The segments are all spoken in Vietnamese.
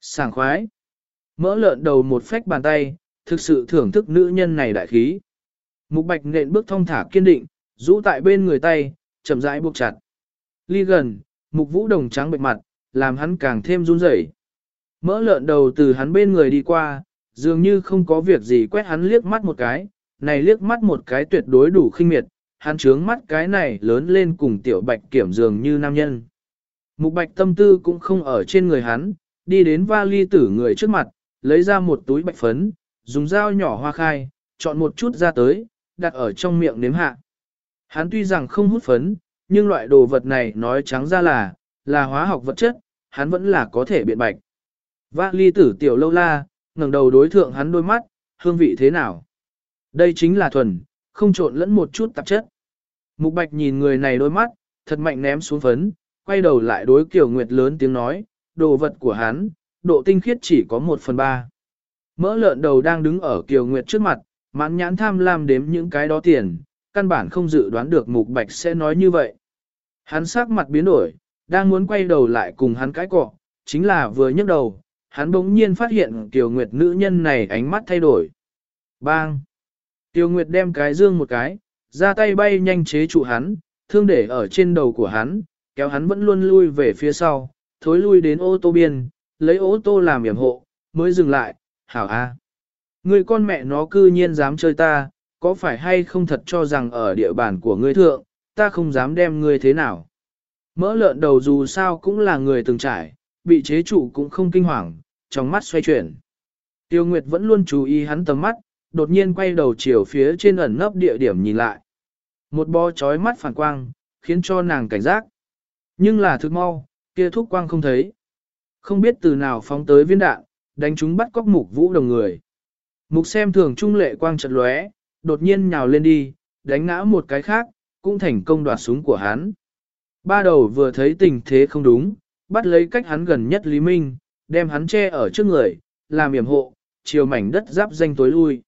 Sảng khoái. Mỡ lợn đầu một phách bàn tay, thực sự thưởng thức nữ nhân này đại khí. Mục bạch nện bước thông thả kiên định, rũ tại bên người tay, chậm rãi buộc chặt. Ly gần, mục vũ đồng trắng bệnh mặt, làm hắn càng thêm run rẩy. Mỡ lợn đầu từ hắn bên người đi qua, dường như không có việc gì quét hắn liếc mắt một cái, này liếc mắt một cái tuyệt đối đủ khinh miệt, hắn trướng mắt cái này lớn lên cùng tiểu bạch kiểm dường như nam nhân. Mục bạch tâm tư cũng không ở trên người hắn, đi đến vali tử người trước mặt, lấy ra một túi bạch phấn, dùng dao nhỏ hoa khai, chọn một chút ra tới, đặt ở trong miệng nếm hạ. Hắn tuy rằng không hút phấn, nhưng loại đồ vật này nói trắng ra là, là hóa học vật chất, hắn vẫn là có thể biện bạch. Vali tử tiểu lâu la, ngẩng đầu đối thượng hắn đôi mắt, hương vị thế nào? Đây chính là thuần, không trộn lẫn một chút tạp chất. Mục bạch nhìn người này đôi mắt, thật mạnh ném xuống phấn, quay đầu lại đối kiểu Nguyệt lớn tiếng nói, đồ vật của hắn, độ tinh khiết chỉ có một phần ba. Mỡ lợn đầu đang đứng ở Kiều Nguyệt trước mặt, mãn nhãn tham lam đếm những cái đó tiền, căn bản không dự đoán được Mục Bạch sẽ nói như vậy. Hắn sắc mặt biến đổi, đang muốn quay đầu lại cùng hắn cái cọ, chính là vừa nhấc đầu, hắn bỗng nhiên phát hiện Kiều Nguyệt nữ nhân này ánh mắt thay đổi. Bang! Kiều Nguyệt đem cái dương một cái, ra tay bay nhanh chế trụ hắn, thương để ở trên đầu của hắn, kéo hắn vẫn luôn lui về phía sau, thối lui đến ô tô biên, lấy ô tô làm yểm hộ, mới dừng lại, hảo a. Người con mẹ nó cư nhiên dám chơi ta, có phải hay không thật cho rằng ở địa bàn của ngươi thượng, ta không dám đem ngươi thế nào. Mỡ lợn đầu dù sao cũng là người từng trải, bị chế trụ cũng không kinh hoàng, trong mắt xoay chuyển. Tiêu Nguyệt vẫn luôn chú ý hắn tầm mắt, đột nhiên quay đầu chiều phía trên ẩn nấp địa điểm nhìn lại. Một bó chói mắt phản quang, khiến cho nàng cảnh giác. Nhưng là thực mau, kia thúc quang không thấy. Không biết từ nào phóng tới viên đạn, đánh chúng bắt cóc mục vũ đồng người. Mục xem thường trung lệ quang chật lóe, đột nhiên nhào lên đi, đánh ngã một cái khác, cũng thành công đoạt súng của hắn. Ba đầu vừa thấy tình thế không đúng, bắt lấy cách hắn gần nhất Lý Minh, đem hắn che ở trước người, làm yểm hộ, chiều mảnh đất giáp danh tối lui.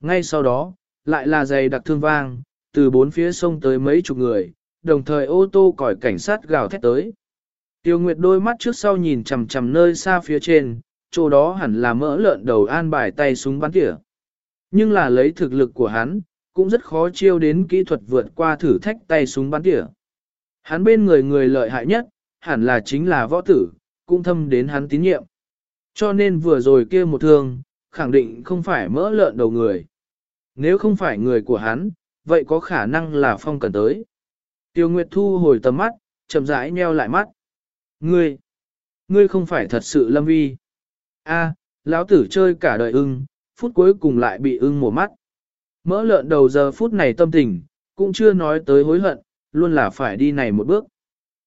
Ngay sau đó, lại là giày đặc thương vang, từ bốn phía sông tới mấy chục người, đồng thời ô tô còi cảnh sát gào thét tới. Tiêu Nguyệt đôi mắt trước sau nhìn chằm chằm nơi xa phía trên, chỗ đó hẳn là mỡ lợn đầu an bài tay súng bắn tỉa. Nhưng là lấy thực lực của hắn, cũng rất khó chiêu đến kỹ thuật vượt qua thử thách tay súng bắn tỉa. Hắn bên người người lợi hại nhất, hẳn là chính là võ tử, cũng thâm đến hắn tín nhiệm. Cho nên vừa rồi kia một thương, khẳng định không phải mỡ lợn đầu người. Nếu không phải người của hắn, vậy có khả năng là phong cần tới. Tiêu Nguyệt thu hồi tầm mắt, chậm rãi nheo lại mắt. Ngươi, ngươi không phải thật sự lâm vi. A, lão tử chơi cả đời ưng, phút cuối cùng lại bị ưng mổ mắt. Mỡ lợn đầu giờ phút này tâm tình, cũng chưa nói tới hối hận, luôn là phải đi này một bước.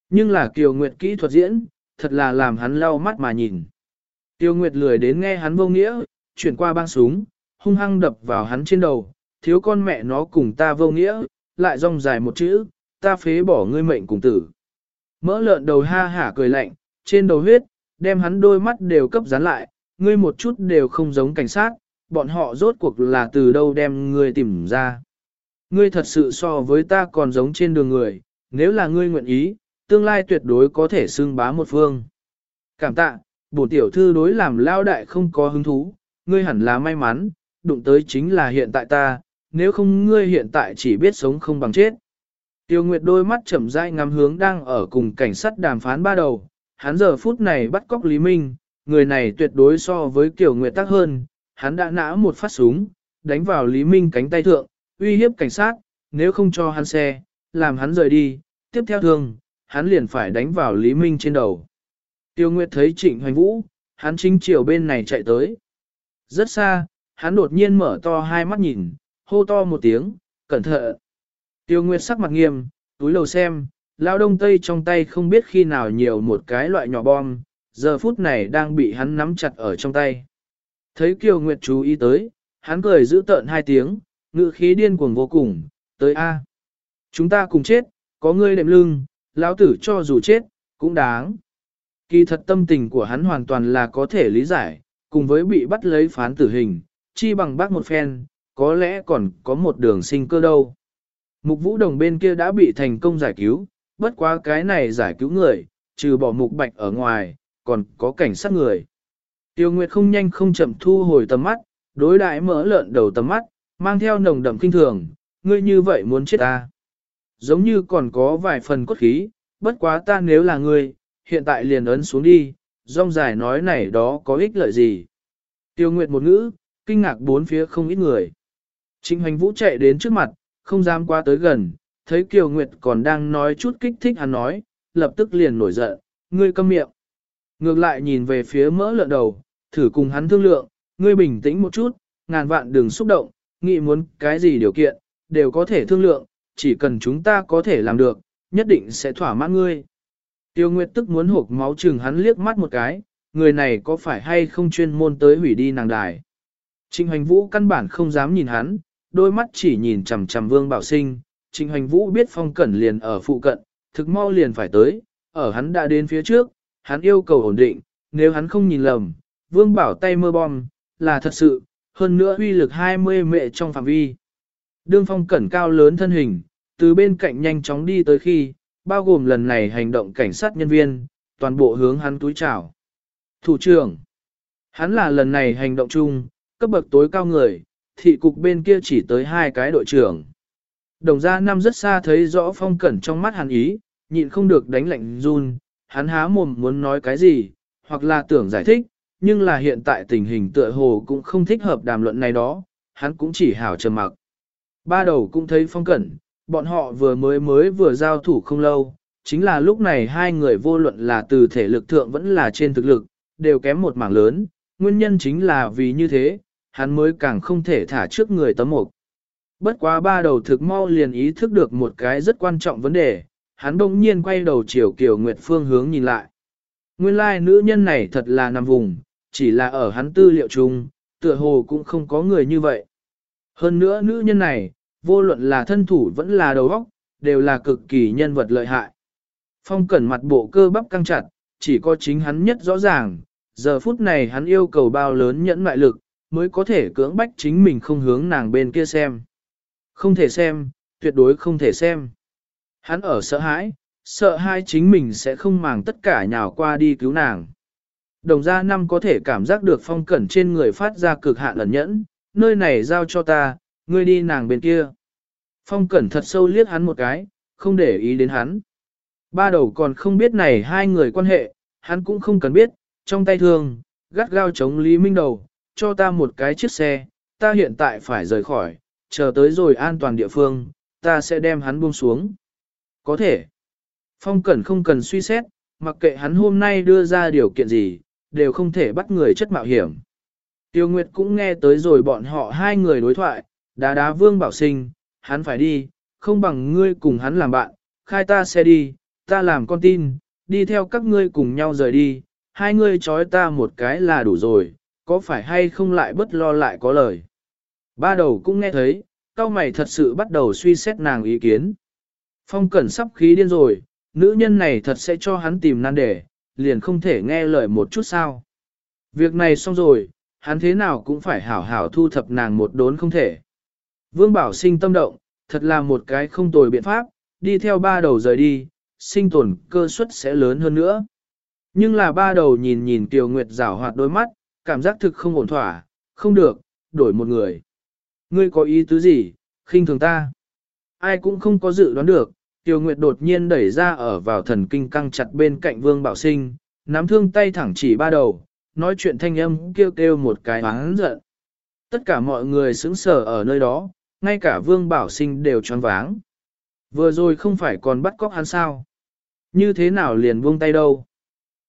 Nhưng là Kiều Nguyệt kỹ thuật diễn, thật là làm hắn lau mắt mà nhìn. Tiêu Nguyệt lười đến nghe hắn vô nghĩa, chuyển qua băng súng, hung hăng đập vào hắn trên đầu, thiếu con mẹ nó cùng ta vô nghĩa, lại rong dài một chữ, ta phế bỏ ngươi mệnh cùng tử. Mỡ lợn đầu ha hả cười lạnh, trên đầu huyết, đem hắn đôi mắt đều cấp dán lại, ngươi một chút đều không giống cảnh sát, bọn họ rốt cuộc là từ đâu đem ngươi tìm ra. Ngươi thật sự so với ta còn giống trên đường người, nếu là ngươi nguyện ý, tương lai tuyệt đối có thể xưng bá một phương. Cảm tạ, bổn tiểu thư đối làm lao đại không có hứng thú, ngươi hẳn là may mắn, đụng tới chính là hiện tại ta, nếu không ngươi hiện tại chỉ biết sống không bằng chết. Tiêu Nguyệt đôi mắt chậm rãi ngắm hướng đang ở cùng cảnh sát đàm phán ba đầu, hắn giờ phút này bắt cóc Lý Minh, người này tuyệt đối so với Kiều Nguyệt tác hơn, hắn đã nã một phát súng, đánh vào Lý Minh cánh tay thượng, uy hiếp cảnh sát, nếu không cho hắn xe, làm hắn rời đi, tiếp theo thường, hắn liền phải đánh vào Lý Minh trên đầu. Tiêu Nguyệt thấy Trịnh Hoành Vũ, hắn chính chiều bên này chạy tới. Rất xa, hắn đột nhiên mở to hai mắt nhìn, hô to một tiếng, cẩn thận. Tiêu Nguyệt sắc mặt nghiêm, túi lầu xem, lao đông tây trong tay không biết khi nào nhiều một cái loại nhỏ bom, giờ phút này đang bị hắn nắm chặt ở trong tay. Thấy Kiều Nguyệt chú ý tới, hắn cười giữ tợn hai tiếng, ngự khí điên cuồng vô cùng, tới A. Chúng ta cùng chết, có ngươi đệm lưng, lão tử cho dù chết, cũng đáng. Kỳ thật tâm tình của hắn hoàn toàn là có thể lý giải, cùng với bị bắt lấy phán tử hình, chi bằng bác một phen, có lẽ còn có một đường sinh cơ đâu. Mục vũ đồng bên kia đã bị thành công giải cứu, bất quá cái này giải cứu người, trừ bỏ mục bạch ở ngoài, còn có cảnh sát người. Tiêu Nguyệt không nhanh không chậm thu hồi tầm mắt, đối đại mỡ lợn đầu tầm mắt, mang theo nồng đậm kinh thường, ngươi như vậy muốn chết ta. Giống như còn có vài phần cốt khí, bất quá ta nếu là ngươi, hiện tại liền ấn xuống đi, rong dài nói này đó có ích lợi gì. Tiêu Nguyệt một ngữ, kinh ngạc bốn phía không ít người. Trịnh Hoành Vũ chạy đến trước mặt, không dám qua tới gần, thấy Kiều Nguyệt còn đang nói chút kích thích hắn nói, lập tức liền nổi giận, ngươi câm miệng. Ngược lại nhìn về phía mỡ lợn đầu, thử cùng hắn thương lượng, ngươi bình tĩnh một chút, ngàn vạn đừng xúc động, nghĩ muốn cái gì điều kiện, đều có thể thương lượng, chỉ cần chúng ta có thể làm được, nhất định sẽ thỏa mãn ngươi. Tiêu Nguyệt tức muốn hộp máu chừng hắn liếc mắt một cái, người này có phải hay không chuyên môn tới hủy đi nàng đài. Trịnh Hoành Vũ căn bản không dám nhìn hắn, đôi mắt chỉ nhìn chằm chằm Vương Bảo Sinh. Trịnh Hoành Vũ biết Phong Cẩn liền ở phụ cận, thực mau liền phải tới, ở hắn đã đến phía trước, hắn yêu cầu ổn định, nếu hắn không nhìn lầm, Vương Bảo tay mơ bom, là thật sự, hơn nữa uy lực 20 mệ trong phạm vi. Đương Phong Cẩn cao lớn thân hình, từ bên cạnh nhanh chóng đi tới khi, bao gồm lần này hành động cảnh sát nhân viên, toàn bộ hướng hắn túi chào. Thủ trưởng, hắn là lần này hành động chung, cấp bậc tối cao người, thị cục bên kia chỉ tới hai cái đội trưởng. Đồng gia năm rất xa thấy rõ phong cẩn trong mắt hắn ý, nhịn không được đánh lạnh run, hắn há mồm muốn nói cái gì, hoặc là tưởng giải thích, nhưng là hiện tại tình hình tựa hồ cũng không thích hợp đàm luận này đó, hắn cũng chỉ hảo trầm mặc. Ba đầu cũng thấy phong cẩn, bọn họ vừa mới mới vừa giao thủ không lâu, chính là lúc này hai người vô luận là từ thể lực thượng vẫn là trên thực lực, đều kém một mảng lớn, nguyên nhân chính là vì như thế, hắn mới càng không thể thả trước người tấm mục. Bất quá ba đầu thực mau liền ý thức được một cái rất quan trọng vấn đề, hắn đông nhiên quay đầu chiều Kiều Nguyệt phương hướng nhìn lại. Nguyên lai like, nữ nhân này thật là nằm vùng, chỉ là ở hắn tư liệu chung, tựa hồ cũng không có người như vậy. Hơn nữa nữ nhân này, vô luận là thân thủ vẫn là đầu óc, đều là cực kỳ nhân vật lợi hại. Phong cẩn mặt bộ cơ bắp căng chặt, chỉ có chính hắn nhất rõ ràng, giờ phút này hắn yêu cầu bao lớn nhẫn mại lực, mới có thể cưỡng bách chính mình không hướng nàng bên kia xem. Không thể xem, tuyệt đối không thể xem. Hắn ở sợ hãi, sợ hai chính mình sẽ không màng tất cả nhào qua đi cứu nàng. Đồng gia năm có thể cảm giác được phong cẩn trên người phát ra cực hạn ẩn nhẫn, nơi này giao cho ta, ngươi đi nàng bên kia. Phong cẩn thật sâu liếc hắn một cái, không để ý đến hắn. Ba đầu còn không biết này hai người quan hệ, hắn cũng không cần biết, trong tay thương, gắt gao chống Lý Minh đầu, cho ta một cái chiếc xe, ta hiện tại phải rời khỏi, chờ tới rồi an toàn địa phương, ta sẽ đem hắn buông xuống. Có thể. Phong Cẩn không cần suy xét, mặc kệ hắn hôm nay đưa ra điều kiện gì, đều không thể bắt người chất mạo hiểm. Tiêu Nguyệt cũng nghe tới rồi bọn họ hai người đối thoại, đá đá vương bảo sinh, hắn phải đi, không bằng ngươi cùng hắn làm bạn, khai ta xe đi, ta làm con tin, đi theo các ngươi cùng nhau rời đi, hai ngươi trói ta một cái là đủ rồi, có phải hay không lại bất lo lại có lời. Ba đầu cũng nghe thấy, cao mày thật sự bắt đầu suy xét nàng ý kiến. Phong cẩn sắp khí điên rồi, nữ nhân này thật sẽ cho hắn tìm nan đề, liền không thể nghe lời một chút sao. Việc này xong rồi, hắn thế nào cũng phải hảo hảo thu thập nàng một đốn không thể. Vương Bảo sinh tâm động, thật là một cái không tồi biện pháp, đi theo ba đầu rời đi, sinh tồn cơ suất sẽ lớn hơn nữa. Nhưng là ba đầu nhìn nhìn Tiểu Nguyệt rảo hoạt đôi mắt, cảm giác thực không ổn thỏa, không được, đổi một người. Ngươi có ý tứ gì, khinh thường ta. Ai cũng không có dự đoán được, Tiêu Nguyệt đột nhiên đẩy ra ở vào thần kinh căng chặt bên cạnh Vương Bảo Sinh, nắm thương tay thẳng chỉ ba đầu, nói chuyện thanh âm kêu kêu một cái oán giận. Tất cả mọi người sững sờ ở nơi đó, ngay cả Vương Bảo Sinh đều choáng váng. Vừa rồi không phải còn bắt cóc hắn sao? Như thế nào liền buông tay đâu?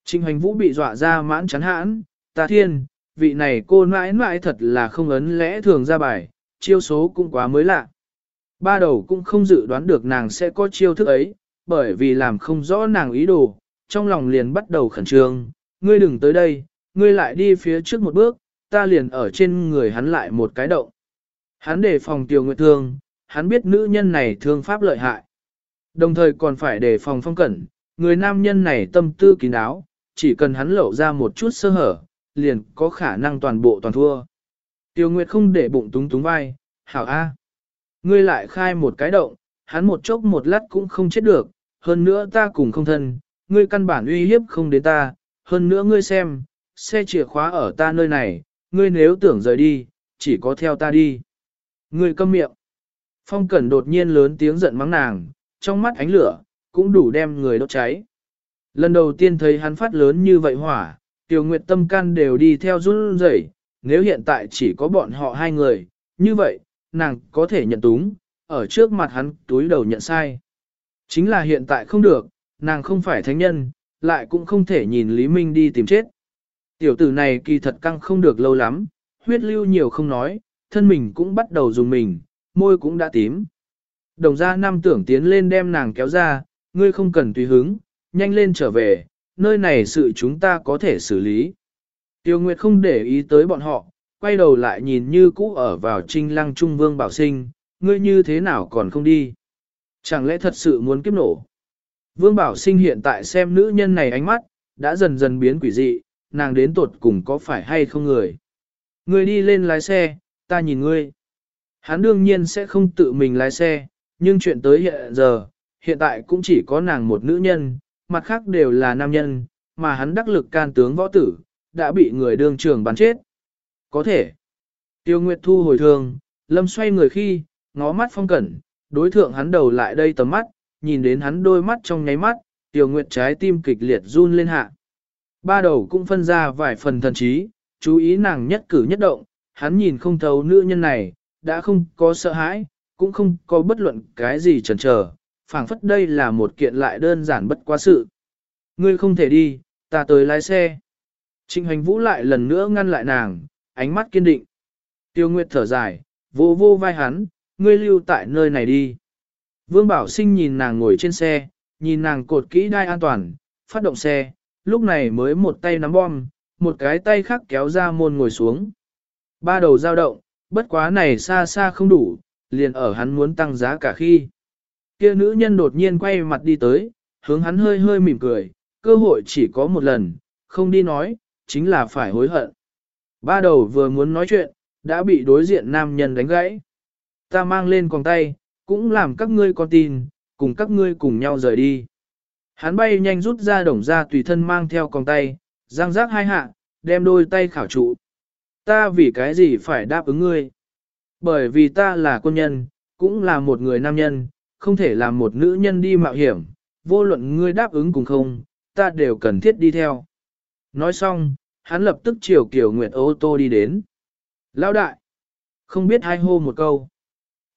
trinh Hoành Vũ bị dọa ra mãn chán hãn, ta thiên, vị này cô mãi mãi thật là không ấn lẽ thường ra bài, chiêu số cũng quá mới lạ. Ba đầu cũng không dự đoán được nàng sẽ có chiêu thức ấy, bởi vì làm không rõ nàng ý đồ, trong lòng liền bắt đầu khẩn trương, ngươi đừng tới đây, ngươi lại đi phía trước một bước, ta liền ở trên người hắn lại một cái động. Hắn đề phòng tiêu nguyệt thương, hắn biết nữ nhân này thương pháp lợi hại. Đồng thời còn phải đề phòng phong cẩn, người nam nhân này tâm tư kín đáo, chỉ cần hắn lộ ra một chút sơ hở, liền có khả năng toàn bộ toàn thua. Tiêu Nguyệt không để bụng túng túng vai, hảo A. Ngươi lại khai một cái động, hắn một chốc một lát cũng không chết được, hơn nữa ta cùng không thân, ngươi căn bản uy hiếp không đến ta, hơn nữa ngươi xem, xe chìa khóa ở ta nơi này, ngươi nếu tưởng rời đi, chỉ có theo ta đi. Ngươi câm miệng. Phong Cẩn đột nhiên lớn tiếng giận mắng nàng, trong mắt ánh lửa, cũng đủ đem người đốt cháy. Lần đầu tiên thấy hắn phát lớn như vậy hỏa, Tiểu Nguyệt tâm can đều đi theo run rẩy. nếu hiện tại chỉ có bọn họ hai người, như vậy, nàng có thể nhận túng, ở trước mặt hắn túi đầu nhận sai. Chính là hiện tại không được, nàng không phải thánh nhân, lại cũng không thể nhìn Lý Minh đi tìm chết. Tiểu tử này kỳ thật căng không được lâu lắm, huyết lưu nhiều không nói, thân mình cũng bắt đầu dùng mình, môi cũng đã tím. Đồng gia năm tưởng tiến lên đem nàng kéo ra, ngươi không cần tùy hứng, nhanh lên trở về, nơi này sự chúng ta có thể xử lý. Tiêu Nguyệt không để ý tới bọn họ, quay đầu lại nhìn như cũ ở vào trinh lăng trung vương bảo sinh, ngươi như thế nào còn không đi. Chẳng lẽ thật sự muốn kiếp nổ? Vương bảo sinh hiện tại xem nữ nhân này ánh mắt, đã dần dần biến quỷ dị, nàng đến tột cùng có phải hay không người. Ngươi đi lên lái xe, ta nhìn ngươi. Hắn đương nhiên sẽ không tự mình lái xe, nhưng chuyện tới hiện giờ, hiện tại cũng chỉ có nàng một nữ nhân, mặt khác đều là nam nhân, mà hắn đắc lực can tướng võ tử, đã bị người đương trường bắn chết. Có thể. Tiêu Nguyệt Thu hồi thường, lâm xoay người khi, ngó mắt phong cẩn, đối thượng hắn đầu lại đây tầm mắt, nhìn đến hắn đôi mắt trong nháy mắt, Tiêu Nguyệt trái tim kịch liệt run lên hạ. Ba đầu cũng phân ra vài phần thần trí, chú ý nàng nhất cử nhất động, hắn nhìn không thấu nữ nhân này, đã không có sợ hãi, cũng không có bất luận cái gì chần chờ, phảng phất đây là một kiện lại đơn giản bất quá sự. Ngươi không thể đi, ta tới lái xe. Trịnh hành vũ lại lần nữa ngăn lại nàng, ánh mắt kiên định. Tiêu Nguyệt thở dài, vô vô vai hắn, ngươi lưu tại nơi này đi. Vương Bảo Sinh nhìn nàng ngồi trên xe, nhìn nàng cột kỹ đai an toàn, phát động xe, lúc này mới một tay nắm bom, một cái tay khác kéo ra môn ngồi xuống. Ba đầu dao động, bất quá này xa xa không đủ, liền ở hắn muốn tăng giá cả khi. Kia nữ nhân đột nhiên quay mặt đi tới, hướng hắn hơi hơi mỉm cười, cơ hội chỉ có một lần, không đi nói, chính là phải hối hận. Ba đầu vừa muốn nói chuyện, đã bị đối diện nam nhân đánh gãy. Ta mang lên con tay, cũng làm các ngươi con tin, cùng các ngươi cùng nhau rời đi. Hắn bay nhanh rút ra đồng ra tùy thân mang theo con tay, giang giác hai hạ, đem đôi tay khảo trụ. Ta vì cái gì phải đáp ứng ngươi? Bởi vì ta là quân nhân, cũng là một người nam nhân, không thể làm một nữ nhân đi mạo hiểm, vô luận ngươi đáp ứng cùng không, ta đều cần thiết đi theo. Nói xong, hắn lập tức chiều Kiều Nguyệt ô tô đi đến. Lão đại! Không biết hai hô một câu.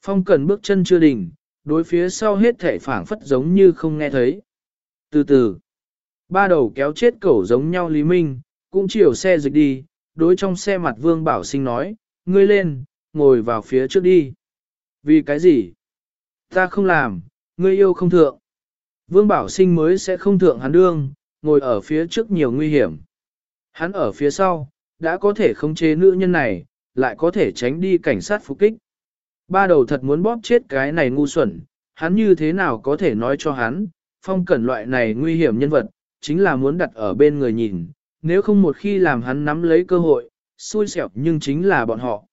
Phong cần bước chân chưa đỉnh, đối phía sau hết thể phảng phất giống như không nghe thấy. Từ từ, ba đầu kéo chết cẩu giống nhau Lý Minh, cũng chiều xe dịch đi, đối trong xe mặt Vương Bảo Sinh nói, ngươi lên, ngồi vào phía trước đi. Vì cái gì? Ta không làm, ngươi yêu không thượng. Vương Bảo Sinh mới sẽ không thượng hắn đương, ngồi ở phía trước nhiều nguy hiểm. Hắn ở phía sau, đã có thể khống chế nữ nhân này, lại có thể tránh đi cảnh sát phục kích. Ba đầu thật muốn bóp chết cái này ngu xuẩn, hắn như thế nào có thể nói cho hắn, phong cẩn loại này nguy hiểm nhân vật, chính là muốn đặt ở bên người nhìn, nếu không một khi làm hắn nắm lấy cơ hội, xui xẻo nhưng chính là bọn họ.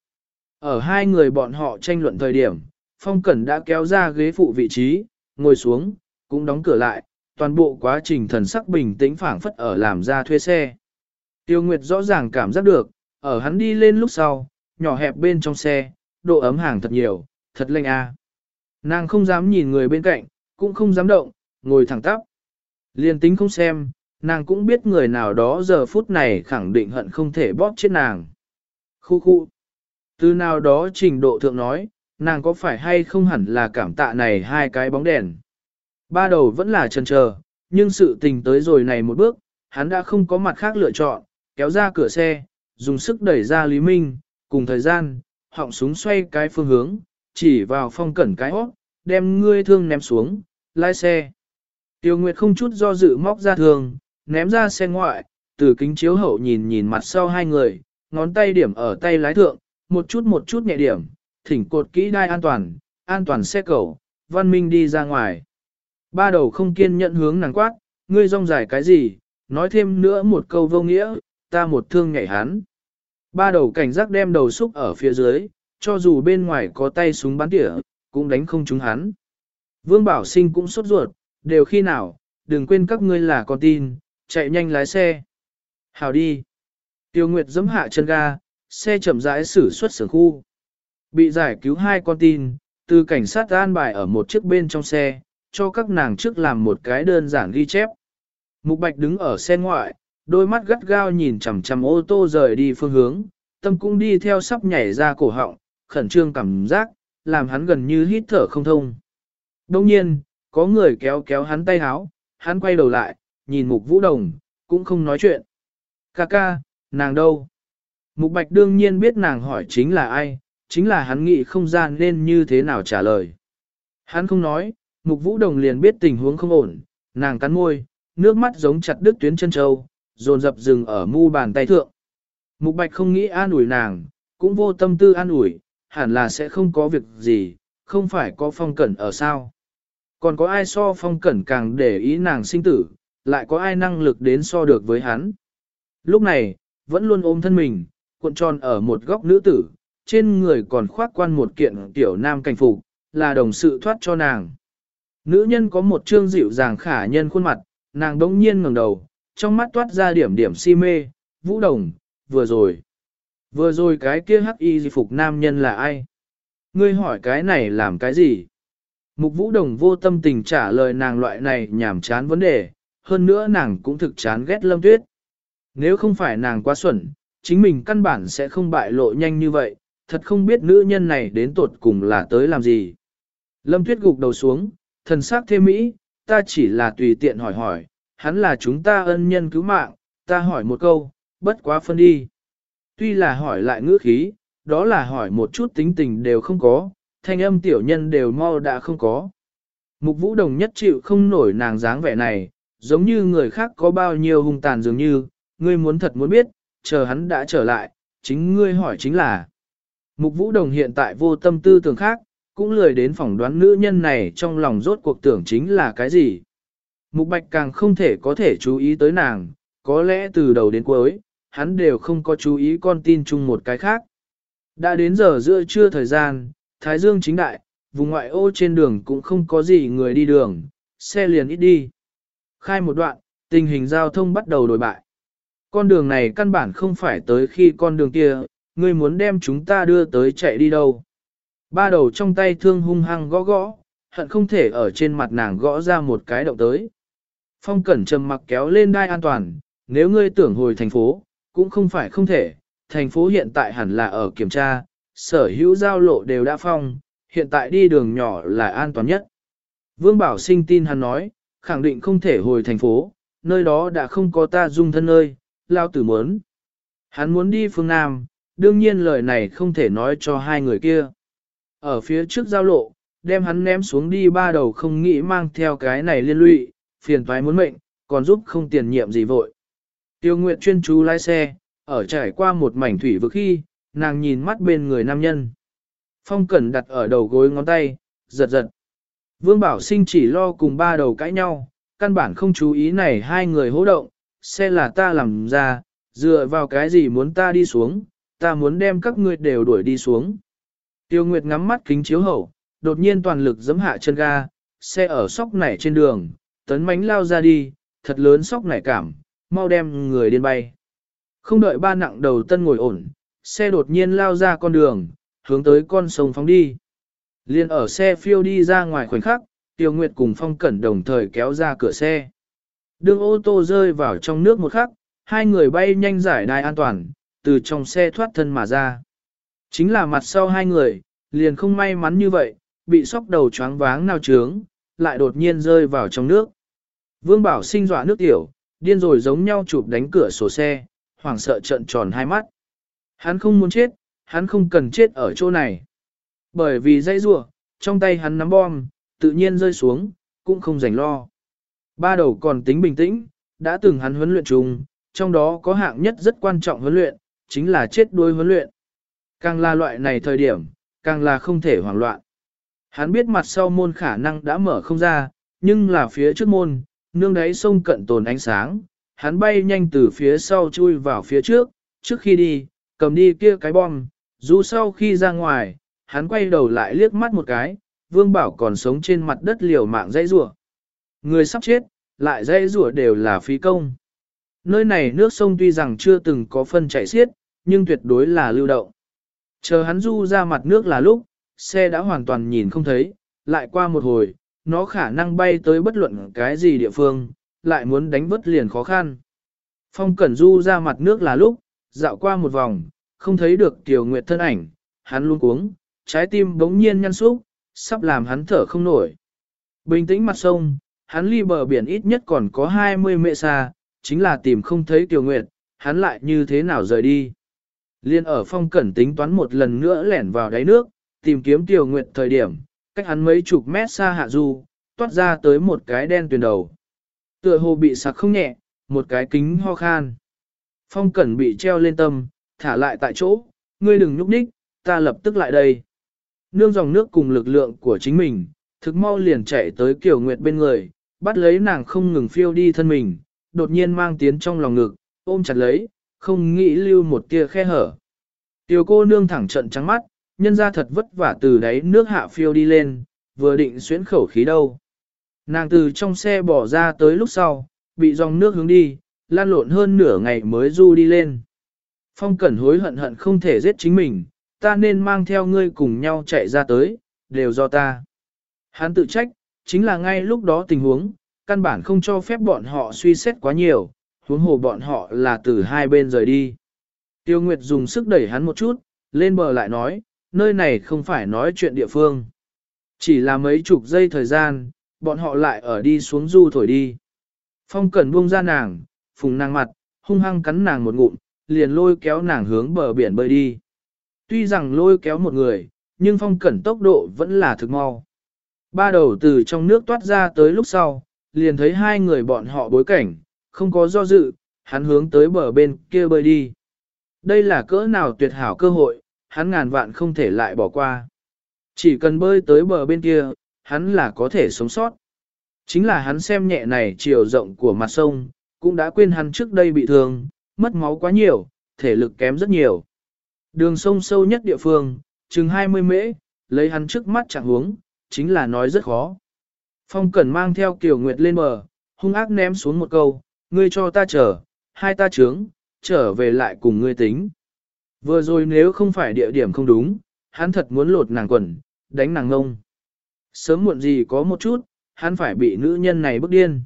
Ở hai người bọn họ tranh luận thời điểm, phong cẩn đã kéo ra ghế phụ vị trí, ngồi xuống, cũng đóng cửa lại, toàn bộ quá trình thần sắc bình tĩnh phảng phất ở làm ra thuê xe. Tiêu Nguyệt rõ ràng cảm giác được, ở hắn đi lên lúc sau, nhỏ hẹp bên trong xe, độ ấm hàng thật nhiều, thật lạnh a. Nàng không dám nhìn người bên cạnh, cũng không dám động, ngồi thẳng tắp. Liên tính không xem, nàng cũng biết người nào đó giờ phút này khẳng định hận không thể bóp chết nàng. Khu khu. Từ nào đó trình độ thượng nói, nàng có phải hay không hẳn là cảm tạ này hai cái bóng đèn. Ba đầu vẫn là chần chờ, nhưng sự tình tới rồi này một bước, hắn đã không có mặt khác lựa chọn, kéo ra cửa xe, dùng sức đẩy ra Lý Minh, cùng thời gian, họng súng xoay cái phương hướng, chỉ vào phong cẩn cái hót, đem ngươi thương ném xuống, lái xe. Tiêu Nguyệt không chút do dự móc ra thương, ném ra xe ngoại, từ kính chiếu hậu nhìn nhìn mặt sau hai người, ngón tay điểm ở tay lái thượng, một chút một chút nhẹ điểm, thỉnh cột kỹ đai an toàn, an toàn xe cầu, văn minh đi ra ngoài. Ba đầu không kiên nhận hướng nàng quát, ngươi rong dài cái gì, nói thêm nữa một câu vô nghĩa, ta một thương nhảy hắn. Ba đầu cảnh giác đem đầu xúc ở phía dưới, cho dù bên ngoài có tay súng bắn tỉa, cũng đánh không trúng hắn. Vương Bảo Sinh cũng sốt ruột, đều khi nào, đừng quên các ngươi là con tin, chạy nhanh lái xe. Hào đi. Tiêu Nguyệt giẫm hạ chân ga, xe chậm rãi xử xuất sưởng khu. Bị giải cứu hai con tin, từ cảnh sát an bài ở một chiếc bên trong xe, cho các nàng trước làm một cái đơn giản ghi chép. Mục Bạch đứng ở xe ngoại, đôi mắt gắt gao nhìn chằm chằm ô tô rời đi phương hướng, tâm cũng đi theo sắp nhảy ra cổ họng, khẩn trương cảm giác, làm hắn gần như hít thở không thông. Đông nhiên, có người kéo kéo hắn tay háo, hắn quay đầu lại, nhìn mục vũ đồng, cũng không nói chuyện. Ca ca, nàng đâu? Mục bạch đương nhiên biết nàng hỏi chính là ai, chính là hắn nghĩ không gian nên như thế nào trả lời. Hắn không nói, mục vũ đồng liền biết tình huống không ổn, nàng cắn môi, nước mắt giống chặt đứt tuyến chân châu, dồn dập dừng ở mu bàn tay thượng. Mục bạch không nghĩ an ủi nàng, cũng vô tâm tư an ủi, hẳn là sẽ không có việc gì, không phải có phong cẩn ở sao. Còn có ai so phong cẩn càng để ý nàng sinh tử, lại có ai năng lực đến so được với hắn. Lúc này, vẫn luôn ôm thân mình, cuộn tròn ở một góc nữ tử, trên người còn khoác quan một kiện tiểu nam cảnh phục, là đồng sự thoát cho nàng. Nữ nhân có một trương dịu dàng khả nhân khuôn mặt, nàng đống nhiên ngẩng đầu, trong mắt toát ra điểm điểm si mê, vũ đồng, vừa rồi. Vừa rồi cái kia hắc y phục nam nhân là ai? Ngươi hỏi cái này làm cái gì? Mục vũ đồng vô tâm tình trả lời nàng loại này nhảm chán vấn đề, hơn nữa nàng cũng thực chán ghét lâm tuyết. Nếu không phải nàng quá xuẩn, chính mình căn bản sẽ không bại lộ nhanh như vậy, thật không biết nữ nhân này đến tột cùng là tới làm gì. Lâm tuyết gục đầu xuống, thần sắc thêm mỹ, ta chỉ là tùy tiện hỏi hỏi, hắn là chúng ta ân nhân cứu mạng, ta hỏi một câu, bất quá phân đi. Tuy là hỏi lại ngữ khí, đó là hỏi một chút tính tình đều không có, thanh âm tiểu nhân đều mau đã không có. Mục vũ đồng nhất chịu không nổi nàng dáng vẻ này, giống như người khác có bao nhiêu hung tàn dường như, ngươi muốn thật muốn biết, chờ hắn đã trở lại, chính ngươi hỏi chính là. Mục vũ đồng hiện tại vô tâm tư tưởng khác, cũng lười đến phỏng đoán nữ nhân này trong lòng rốt cuộc tưởng chính là cái gì. Mục bạch càng không thể có thể chú ý tới nàng, có lẽ từ đầu đến cuối, hắn đều không có chú ý con tin chung một cái khác. Đã đến giờ giữa trưa thời gian, Thái Dương chính đại, vùng ngoại ô trên đường cũng không có gì người đi đường, xe liền ít đi. Khai một đoạn, tình hình giao thông bắt đầu đổi bại. Con đường này căn bản không phải tới khi con đường kia, ngươi muốn đem chúng ta đưa tới chạy đi đâu. Ba đầu trong tay thương hung hăng gõ gõ, hận không thể ở trên mặt nàng gõ ra một cái động tới. Phong cẩn trầm mặc kéo lên đai an toàn, nếu ngươi tưởng hồi thành phố, cũng không phải không thể, thành phố hiện tại hẳn là ở kiểm tra, sở hữu giao lộ đều đã phong, hiện tại đi đường nhỏ là an toàn nhất. Vương Bảo sinh tin hắn nói, khẳng định không thể hồi thành phố, nơi đó đã không có ta dung thân nơi, lao tử muốn. Hắn muốn đi phương Nam, đương nhiên lời này không thể nói cho hai người kia. Ở phía trước giao lộ, đem hắn ném xuống đi ba đầu không nghĩ mang theo cái này liên lụy, phiền toái muốn mệnh, còn giúp không tiền nhiệm gì vội. Tiêu Nguyệt chuyên chú lái xe, ở trải qua một mảnh thủy vực khi, nàng nhìn mắt bên người nam nhân. Phong Cẩn đặt ở đầu gối ngón tay, giật giật. Vương Bảo Sinh chỉ lo cùng ba đầu cãi nhau, căn bản không chú ý này hai người hỗ động, xe là ta làm ra, dựa vào cái gì muốn ta đi xuống, ta muốn đem các ngươi đều đuổi đi xuống. Tiêu Nguyệt ngắm mắt kính chiếu hậu, đột nhiên toàn lực giẫm hạ chân ga, xe ở sóc nảy trên đường, tấn mánh lao ra đi, thật lớn sóc nảy cảm, mau đem người điên bay. Không đợi ba nặng đầu tân ngồi ổn, xe đột nhiên lao ra con đường, hướng tới con sông phóng đi. Liên ở xe phiêu đi ra ngoài khoảnh khắc, Tiêu Nguyệt cùng Phong Cẩn đồng thời kéo ra cửa xe. Đường ô tô rơi vào trong nước một khắc, hai người bay nhanh giải đai an toàn, từ trong xe thoát thân mà ra. Chính là mặt sau hai người, liền không may mắn như vậy, bị sóc đầu choáng váng nào trướng, lại đột nhiên rơi vào trong nước. Vương Bảo sinh dọa nước tiểu, điên rồi giống nhau chụp đánh cửa sổ xe, hoảng sợ trợn tròn hai mắt. Hắn không muốn chết, hắn không cần chết ở chỗ này. Bởi vì dây rùa, trong tay hắn nắm bom, tự nhiên rơi xuống, cũng không rảnh lo. Ba đầu còn tính bình tĩnh, đã từng hắn huấn luyện chung, trong đó có hạng nhất rất quan trọng huấn luyện, chính là chết đuôi huấn luyện. Càng là loại này thời điểm, càng là không thể hoảng loạn. Hắn biết mặt sau môn khả năng đã mở không ra, nhưng là phía trước môn, nương đáy sông cận tồn ánh sáng, hắn bay nhanh từ phía sau chui vào phía trước, trước khi đi, cầm đi kia cái bom, dù sau khi ra ngoài, hắn quay đầu lại liếc mắt một cái, vương bảo còn sống trên mặt đất liều mạng dãy rủa Người sắp chết, lại dãy rủa đều là phí công. Nơi này nước sông tuy rằng chưa từng có phân chảy xiết, nhưng tuyệt đối là lưu động. Chờ hắn du ra mặt nước là lúc, xe đã hoàn toàn nhìn không thấy, lại qua một hồi, nó khả năng bay tới bất luận cái gì địa phương, lại muốn đánh vớt liền khó khăn. Phong Cẩn Du ra mặt nước là lúc, dạo qua một vòng, không thấy được Tiểu Nguyệt thân ảnh, hắn luôn cuống, trái tim bỗng nhiên nhăn xúc, sắp làm hắn thở không nổi. Bình tĩnh mặt sông, hắn ly bờ biển ít nhất còn có 20 mệ xa, chính là tìm không thấy Tiểu Nguyệt, hắn lại như thế nào rời đi. Liên ở phong cẩn tính toán một lần nữa lẻn vào đáy nước, tìm kiếm Tiểu Nguyệt thời điểm, cách hắn mấy chục mét xa hạ du, toát ra tới một cái đen tuyền đầu. Tựa hồ bị sặc không nhẹ, một cái kính ho khan. Phong cẩn bị treo lên tâm, thả lại tại chỗ, ngươi đừng nhúc nhích, ta lập tức lại đây. Nương dòng nước cùng lực lượng của chính mình, thực mau liền chạy tới kiểu Nguyệt bên người, bắt lấy nàng không ngừng phiêu đi thân mình, đột nhiên mang tiến trong lòng ngực, ôm chặt lấy, không nghĩ lưu một tia khe hở. Tiểu cô nương thẳng trận trắng mắt, nhân ra thật vất vả từ đáy nước hạ phiêu đi lên, vừa định xuyến khẩu khí đâu. Nàng từ trong xe bỏ ra tới lúc sau, bị dòng nước hướng đi, lan lộn hơn nửa ngày mới du đi lên. Phong cẩn hối hận hận không thể giết chính mình, ta nên mang theo ngươi cùng nhau chạy ra tới, đều do ta. Hắn tự trách, chính là ngay lúc đó tình huống, căn bản không cho phép bọn họ suy xét quá nhiều, huống hồ bọn họ là từ hai bên rời đi. Tiêu Nguyệt dùng sức đẩy hắn một chút, lên bờ lại nói, nơi này không phải nói chuyện địa phương. Chỉ là mấy chục giây thời gian, bọn họ lại ở đi xuống du thổi đi. Phong Cẩn buông ra nàng, phùng nàng mặt, hung hăng cắn nàng một ngụm, liền lôi kéo nàng hướng bờ biển bơi đi. Tuy rằng lôi kéo một người, nhưng Phong Cẩn tốc độ vẫn là thực mau. Ba đầu từ trong nước toát ra tới lúc sau, liền thấy hai người bọn họ bối cảnh, không có do dự, hắn hướng tới bờ bên kia bơi đi. Đây là cỡ nào tuyệt hảo cơ hội, hắn ngàn vạn không thể lại bỏ qua. Chỉ cần bơi tới bờ bên kia, hắn là có thể sống sót. Chính là hắn xem nhẹ này chiều rộng của mặt sông, cũng đã quên hắn trước đây bị thương, mất máu quá nhiều, thể lực kém rất nhiều. Đường sông sâu nhất địa phương, chừng 20 mễ, lấy hắn trước mắt chẳng hướng, chính là nói rất khó. Phong Cẩn mang theo Kiều Nguyệt lên bờ, hung ác ném xuống một câu, ngươi cho ta chờ, hai ta trướng, trở về lại cùng ngươi tính. Vừa rồi nếu không phải địa điểm không đúng, hắn thật muốn lột nàng quần, đánh nàng ngông. Sớm muộn gì có một chút, hắn phải bị nữ nhân này bức điên.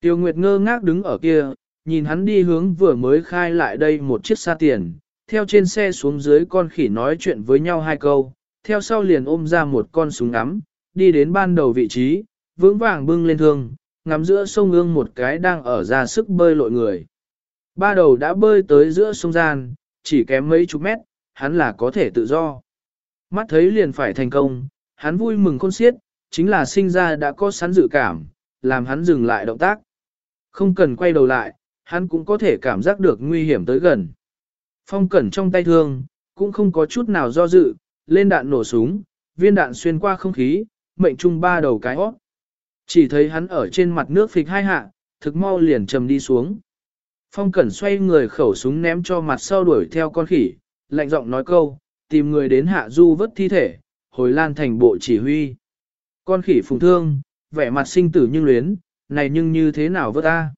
Tiêu Nguyệt ngơ ngác đứng ở kia, nhìn hắn đi hướng vừa mới khai lại đây một chiếc xa tiền, theo trên xe xuống dưới con khỉ nói chuyện với nhau hai câu, theo sau liền ôm ra một con súng ngắm, đi đến ban đầu vị trí, vững vàng bưng lên thương, ngắm giữa sông ương một cái đang ở ra sức bơi lội người. Ba đầu đã bơi tới giữa sông gian, chỉ kém mấy chục mét, hắn là có thể tự do. Mắt thấy liền phải thành công, hắn vui mừng khôn xiết, chính là sinh ra đã có sẵn dự cảm, làm hắn dừng lại động tác. Không cần quay đầu lại, hắn cũng có thể cảm giác được nguy hiểm tới gần. Phong cẩn trong tay thương, cũng không có chút nào do dự, lên đạn nổ súng, viên đạn xuyên qua không khí, mệnh trung ba đầu cái hót. Chỉ thấy hắn ở trên mặt nước phịch hai hạ, thực mau liền trầm đi xuống. Phong cẩn xoay người khẩu súng ném cho mặt sau đuổi theo con khỉ, lạnh giọng nói câu, tìm người đến hạ du vất thi thể, hồi lan thành bộ chỉ huy. Con khỉ phùng thương, vẻ mặt sinh tử nhưng luyến, này nhưng như thế nào vớt ta?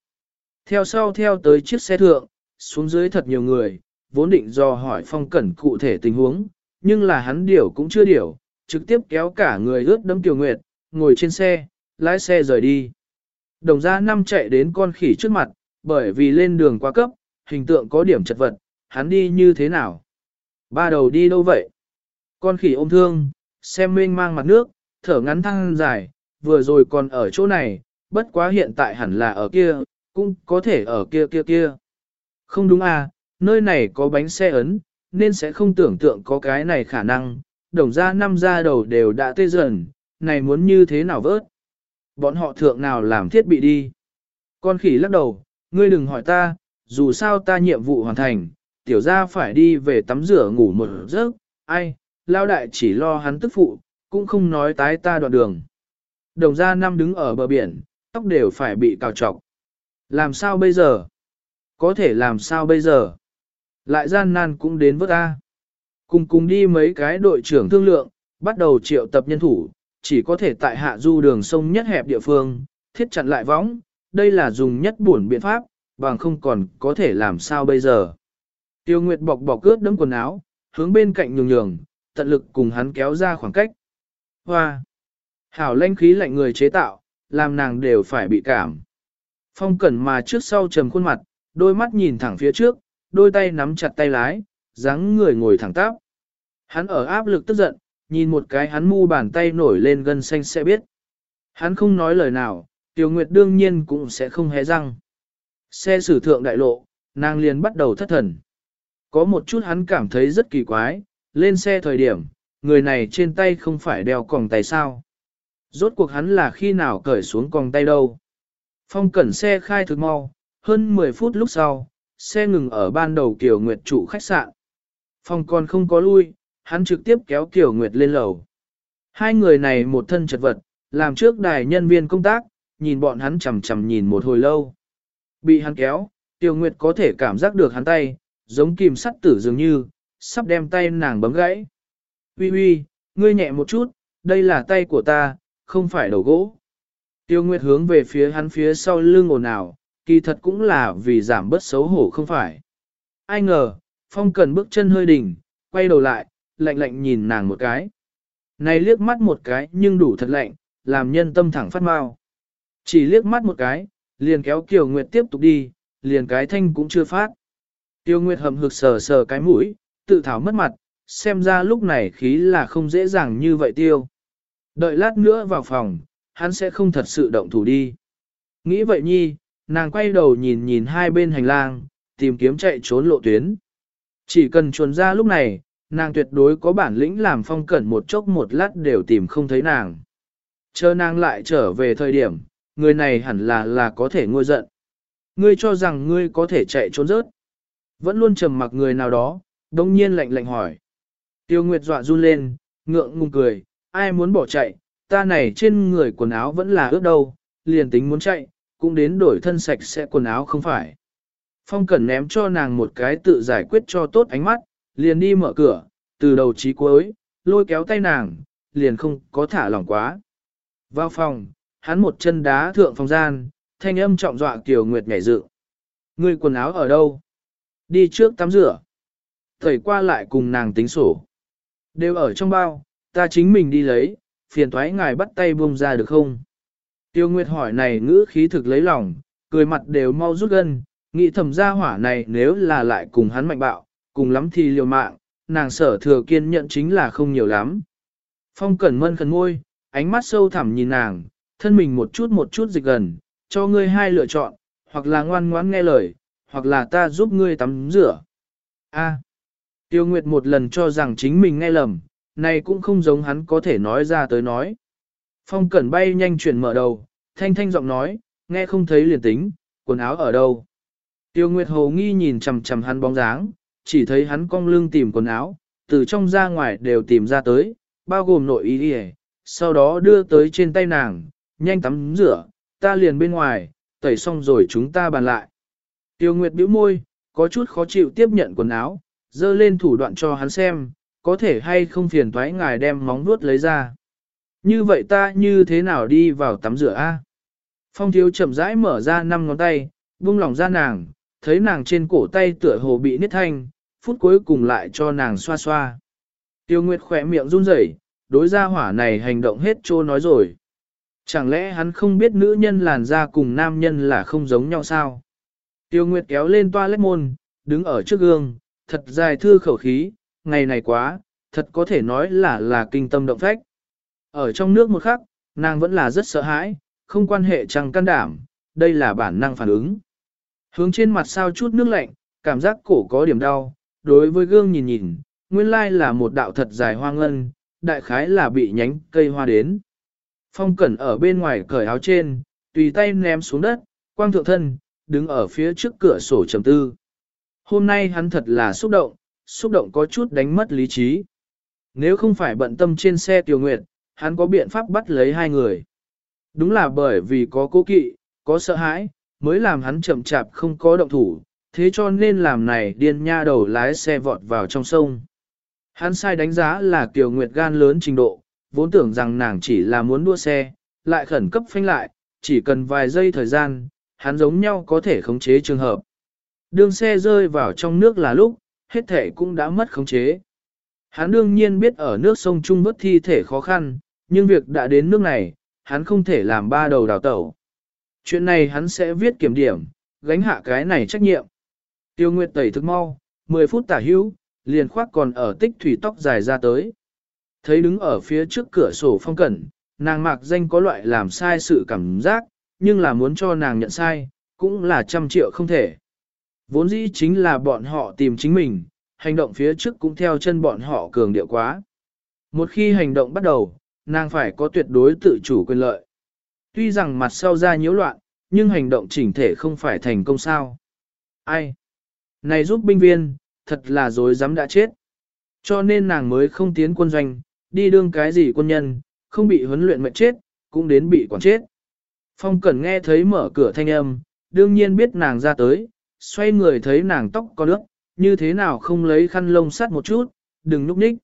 Theo sau theo tới chiếc xe thượng, xuống dưới thật nhiều người, vốn định do hỏi phong cẩn cụ thể tình huống, nhưng là hắn điểu cũng chưa điểu, trực tiếp kéo cả người ướt đấm tiểu nguyệt, ngồi trên xe, lái xe rời đi. Đồng gia năm chạy đến con khỉ trước mặt, bởi vì lên đường quá cấp, hình tượng có điểm chật vật, hắn đi như thế nào? Ba đầu đi đâu vậy? Con khỉ ôm thương, xem mênh mang mặt nước, thở ngắn thăng dài, vừa rồi còn ở chỗ này, bất quá hiện tại hẳn là ở kia, cũng có thể ở kia kia kia. Không đúng à, nơi này có bánh xe ấn, nên sẽ không tưởng tượng có cái này khả năng, đồng ra năm ra đầu đều đã tê dần, này muốn như thế nào vớt. Bọn họ thượng nào làm thiết bị đi. Con khỉ lắc đầu, ngươi đừng hỏi ta, dù sao ta nhiệm vụ hoàn thành, tiểu ra phải đi về tắm rửa ngủ một giấc, ai, lao đại chỉ lo hắn tức phụ, cũng không nói tái ta đoạn đường. Đồng ra năm đứng ở bờ biển, tóc đều phải bị cào trọc. Làm sao bây giờ? Có thể làm sao bây giờ? Lại gian nan cũng đến vớt ta. Cùng cùng đi mấy cái đội trưởng thương lượng, bắt đầu triệu tập nhân thủ, chỉ có thể tại hạ du đường sông nhất hẹp địa phương, thiết chặn lại võng, đây là dùng nhất buồn biện pháp, bằng không còn có thể làm sao bây giờ. Tiêu Nguyệt bọc bọc cướp đấm quần áo, hướng bên cạnh nhường nhường, tận lực cùng hắn kéo ra khoảng cách. Hoa! Hảo lanh khí lạnh người chế tạo, làm nàng đều phải bị cảm. Phong cẩn mà trước sau trầm khuôn mặt, đôi mắt nhìn thẳng phía trước, đôi tay nắm chặt tay lái, dáng người ngồi thẳng tắp. Hắn ở áp lực tức giận, nhìn một cái hắn mu bàn tay nổi lên gân xanh sẽ biết. Hắn không nói lời nào, Tiêu Nguyệt đương nhiên cũng sẽ không hé răng. Xe sử thượng đại lộ, nàng liền bắt đầu thất thần. Có một chút hắn cảm thấy rất kỳ quái, lên xe thời điểm, người này trên tay không phải đeo còng tay sao. Rốt cuộc hắn là khi nào cởi xuống còng tay đâu. Phong cẩn xe khai thực mau, hơn 10 phút lúc sau, xe ngừng ở ban đầu Kiều Nguyệt trụ khách sạn. Phong còn không có lui, hắn trực tiếp kéo Kiều Nguyệt lên lầu. Hai người này một thân chật vật, làm trước đài nhân viên công tác, nhìn bọn hắn chầm chầm nhìn một hồi lâu. Bị hắn kéo, Kiều Nguyệt có thể cảm giác được hắn tay, giống kìm sắt tử dường như, sắp đem tay nàng bấm gãy. Uy uy, ngươi nhẹ một chút, đây là tay của ta, không phải đầu gỗ. Tiêu Nguyệt hướng về phía hắn phía sau lưng ồn ào, kỳ thật cũng là vì giảm bớt xấu hổ không phải. Ai ngờ, Phong Cần bước chân hơi đỉnh, quay đầu lại, lạnh lạnh nhìn nàng một cái. Này liếc mắt một cái nhưng đủ thật lạnh, làm nhân tâm thẳng phát mau. Chỉ liếc mắt một cái, liền kéo Kiều Nguyệt tiếp tục đi, liền cái thanh cũng chưa phát. Tiêu Nguyệt hầm hực sờ sờ cái mũi, tự thảo mất mặt, xem ra lúc này khí là không dễ dàng như vậy tiêu. Đợi lát nữa vào phòng, hắn sẽ không thật sự động thủ đi. Nghĩ vậy nhi, nàng quay đầu nhìn nhìn hai bên hành lang, tìm kiếm chạy trốn lộ tuyến. Chỉ cần chuồn ra lúc này, nàng tuyệt đối có bản lĩnh làm phong cẩn một chốc một lát đều tìm không thấy nàng. Chờ nàng lại trở về thời điểm, người này hẳn là là có thể ngôi giận. Ngươi cho rằng ngươi có thể chạy trốn rớt. Vẫn luôn trầm mặc người nào đó, đông nhiên lạnh lạnh hỏi. Tiêu Nguyệt dọa run lên, ngượng ngùng cười, ai muốn bỏ chạy, ta này trên người quần áo vẫn là ướt đâu, liền tính muốn chạy, cũng đến đổi thân sạch sẽ quần áo không phải. Phong Cẩn ném cho nàng một cái tự giải quyết cho tốt ánh mắt, liền đi mở cửa, từ đầu chí cuối, lôi kéo tay nàng, liền không có thả lỏng quá. Vào phòng, hắn một chân đá thượng phòng gian, thanh âm trọng dọa Kiều Nguyệt nhảy dự. Người quần áo ở đâu? Đi trước tắm rửa. Thầy qua lại cùng nàng tính sổ. Đều ở trong bao, ta chính mình đi lấy, phiền thoái ngài bắt tay buông ra được không? Tiêu Nguyệt hỏi này ngữ khí thực lấy lòng, cười mặt đều mau rút gân, nghĩ thầm ra hỏa này nếu là lại cùng hắn mạnh bạo, cùng lắm thì liều mạng, nàng sở thừa kiên nhận chính là không nhiều lắm. Phong cẩn mân khẩn ngôi, ánh mắt sâu thẳm nhìn nàng, thân mình một chút một chút dịch gần, cho ngươi hai lựa chọn, hoặc là ngoan ngoãn nghe lời, hoặc là ta giúp ngươi tắm rửa. A. Tiêu Nguyệt một lần cho rằng chính mình nghe lầm, này cũng không giống hắn có thể nói ra tới nói. Phong Cẩn bay nhanh chuyển mở đầu, thanh thanh giọng nói, nghe không thấy liền tính, quần áo ở đâu. Tiêu Nguyệt Hồ nghi nhìn chằm chằm hắn bóng dáng, chỉ thấy hắn cong lưng tìm quần áo, từ trong ra ngoài đều tìm ra tới, bao gồm nội y đi sau đó đưa tới trên tay nàng, nhanh tắm rửa, ta liền bên ngoài, tẩy xong rồi chúng ta bàn lại. Tiêu Nguyệt bĩu môi, có chút khó chịu tiếp nhận quần áo, dơ lên thủ đoạn cho hắn xem, có thể hay không phiền thoái ngài đem móng vuốt lấy ra. Như vậy ta như thế nào đi vào tắm rửa a? Phong thiếu chậm rãi mở ra năm ngón tay, buông lỏng ra nàng, thấy nàng trên cổ tay tựa hồ bị nít thanh, phút cuối cùng lại cho nàng xoa xoa. Tiêu Nguyệt khỏe miệng run rẩy, đối ra hỏa này hành động hết trô nói rồi. Chẳng lẽ hắn không biết nữ nhân làn da cùng nam nhân là không giống nhau sao? Tiêu Nguyệt kéo lên toa lét môn, đứng ở trước gương, thật dài thư khẩu khí, ngày này quá, thật có thể nói là là kinh tâm động phách. Ở trong nước một khắc, nàng vẫn là rất sợ hãi, không quan hệ chẳng can đảm, đây là bản năng phản ứng. Hướng trên mặt sao chút nước lạnh, cảm giác cổ có điểm đau, đối với gương nhìn nhìn, nguyên lai là một đạo thật dài hoa ngân, đại khái là bị nhánh cây hoa đến. Phong cẩn ở bên ngoài cởi áo trên, tùy tay ném xuống đất, quang thượng thân, đứng ở phía trước cửa sổ trầm tư. Hôm nay hắn thật là xúc động, xúc động có chút đánh mất lý trí. Nếu không phải bận tâm trên xe Tiểu Nguyệt, hắn có biện pháp bắt lấy hai người. Đúng là bởi vì có cố kỵ, có sợ hãi, mới làm hắn chậm chạp không có động thủ, thế cho nên làm này điên nha đầu lái xe vọt vào trong sông. Hắn sai đánh giá là Kiều Nguyệt gan lớn trình độ, vốn tưởng rằng nàng chỉ là muốn đua xe, lại khẩn cấp phanh lại, chỉ cần vài giây thời gian, hắn giống nhau có thể khống chế trường hợp. Đường xe rơi vào trong nước là lúc, hết thể cũng đã mất khống chế. Hắn đương nhiên biết ở nước sông Trung vớt thi thể khó khăn, nhưng việc đã đến nước này, hắn không thể làm ba đầu đào tẩu. Chuyện này hắn sẽ viết kiểm điểm, gánh hạ cái này trách nhiệm. Tiêu Nguyệt tẩy thức mau, 10 phút tả hữu, liền khoác còn ở tích thủy tóc dài ra tới. Thấy đứng ở phía trước cửa sổ phong cẩn, nàng mạc danh có loại làm sai sự cảm giác, nhưng là muốn cho nàng nhận sai, cũng là trăm triệu không thể. Vốn dĩ chính là bọn họ tìm chính mình, hành động phía trước cũng theo chân bọn họ cường điệu quá. Một khi hành động bắt đầu, nàng phải có tuyệt đối tự chủ quyền lợi. Tuy rằng mặt sau ra nhiễu loạn, nhưng hành động chỉnh thể không phải thành công sao. Ai? Này giúp binh viên, thật là dối dám đã chết. Cho nên nàng mới không tiến quân doanh, đi đương cái gì quân nhân, không bị huấn luyện mệnh chết, cũng đến bị quản chết. Phong Cẩn nghe thấy mở cửa thanh âm, đương nhiên biết nàng ra tới, xoay người thấy nàng tóc có nước, như thế nào không lấy khăn lông sắt một chút, đừng núp ních.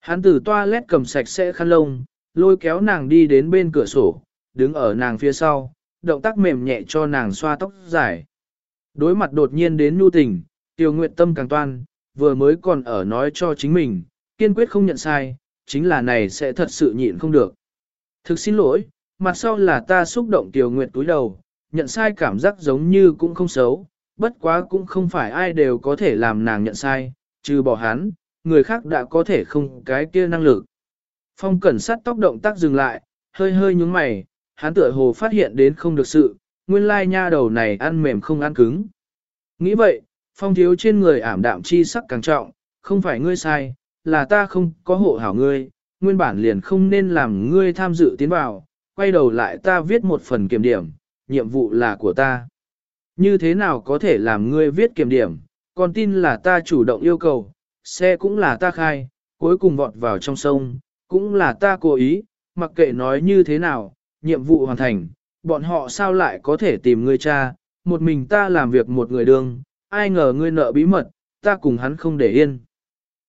Hắn từ toilet cầm sạch sẽ khăn lông, lôi kéo nàng đi đến bên cửa sổ, đứng ở nàng phía sau, động tác mềm nhẹ cho nàng xoa tóc dài. Đối mặt đột nhiên đến nhu tình, Tiêu Nguyệt tâm càng toan, vừa mới còn ở nói cho chính mình, kiên quyết không nhận sai, chính là này sẽ thật sự nhịn không được. Thực xin lỗi, mặt sau là ta xúc động Tiêu Nguyệt túi đầu, nhận sai cảm giác giống như cũng không xấu, bất quá cũng không phải ai đều có thể làm nàng nhận sai, trừ bỏ hắn, người khác đã có thể không cái kia năng lực. Phong cẩn sát tóc động tác dừng lại, hơi hơi nhúng mày, hắn tựa hồ phát hiện đến không được sự, nguyên lai nha đầu này ăn mềm không ăn cứng. Nghĩ vậy, phong thiếu trên người ảm đạm chi sắc càng trọng, không phải ngươi sai, là ta không có hộ hảo ngươi, nguyên bản liền không nên làm ngươi tham dự tiến vào, quay đầu lại ta viết một phần kiểm điểm, nhiệm vụ là của ta. Như thế nào có thể làm ngươi viết kiểm điểm, còn tin là ta chủ động yêu cầu, xe cũng là ta khai, cuối cùng vọt vào trong sông, cũng là ta cố ý, mặc kệ nói như thế nào, nhiệm vụ hoàn thành, bọn họ sao lại có thể tìm ngươi cha, một mình ta làm việc một người đương, ai ngờ ngươi nợ bí mật, ta cùng hắn không để yên.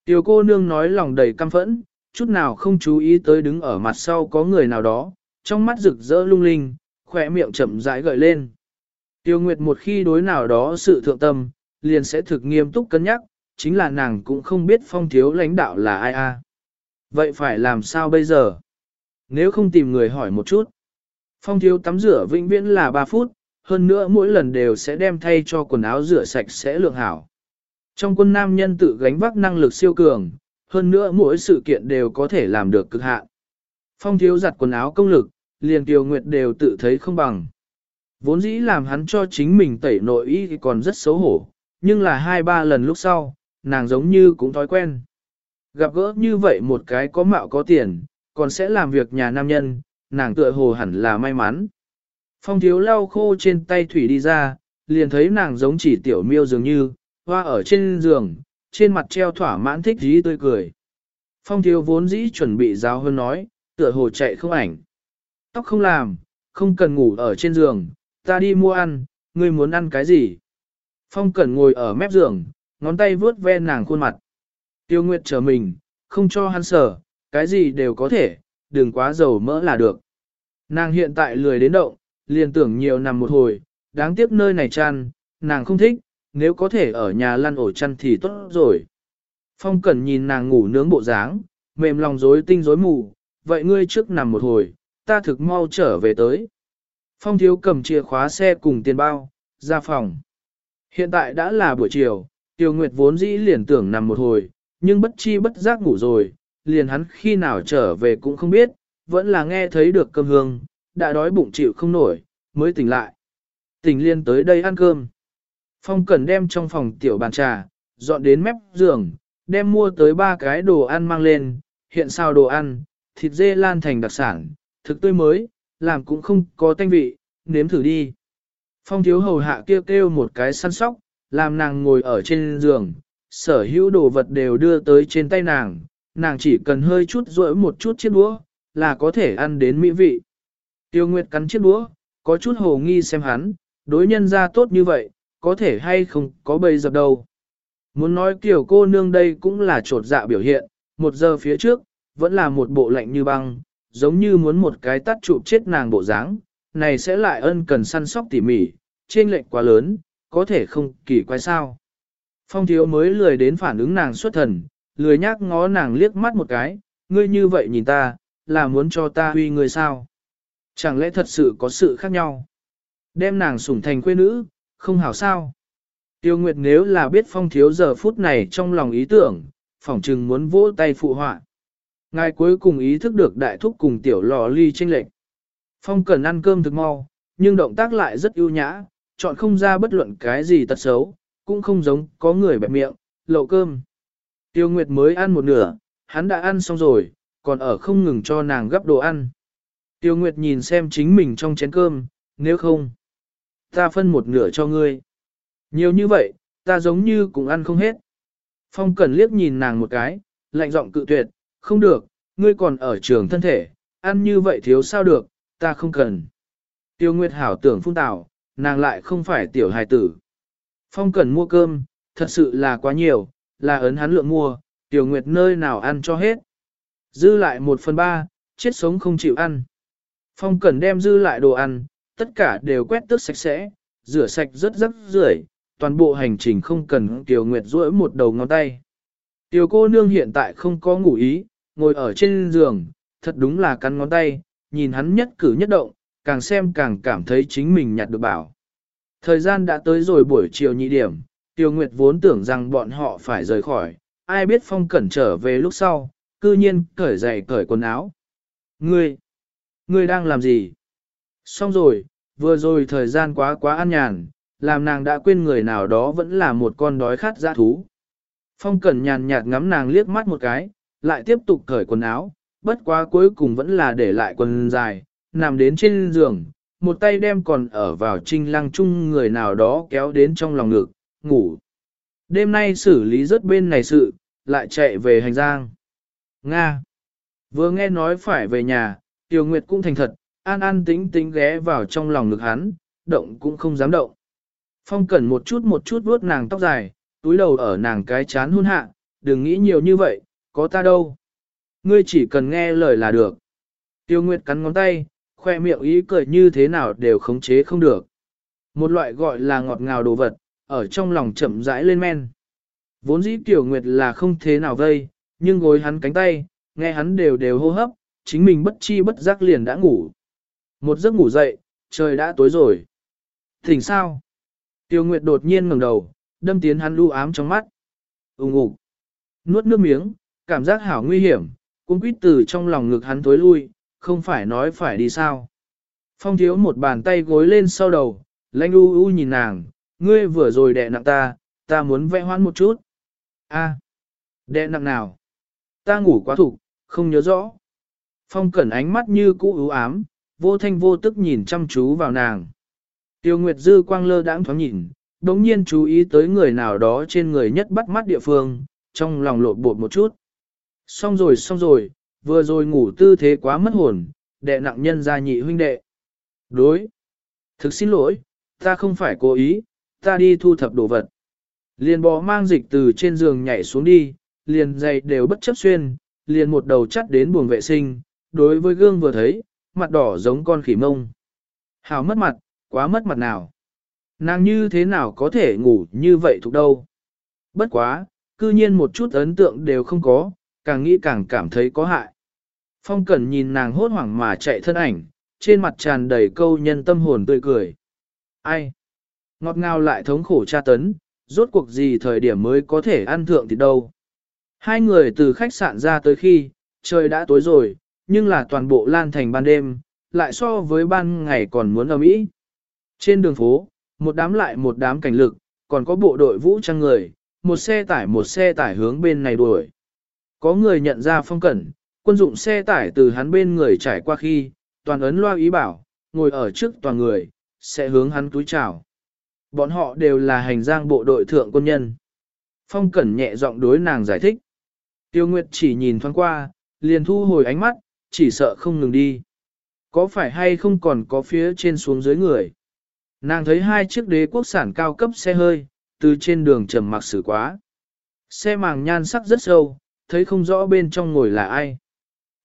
Tiểu cô nương nói lòng đầy căm phẫn, chút nào không chú ý tới đứng ở mặt sau có người nào đó, trong mắt rực rỡ lung linh, khỏe miệng chậm rãi gợi lên. Tiêu Nguyệt một khi đối nào đó sự thượng tâm, liền sẽ thực nghiêm túc cân nhắc, chính là nàng cũng không biết phong thiếu lãnh đạo là ai a. Vậy phải làm sao bây giờ? Nếu không tìm người hỏi một chút. Phong thiếu tắm rửa vĩnh viễn là 3 phút, hơn nữa mỗi lần đều sẽ đem thay cho quần áo rửa sạch sẽ lượng hảo. Trong quân nam nhân tự gánh vác năng lực siêu cường, hơn nữa mỗi sự kiện đều có thể làm được cực hạn. Phong thiếu giặt quần áo công lực, liền tiêu Nguyệt đều tự thấy không bằng. Vốn dĩ làm hắn cho chính mình tẩy nội y thì còn rất xấu hổ, nhưng là hai ba lần lúc sau, nàng giống như cũng thói quen. Gặp gỡ như vậy một cái có mạo có tiền, còn sẽ làm việc nhà nam nhân, nàng tựa hồ hẳn là may mắn. Phong thiếu lau khô trên tay thủy đi ra, liền thấy nàng giống chỉ tiểu miêu dường như, hoa ở trên giường, trên mặt treo thỏa mãn thích dí tươi cười. Phong thiếu vốn dĩ chuẩn bị giáo hơn nói, tựa hồ chạy không ảnh. Tóc không làm, không cần ngủ ở trên giường, ta đi mua ăn, ngươi muốn ăn cái gì? Phong Cẩn ngồi ở mép giường, ngón tay vướt ve nàng khuôn mặt. Tiêu Nguyệt chờ mình, không cho hắn sở, cái gì đều có thể, đừng quá dầu mỡ là được. Nàng hiện tại lười đến động, liền tưởng nhiều nằm một hồi, đáng tiếc nơi này chăn, nàng không thích, nếu có thể ở nhà lăn ổ chăn thì tốt rồi. Phong Cẩn nhìn nàng ngủ nướng bộ dáng, mềm lòng rối tinh rối mù, vậy ngươi trước nằm một hồi, ta thực mau trở về tới. Phong thiếu cầm chìa khóa xe cùng tiền bao, ra phòng. Hiện tại đã là buổi chiều, Tiêu Nguyệt vốn dĩ liền tưởng nằm một hồi, nhưng bất chi bất giác ngủ rồi, liền hắn khi nào trở về cũng không biết, vẫn là nghe thấy được cơm hương, đã đói bụng chịu không nổi, mới tỉnh lại. Tỉnh liên tới đây ăn cơm. Phong cần đem trong phòng tiểu bàn trà, dọn đến mép giường, đem mua tới ba cái đồ ăn mang lên, hiện sao đồ ăn, thịt dê lan thành đặc sản, thực tươi mới, làm cũng không có tanh vị, nếm thử đi. Phong thiếu hầu hạ kêu kêu một cái săn sóc, làm nàng ngồi ở trên giường, sở hữu đồ vật đều đưa tới trên tay nàng, nàng chỉ cần hơi chút rỗi một chút chiếc đũa, là có thể ăn đến mỹ vị. Tiêu Nguyệt cắn chiếc đũa, có chút hồ nghi xem hắn, đối nhân ra tốt như vậy, có thể hay không có bầy dập đâu. Muốn nói kiểu cô nương đây cũng là trột dạ biểu hiện, một giờ phía trước, vẫn là một bộ lạnh như băng, giống như muốn một cái tắt chụp chết nàng bộ dáng, này sẽ lại ân cần săn sóc tỉ mỉ, trên lệnh quá lớn, có thể không kỳ quái sao. Phong thiếu mới lười đến phản ứng nàng xuất thần, lười nhác ngó nàng liếc mắt một cái, ngươi như vậy nhìn ta, là muốn cho ta huy người sao? Chẳng lẽ thật sự có sự khác nhau? Đem nàng sủng thành quê nữ, không hảo sao? Tiêu Nguyệt nếu là biết phong thiếu giờ phút này trong lòng ý tưởng, phỏng chừng muốn vỗ tay phụ họa. Ngài cuối cùng ý thức được đại thúc cùng tiểu lò ly tranh lệch. Phong cần ăn cơm thực mau, nhưng động tác lại rất ưu nhã, chọn không ra bất luận cái gì tật xấu, cũng không giống có người bẹp miệng, lậu cơm. Tiêu Nguyệt mới ăn một nửa, hắn đã ăn xong rồi, còn ở không ngừng cho nàng gấp đồ ăn. Tiêu Nguyệt nhìn xem chính mình trong chén cơm, nếu không, ta phân một nửa cho ngươi. Nhiều như vậy, ta giống như cũng ăn không hết. Phong Cẩn liếc nhìn nàng một cái, lạnh giọng cự tuyệt, không được, ngươi còn ở trường thân thể, ăn như vậy thiếu sao được, ta không cần. Tiêu Nguyệt hảo tưởng phun tảo, nàng lại không phải tiểu hài tử. Phong Cẩn mua cơm, thật sự là quá nhiều, là ấn hắn lượng mua, Tiểu Nguyệt nơi nào ăn cho hết. Dư lại một phần ba, chết sống không chịu ăn. Phong Cẩn đem dư lại đồ ăn, tất cả đều quét tước sạch sẽ, rửa sạch rất rất rưởi, toàn bộ hành trình không cần Tiểu Nguyệt duỗi một đầu ngón tay. Tiểu cô nương hiện tại không có ngủ ý, ngồi ở trên giường, thật đúng là cắn ngón tay, nhìn hắn nhất cử nhất động, càng xem càng cảm thấy chính mình nhặt được bảo. Thời gian đã tới rồi buổi chiều nhị điểm, Tiêu Nguyệt vốn tưởng rằng bọn họ phải rời khỏi, ai biết Phong Cẩn trở về lúc sau, cư nhiên cởi giày cởi quần áo. Ngươi, ngươi đang làm gì? Xong rồi, vừa rồi thời gian quá quá an nhàn, làm nàng đã quên người nào đó vẫn là một con đói khát dã thú. Phong Cẩn nhàn nhạt ngắm nàng liếc mắt một cái, lại tiếp tục cởi quần áo, bất quá cuối cùng vẫn là để lại quần dài, nằm đến trên giường, một tay đem còn ở vào trinh lăng chung người nào đó kéo đến trong lòng ngực, ngủ. Đêm nay xử lý rất bên này sự, lại chạy về hành giang. Nga. Vừa nghe nói phải về nhà, Tiêu Nguyệt cũng thành thật, an an tính tính ghé vào trong lòng ngực hắn, động cũng không dám động. Phong cẩn một chút một chút vuốt nàng tóc dài, túi đầu ở nàng cái chán hôn hạ, đừng nghĩ nhiều như vậy, có ta đâu. Ngươi chỉ cần nghe lời là được. Tiêu Nguyệt cắn ngón tay, khoe miệng ý cười như thế nào đều khống chế không được. Một loại gọi là ngọt ngào đồ vật, ở trong lòng chậm rãi lên men. Vốn dĩ Tiểu Nguyệt là không thế nào vây, nhưng gối hắn cánh tay, nghe hắn đều đều hô hấp, chính mình bất chi bất giác liền đã ngủ. Một giấc ngủ dậy, trời đã tối rồi. Thỉnh sao? Tiêu Nguyệt đột nhiên ngẩng đầu, đâm tiến hắn lưu ám trong mắt. Úng ục. Nuốt nước miếng, cảm giác hảo nguy hiểm, cũng quýt từ trong lòng ngực hắn tối lui, không phải nói phải đi sao. Phong thiếu một bàn tay gối lên sau đầu, lãnh u u nhìn nàng, ngươi vừa rồi đè nặng ta, ta muốn vẽ hoãn một chút. A, à, đè nặng nào? Ta ngủ quá thục, không nhớ rõ. Phong cẩn ánh mắt như cũ ưu ám, vô thanh vô tức nhìn chăm chú vào nàng. Tiêu Nguyệt Dư quang lơ đãng thoáng nhìn, đống nhiên chú ý tới người nào đó trên người nhất bắt mắt địa phương, trong lòng lộn bột một chút. Xong rồi xong rồi, vừa rồi ngủ tư thế quá mất hồn, đệ nặng nhân ra nhị huynh đệ. Đối. Thực xin lỗi, ta không phải cố ý, ta đi thu thập đồ vật. Liền bò mang dịch từ trên giường nhảy xuống đi, liền giày đều bất chấp xuyên, liền một đầu chắt đến buồng vệ sinh, đối với gương vừa thấy, mặt đỏ giống con khỉ mông. Hào mất mặt, quá mất mặt nào. Nàng như thế nào có thể ngủ như vậy thuộc đâu. Bất quá, cư nhiên một chút ấn tượng đều không có, càng nghĩ càng cảm thấy có hại. Phong Cẩn nhìn nàng hốt hoảng mà chạy thân ảnh, trên mặt tràn đầy câu nhân tâm hồn tươi cười. Ai? Ngọt ngào lại thống khổ tra tấn, rốt cuộc gì thời điểm mới có thể ăn thượng thì đâu. Hai người từ khách sạn ra tới khi, trời đã tối rồi, nhưng là toàn bộ lan thành ban đêm, lại so với ban ngày còn muốn ở mỹ. Trên đường phố, một đám lại một đám cảnh lực, còn có bộ đội vũ trang người, một xe tải một xe tải hướng bên này đuổi. Có người nhận ra phong cẩn, quân dụng xe tải từ hắn bên người trải qua khi, toàn ấn loa ý bảo, ngồi ở trước toàn người, sẽ hướng hắn túi chào. Bọn họ đều là hành giang bộ đội thượng quân nhân. Phong cẩn nhẹ giọng đối nàng giải thích. Tiêu Nguyệt chỉ nhìn thoáng qua, liền thu hồi ánh mắt, chỉ sợ không ngừng đi. Có phải hay không còn có phía trên xuống dưới người? Nàng thấy hai chiếc đế quốc sản cao cấp xe hơi, từ trên đường trầm mặc xử quá. Xe màng nhan sắc rất sâu, thấy không rõ bên trong ngồi là ai.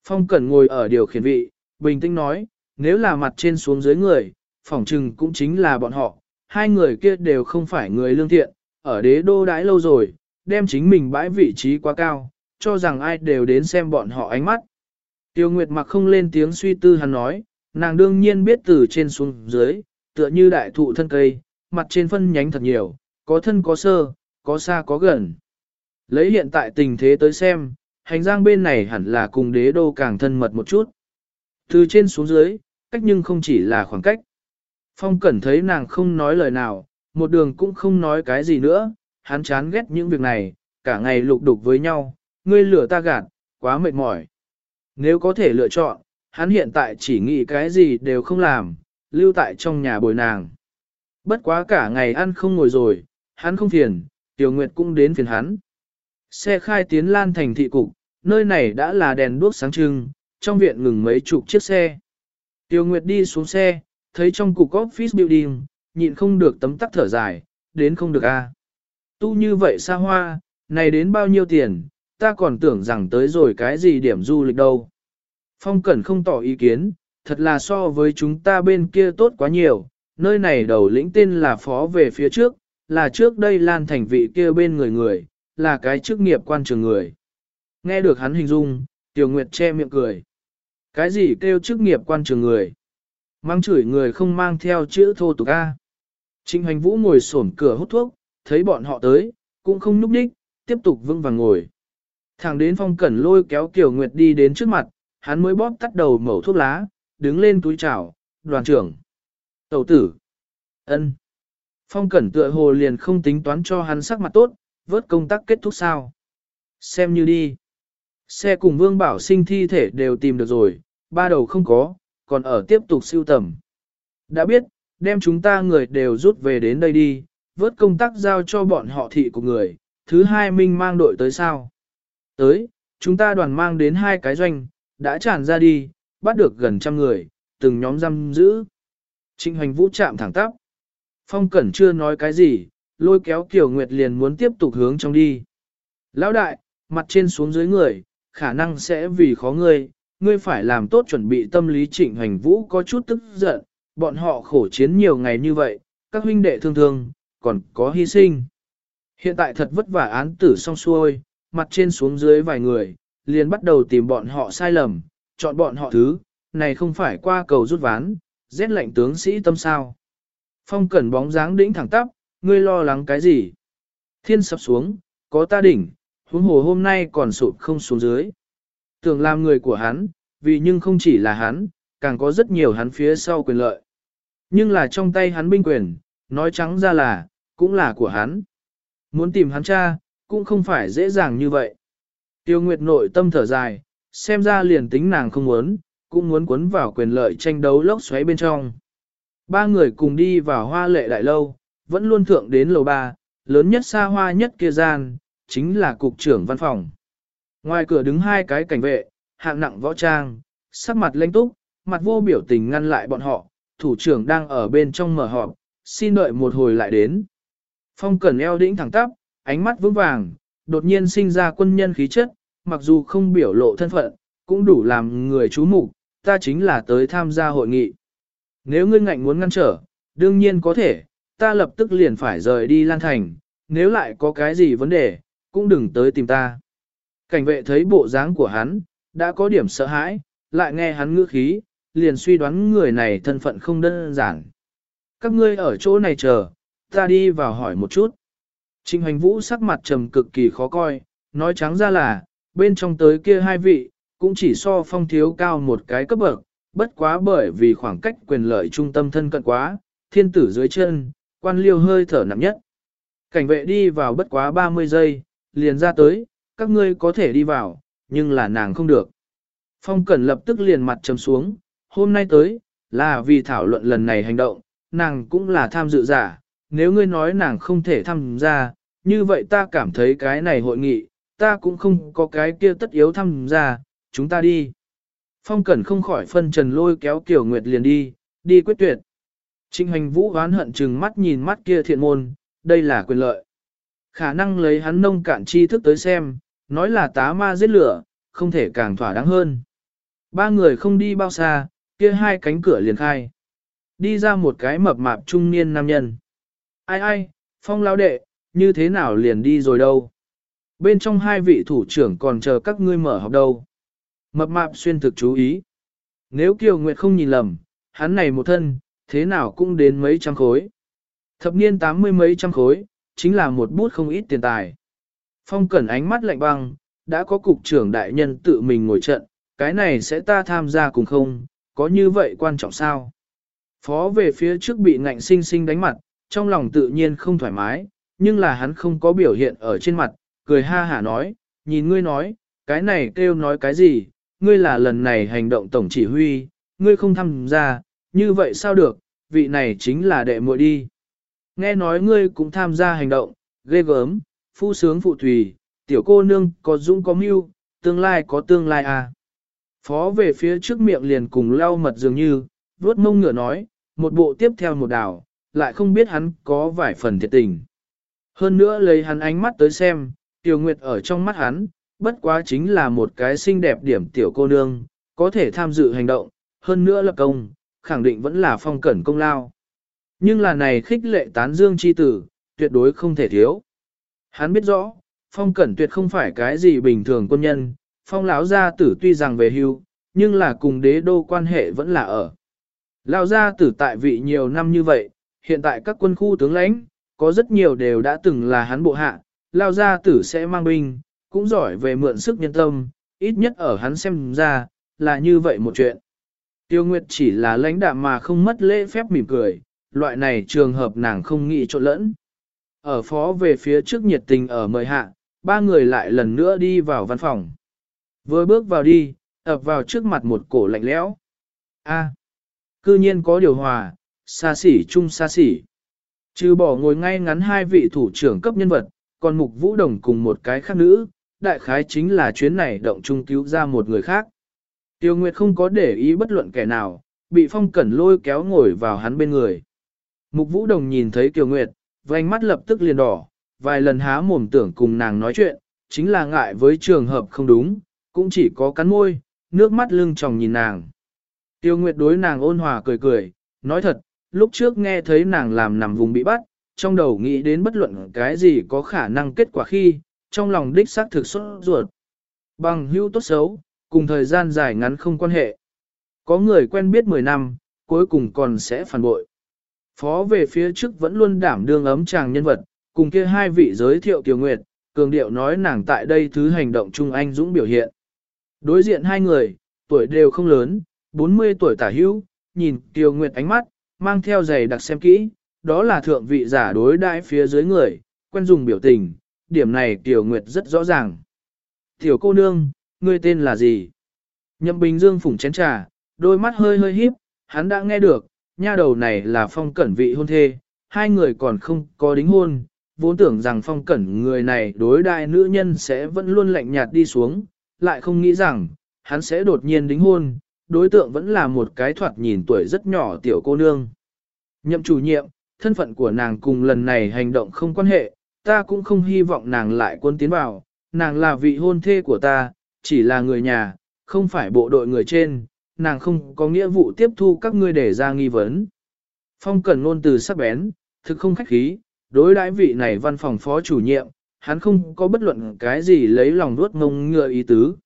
Phong Cẩn ngồi ở điều khiển vị, bình tĩnh nói, nếu là mặt trên xuống dưới người, phỏng chừng cũng chính là bọn họ, hai người kia đều không phải người lương thiện, ở đế đô đãi lâu rồi, đem chính mình bãi vị trí quá cao, cho rằng ai đều đến xem bọn họ ánh mắt. Tiêu Nguyệt mặc không lên tiếng suy tư hắn nói, nàng đương nhiên biết từ trên xuống dưới, tựa như đại thụ thân cây, mặt trên phân nhánh thật nhiều, có thân có sơ, có xa có gần. Lấy hiện tại tình thế tới xem, hành giang bên này hẳn là cùng đế đô càng thân mật một chút. Từ trên xuống dưới, cách nhưng không chỉ là khoảng cách. Phong Cẩn thấy nàng không nói lời nào, một đường cũng không nói cái gì nữa, hắn chán ghét những việc này, cả ngày lục đục với nhau, ngươi lửa ta gạt, quá mệt mỏi. Nếu có thể lựa chọn, hắn hiện tại chỉ nghĩ cái gì đều không làm, lưu tại trong nhà bồi nàng. Bất quá cả ngày ăn không ngồi rồi, hắn không phiền, Tiểu Nguyệt cũng đến phiền hắn. Xe khai tiến lan thành thị cục, nơi này đã là đèn đuốc sáng trưng, trong viện ngừng mấy chục chiếc xe. Tiểu Nguyệt đi xuống xe, thấy trong cục office building, nhịn không được tấm tắc thở dài, đến không được a. Tu như vậy xa hoa, này đến bao nhiêu tiền, ta còn tưởng rằng tới rồi cái gì điểm du lịch đâu. Phong Cẩn không tỏ ý kiến, thật là so với chúng ta bên kia tốt quá nhiều, nơi này đầu lĩnh tên là phó về phía trước, là trước đây lan thành vị kia bên người người, là cái chức nghiệp quan trường người. Nghe được hắn hình dung, Tiểu Nguyệt che miệng cười. Cái gì kêu chức nghiệp quan trường người? Mang chửi người không mang theo chữ thô tục A. Trịnh Hoành Vũ ngồi xổm cửa hút thuốc, thấy bọn họ tới, cũng không núp đích, tiếp tục vững vàng ngồi. Thẳng đến phong cẩn lôi kéo Kiều Nguyệt đi đến trước mặt, hắn mới bóp tắt đầu mẩu thuốc lá, đứng lên túi chào, đoàn trưởng. Tẩu tử. ân. Phong cẩn tựa hồ liền không tính toán cho hắn sắc mặt tốt, vớt công tác kết thúc sao. Xem như đi. Xe cùng vương bảo sinh thi thể đều tìm được rồi, ba đầu không có, còn ở tiếp tục siêu tầm. Đã biết, đem chúng ta người đều rút về đến đây đi, vớt công tác giao cho bọn họ thị của người, thứ hai minh mang đội tới sao. Tới, chúng ta đoàn mang đến hai cái doanh, đã tràn ra đi, bắt được gần trăm người, từng nhóm giam giữ. Trịnh hoành vũ chạm thẳng tắp. Phong Cẩn chưa nói cái gì, lôi kéo Kiều Nguyệt liền muốn tiếp tục hướng trong đi. Lão đại, mặt trên xuống dưới người, khả năng sẽ vì khó ngươi, ngươi phải làm tốt chuẩn bị tâm lý trịnh hành vũ có chút tức giận, bọn họ khổ chiến nhiều ngày như vậy, các huynh đệ thương thương, còn có hy sinh. Hiện tại thật vất vả án tử xong xuôi, mặt trên xuống dưới vài người, liền bắt đầu tìm bọn họ sai lầm, chọn bọn họ thứ, này không phải qua cầu rút ván, rét lạnh tướng sĩ tâm sao. Phong cẩn bóng dáng đĩnh thẳng tắp, ngươi lo lắng cái gì? Thiên sập xuống, có ta đỉnh, huống hồ hôm nay còn sụp không xuống dưới. Tưởng làm người của hắn, vì nhưng không chỉ là hắn, càng có rất nhiều hắn phía sau quyền lợi. Nhưng là trong tay hắn binh quyền, nói trắng ra là, cũng là của hắn. Muốn tìm hắn cha, cũng không phải dễ dàng như vậy. Tiêu Nguyệt nội tâm thở dài, xem ra liền tính nàng không muốn, cũng muốn cuốn vào quyền lợi tranh đấu lốc xoáy bên trong. Ba người cùng đi vào hoa lệ đại lâu, vẫn luôn thượng đến lầu ba, lớn nhất xa hoa nhất kia gian, chính là cục trưởng văn phòng. Ngoài cửa đứng hai cái cảnh vệ, hạng nặng võ trang, sắc mặt lãnh túc, mặt vô biểu tình ngăn lại bọn họ, thủ trưởng đang ở bên trong mở họp, xin đợi một hồi lại đến. Phong cẩn eo đĩnh thẳng tắp, ánh mắt vững vàng, đột nhiên sinh ra quân nhân khí chất, mặc dù không biểu lộ thân phận, cũng đủ làm người chú mục, ta chính là tới tham gia hội nghị. Nếu ngươi ngạnh muốn ngăn trở, đương nhiên có thể, ta lập tức liền phải rời đi Lan Thành, nếu lại có cái gì vấn đề, cũng đừng tới tìm ta. Cảnh vệ thấy bộ dáng của hắn, đã có điểm sợ hãi, lại nghe hắn ngữ khí, liền suy đoán người này thân phận không đơn giản. Các ngươi ở chỗ này chờ, ta đi vào hỏi một chút. Trình Hoành Vũ sắc mặt trầm cực kỳ khó coi, nói trắng ra là, bên trong tới kia hai vị, cũng chỉ so phong thiếu cao một cái cấp bậc, bất quá bởi vì khoảng cách quyền lợi trung tâm thân cận quá, thiên tử dưới chân, quan liêu hơi thở nặng nhất. Cảnh vệ đi vào bất quá 30 giây, liền ra tới, các ngươi có thể đi vào, nhưng là nàng không được. Phong Cẩn lập tức liền mặt trầm xuống, hôm nay tới, là vì thảo luận lần này hành động, nàng cũng là tham dự giả, nếu ngươi nói nàng không thể tham gia, như vậy ta cảm thấy cái này hội nghị, ta cũng không có cái kia tất yếu tham gia, chúng ta đi. Phong Cẩn không khỏi phân trần lôi kéo Kiều Nguyệt liền đi, đi quyết tuyệt. Trịnh hành vũ oán hận chừng mắt nhìn mắt kia thiện môn, đây là quyền lợi. Khả năng lấy hắn nông cạn tri thức tới xem, nói là tá ma giết lửa, không thể càng thỏa đáng hơn. Ba người không đi bao xa, kia hai cánh cửa liền khai. Đi ra một cái mập mạp trung niên nam nhân. Ai ai, phong lao đệ, như thế nào liền đi rồi đâu? Bên trong hai vị thủ trưởng còn chờ các ngươi mở học đâu? Mập mạp xuyên thực chú ý. Nếu Kiều Nguyệt không nhìn lầm, hắn này một thân, thế nào cũng đến mấy trăm khối. Thập niên tám mươi mấy trăm khối, chính là một bút không ít tiền tài. Phong cẩn ánh mắt lạnh băng, đã có cục trưởng đại nhân tự mình ngồi trận, cái này sẽ ta tham gia cùng không, có như vậy quan trọng sao? Phó về phía trước bị ngạnh sinh sinh đánh mặt, trong lòng tự nhiên không thoải mái, nhưng là hắn không có biểu hiện ở trên mặt, cười ha hả nói, nhìn ngươi nói, cái này kêu nói cái gì, ngươi là lần này hành động tổng chỉ huy, ngươi không tham gia, như vậy sao được, vị này chính là đệ muội đi. Nghe nói ngươi cũng tham gia hành động, ghê gớm, phu sướng phụ thùy, tiểu cô nương có dũng có mưu, tương lai có tương lai à. Phó về phía trước miệng liền cùng lau mật dường như, vuốt mông ngựa nói, một bộ tiếp theo một đảo, lại không biết hắn có vài phần thiệt tình. Hơn nữa lấy hắn ánh mắt tới xem, tiểu nguyệt ở trong mắt hắn, bất quá chính là một cái xinh đẹp điểm tiểu cô nương, có thể tham dự hành động, hơn nữa lập công, khẳng định vẫn là phong cẩn công lao. Nhưng là này khích lệ tán dương chi tử, tuyệt đối không thể thiếu. Hắn biết rõ, phong cẩn tuyệt không phải cái gì bình thường quân nhân, phong lão gia tử tuy rằng về hưu, nhưng là cùng đế đô quan hệ vẫn là ở. Lão gia tử tại vị nhiều năm như vậy, hiện tại các quân khu tướng lãnh, có rất nhiều đều đã từng là hắn bộ hạ, Lão gia tử sẽ mang binh, cũng giỏi về mượn sức nhân tâm, ít nhất ở hắn xem ra, là như vậy một chuyện. Tiêu Nguyệt chỉ là lãnh đạm mà không mất lễ phép mỉm cười, loại này trường hợp nàng không nghĩ trộn lẫn. Ở phó về phía trước nhiệt tình ở mời hạ, ba người lại lần nữa đi vào văn phòng. Vừa bước vào đi, ập vào trước mặt một cổ lạnh lẽo. A, cư nhiên có điều hòa, xa xỉ chung xa xỉ. Trừ bỏ ngồi ngay ngắn hai vị thủ trưởng cấp nhân vật, còn mục vũ đồng cùng một cái khác nữ, đại khái chính là chuyến này động trung cứu ra một người khác. Tiêu Nguyệt không có để ý bất luận kẻ nào, bị phong cẩn lôi kéo ngồi vào hắn bên người. Mục vũ đồng nhìn thấy Tiêu Nguyệt, vành mắt lập tức liền đỏ, vài lần há mồm tưởng cùng nàng nói chuyện, chính là ngại với trường hợp không đúng, cũng chỉ có cắn môi, nước mắt lưng tròng nhìn nàng. Tiêu Nguyệt đối nàng ôn hòa cười cười, nói thật, lúc trước nghe thấy nàng làm nằm vùng bị bắt, trong đầu nghĩ đến bất luận cái gì có khả năng kết quả khi, trong lòng đích xác thực xuất ruột. Bằng hữu tốt xấu, cùng thời gian dài ngắn không quan hệ. Có người quen biết 10 năm, cuối cùng còn sẽ phản bội. Phó về phía trước vẫn luôn đảm đương ấm chàng nhân vật, cùng kia hai vị giới thiệu Kiều Nguyệt, cường điệu nói nàng tại đây thứ hành động chung anh dũng biểu hiện. Đối diện hai người, tuổi đều không lớn, 40 tuổi tả hữu, nhìn Kiều Nguyệt ánh mắt, mang theo giày đặc xem kỹ, đó là thượng vị giả đối đãi phía dưới người, quen dùng biểu tình, điểm này Kiều Nguyệt rất rõ ràng. Tiểu cô nương, ngươi tên là gì? Nhậm Bình Dương phủng chén trà, đôi mắt hơi hơi híp, hắn đã nghe được, nha đầu này là phong cẩn vị hôn thê, hai người còn không có đính hôn, vốn tưởng rằng phong cẩn người này đối đại nữ nhân sẽ vẫn luôn lạnh nhạt đi xuống, lại không nghĩ rằng, hắn sẽ đột nhiên đính hôn, đối tượng vẫn là một cái thoạt nhìn tuổi rất nhỏ tiểu cô nương. Nhậm chủ nhiệm, thân phận của nàng cùng lần này hành động không quan hệ, ta cũng không hy vọng nàng lại quân tiến vào, nàng là vị hôn thê của ta, chỉ là người nhà, không phải bộ đội người trên, nàng không có nghĩa vụ tiếp thu các ngươi để ra nghi vấn. Phong Cẩn Nôn từ sắc bén, thực không khách khí, đối đãi vị này văn phòng phó chủ nhiệm, hắn không có bất luận cái gì lấy lòng nuốt ngông ngựa ý tứ.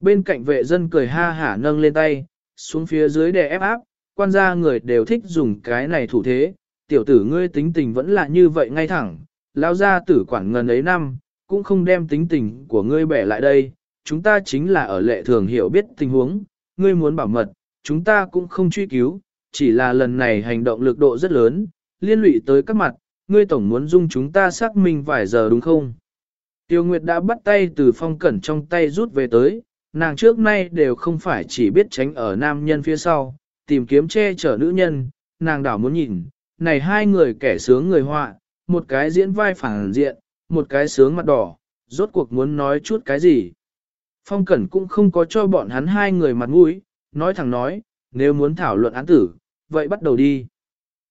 Bên cạnh vệ dân cười ha hả nâng lên tay, xuống phía dưới đè ép áp, quan gia người đều thích dùng cái này thủ thế, tiểu tử ngươi tính tình vẫn là như vậy ngay thẳng, lao ra tử quản ngần ấy năm, cũng không đem tính tình của ngươi bẻ lại đây, chúng ta chính là ở lệ thường hiểu biết tình huống, ngươi muốn bảo mật, chúng ta cũng không truy cứu, chỉ là lần này hành động lực độ rất lớn, liên lụy tới các mặt, ngươi tổng muốn dung chúng ta xác minh vài giờ đúng không? Tiêu Nguyệt đã bắt tay từ phong cẩn trong tay rút về tới, nàng trước nay đều không phải chỉ biết tránh ở nam nhân phía sau, tìm kiếm che chở nữ nhân, nàng đảo muốn nhìn, này hai người kẻ sướng người họa, một cái diễn vai phản diện, một cái sướng mặt đỏ, rốt cuộc muốn nói chút cái gì. Phong Cẩn cũng không có cho bọn hắn hai người mặt mũi, nói thẳng nói, nếu muốn thảo luận án tử, vậy bắt đầu đi.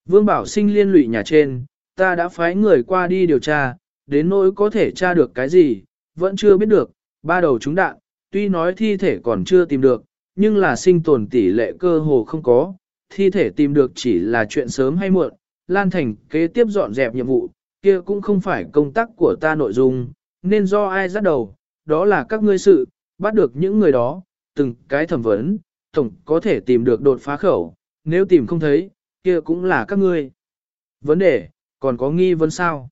Vương Bảo Sinh liên lụy nhà trên, ta đã phái người qua đi điều tra, đến nỗi có thể tra được cái gì, vẫn chưa biết được, ba đầu trúng đạn, tuy nói thi thể còn chưa tìm được, nhưng là sinh tồn tỷ lệ cơ hồ không có, thi thể tìm được chỉ là chuyện sớm hay muộn, Lan Thành kế tiếp dọn dẹp nhiệm vụ, kia cũng không phải công tác của ta nội dung, nên do ai dắt đầu, đó là các ngươi sự, bắt được những người đó, từng cái thẩm vấn, tổng có thể tìm được đột phá khẩu, nếu tìm không thấy, kia cũng là các ngươi. Vấn đề, còn có nghi vấn sao?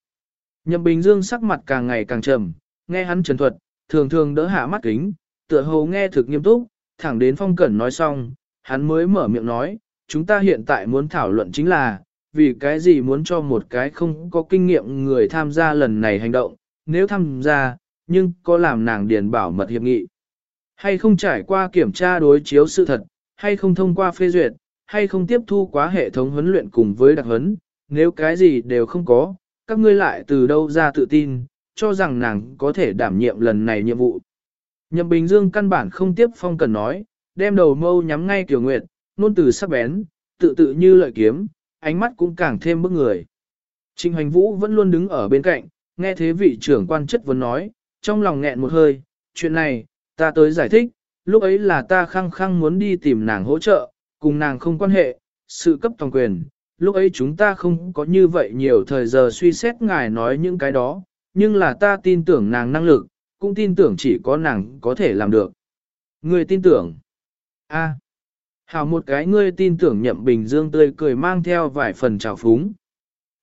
Nhậm Bình Dương sắc mặt càng ngày càng trầm, nghe hắn trần thuật, thường thường đỡ hạ mắt kính, tựa hồ nghe thực nghiêm túc, thẳng đến phong cẩn nói xong, hắn mới mở miệng nói, chúng ta hiện tại muốn thảo luận chính là, vì cái gì muốn cho một cái không có kinh nghiệm người tham gia lần này hành động, nếu tham gia, nhưng có làm nàng điền bảo mật hiệp nghị. Hay không trải qua kiểm tra đối chiếu sự thật, hay không thông qua phê duyệt, hay không tiếp thu quá hệ thống huấn luyện cùng với đặc huấn, nếu cái gì đều không có, các ngươi lại từ đâu ra tự tin, cho rằng nàng có thể đảm nhiệm lần này nhiệm vụ. Nhậm Bình Dương căn bản không tiếp phong cần nói, đem đầu mâu nhắm ngay Tiểu Nguyệt, nôn từ sắc bén, tự tự như lợi kiếm, ánh mắt cũng càng thêm bức người. Trình Hoành Vũ vẫn luôn đứng ở bên cạnh, nghe thế vị trưởng quan chất vấn nói, trong lòng nghẹn một hơi, chuyện này, ta tới giải thích, lúc ấy là ta khăng khăng muốn đi tìm nàng hỗ trợ, cùng nàng không quan hệ, sự cấp toàn quyền, lúc ấy chúng ta không có như vậy nhiều thời giờ suy xét ngài nói những cái đó, nhưng là ta tin tưởng nàng năng lực, cũng tin tưởng chỉ có nàng có thể làm được. Người tin tưởng. A. À. Hảo một cái ngươi tin tưởng nhậm bình dương tươi cười mang theo vài phần trào phúng.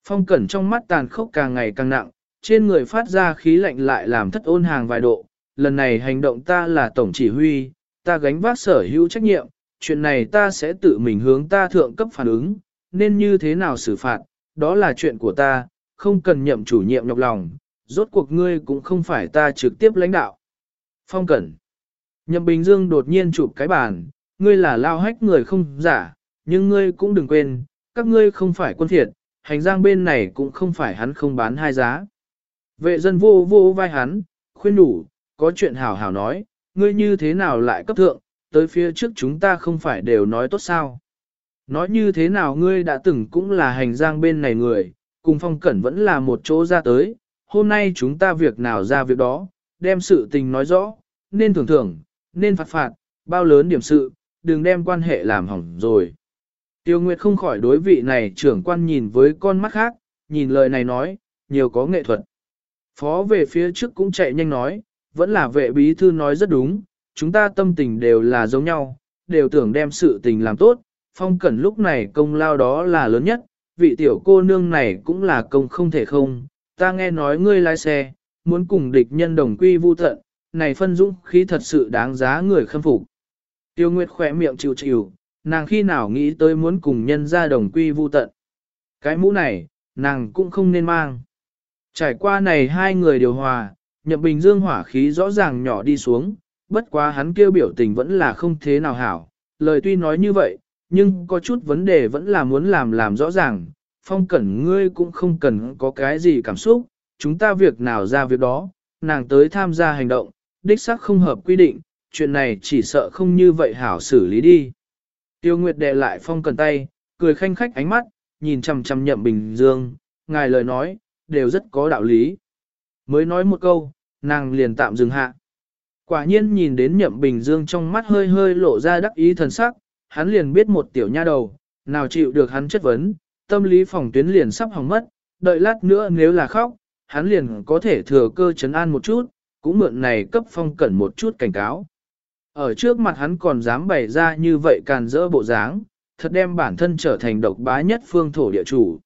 Phong cẩn trong mắt tàn khốc càng ngày càng nặng, trên người phát ra khí lạnh lại làm thất ôn hàng vài độ. Lần này hành động ta là tổng chỉ huy, ta gánh vác sở hữu trách nhiệm, chuyện này ta sẽ tự mình hướng ta thượng cấp phản ứng, nên như thế nào xử phạt, đó là chuyện của ta, không cần nhậm chủ nhiệm nhọc lòng, rốt cuộc ngươi cũng không phải ta trực tiếp lãnh đạo. Phong Cẩn Nhậm Bình Dương đột nhiên chụp cái bàn, ngươi là lao hách người không giả, nhưng ngươi cũng đừng quên, các ngươi không phải quân thiệt, hành giang bên này cũng không phải hắn không bán hai giá. Vệ dân vô vô vai hắn, khuyên đủ, có chuyện hảo hảo nói, ngươi như thế nào lại cấp thượng, tới phía trước chúng ta không phải đều nói tốt sao. Nói như thế nào ngươi đã từng cũng là hành giang bên này người, cùng phong cẩn vẫn là một chỗ ra tới, hôm nay chúng ta việc nào ra việc đó, đem sự tình nói rõ, nên thưởng thưởng, nên phạt phạt, bao lớn điểm sự, đừng đem quan hệ làm hỏng rồi. Tiêu Nguyệt không khỏi đối vị này trưởng quan nhìn với con mắt khác, nhìn lời này nói, nhiều có nghệ thuật. Phó về phía trước cũng chạy nhanh nói, vẫn là vệ bí thư nói rất đúng, chúng ta tâm tình đều là giống nhau, đều tưởng đem sự tình làm tốt, phong cẩn lúc này công lao đó là lớn nhất, vị tiểu cô nương này cũng là công không thể không, ta nghe nói ngươi lái xe, muốn cùng địch nhân đồng quy vu tận, này phân dũng khí thật sự đáng giá người khâm phục. Tiêu Nguyệt khỏe miệng chịu chịu, nàng khi nào nghĩ tới muốn cùng nhân ra đồng quy vu tận. Cái mũ này, nàng cũng không nên mang. Trải qua này hai người điều hòa, nhậm bình dương hỏa khí rõ ràng nhỏ đi xuống, bất quá hắn kêu biểu tình vẫn là không thế nào hảo. Lời tuy nói như vậy, nhưng có chút vấn đề vẫn là muốn làm làm rõ ràng. Phong cẩn ngươi cũng không cần có cái gì cảm xúc, chúng ta việc nào ra việc đó, nàng tới tham gia hành động, đích xác không hợp quy định, chuyện này chỉ sợ không như vậy hảo xử lý đi. Tiêu Nguyệt đệ lại phong Cẩn tay, cười khanh khách ánh mắt, nhìn chằm chằm nhậm bình dương, ngài lời nói, đều rất có đạo lý. Mới nói một câu, nàng liền tạm dừng hạ. Quả nhiên nhìn đến nhậm bình dương trong mắt hơi hơi lộ ra đắc ý thần sắc, hắn liền biết một tiểu nha đầu, nào chịu được hắn chất vấn, tâm lý phòng tuyến liền sắp hỏng mất, đợi lát nữa nếu là khóc, hắn liền có thể thừa cơ chấn an một chút, cũng mượn này cấp phong cẩn một chút cảnh cáo. Ở trước mặt hắn còn dám bày ra như vậy càn rỡ bộ dáng, thật đem bản thân trở thành độc bá nhất phương thổ địa chủ.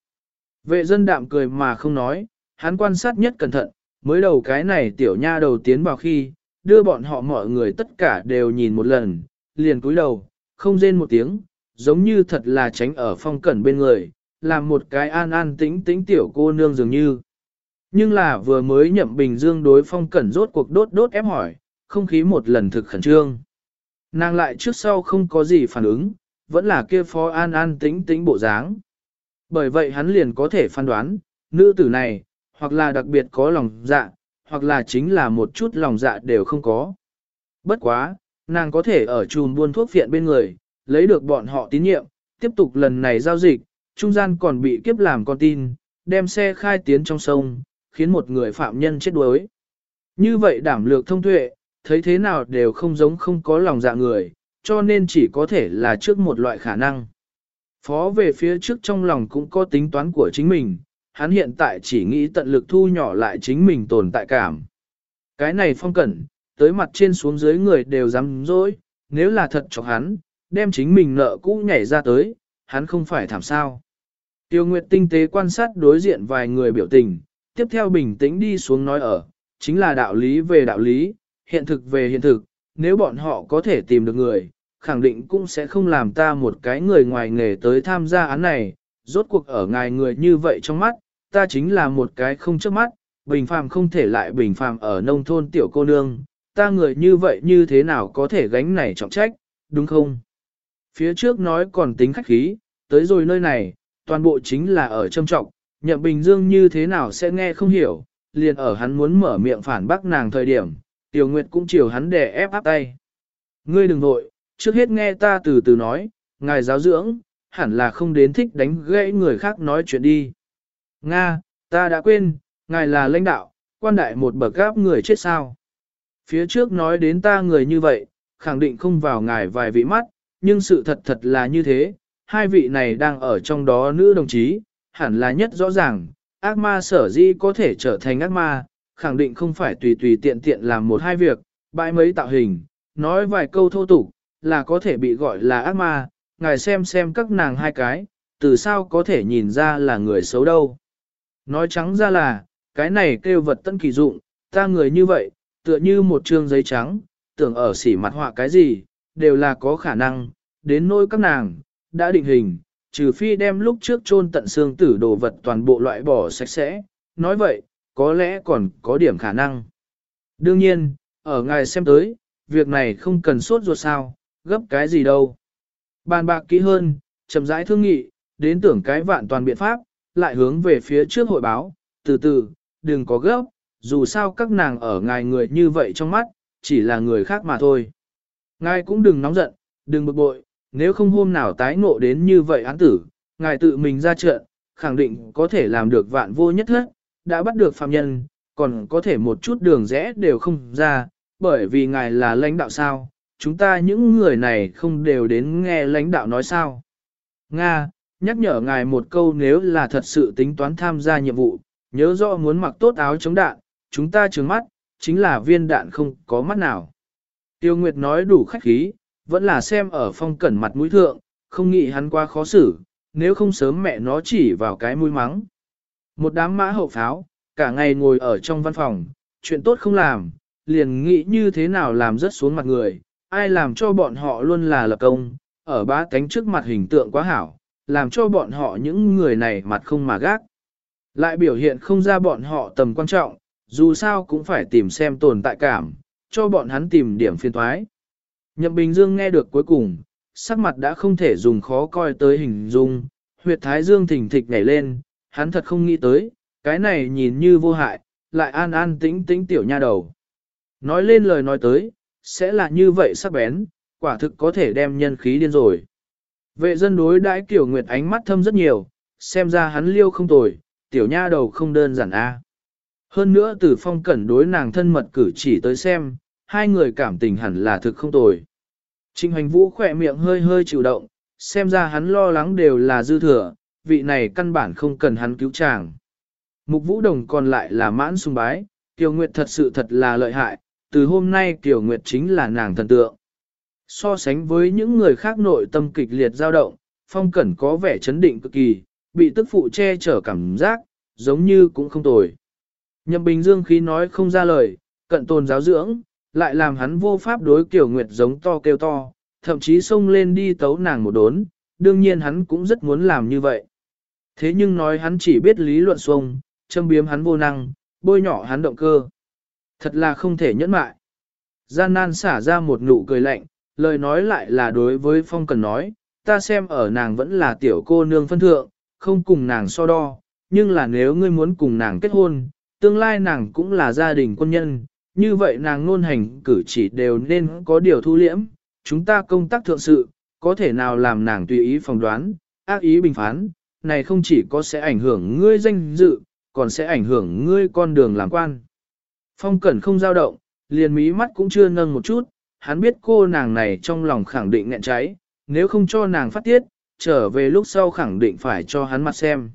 Vệ dân đạm cười mà không nói, hắn quan sát nhất cẩn thận, mới đầu cái này tiểu nha đầu tiến vào khi, đưa bọn họ mọi người tất cả đều nhìn một lần, liền cúi đầu, không rên một tiếng, giống như thật là tránh ở phong cẩn bên người, làm một cái an an tĩnh tĩnh tiểu cô nương dường như. Nhưng là vừa mới nhậm bình dương đối phong cẩn rốt cuộc đốt đốt ép hỏi, không khí một lần thực khẩn trương. Nàng lại trước sau không có gì phản ứng, vẫn là kia phó an an tĩnh tĩnh bộ dáng. Bởi vậy hắn liền có thể phán đoán, nữ tử này, hoặc là đặc biệt có lòng dạ, hoặc là chính là một chút lòng dạ đều không có. Bất quá, nàng có thể ở chùm buôn thuốc viện bên người, lấy được bọn họ tín nhiệm, tiếp tục lần này giao dịch, trung gian còn bị kiếp làm con tin, đem xe khai tiến trong sông, khiến một người phạm nhân chết đuối. Như vậy đảm lược thông tuệ, thấy thế nào đều không giống không có lòng dạ người, cho nên chỉ có thể là trước một loại khả năng. Phó về phía trước trong lòng cũng có tính toán của chính mình, hắn hiện tại chỉ nghĩ tận lực thu nhỏ lại chính mình tồn tại cảm. Cái này phong cẩn, tới mặt trên xuống dưới người đều dám dối, nếu là thật cho hắn, đem chính mình nợ cũ nhảy ra tới, hắn không phải thảm sao. Tiêu Nguyệt tinh tế quan sát đối diện vài người biểu tình, tiếp theo bình tĩnh đi xuống nói ở, chính là đạo lý về đạo lý, hiện thực về hiện thực, nếu bọn họ có thể tìm được người, khẳng định cũng sẽ không làm ta một cái người ngoài nghề tới tham gia án này, rốt cuộc ở ngài người như vậy trong mắt, ta chính là một cái không trước mắt, bình phàm không thể lại bình phàm ở nông thôn tiểu cô nương, ta người như vậy như thế nào có thể gánh này trọng trách, đúng không? Phía trước nói còn tính khách khí, tới rồi nơi này, toàn bộ chính là ở trâm trọng, nhậm bình dương như thế nào sẽ nghe không hiểu, liền ở hắn muốn mở miệng phản bác nàng thời điểm, tiểu nguyệt cũng chiều hắn để ép áp tay. Ngươi đừng vội, trước hết nghe ta từ từ nói, ngài giáo dưỡng, hẳn là không đến thích đánh gãy người khác nói chuyện đi. Nga, ta đã quên, ngài là lãnh đạo, quan đại một bậc gáp người chết sao. Phía trước nói đến ta người như vậy, khẳng định không vào ngài vài vị mắt, nhưng sự thật thật là như thế, hai vị này đang ở trong đó nữ đồng chí, hẳn là nhất rõ ràng, ác ma sở di có thể trở thành ác ma, khẳng định không phải tùy tùy tiện tiện làm một hai việc, bãi mấy tạo hình, nói vài câu thô tục, là có thể bị gọi là ác ma, ngài xem xem các nàng hai cái, từ sao có thể nhìn ra là người xấu đâu. Nói trắng ra là, cái này kêu vật tân kỳ dụng, ta người như vậy, tựa như một trương giấy trắng, tưởng ở xỉ mặt họa cái gì, đều là có khả năng, đến nỗi các nàng, đã định hình, trừ phi đem lúc trước chôn tận xương tử đồ vật toàn bộ loại bỏ sạch sẽ, nói vậy, có lẽ còn có điểm khả năng. Đương nhiên, ở ngài xem tới, việc này không cần sốt ruột sao, gấp cái gì đâu. Bàn bạc kỹ hơn, chậm rãi thương nghị, đến tưởng cái vạn toàn biện pháp, lại hướng về phía trước hội báo, từ từ, đừng có gấp, dù sao các nàng ở ngài người như vậy trong mắt, chỉ là người khác mà thôi. Ngài cũng đừng nóng giận, đừng bực bội, nếu không hôm nào tái ngộ đến như vậy án tử, ngài tự mình ra trận, khẳng định có thể làm được vạn vô nhất hết, đã bắt được phạm nhân, còn có thể một chút đường rẽ đều không ra, bởi vì ngài là lãnh đạo sao, chúng ta những người này không đều đến nghe lãnh đạo nói sao. Nga, nhắc nhở ngài một câu nếu là thật sự tính toán tham gia nhiệm vụ, nhớ rõ muốn mặc tốt áo chống đạn, chúng ta trừng mắt, chính là viên đạn không có mắt nào. Tiêu Nguyệt nói đủ khách khí, vẫn là xem ở phong cẩn mặt mũi thượng, không nghĩ hắn qua khó xử, nếu không sớm mẹ nó chỉ vào cái mũi mắng. Một đám mã hậu pháo, cả ngày ngồi ở trong văn phòng, chuyện tốt không làm, liền nghĩ như thế nào làm rất xuống mặt người, ai làm cho bọn họ luôn là lập công, ở ba cánh trước mặt hình tượng quá hảo, làm cho bọn họ những người này mặt không mà gác. Lại biểu hiện không ra bọn họ tầm quan trọng, dù sao cũng phải tìm xem tồn tại cảm, cho bọn hắn tìm điểm phiên thoái. Nhậm Bình Dương nghe được cuối cùng, sắc mặt đã không thể dùng khó coi tới hình dung, huyệt thái dương thỉnh thịch nhảy lên, hắn thật không nghĩ tới, cái này nhìn như vô hại, lại an an tĩnh tĩnh tiểu nha đầu. Nói lên lời nói tới, sẽ là như vậy sắc bén, quả thực có thể đem nhân khí điên rồi. Vệ dân đối đãi kiểu nguyệt ánh mắt thâm rất nhiều, xem ra hắn liêu không tồi, tiểu nha đầu không đơn giản a. Hơn nữa từ phong cẩn đối nàng thân mật cử chỉ tới xem, hai người cảm tình hẳn là thực không tồi. Trình hoành vũ khỏe miệng hơi hơi chịu động, xem ra hắn lo lắng đều là dư thừa, vị này căn bản không cần hắn cứu chàng. Mục vũ đồng còn lại là mãn sung bái, Kiều Nguyệt thật sự thật là lợi hại, từ hôm nay Kiều Nguyệt chính là nàng thần tượng. So sánh với những người khác nội tâm kịch liệt dao động, phong cẩn có vẻ chấn định cực kỳ, bị tức phụ che chở cảm giác, giống như cũng không tồi. Nhậm Bình Dương khí nói không ra lời, cận tồn giáo dưỡng, lại làm hắn vô pháp đối kiểu Nguyệt giống to kêu to, thậm chí xông lên đi tấu nàng một đốn, đương nhiên hắn cũng rất muốn làm như vậy. Thế nhưng nói hắn chỉ biết lý luận xuông, châm biếm hắn vô năng, bôi nhỏ hắn động cơ. Thật là không thể nhẫn mại. Gian nan xả ra một nụ cười lạnh, lời nói lại là đối với Phong Cần nói, ta xem ở nàng vẫn là tiểu cô nương phân thượng, không cùng nàng so đo, nhưng là nếu ngươi muốn cùng nàng kết hôn, tương lai nàng cũng là gia đình quân nhân, như vậy nàng ngôn hành cử chỉ đều nên có điều thu liễm, chúng ta công tác thượng sự, có thể nào làm nàng tùy ý phỏng đoán, ác ý bình phán, này không chỉ có sẽ ảnh hưởng ngươi danh dự, còn sẽ ảnh hưởng ngươi con đường làm quan. Phong Cẩn không dao động, liền mí mắt cũng chưa nâng một chút, hắn biết cô nàng này trong lòng khẳng định nghẹn cháy, nếu không cho nàng phát tiết, trở về lúc sau khẳng định phải cho hắn mặt xem.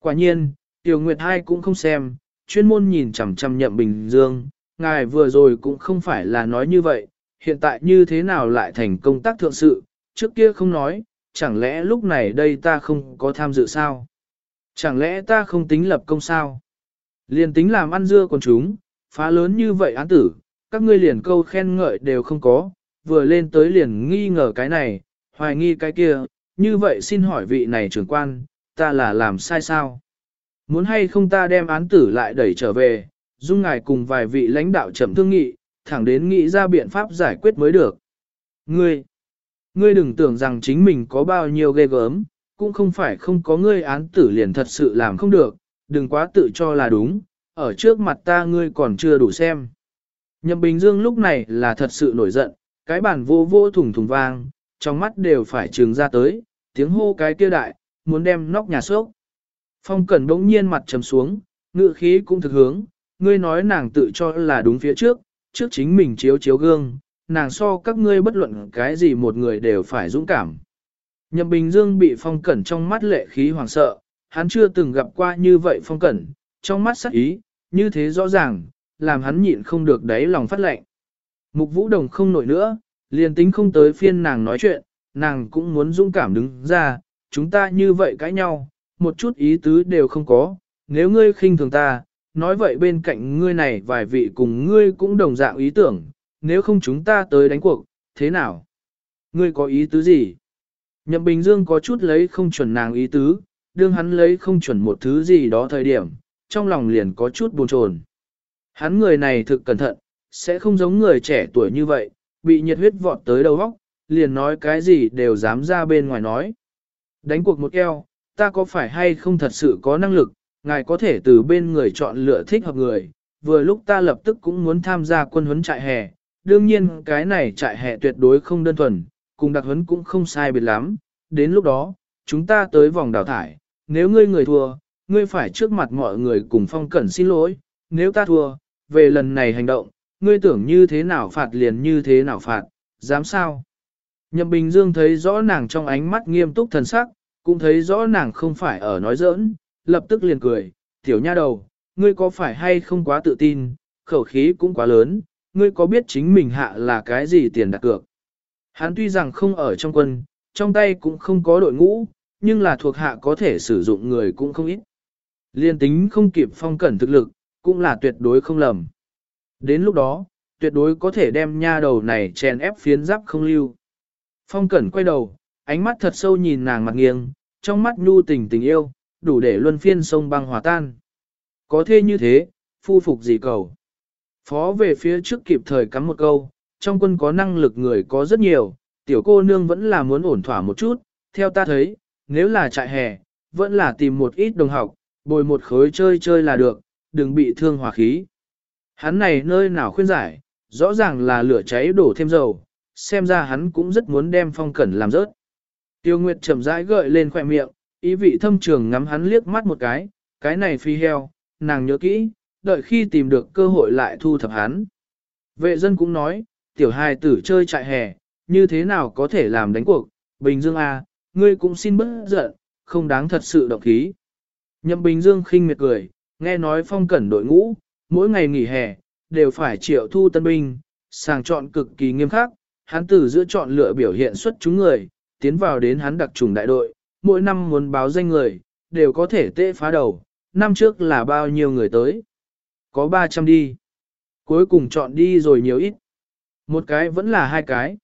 Quả nhiên, Tiểu Nguyệt hai cũng không xem, chuyên môn nhìn chằm chằm nhậm bình dương, ngài vừa rồi cũng không phải là nói như vậy, hiện tại như thế nào lại thành công tác thượng sự, trước kia không nói, chẳng lẽ lúc này đây ta không có tham dự sao? Chẳng lẽ ta không tính lập công sao? Liền tính làm ăn dưa còn chúng, phá lớn như vậy án tử, các ngươi liền câu khen ngợi đều không có, vừa lên tới liền nghi ngờ cái này, hoài nghi cái kia, như vậy xin hỏi vị này trưởng quan, ta là làm sai sao? Muốn hay không ta đem án tử lại đẩy trở về, dung ngài cùng vài vị lãnh đạo chậm thương nghị, thẳng đến nghĩ ra biện pháp giải quyết mới được. Ngươi, ngươi đừng tưởng rằng chính mình có bao nhiêu ghê gớm, cũng không phải không có ngươi án tử liền thật sự làm không được, đừng quá tự cho là đúng, ở trước mặt ta ngươi còn chưa đủ xem. Nhậm Bình Dương lúc này là thật sự nổi giận, cái bản vô vô thùng thùng vang, trong mắt đều phải trừng ra tới, tiếng hô cái kia đại, muốn đem nóc nhà sốc. Phong Cẩn bỗng nhiên mặt trầm xuống, ngựa khí cũng thực hướng, ngươi nói nàng tự cho là đúng phía trước, trước chính mình chiếu chiếu gương, nàng so các ngươi bất luận cái gì một người đều phải dũng cảm. Nhậm Bình Dương bị Phong Cẩn trong mắt lệ khí hoàng sợ, hắn chưa từng gặp qua như vậy Phong Cẩn, trong mắt sắc ý, như thế rõ ràng, làm hắn nhịn không được đáy lòng phát lệnh. Mục Vũ Đồng không nổi nữa, liền tính không tới phiên nàng nói chuyện, nàng cũng muốn dũng cảm đứng ra, chúng ta như vậy cãi nhau, một chút ý tứ đều không có, nếu ngươi khinh thường ta, nói vậy bên cạnh ngươi này vài vị cùng ngươi cũng đồng dạng ý tưởng, nếu không chúng ta tới đánh cuộc, thế nào? Ngươi có ý tứ gì? Nhậm Bình Dương có chút lấy không chuẩn nàng ý tứ, đương hắn lấy không chuẩn một thứ gì đó thời điểm, trong lòng liền có chút buồn chồn. Hắn người này thực cẩn thận, sẽ không giống người trẻ tuổi như vậy, bị nhiệt huyết vọt tới đầu óc, liền nói cái gì đều dám ra bên ngoài nói. Đánh cuộc một eo, ta có phải hay không thật sự có năng lực, ngài có thể từ bên người chọn lựa thích hợp người, vừa lúc ta lập tức cũng muốn tham gia quân huấn trại hè, đương nhiên cái này trại hè tuyệt đối không đơn thuần, cùng đặc huấn cũng không sai biệt lắm, đến lúc đó, chúng ta tới vòng đào thải, nếu ngươi người thua, ngươi phải trước mặt mọi người cùng phong cẩn xin lỗi, nếu ta thua, về lần này hành động, ngươi tưởng như thế nào phạt liền như thế nào phạt, dám sao? Nhậm Bình Dương thấy rõ nàng trong ánh mắt nghiêm túc thần sắc, cũng thấy rõ nàng không phải ở nói giỡn, lập tức liền cười, tiểu nha đầu, ngươi có phải hay không quá tự tin, khẩu khí cũng quá lớn, ngươi có biết chính mình hạ là cái gì tiền đặt cược. Hắn tuy rằng không ở trong quân, trong tay cũng không có đội ngũ, nhưng là thuộc hạ có thể sử dụng người cũng không ít. Liên tính không kịp phong cẩn thực lực, cũng là tuyệt đối không lầm. Đến lúc đó, tuyệt đối có thể đem nha đầu này chèn ép phiến giáp không lưu. Phong cẩn quay đầu, ánh mắt thật sâu nhìn nàng mặt nghiêng, trong mắt nhu tình tình yêu, đủ để luân phiên sông băng hòa tan. Có thế như thế, phu phục gì cầu. Phó về phía trước kịp thời cắm một câu, trong quân có năng lực người có rất nhiều, tiểu cô nương vẫn là muốn ổn thỏa một chút, theo ta thấy, nếu là trại hè, vẫn là tìm một ít đồng học, bồi một khối chơi chơi là được, đừng bị thương hòa khí. Hắn này nơi nào khuyên giải, rõ ràng là lửa cháy đổ thêm dầu, xem ra hắn cũng rất muốn đem phong cẩn làm rớt. Tiêu Nguyệt chậm rãi gợi lên khỏe miệng, ý vị thâm trường ngắm hắn liếc mắt một cái, cái này phi heo, nàng nhớ kỹ, đợi khi tìm được cơ hội lại thu thập hắn. Vệ dân cũng nói, tiểu hài tử chơi trại hè, như thế nào có thể làm đánh cuộc, Bình Dương à, ngươi cũng xin bớt giận, không đáng thật sự động khí. Nhậm Bình Dương khinh miệt cười, nghe nói phong cẩn đội ngũ, mỗi ngày nghỉ hè, đều phải triệu thu tân binh, sàng chọn cực kỳ nghiêm khắc, hắn tử giữa chọn lựa biểu hiện xuất chúng người, tiến vào đến hắn đặc trùng đại đội, mỗi năm muốn báo danh người, đều có thể tệ phá đầu, năm trước là bao nhiêu người tới. Có 300 đi. Cuối cùng chọn đi rồi nhiều ít. Một cái vẫn là hai cái.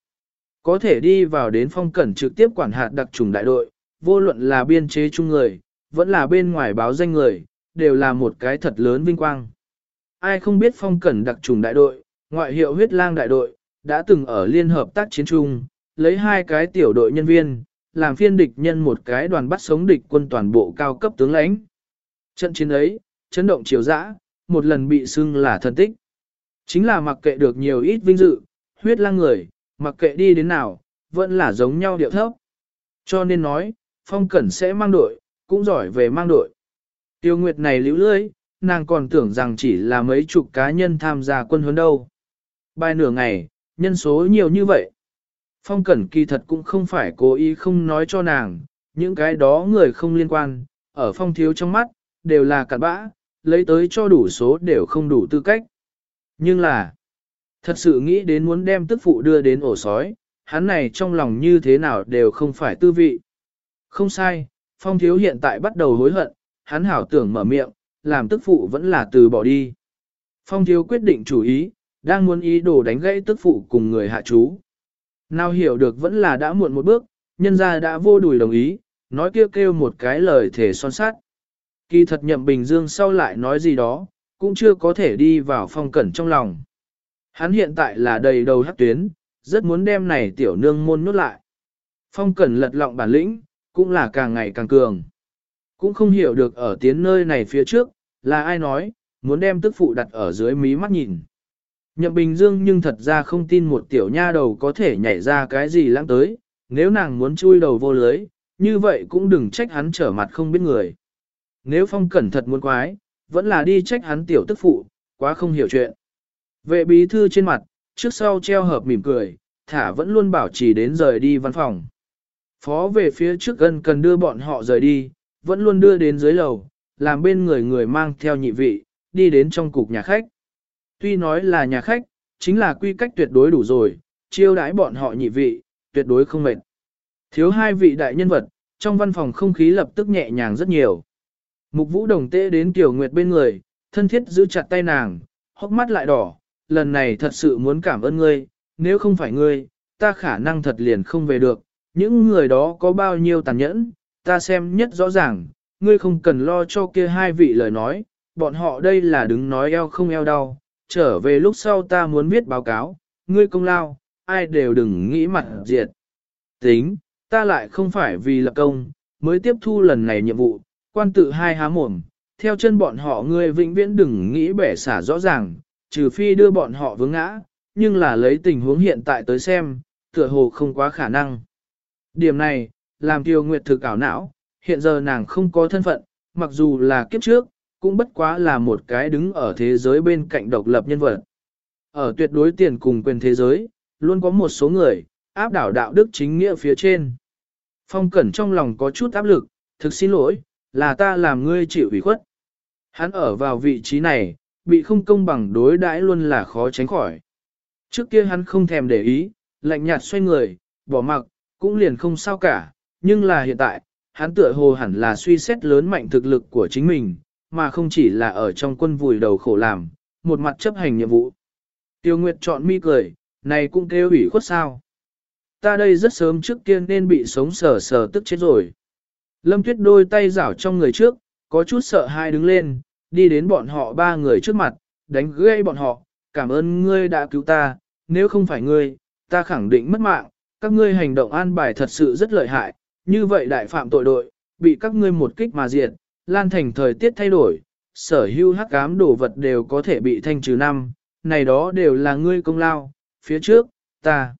Có thể đi vào đến phong cẩn trực tiếp quản hạt đặc trùng đại đội, vô luận là biên chế chung người, vẫn là bên ngoài báo danh người, đều là một cái thật lớn vinh quang. Ai không biết phong cẩn đặc trùng đại đội, ngoại hiệu huyết lang đại đội, đã từng ở liên hợp tác chiến trung, lấy hai cái tiểu đội nhân viên, làm phiên địch nhân một cái đoàn bắt sống địch quân toàn bộ cao cấp tướng lãnh. Trận chiến ấy, chấn động chiều dã, một lần bị xưng là thân tích. Chính là mặc kệ được nhiều ít vinh dự, huyết lang người, mặc kệ đi đến nào, vẫn là giống nhau điệu thấp. Cho nên nói, phong cẩn sẽ mang đội, cũng giỏi về mang đội. Tiêu Nguyệt này liễu lưới, nàng còn tưởng rằng chỉ là mấy chục cá nhân tham gia quân huấn đâu. Bài nửa ngày, nhân số nhiều như vậy. Phong Cẩn kỳ thật cũng không phải cố ý không nói cho nàng, những cái đó người không liên quan, ở phong thiếu trong mắt, đều là cặn bã, lấy tới cho đủ số đều không đủ tư cách. Nhưng là, thật sự nghĩ đến muốn đem tức phụ đưa đến ổ sói, hắn này trong lòng như thế nào đều không phải tư vị. Không sai, phong thiếu hiện tại bắt đầu hối hận, hắn hảo tưởng mở miệng, làm tức phụ vẫn là từ bỏ đi. Phong thiếu quyết định chủ ý, đang muốn ý đồ đánh gãy tức phụ cùng người hạ chú. Nào hiểu được vẫn là đã muộn một bước, nhân gia đã vô đùi đồng ý, nói kêu kêu một cái lời thể son sát. Kỳ thật nhậm Bình Dương sau lại nói gì đó, cũng chưa có thể đi vào phong cẩn trong lòng. Hắn hiện tại là đầy đầu hắc tuyến, rất muốn đem này tiểu nương môn nuốt lại. Phong cẩn lật lọng bản lĩnh, cũng là càng ngày càng cường. Cũng không hiểu được ở tiến nơi này phía trước, là ai nói, muốn đem tức phụ đặt ở dưới mí mắt nhìn. Nhậm Bình Dương nhưng thật ra không tin một tiểu nha đầu có thể nhảy ra cái gì lãng tới, nếu nàng muốn chui đầu vô lưới, như vậy cũng đừng trách hắn trở mặt không biết người. Nếu phong cẩn thật muốn quái, vẫn là đi trách hắn tiểu tức phụ, quá không hiểu chuyện. Vệ bí thư trên mặt, trước sau treo hợp mỉm cười, thả vẫn luôn bảo trì đến rời đi văn phòng. Phó về phía trước gần cần đưa bọn họ rời đi, vẫn luôn đưa đến dưới lầu, làm bên người người mang theo nhị vị, đi đến trong cục nhà khách. Tuy nói là nhà khách, chính là quy cách tuyệt đối đủ rồi, chiêu đãi bọn họ nhị vị, tuyệt đối không mệt. Thiếu hai vị đại nhân vật, trong văn phòng không khí lập tức nhẹ nhàng rất nhiều. Mục vũ đồng tê đến Tiểu Nguyệt bên người, thân thiết giữ chặt tay nàng, hốc mắt lại đỏ, lần này thật sự muốn cảm ơn ngươi, nếu không phải ngươi, ta khả năng thật liền không về được, những người đó có bao nhiêu tàn nhẫn, ta xem nhất rõ ràng, ngươi không cần lo cho kia hai vị lời nói, bọn họ đây là đứng nói eo không eo đau, trở về lúc sau ta muốn viết báo cáo, ngươi công lao, ai đều đừng nghĩ mặt diệt. Tính, ta lại không phải vì lập công, mới tiếp thu lần này nhiệm vụ, quan tự hai há mồm, theo chân bọn họ ngươi vĩnh viễn đừng nghĩ bẻ xả rõ ràng, trừ phi đưa bọn họ vướng ngã, nhưng là lấy tình huống hiện tại tới xem, tựa hồ không quá khả năng. Điểm này, làm Tiêu Nguyệt thực ảo não, hiện giờ nàng không có thân phận, mặc dù là kiếp trước, cũng bất quá là một cái đứng ở thế giới bên cạnh độc lập nhân vật. Ở tuyệt đối tiền cùng quyền thế giới, luôn có một số người, áp đảo đạo đức chính nghĩa phía trên. Phong Cẩn trong lòng có chút áp lực, thực xin lỗi, là ta làm ngươi chịu ủy khuất. Hắn ở vào vị trí này, bị không công bằng đối đãi luôn là khó tránh khỏi. Trước kia hắn không thèm để ý, lạnh nhạt xoay người, bỏ mặc, cũng liền không sao cả, nhưng là hiện tại, hắn tựa hồ hẳn là suy xét lớn mạnh thực lực của chính mình, mà không chỉ là ở trong quân vùi đầu khổ làm, một mặt chấp hành nhiệm vụ. Tiêu Nguyệt chọn mi cười, này cũng kêu ủy khuất sao. Ta đây rất sớm trước kia nên bị sống sờ sờ tức chết rồi. Lâm Tuyết đôi tay rảo trong người trước, có chút sợ hai đứng lên, đi đến bọn họ ba người trước mặt, đánh gây bọn họ, cảm ơn ngươi đã cứu ta, nếu không phải ngươi, ta khẳng định mất mạng, các ngươi hành động an bài thật sự rất lợi hại, như vậy đại phạm tội đội, bị các ngươi một kích mà diệt, lan thành thời tiết thay đổi, sở hữu hắc ám đồ vật đều có thể bị thanh trừ năm, này đó đều là ngươi công lao, phía trước, ta,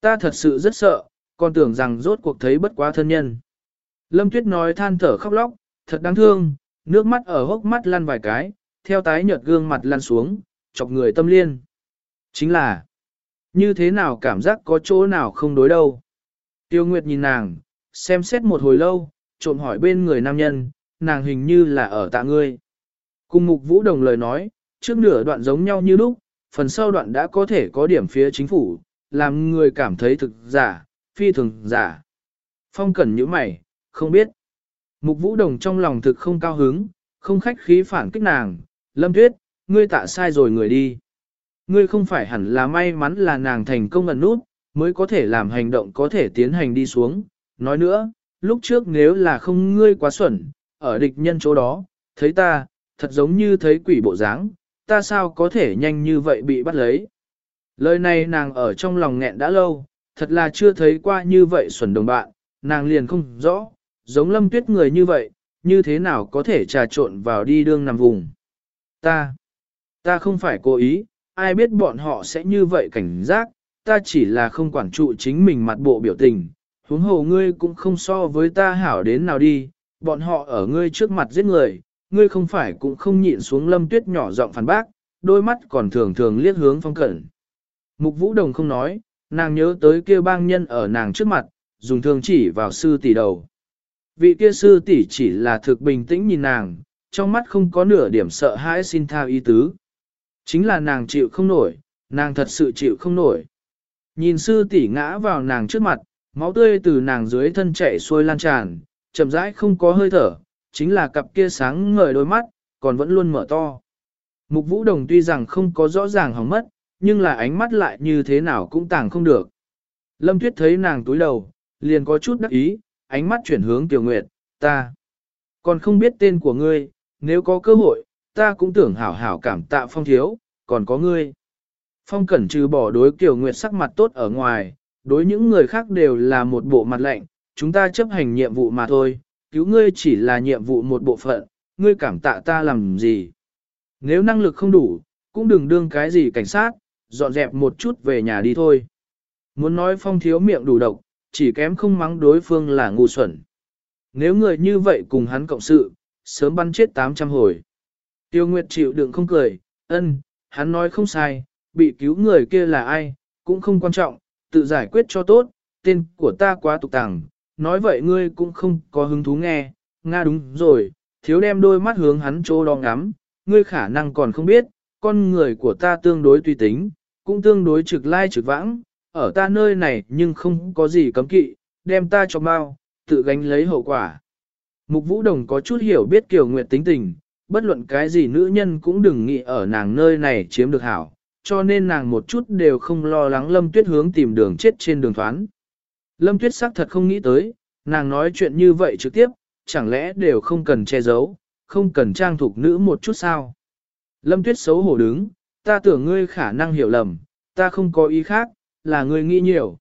ta thật sự rất sợ, còn tưởng rằng rốt cuộc thấy bất quá thân nhân. Lâm Tuyết nói than thở khóc lóc, thật đáng thương, nước mắt ở hốc mắt lăn vài cái, theo tái nhợt gương mặt lăn xuống, chọc người tâm liên. Chính là, như thế nào cảm giác có chỗ nào không đối đâu. Tiêu Nguyệt nhìn nàng, xem xét một hồi lâu, trộm hỏi bên người nam nhân, nàng hình như là ở tạ ngươi. Cùng mục vũ đồng lời nói, trước nửa đoạn giống nhau như lúc, phần sau đoạn đã có thể có điểm phía chính phủ, làm người cảm thấy thực giả, phi thường giả. Phong cẩn như mày, không biết. Mục vũ đồng trong lòng thực không cao hứng, không khách khí phản kích nàng, lâm tuyết, ngươi tạ sai rồi người đi. Ngươi không phải hẳn là may mắn là nàng thành công ẩn nút, mới có thể làm hành động có thể tiến hành đi xuống. Nói nữa, lúc trước nếu là không ngươi quá xuẩn, ở địch nhân chỗ đó, thấy ta, thật giống như thấy quỷ bộ dáng, ta sao có thể nhanh như vậy bị bắt lấy. Lời này nàng ở trong lòng nghẹn đã lâu, thật là chưa thấy qua như vậy xuẩn đồng bạn, nàng liền không rõ, giống lâm tuyết người như vậy, như thế nào có thể trà trộn vào đi đương nằm vùng. Ta, ta không phải cố ý, ai biết bọn họ sẽ như vậy cảnh giác, ta chỉ là không quản trụ chính mình mặt bộ biểu tình, huống hồ ngươi cũng không so với ta hảo đến nào đi, bọn họ ở ngươi trước mặt giết người, ngươi không phải cũng không nhịn xuống lâm tuyết nhỏ giọng phản bác, đôi mắt còn thường thường liếc hướng phong cẩn. Mục vũ đồng không nói, nàng nhớ tới kia bang nhân ở nàng trước mặt, dùng thương chỉ vào sư tỷ đầu. Vị kia sư tỷ chỉ là thực bình tĩnh nhìn nàng, trong mắt không có nửa điểm sợ hãi xin tha ý tứ. Chính là nàng chịu không nổi, nàng thật sự chịu không nổi. Nhìn sư tỷ ngã vào nàng trước mặt, máu tươi từ nàng dưới thân chảy xuôi lan tràn, chậm rãi không có hơi thở, chính là cặp kia sáng ngời đôi mắt, còn vẫn luôn mở to. Mục vũ đồng tuy rằng không có rõ ràng hỏng mất, nhưng là ánh mắt lại như thế nào cũng tàng không được. Lâm Tuyết thấy nàng túi đầu, liền có chút đắc ý, ánh mắt chuyển hướng Tiểu Nguyệt, ta. Còn không biết tên của ngươi, nếu có cơ hội, ta cũng tưởng hảo hảo cảm tạ phong thiếu, còn có ngươi. Phong cẩn trừ bỏ đối Kiều Nguyệt sắc mặt tốt ở ngoài, đối những người khác đều là một bộ mặt lạnh, chúng ta chấp hành nhiệm vụ mà thôi, cứu ngươi chỉ là nhiệm vụ một bộ phận, ngươi cảm tạ ta làm gì. Nếu năng lực không đủ, cũng đừng đương cái gì cảnh sát, dọn dẹp một chút về nhà đi thôi. Muốn nói phong thiếu miệng đủ độc, chỉ kém không mắng đối phương là ngu xuẩn. Nếu người như vậy cùng hắn cộng sự, sớm bắn chết 800 hồi. Tiêu Nguyệt chịu đựng không cười, ân, hắn nói không sai, bị cứu người kia là ai, cũng không quan trọng, tự giải quyết cho tốt, tên của ta quá tục tàng, nói vậy ngươi cũng không có hứng thú nghe, Nga đúng rồi, thiếu đem đôi mắt hướng hắn chỗ đo ngắm, ngươi khả năng còn không biết, con người của ta tương đối tùy tính, cũng tương đối trực lai trực vãng, ở ta nơi này nhưng không có gì cấm kỵ, đem ta cho mau tự gánh lấy hậu quả. Mục Vũ Đồng có chút hiểu biết Kiều Nguyệt tính tình, bất luận cái gì nữ nhân cũng đừng nghĩ ở nàng nơi này chiếm được hảo, cho nên nàng một chút đều không lo lắng Lâm Tuyết hướng tìm đường chết trên đường thoán. Lâm Tuyết xác thật không nghĩ tới, nàng nói chuyện như vậy trực tiếp, chẳng lẽ đều không cần che giấu, không cần trang thục nữ một chút sao. Lâm Tuyết xấu hổ đứng, ta tưởng ngươi khả năng hiểu lầm, ta không có ý khác, là ngươi nghĩ nhiều.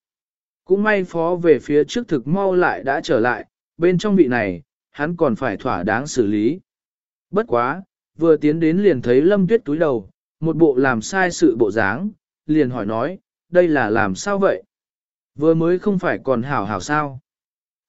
Cũng may phó về phía trước thực mau lại đã trở lại, bên trong vị này, hắn còn phải thỏa đáng xử lý. Bất quá, vừa tiến đến liền thấy Lâm Tuyết túi đầu, một bộ làm sai sự bộ dáng, liền hỏi nói, đây là làm sao vậy? Vừa mới không phải còn hảo hảo sao?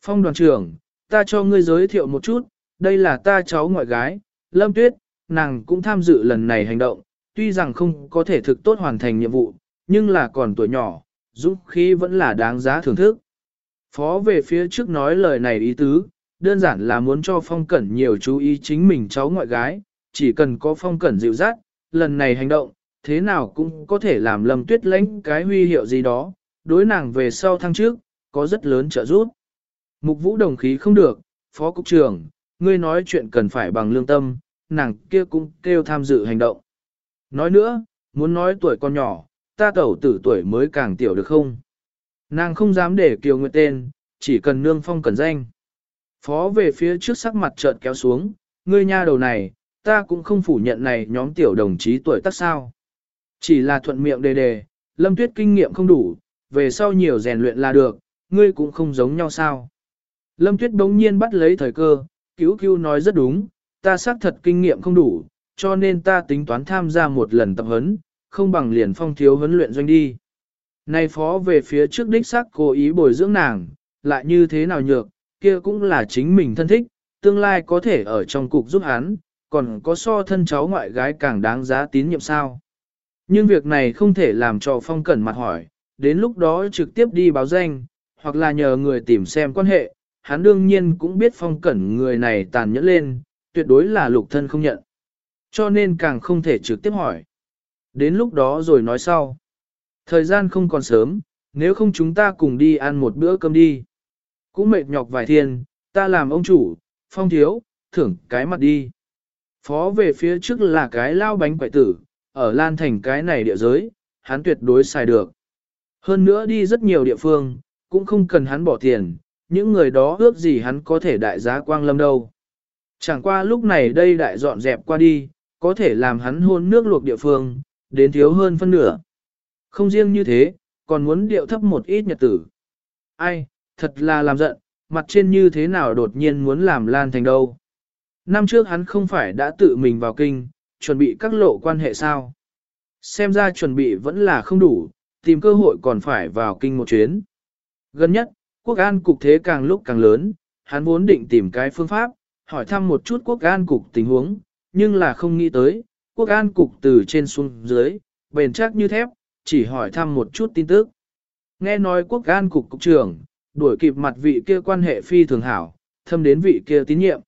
Phong đoàn trưởng, ta cho ngươi giới thiệu một chút, đây là ta cháu ngoại gái, Lâm Tuyết, nàng cũng tham dự lần này hành động, tuy rằng không có thể thực tốt hoàn thành nhiệm vụ, nhưng là còn tuổi nhỏ, dũng khí vẫn là đáng giá thưởng thức. Phó về phía trước nói lời này ý tứ, đơn giản là muốn cho phong cẩn nhiều chú ý chính mình cháu ngoại gái, chỉ cần có phong cẩn dịu dắt, lần này hành động, thế nào cũng có thể làm lâm tuyết lãnh cái huy hiệu gì đó, đối nàng về sau thăng trước, có rất lớn trợ giúp. Mục vũ đồng khí không được, phó cục trưởng, ngươi nói chuyện cần phải bằng lương tâm, nàng kia cũng kêu tham dự hành động. Nói nữa, muốn nói tuổi con nhỏ, ta tẩu tử tuổi mới càng tiểu được không? Nàng không dám để kiều nguyệt tên, chỉ cần nương phong cần danh. Phó về phía trước sắc mặt chợt kéo xuống, ngươi nha đầu này, ta cũng không phủ nhận này nhóm tiểu đồng chí tuổi tác sao. Chỉ là thuận miệng đề đề, lâm tuyết kinh nghiệm không đủ, về sau nhiều rèn luyện là được, ngươi cũng không giống nhau sao. Lâm tuyết bỗng nhiên bắt lấy thời cơ, cứu cứu nói rất đúng, ta xác thật kinh nghiệm không đủ, cho nên ta tính toán tham gia một lần tập huấn, không bằng liền phong thiếu huấn luyện doanh đi. Này phó về phía trước đích xác cố ý bồi dưỡng nàng, lại như thế nào nhược, kia cũng là chính mình thân thích, tương lai có thể ở trong cục giúp hắn, còn có so thân cháu ngoại gái càng đáng giá tín nhiệm sao. Nhưng việc này không thể làm cho phong cẩn mặt hỏi, đến lúc đó trực tiếp đi báo danh, hoặc là nhờ người tìm xem quan hệ, hắn đương nhiên cũng biết phong cẩn người này tàn nhẫn lên, tuyệt đối là lục thân không nhận. Cho nên càng không thể trực tiếp hỏi. Đến lúc đó rồi nói sau. Thời gian không còn sớm, nếu không chúng ta cùng đi ăn một bữa cơm đi. Cũng mệt nhọc vài thiên, ta làm ông chủ, phong thiếu, thưởng cái mặt đi. Phó về phía trước là cái lao bánh quậy tử, ở Lan Thành cái này địa giới, hắn tuyệt đối xài được. Hơn nữa đi rất nhiều địa phương, cũng không cần hắn bỏ tiền, những người đó ước gì hắn có thể đại giá quang lâm đâu. Chẳng qua lúc này đây đại dọn dẹp qua đi, có thể làm hắn hôn nước luộc địa phương, đến thiếu hơn phân nửa. Không riêng như thế, còn muốn điệu thấp một ít nhật tử. Ai, thật là làm giận, mặt trên như thế nào đột nhiên muốn làm lan thành đâu. Năm trước hắn không phải đã tự mình vào kinh, chuẩn bị các lộ quan hệ sao. Xem ra chuẩn bị vẫn là không đủ, tìm cơ hội còn phải vào kinh một chuyến. Gần nhất, quốc an cục thế càng lúc càng lớn, hắn vốn định tìm cái phương pháp, hỏi thăm một chút quốc an cục tình huống, nhưng là không nghĩ tới, quốc an cục từ trên xuống dưới, bền chắc như thép, chỉ hỏi thăm một chút tin tức. Nghe nói quốc an cục cục trưởng, đuổi kịp mặt vị kia quan hệ phi thường hảo, thâm đến vị kia tín nhiệm.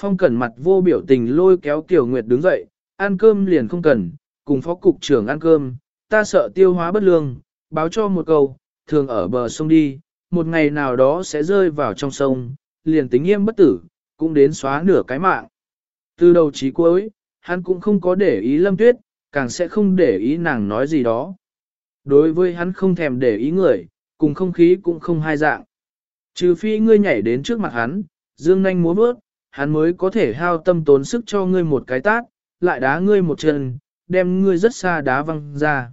Phong cẩn mặt vô biểu tình lôi kéo Tiểu Nguyệt đứng dậy, ăn cơm liền không cần, cùng phó cục trưởng ăn cơm, ta sợ tiêu hóa bất lương, báo cho một câu, thường ở bờ sông đi, một ngày nào đó sẽ rơi vào trong sông, liền tính nghiêm bất tử, cũng đến xóa nửa cái mạng. Từ đầu chí cuối, hắn cũng không có để ý Lâm Tuyết, càng sẽ không để ý nàng nói gì đó. Đối với hắn không thèm để ý người, cùng không khí cũng không hai dạng. Trừ phi ngươi nhảy đến trước mặt hắn, dương nanh múa bước, hắn mới có thể hao tâm tốn sức cho ngươi một cái tát, lại đá ngươi một chân, đem ngươi rất xa đá văng ra.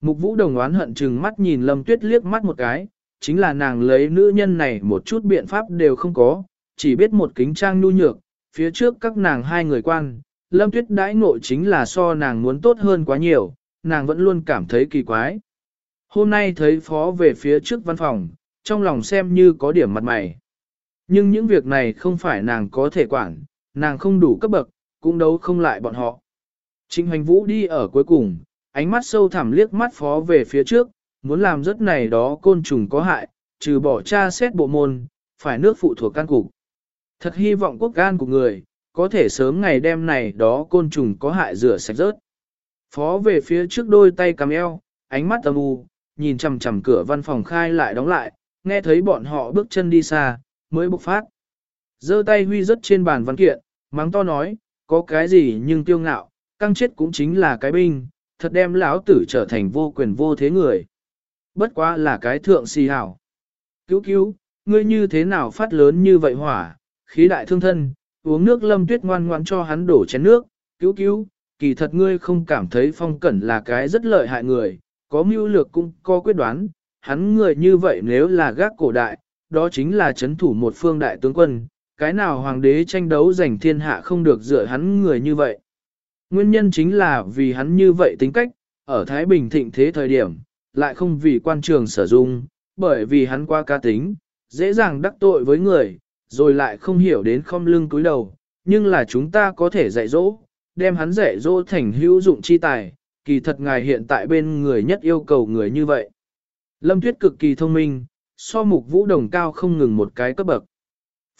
Mục vũ đồng oán hận chừng mắt nhìn lâm tuyết liếc mắt một cái, chính là nàng lấy nữ nhân này một chút biện pháp đều không có, chỉ biết một kính trang nu nhược, phía trước các nàng hai người quan, lâm tuyết đãi ngộ chính là so nàng muốn tốt hơn quá nhiều, nàng vẫn luôn cảm thấy kỳ quái. Hôm nay thấy phó về phía trước văn phòng, trong lòng xem như có điểm mặt mày. Nhưng những việc này không phải nàng có thể quản, nàng không đủ cấp bậc, cũng đấu không lại bọn họ. Trịnh hoành vũ đi ở cuối cùng, ánh mắt sâu thẳm liếc mắt phó về phía trước, muốn làm rất này đó côn trùng có hại, trừ bỏ tra xét bộ môn, phải nước phụ thuộc can cục. Thật hy vọng quốc gan của người, có thể sớm ngày đêm này đó côn trùng có hại rửa sạch rớt. Phó về phía trước đôi tay cầm eo, ánh mắt âm u, nhìn chằm chằm cửa văn phòng khai lại đóng lại, nghe thấy bọn họ bước chân đi xa, mới bộc phát. giơ tay huy rất trên bàn văn kiện, mắng to nói, có cái gì nhưng tiêu ngạo, căng chết cũng chính là cái binh, thật đem lão tử trở thành vô quyền vô thế người. Bất quá là cái thượng si hảo. Cứu cứu, ngươi như thế nào phát lớn như vậy hỏa, khí đại thương thân, uống nước lâm tuyết ngoan ngoan cho hắn đổ chén nước, cứu cứu, kỳ thật ngươi không cảm thấy phong cẩn là cái rất lợi hại người, có mưu lược cũng có quyết đoán, hắn người như vậy nếu là gác cổ đại, đó chính là chấn thủ một phương đại tướng quân, cái nào hoàng đế tranh đấu giành thiên hạ không được dựa hắn người như vậy. Nguyên nhân chính là vì hắn như vậy tính cách, ở Thái Bình thịnh thế thời điểm, lại không vì quan trường sở dụng, bởi vì hắn qua ca tính, dễ dàng đắc tội với người, rồi lại không hiểu đến không lưng cúi đầu, nhưng là chúng ta có thể dạy dỗ, đem hắn dạy dỗ thành hữu dụng chi tài, kỳ thật ngài hiện tại bên người nhất yêu cầu người như vậy. Lâm Tuyết cực kỳ thông minh, so mục vũ đồng cao không ngừng một cái cấp bậc.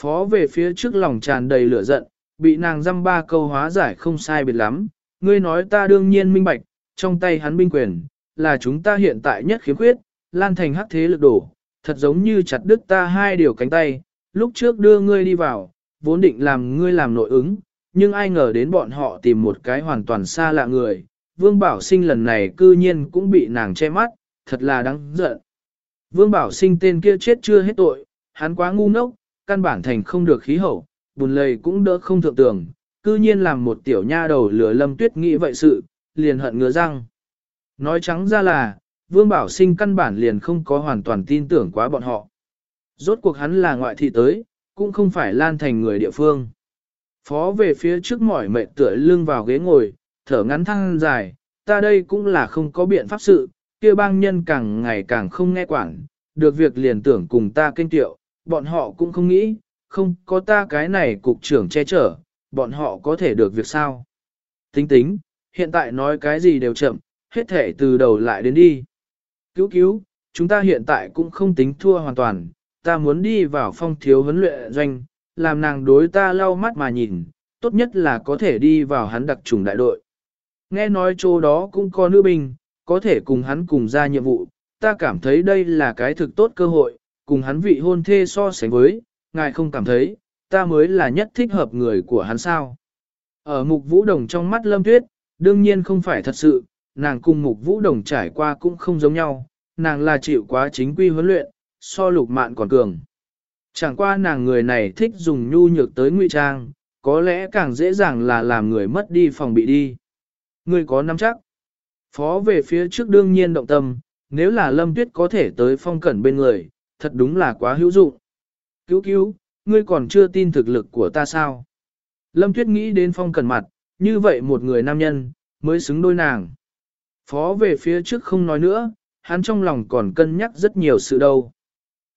Phó về phía trước lòng tràn đầy lửa giận, bị nàng dăm ba câu hóa giải không sai biệt lắm. Ngươi nói ta đương nhiên minh bạch, trong tay hắn binh quyền, là chúng ta hiện tại nhất khiếm khuyết, lan thành hắc thế lực đổ, thật giống như chặt đứt ta hai điều cánh tay, lúc trước đưa ngươi đi vào, vốn định làm ngươi làm nội ứng, nhưng ai ngờ đến bọn họ tìm một cái hoàn toàn xa lạ người, Vương Bảo Sinh lần này cư nhiên cũng bị nàng che mắt, thật là đáng giận. Vương Bảo Sinh tên kia chết chưa hết tội, hắn quá ngu ngốc, căn bản thành không được khí hậu, buồn lầy cũng đỡ không thượng tưởng, cư nhiên làm một tiểu nha đầu lửa lâm tuyết nghĩ vậy sự, liền hận ngứa răng. Nói trắng ra là, Vương Bảo Sinh căn bản liền không có hoàn toàn tin tưởng quá bọn họ. Rốt cuộc hắn là ngoại thị tới, cũng không phải lan thành người địa phương. Phó về phía trước mỏi mệt tựa lưng vào ghế ngồi, thở ngắn thăng dài, ta đây cũng là không có biện pháp sự, kia bang nhân càng ngày càng không nghe quản, được việc liền tưởng cùng ta kinh tiệu, bọn họ cũng không nghĩ, không có ta cái này cục trưởng che chở, bọn họ có thể được việc sao. Tính tính, hiện tại nói cái gì đều chậm, hết thể từ đầu lại đến đi. Cứu cứu, chúng ta hiện tại cũng không tính thua hoàn toàn, ta muốn đi vào phong thiếu huấn luyện doanh, làm nàng đối ta lau mắt mà nhìn, tốt nhất là có thể đi vào hắn đặc trùng đại đội. Nghe nói chỗ đó cũng có nữ binh, có thể cùng hắn cùng ra nhiệm vụ, ta cảm thấy đây là cái thực tốt cơ hội, cùng hắn vị hôn thê so sánh với, ngài không cảm thấy, ta mới là nhất thích hợp người của hắn sao. Ở mục vũ đồng trong mắt lâm tuyết, đương nhiên không phải thật sự, nàng cùng mục vũ đồng trải qua cũng không giống nhau, nàng là chịu quá chính quy huấn luyện, so lục mạn còn cường. Chẳng qua nàng người này thích dùng nhu nhược tới ngụy trang, có lẽ càng dễ dàng là làm người mất đi phòng bị đi. Người có nắm chắc. Phó về phía trước đương nhiên động tâm, nếu là lâm tuyết có thể tới phong cẩn bên người, thật đúng là quá hữu dụng. Cứu cứu, ngươi còn chưa tin thực lực của ta sao? Lâm tuyết nghĩ đến phong cẩn mặt, như vậy một người nam nhân, mới xứng đôi nàng. Phó về phía trước không nói nữa, hắn trong lòng còn cân nhắc rất nhiều sự đâu.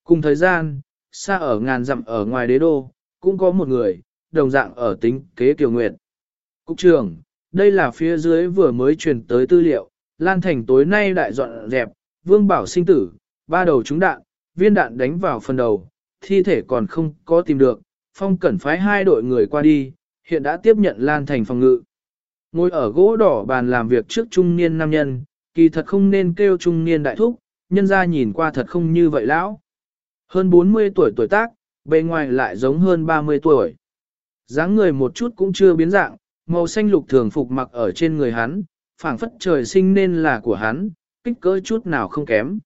Cùng thời gian, xa ở ngàn dặm ở ngoài đế đô, cũng có một người, đồng dạng ở tính kế kiều nguyệt. Cục trưởng, đây là phía dưới vừa mới truyền tới tư liệu, Lan Thành tối nay đại dọn dẹp, Vương Bảo sinh tử, ba đầu trúng đạn, viên đạn đánh vào phần đầu, thi thể còn không có tìm được, phong cẩn phái hai đội người qua đi, hiện đã tiếp nhận Lan Thành phòng ngự. Ngồi ở gỗ đỏ bàn làm việc trước trung niên nam nhân, kỳ thật không nên kêu trung niên đại thúc, nhân ra nhìn qua thật không như vậy lão. Hơn 40 tuổi tuổi tác, bề ngoài lại giống hơn 30 tuổi. dáng người một chút cũng chưa biến dạng, màu xanh lục thường phục mặc ở trên người hắn, phảng phất trời sinh nên là của hắn, kích cỡ chút nào không kém.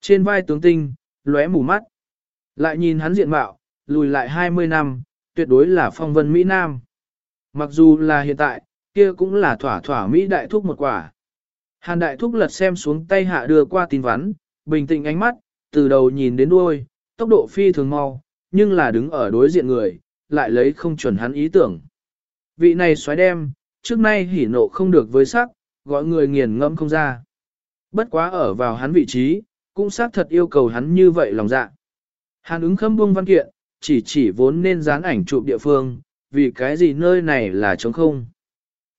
Trên vai tướng tinh, lóe mù mắt. Lại nhìn hắn diện mạo, lùi lại 20 năm, tuyệt đối là phong vân Mỹ Nam. Mặc dù là hiện tại, kia cũng là thỏa thỏa Mỹ đại thúc một quả. Hàn đại thúc lật xem xuống tay hạ đưa qua tin vắn, bình tĩnh ánh mắt, từ đầu nhìn đến đuôi, tốc độ phi thường mau, nhưng là đứng ở đối diện người, lại lấy không chuẩn hắn ý tưởng. Vị này xoáy đem, trước nay hỉ nộ không được với sắc, gọi người nghiền ngẫm không ra. Bất quá ở vào hắn vị trí, cũng xác thật yêu cầu hắn như vậy lòng dạ. Hàn ứng khâm buông văn kiện, chỉ chỉ vốn nên dán ảnh chụp địa phương, vì cái gì nơi này là trống không.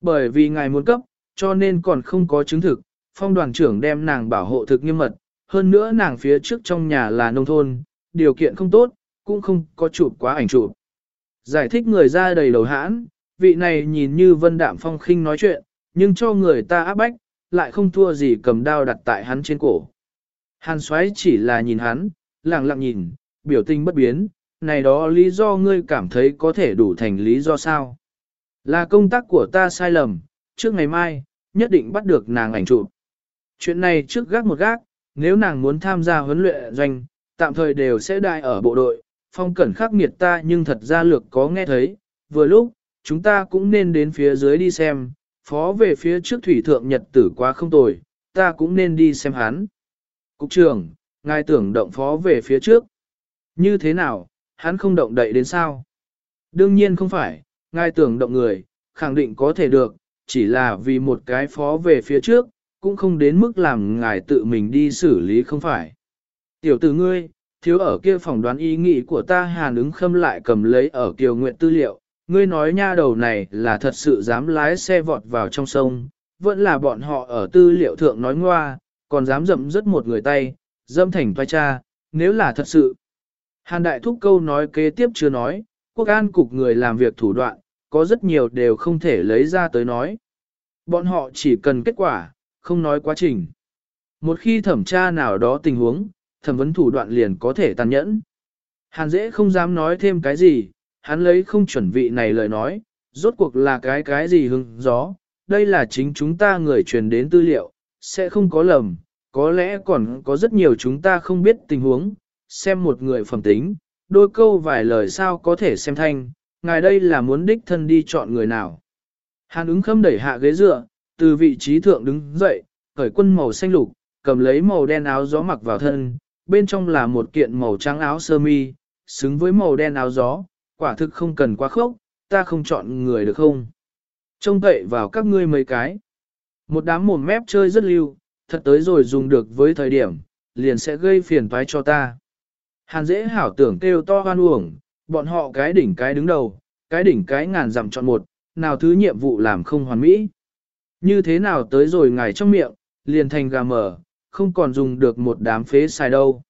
Bởi vì ngài muốn cấp, cho nên còn không có chứng thực, phong đoàn trưởng đem nàng bảo hộ thực nghiêm mật, hơn nữa nàng phía trước trong nhà là nông thôn, điều kiện không tốt, cũng không có chụp quá ảnh chụp. Giải thích người ra đầy đầu hãn, vị này nhìn như vân đạm phong khinh nói chuyện, nhưng cho người ta áp bách, lại không thua gì cầm đao đặt tại hắn trên cổ. Hàn xoáy chỉ là nhìn hắn, lặng lặng nhìn, biểu tình bất biến, này đó lý do ngươi cảm thấy có thể đủ thành lý do sao. Là công tác của ta sai lầm, trước ngày mai, nhất định bắt được nàng ảnh chụp. Chuyện này trước gác một gác, nếu nàng muốn tham gia huấn luyện doanh, tạm thời đều sẽ đại ở bộ đội, phong cẩn khắc nghiệt ta nhưng thật ra lược có nghe thấy, vừa lúc, chúng ta cũng nên đến phía dưới đi xem, phó về phía trước thủy thượng nhật tử quá không tồi, ta cũng nên đi xem hắn. Cục trưởng, ngài tưởng động phó về phía trước. Như thế nào, hắn không động đậy đến sao? Đương nhiên không phải, ngài tưởng động người, khẳng định có thể được, chỉ là vì một cái phó về phía trước, cũng không đến mức làm ngài tự mình đi xử lý không phải. Tiểu tử ngươi, thiếu ở kia phòng đoán ý nghĩ của ta hàn ứng khâm lại cầm lấy ở kiều nguyện tư liệu, ngươi nói nha đầu này là thật sự dám lái xe vọt vào trong sông, vẫn là bọn họ ở tư liệu thượng nói ngoa, còn dám dậm rất một người tay, dâm thành vai cha, nếu là thật sự. Hàn đại thúc câu nói kế tiếp chưa nói, quốc an cục người làm việc thủ đoạn, có rất nhiều đều không thể lấy ra tới nói. Bọn họ chỉ cần kết quả, không nói quá trình. Một khi thẩm tra nào đó tình huống, thẩm vấn thủ đoạn liền có thể tàn nhẫn. Hàn dễ không dám nói thêm cái gì, hắn lấy không chuẩn vị này lời nói, rốt cuộc là cái cái gì hưng gió, đây là chính chúng ta người truyền đến tư liệu, sẽ không có lầm, có lẽ còn có rất nhiều chúng ta không biết tình huống, xem một người phẩm tính, đôi câu vài lời sao có thể xem thanh, ngài đây là muốn đích thân đi chọn người nào. Hàn ứng khâm đẩy hạ ghế dựa, từ vị trí thượng đứng dậy, khởi quân màu xanh lục, cầm lấy màu đen áo gió mặc vào thân, bên trong là một kiện màu trắng áo sơ mi, xứng với màu đen áo gió, quả thực không cần quá khốc, ta không chọn người được không? Trông cậy vào các ngươi mấy cái. Một đám mồm mép chơi rất lưu, thật tới rồi dùng được với thời điểm, liền sẽ gây phiền toái cho ta. Hàn dễ hảo tưởng kêu to hoan uổng, bọn họ cái đỉnh cái đứng đầu, cái đỉnh cái ngàn dặm chọn một, nào thứ nhiệm vụ làm không hoàn mỹ. Như thế nào tới rồi ngài trong miệng, liền thành gà mở, không còn dùng được một đám phế xài đâu.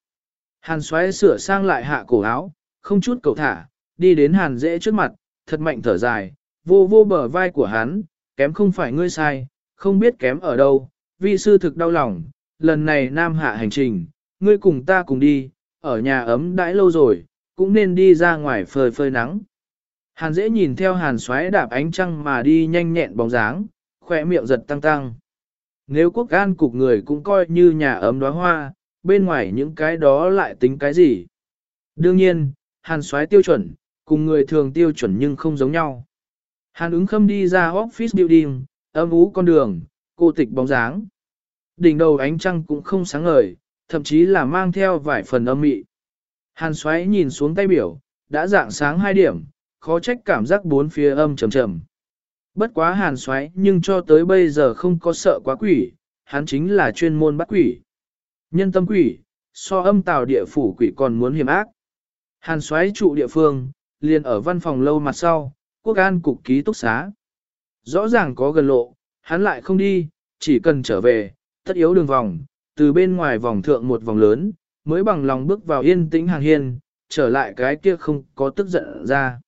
Hàn xoáy sửa sang lại hạ cổ áo, không chút cầu thả, đi đến hàn dễ trước mặt, thật mạnh thở dài, vô vô bờ vai của hắn, kém không phải ngươi sai, không biết kém ở đâu, vi sư thực đau lòng, lần này nam hạ hành trình, ngươi cùng ta cùng đi, ở nhà ấm đãi lâu rồi, cũng nên đi ra ngoài phơi phơi nắng. Hàn dễ nhìn theo hàn xoáy đạp ánh trăng mà đi nhanh nhẹn bóng dáng, khỏe miệng giật tăng tăng. Nếu quốc gan cục người cũng coi như nhà ấm đóa hoa, bên ngoài những cái đó lại tính cái gì? Đương nhiên, hàn xoáy tiêu chuẩn, cùng người thường tiêu chuẩn nhưng không giống nhau. Hàn ứng khâm đi ra office building, âm ú con đường, cô tịch bóng dáng. Đỉnh đầu ánh trăng cũng không sáng ngời, thậm chí là mang theo vài phần âm mị. Hàn xoáy nhìn xuống tay biểu, đã dạng sáng 2 điểm, khó trách cảm giác bốn phía âm trầm trầm. Bất quá hàn xoáy nhưng cho tới bây giờ không có sợ quá quỷ, hắn chính là chuyên môn bắt quỷ. Nhân tâm quỷ, so âm tào địa phủ quỷ còn muốn hiểm ác. Hàn xoáy trụ địa phương, liền ở văn phòng lâu mặt sau, quốc an cục ký túc xá. Rõ ràng có gần lộ, hắn lại không đi, chỉ cần trở về, tất yếu đường vòng, từ bên ngoài vòng thượng một vòng lớn, mới bằng lòng bước vào yên tĩnh hàng hiên, trở lại cái kia không có tức giận ra.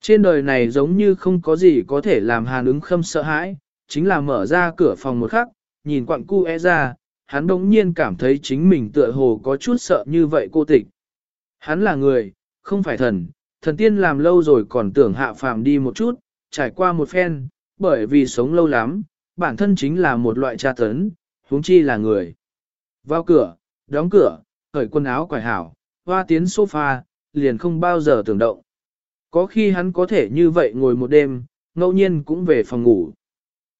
Trên đời này giống như không có gì có thể làm hàn ứng khâm sợ hãi, chính là mở ra cửa phòng một khắc, nhìn quặng cu e ra, hắn đống nhiên cảm thấy chính mình tựa hồ có chút sợ như vậy cô tịch. Hắn là người, không phải thần, thần tiên làm lâu rồi còn tưởng hạ phàm đi một chút, trải qua một phen, bởi vì sống lâu lắm, bản thân chính là một loại tra tấn, huống chi là người. Vào cửa, đóng cửa, cởi quần áo quải hảo, hoa tiến sofa, liền không bao giờ tưởng động. Có khi hắn có thể như vậy ngồi một đêm, ngẫu nhiên cũng về phòng ngủ.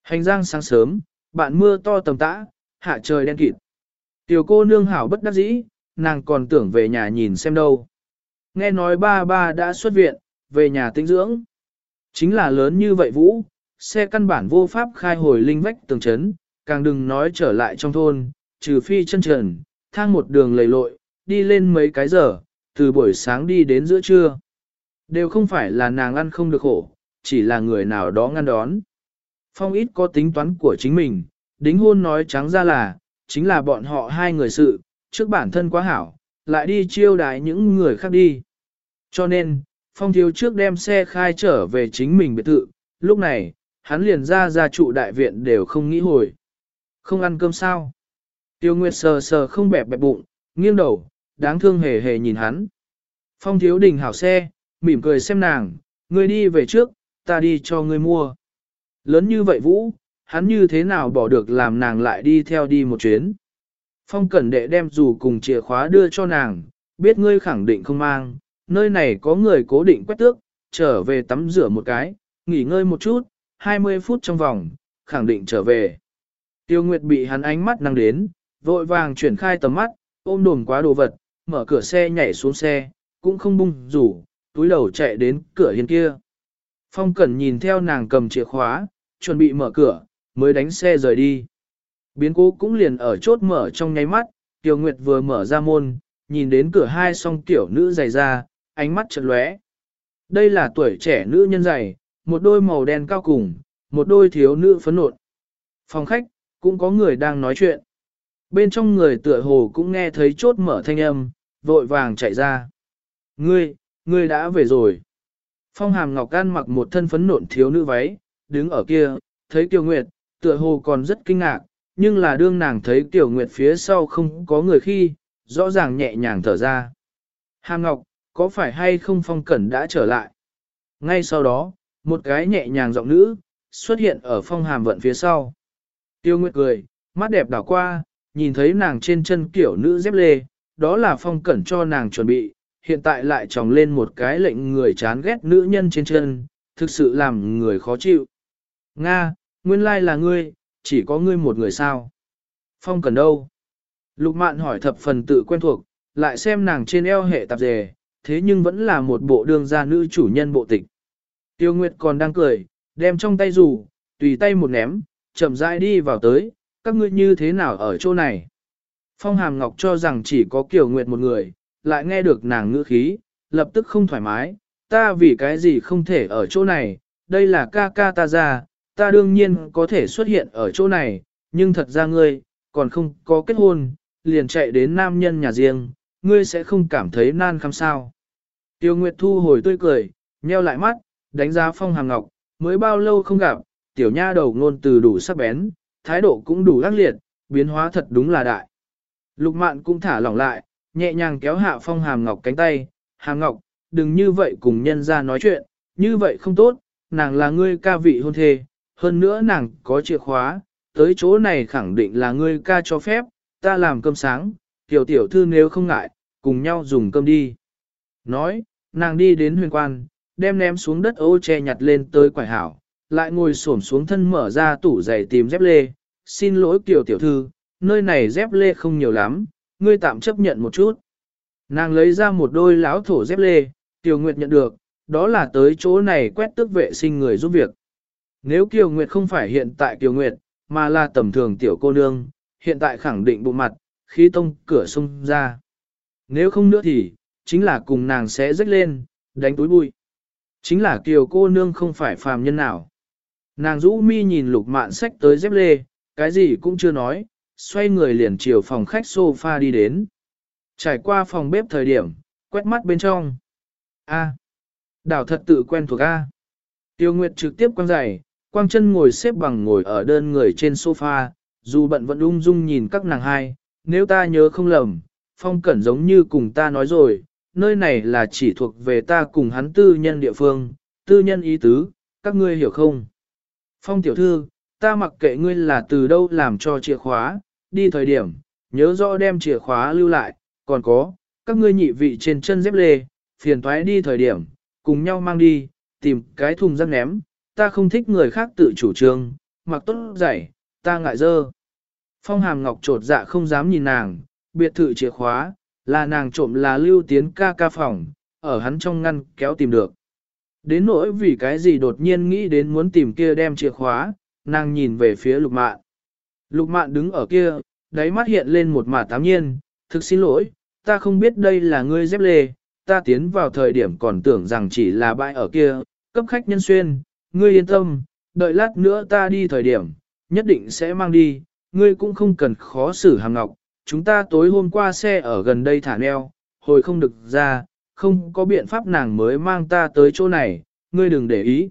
Hành giang sáng sớm, bạn mưa to tầm tã, hạ trời đen kịt. Tiểu cô nương hảo bất đắc dĩ, nàng còn tưởng về nhà nhìn xem đâu. Nghe nói ba ba đã xuất viện, về nhà tinh dưỡng. Chính là lớn như vậy vũ, xe căn bản vô pháp khai hồi linh vách tường chấn, càng đừng nói trở lại trong thôn, trừ phi chân trần, thang một đường lầy lội, đi lên mấy cái giờ, từ buổi sáng đi đến giữa trưa. Đều không phải là nàng ăn không được khổ, chỉ là người nào đó ngăn đón. Phong ít có tính toán của chính mình, đính hôn nói trắng ra là, chính là bọn họ hai người sự, trước bản thân quá hảo, lại đi chiêu đái những người khác đi. Cho nên, Phong thiếu trước đem xe khai trở về chính mình biệt thự, lúc này, hắn liền ra ra trụ đại viện đều không nghĩ hồi. Không ăn cơm sao? Tiêu Nguyệt sờ sờ không bẹp bẹp bụng, nghiêng đầu, đáng thương hề hề nhìn hắn. Phong thiếu đình hảo xe, mỉm cười xem nàng, ngươi đi về trước, ta đi cho ngươi mua. Lớn như vậy Vũ, hắn như thế nào bỏ được làm nàng lại đi theo đi một chuyến. Phong cẩn đệ đem dù cùng chìa khóa đưa cho nàng, biết ngươi khẳng định không mang, nơi này có người cố định quét tước, trở về tắm rửa một cái, nghỉ ngơi một chút, 20 phút trong vòng, khẳng định trở về. Tiêu Nguyệt bị hắn ánh mắt năng đến, vội vàng chuyển khai tầm mắt, ôm đồm quá đồ vật, mở cửa xe nhảy xuống xe, cũng không bung rủ, túi đầu chạy đến cửa hiên kia. Phong Cẩn nhìn theo nàng cầm chìa khóa, chuẩn bị mở cửa, mới đánh xe rời đi. Biến cố cũng liền ở chốt mở trong nháy mắt, Tiêu Nguyệt vừa mở ra môn, nhìn đến cửa hai song tiểu nữ dày ra, ánh mắt chợt lóe. Đây là tuổi trẻ nữ nhân dày, một đôi màu đen cao cùng, một đôi thiếu nữ phấn nộn. Phòng khách, cũng có người đang nói chuyện. Bên trong người tựa hồ cũng nghe thấy chốt mở thanh âm, vội vàng chạy ra. Ngươi, ngươi đã về rồi. Phong hàm ngọc can mặc một thân phấn nộn thiếu nữ váy, đứng ở kia, thấy tiêu Nguyệt, tựa hồ còn rất kinh ngạc, nhưng là đương nàng thấy Tiểu Nguyệt phía sau không có người khi, rõ ràng nhẹ nhàng thở ra. Hà ngọc, có phải hay không phong cẩn đã trở lại? Ngay sau đó, một cái nhẹ nhàng giọng nữ, xuất hiện ở phong hàm vận phía sau. Tiêu Nguyệt cười, mắt đẹp đảo qua, nhìn thấy nàng trên chân kiểu nữ dép lê, đó là phong cẩn cho nàng chuẩn bị, hiện tại lại tròng lên một cái lệnh người chán ghét nữ nhân trên chân, thực sự làm người khó chịu. Nga, nguyên lai là ngươi, chỉ có ngươi một người sao? Phong cần đâu? Lục mạn hỏi thập phần tự quen thuộc, lại xem nàng trên eo hệ tạp dề, thế nhưng vẫn là một bộ đương gia nữ chủ nhân bộ tịch. Tiêu Nguyệt còn đang cười, đem trong tay rủ, tùy tay một ném, chậm rãi đi vào tới, các ngươi như thế nào ở chỗ này? Phong Hàm Ngọc cho rằng chỉ có Kiều Nguyệt một người, lại nghe được nàng ngữ khí, lập tức không thoải mái, ta vì cái gì không thể ở chỗ này, đây là ca ca ta ra, ta đương nhiên có thể xuất hiện ở chỗ này, nhưng thật ra ngươi, còn không có kết hôn, liền chạy đến nam nhân nhà riêng, ngươi sẽ không cảm thấy nan khăm sao. Tiêu Nguyệt thu hồi tươi cười, nheo lại mắt, đánh giá Phong Hàm Ngọc, mới bao lâu không gặp, tiểu nha đầu ngôn từ đủ sắc bén, thái độ cũng đủ ác liệt, biến hóa thật đúng là đại. Lục mạn cũng thả lỏng lại, nhẹ nhàng kéo hạ phong hàm ngọc cánh tay, hàm ngọc, đừng như vậy cùng nhân ra nói chuyện, như vậy không tốt, nàng là ngươi ca vị hôn thê, hơn nữa nàng có chìa khóa, tới chỗ này khẳng định là ngươi ca cho phép, ta làm cơm sáng, tiểu tiểu thư nếu không ngại, cùng nhau dùng cơm đi. Nói, nàng đi đến huyền quan, đem ném xuống đất ô che nhặt lên tới quải hảo, lại ngồi xổm xuống thân mở ra tủ giày tìm dép lê, xin lỗi tiểu tiểu thư, nơi này dép lê không nhiều lắm, ngươi tạm chấp nhận một chút. Nàng lấy ra một đôi láo thổ dép lê, Tiểu Nguyệt nhận được, đó là tới chỗ này quét tước vệ sinh người giúp việc. Nếu Kiều Nguyệt không phải hiện tại Kiều Nguyệt, mà là tầm thường tiểu cô nương, hiện tại khẳng định bụng mặt, khí tông cửa sung ra. Nếu không nữa thì, chính là cùng nàng sẽ rách lên, đánh túi bụi. Chính là Kiều cô nương không phải phàm nhân nào. Nàng rũ mi nhìn lục mạn sách tới dép lê, cái gì cũng chưa nói, xoay người liền chiều phòng khách sofa đi đến. Trải qua phòng bếp thời điểm, quét mắt bên trong. A. Đảo thật tự quen thuộc A. Tiêu Nguyệt trực tiếp quăng giày, quang chân ngồi xếp bằng ngồi ở đơn người trên sofa, dù bận vẫn ung dung nhìn các nàng hai, nếu ta nhớ không lầm, phong cẩn giống như cùng ta nói rồi, nơi này là chỉ thuộc về ta cùng hắn tư nhân địa phương, tư nhân ý tứ, các ngươi hiểu không? Phong tiểu thư, ta mặc kệ ngươi là từ đâu làm cho chìa khóa, đi thời điểm, nhớ rõ đem chìa khóa lưu lại, còn có, các ngươi nhị vị trên chân dép lê, phiền thoái đi thời điểm, cùng nhau mang đi, tìm cái thùng rác ném, ta không thích người khác tự chủ trương, mặc tốt giày, ta ngại dơ. Phong hàm ngọc trột dạ không dám nhìn nàng, biệt thự chìa khóa, là nàng trộm là lưu tiến ca ca phòng, ở hắn trong ngăn kéo tìm được. Đến nỗi vì cái gì đột nhiên nghĩ đến muốn tìm kia đem chìa khóa, nàng nhìn về phía lục mạn. Lục mạn đứng ở kia, đáy mắt hiện lên một mả tám nhiên, thực xin lỗi, ta không biết đây là ngươi dép lê, ta tiến vào thời điểm còn tưởng rằng chỉ là bãi ở kia, cấp khách nhân xuyên, ngươi yên tâm, đợi lát nữa ta đi thời điểm, nhất định sẽ mang đi, ngươi cũng không cần khó xử hàng ngọc, chúng ta tối hôm qua xe ở gần đây thả neo, hồi không được ra, không có biện pháp nàng mới mang ta tới chỗ này, ngươi đừng để ý.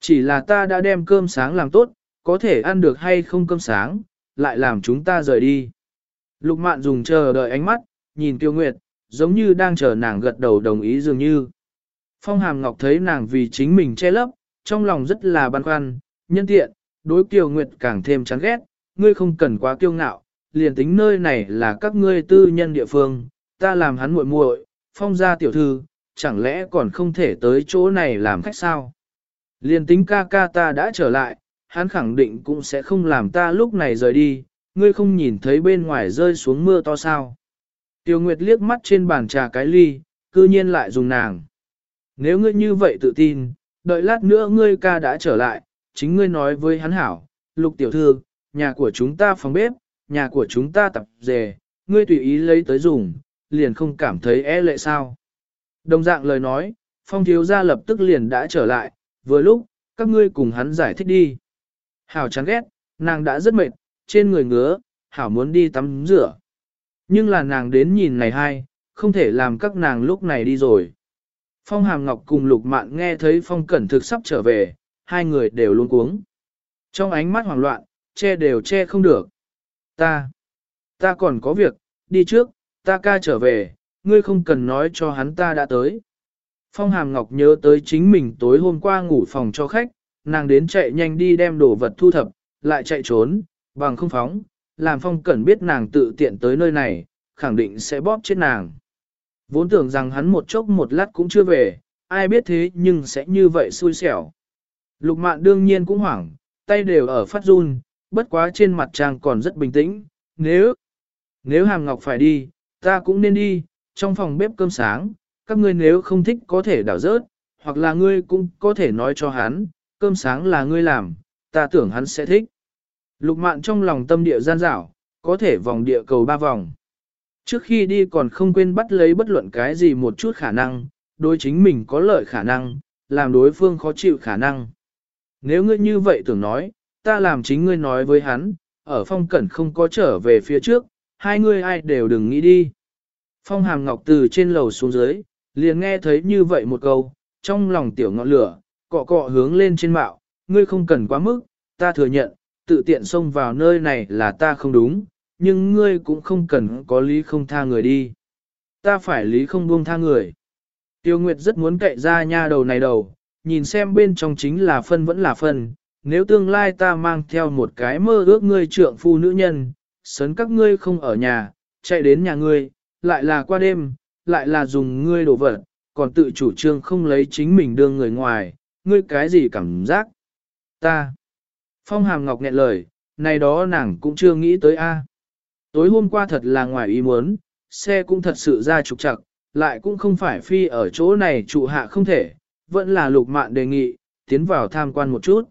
Chỉ là ta đã đem cơm sáng làm tốt, có thể ăn được hay không cơm sáng, lại làm chúng ta rời đi. Lục mạn dùng chờ đợi ánh mắt, nhìn Tiêu Nguyệt, giống như đang chờ nàng gật đầu đồng ý dường như. Phong Hàm Ngọc thấy nàng vì chính mình che lấp, trong lòng rất là băn khoăn, nhân tiện, đối Kiều Nguyệt càng thêm chán ghét, ngươi không cần quá kiêu ngạo, liền tính nơi này là các ngươi tư nhân địa phương, ta làm hắn muội muội, phong gia tiểu thư, chẳng lẽ còn không thể tới chỗ này làm khách sao? Liền tính ca ca ta đã trở lại, hắn khẳng định cũng sẽ không làm ta lúc này rời đi, ngươi không nhìn thấy bên ngoài rơi xuống mưa to sao. Tiêu Nguyệt liếc mắt trên bàn trà cái ly, cư nhiên lại dùng nàng. Nếu ngươi như vậy tự tin, đợi lát nữa ngươi ca đã trở lại, chính ngươi nói với hắn hảo, lục tiểu thư, nhà của chúng ta phòng bếp, nhà của chúng ta tập dề, ngươi tùy ý lấy tới dùng, liền không cảm thấy e lệ sao. Đồng dạng lời nói, phong thiếu gia lập tức liền đã trở lại, vừa lúc, các ngươi cùng hắn giải thích đi. Hảo chán ghét, nàng đã rất mệt, trên người ngứa, Hảo muốn đi tắm rửa. Nhưng là nàng đến nhìn này hai, không thể làm các nàng lúc này đi rồi. Phong Hàm Ngọc cùng Lục Mạn nghe thấy Phong Cẩn thực sắp trở về, hai người đều luôn cuống. Trong ánh mắt hoảng loạn, che đều che không được. Ta, ta còn có việc, đi trước, ta ca trở về, ngươi không cần nói cho hắn ta đã tới. Phong Hàm Ngọc nhớ tới chính mình tối hôm qua ngủ phòng cho khách, nàng đến chạy nhanh đi đem đồ vật thu thập, lại chạy trốn, bằng không phóng, làm Phong Cẩn biết nàng tự tiện tới nơi này, khẳng định sẽ bóp chết nàng. Vốn tưởng rằng hắn một chốc một lát cũng chưa về, ai biết thế nhưng sẽ như vậy xui xẻo. Lục mạn đương nhiên cũng hoảng, tay đều ở phát run, bất quá trên mặt trang còn rất bình tĩnh, nếu, nếu Hàm Ngọc phải đi, ta cũng nên đi, trong phòng bếp cơm sáng, các ngươi nếu không thích có thể đảo rớt, hoặc là ngươi cũng có thể nói cho hắn, cơm sáng là ngươi làm, ta tưởng hắn sẽ thích. Lục mạn trong lòng tâm địa gian dảo, có thể vòng địa cầu ba vòng. Trước khi đi còn không quên bắt lấy bất luận cái gì một chút khả năng, đối chính mình có lợi khả năng, làm đối phương khó chịu khả năng. Nếu ngươi như vậy tưởng nói, ta làm chính ngươi nói với hắn, ở phong cẩn không có trở về phía trước, hai ngươi ai đều đừng nghĩ đi. Phong hàm ngọc từ trên lầu xuống dưới, liền nghe thấy như vậy một câu, trong lòng tiểu ngọn lửa, cọ cọ hướng lên trên mạo, ngươi không cần quá mức, ta thừa nhận, tự tiện xông vào nơi này là ta không đúng, nhưng ngươi cũng không cần có lý không tha người đi. Ta phải lý không buông tha người. Tiêu Nguyệt rất muốn cậy ra nha đầu này đầu, nhìn xem bên trong chính là phân vẫn là phân, nếu tương lai ta mang theo một cái mơ ước ngươi trượng phu nữ nhân, sấn các ngươi không ở nhà, chạy đến nhà ngươi, lại là qua đêm, lại là dùng ngươi đổ vật, còn tự chủ trương không lấy chính mình đương người ngoài, ngươi cái gì cảm giác? Ta. Phong Hàm Ngọc nghẹn lời, này đó nàng cũng chưa nghĩ tới a. Tối hôm qua thật là ngoài ý muốn, xe cũng thật sự ra trục trặc, lại cũng không phải phi ở chỗ này trụ hạ không thể, vẫn là lục mạn đề nghị, tiến vào tham quan một chút.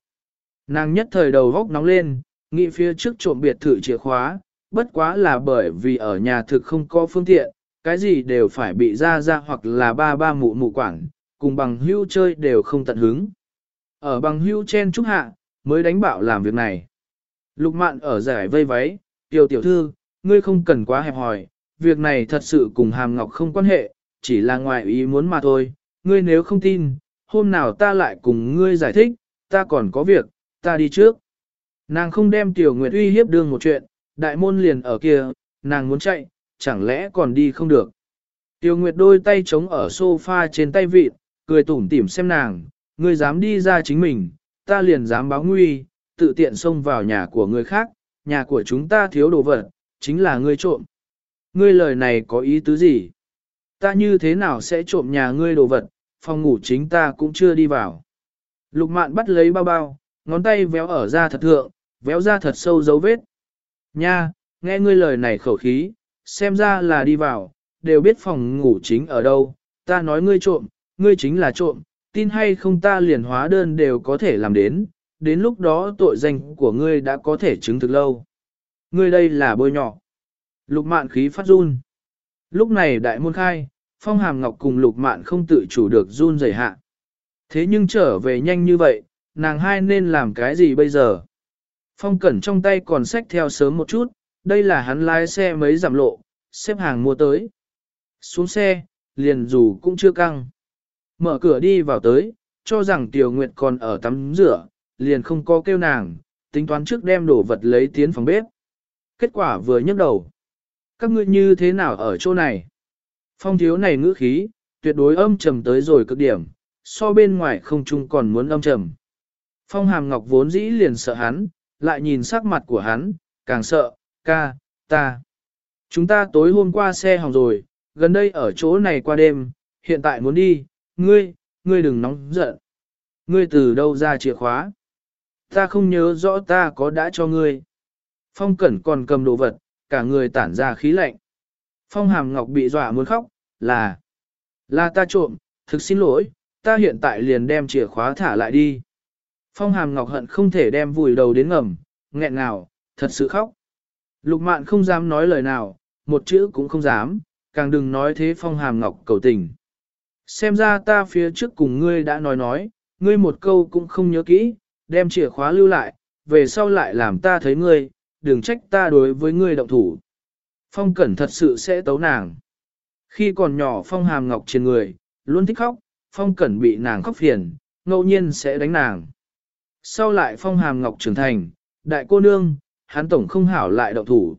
Nàng nhất thời đầu góc nóng lên, nghĩ phía trước trộm biệt thự chìa khóa, bất quá là bởi vì ở nhà thực không có phương tiện, cái gì đều phải bị ra ra hoặc là ba ba mụ mụ quản, cùng bằng hưu chơi đều không tận hứng. Ở bằng hưu chen trúc hạ, mới đánh bạo làm việc này. Lục mạn ở giải vây váy, Tiểu tiểu thư, ngươi không cần quá hẹp hòi, việc này thật sự cùng Hàm Ngọc không quan hệ, chỉ là ngoài ý muốn mà thôi, ngươi nếu không tin, hôm nào ta lại cùng ngươi giải thích, ta còn có việc, ta đi trước. Nàng không đem Tiểu Nguyệt uy hiếp đương một chuyện, đại môn liền ở kia, nàng muốn chạy, chẳng lẽ còn đi không được. Tiểu Nguyệt đôi tay chống ở sofa trên tay vịt, cười tủm tỉm xem nàng, ngươi dám đi ra chính mình, ta liền dám báo nguy, tự tiện xông vào nhà của người khác, nhà của chúng ta thiếu đồ vật, chính là ngươi trộm. Ngươi lời này có ý tứ gì? Ta như thế nào sẽ trộm nhà ngươi đồ vật, phòng ngủ chính ta cũng chưa đi vào. Lục mạn bắt lấy bao bao, ngón tay véo ở ra thật thượng, véo ra thật sâu dấu vết. Nha, nghe ngươi lời này khẩu khí, xem ra là đi vào, đều biết phòng ngủ chính ở đâu, ta nói ngươi trộm, ngươi chính là trộm, tin hay không ta liền hóa đơn đều có thể làm đến, đến lúc đó tội danh của ngươi đã có thể chứng thực lâu. Ngươi đây là bôi nhỏ. Lục mạn khí phát run. Lúc này đại môn khai, phong hàm ngọc cùng lục mạn không tự chủ được run rẩy hạ. Thế nhưng trở về nhanh như vậy, nàng hai nên làm cái gì bây giờ? Phong cẩn trong tay còn xách theo sớm một chút, đây là hắn lái xe mấy giảm lộ, xếp hàng mua tới. Xuống xe, liền dù cũng chưa căng. Mở cửa đi vào tới, cho rằng Tiểu Nguyệt còn ở tắm rửa, liền không có kêu nàng, tính toán trước đem đồ vật lấy tiến phòng bếp. Kết quả vừa nhấc đầu. Các ngươi như thế nào ở chỗ này? Phong thiếu này ngữ khí, tuyệt đối âm trầm tới rồi cực điểm, so bên ngoài không chung còn muốn âm trầm. Phong hàm ngọc vốn dĩ liền sợ hắn, lại nhìn sắc mặt của hắn, càng sợ, ca, ta. Chúng ta tối hôm qua xe hỏng rồi, gần đây ở chỗ này qua đêm, hiện tại muốn đi, ngươi, ngươi đừng nóng giận. Ngươi từ đâu ra chìa khóa? Ta không nhớ rõ ta có đã cho ngươi. Phong Cẩn còn cầm đồ vật, cả người tản ra khí lạnh. Phong Hàm Ngọc bị dọa muốn khóc, là, là ta trộm, thực xin lỗi, ta hiện tại liền đem chìa khóa thả lại đi. Phong Hàm Ngọc hận không thể đem vùi đầu đến ngầm, nghẹn ngào, thật sự khóc. Lục mạn không dám nói lời nào, một chữ cũng không dám, càng đừng nói thế Phong Hàm Ngọc cầu tình. Xem ra ta phía trước cùng ngươi đã nói nói, ngươi một câu cũng không nhớ kỹ, đem chìa khóa lưu lại, về sau lại làm ta thấy ngươi, đừng trách ta đối với ngươi động thủ. Phong Cẩn thật sự sẽ tấu nàng. Khi còn nhỏ Phong hàm ngọc trên người, luôn thích khóc, Phong Cẩn bị nàng khóc phiền, ngẫu nhiên sẽ đánh nàng. Sau lại Phong hàm ngọc trưởng thành, đại cô nương, hắn tổng không hảo lại động thủ.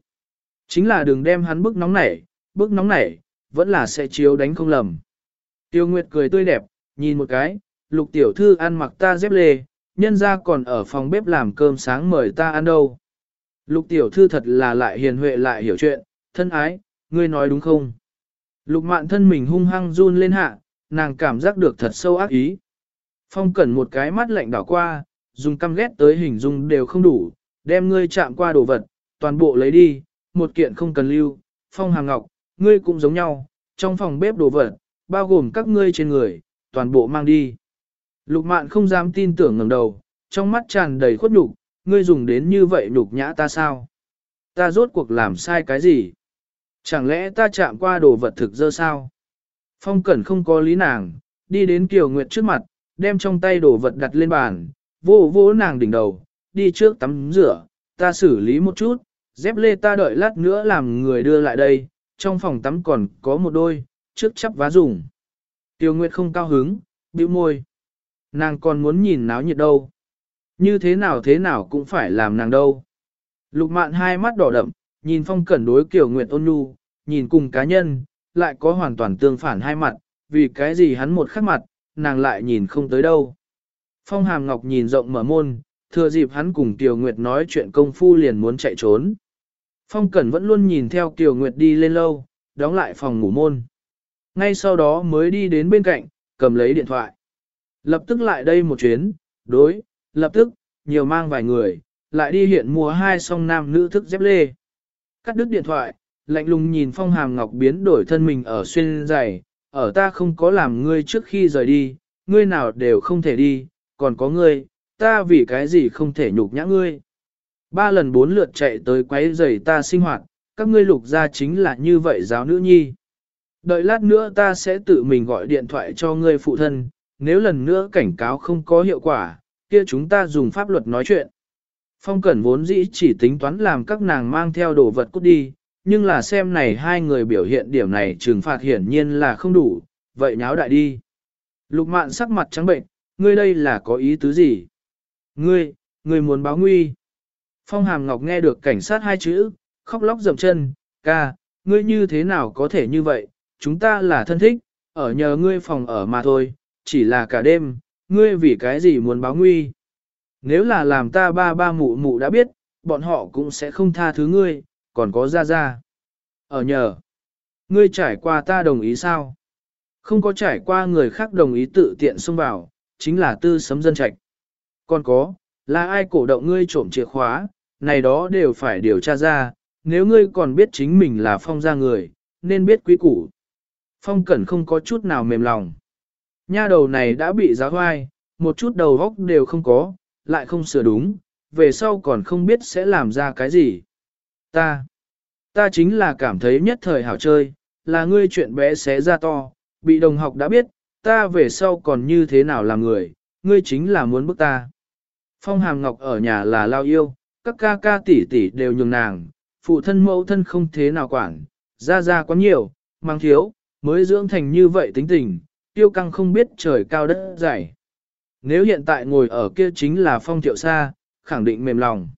Chính là đừng đem hắn bức nóng nảy, bức nóng nảy, vẫn là sẽ chiếu đánh không lầm. Tiêu Nguyệt cười tươi đẹp, nhìn một cái, lục tiểu thư ăn mặc ta dép lê, nhân ra còn ở phòng bếp làm cơm sáng mời ta ăn đâu. Lục tiểu thư thật là lại hiền huệ lại hiểu chuyện, thân ái, ngươi nói đúng không? Lục mạn thân mình hung hăng run lên hạ, nàng cảm giác được thật sâu ác ý. Phong cẩn một cái mắt lạnh đảo qua, dùng căm ghét tới hình dung đều không đủ, đem ngươi chạm qua đồ vật, toàn bộ lấy đi, một kiện không cần lưu. Phong hàng ngọc, ngươi cũng giống nhau, trong phòng bếp đồ vật, bao gồm các ngươi trên người, toàn bộ mang đi. Lục mạn không dám tin tưởng ngẩng đầu, trong mắt tràn đầy khuất nhục, ngươi dùng đến như vậy nhục nhã ta sao? Ta rốt cuộc làm sai cái gì? Chẳng lẽ ta chạm qua đồ vật thực dơ sao? Phong Cẩn không có lý nàng, đi đến Kiều Nguyệt trước mặt, đem trong tay đồ vật đặt lên bàn, vô vô nàng đỉnh đầu, đi trước tắm rửa, ta xử lý một chút, dép lê ta đợi lát nữa làm người đưa lại đây, trong phòng tắm còn có một đôi, trước chắp vá dùng. Tiêu Nguyệt không cao hứng, bĩu môi. Nàng còn muốn nhìn náo nhiệt đâu. Như thế nào thế nào cũng phải làm nàng đâu. Lục mạn hai mắt đỏ đậm, nhìn phong cẩn đối kiểu nguyện ôn nhu, nhìn cùng cá nhân, lại có hoàn toàn tương phản hai mặt, vì cái gì hắn một khắc mặt, nàng lại nhìn không tới đâu. Phong hàm ngọc nhìn rộng mở môn, thừa dịp hắn cùng Kiều Nguyệt nói chuyện công phu liền muốn chạy trốn. Phong Cẩn vẫn luôn nhìn theo Kiều Nguyệt đi lên lâu, đóng lại phòng ngủ môn. Ngay sau đó mới đi đến bên cạnh, cầm lấy điện thoại. Lập tức lại đây một chuyến, đối, lập tức, nhiều mang vài người, lại đi hiện mua hai song nam nữ thức dép lê. Cắt đứt điện thoại, lạnh lùng nhìn phong hàm ngọc biến đổi thân mình ở xuyên giày, ở ta không có làm ngươi trước khi rời đi, ngươi nào đều không thể đi, còn có ngươi, ta vì cái gì không thể nhục nhã ngươi. Ba lần bốn lượt chạy tới quấy rầy ta sinh hoạt, các ngươi lục ra chính là như vậy giáo nữ nhi. Đợi lát nữa ta sẽ tự mình gọi điện thoại cho ngươi phụ thân, nếu lần nữa cảnh cáo không có hiệu quả, kia chúng ta dùng pháp luật nói chuyện. Phong Cẩn vốn dĩ chỉ tính toán làm các nàng mang theo đồ vật cút đi, nhưng là xem này hai người biểu hiện điểm này trừng phạt hiển nhiên là không đủ, vậy nháo đại đi. Lục mạn sắc mặt trắng bệnh, ngươi đây là có ý tứ gì? Ngươi, ngươi muốn báo nguy. Phong Hàm Ngọc nghe được cảnh sát hai chữ, khóc lóc dầm chân, ca, ngươi như thế nào có thể như vậy, chúng ta là thân thích, ở nhờ ngươi phòng ở mà thôi, chỉ là cả đêm, ngươi vì cái gì muốn báo nguy. Nếu là làm ta ba ba mụ mụ đã biết, bọn họ cũng sẽ không tha thứ ngươi, còn có ra ra. Ở nhờ, ngươi trải qua ta đồng ý sao? Không có trải qua người khác đồng ý tự tiện xông vào, chính là tư sấm dân trạch. Còn có, là ai cổ động ngươi trộm chìa khóa, này đó đều phải điều tra ra, nếu ngươi còn biết chính mình là phong gia người, nên biết quý củ. Phong cẩn không có chút nào mềm lòng. Nha đầu này đã bị giáo hoai, một chút đầu góc đều không có, lại không sửa đúng, về sau còn không biết sẽ làm ra cái gì. Ta, ta chính là cảm thấy nhất thời hảo chơi, là ngươi chuyện bé xé ra to, bị đồng học đã biết, ta về sau còn như thế nào làm người, ngươi chính là muốn bức ta. Phong Hàm Ngọc ở nhà là lao yêu, các ca ca tỷ tỷ đều nhường nàng, phụ thân mẫu thân không thế nào quản, ra ra quá nhiều, mang thiếu, mới dưỡng thành như vậy tính tình, tiêu căng không biết trời cao đất dày. Nếu hiện tại ngồi ở kia chính là phong thiệu xa, khẳng định mềm lòng.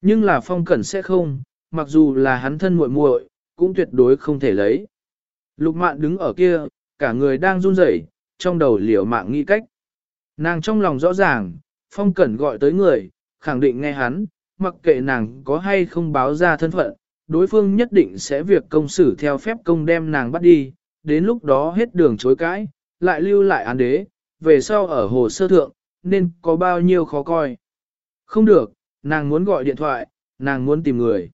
Nhưng là phong cẩn sẽ không, mặc dù là hắn thân muội muội, cũng tuyệt đối không thể lấy. Lục mạn đứng ở kia, cả người đang run rẩy, trong đầu liều mạng nghĩ cách. Nàng trong lòng rõ ràng, phong cẩn gọi tới người, khẳng định nghe hắn, mặc kệ nàng có hay không báo ra thân phận, đối phương nhất định sẽ việc công xử theo phép công đem nàng bắt đi, đến lúc đó hết đường chối cãi, lại lưu lại án đế, về sau ở hồ sơ thượng, nên có bao nhiêu khó coi. Không được, nàng muốn gọi điện thoại, nàng muốn tìm người.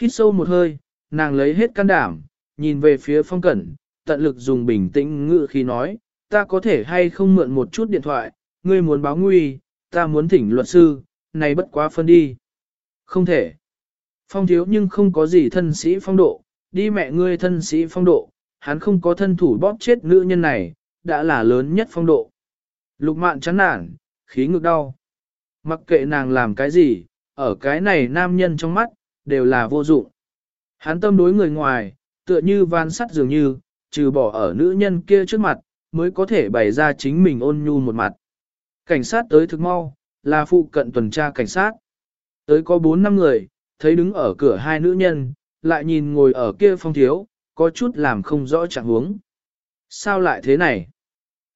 Hít sâu một hơi, nàng lấy hết can đảm, nhìn về phía phong cẩn, tận lực dùng bình tĩnh ngự khi nói, ta có thể hay không mượn một chút điện thoại, ngươi muốn báo nguy, ta muốn thỉnh luật sư, này bất quá phân đi. Không thể. Phong thiếu nhưng không có gì thân sĩ phong độ, đi mẹ ngươi thân sĩ phong độ, hắn không có thân thủ bóp chết nữ nhân này, đã là lớn nhất phong độ. Lục mạn chán nản, khí ngực đau. Mặc kệ nàng làm cái gì, ở cái này nam nhân trong mắt, đều là vô dụng. Hắn tâm đối người ngoài, tựa như van sắt dường như, trừ bỏ ở nữ nhân kia trước mặt, mới có thể bày ra chính mình ôn nhu một mặt. Cảnh sát tới thực mau, là phụ cận tuần tra cảnh sát. Tới có 4 năm người, thấy đứng ở cửa hai nữ nhân, lại nhìn ngồi ở kia phong thiếu, có chút làm không rõ trạng huống. Sao lại thế này?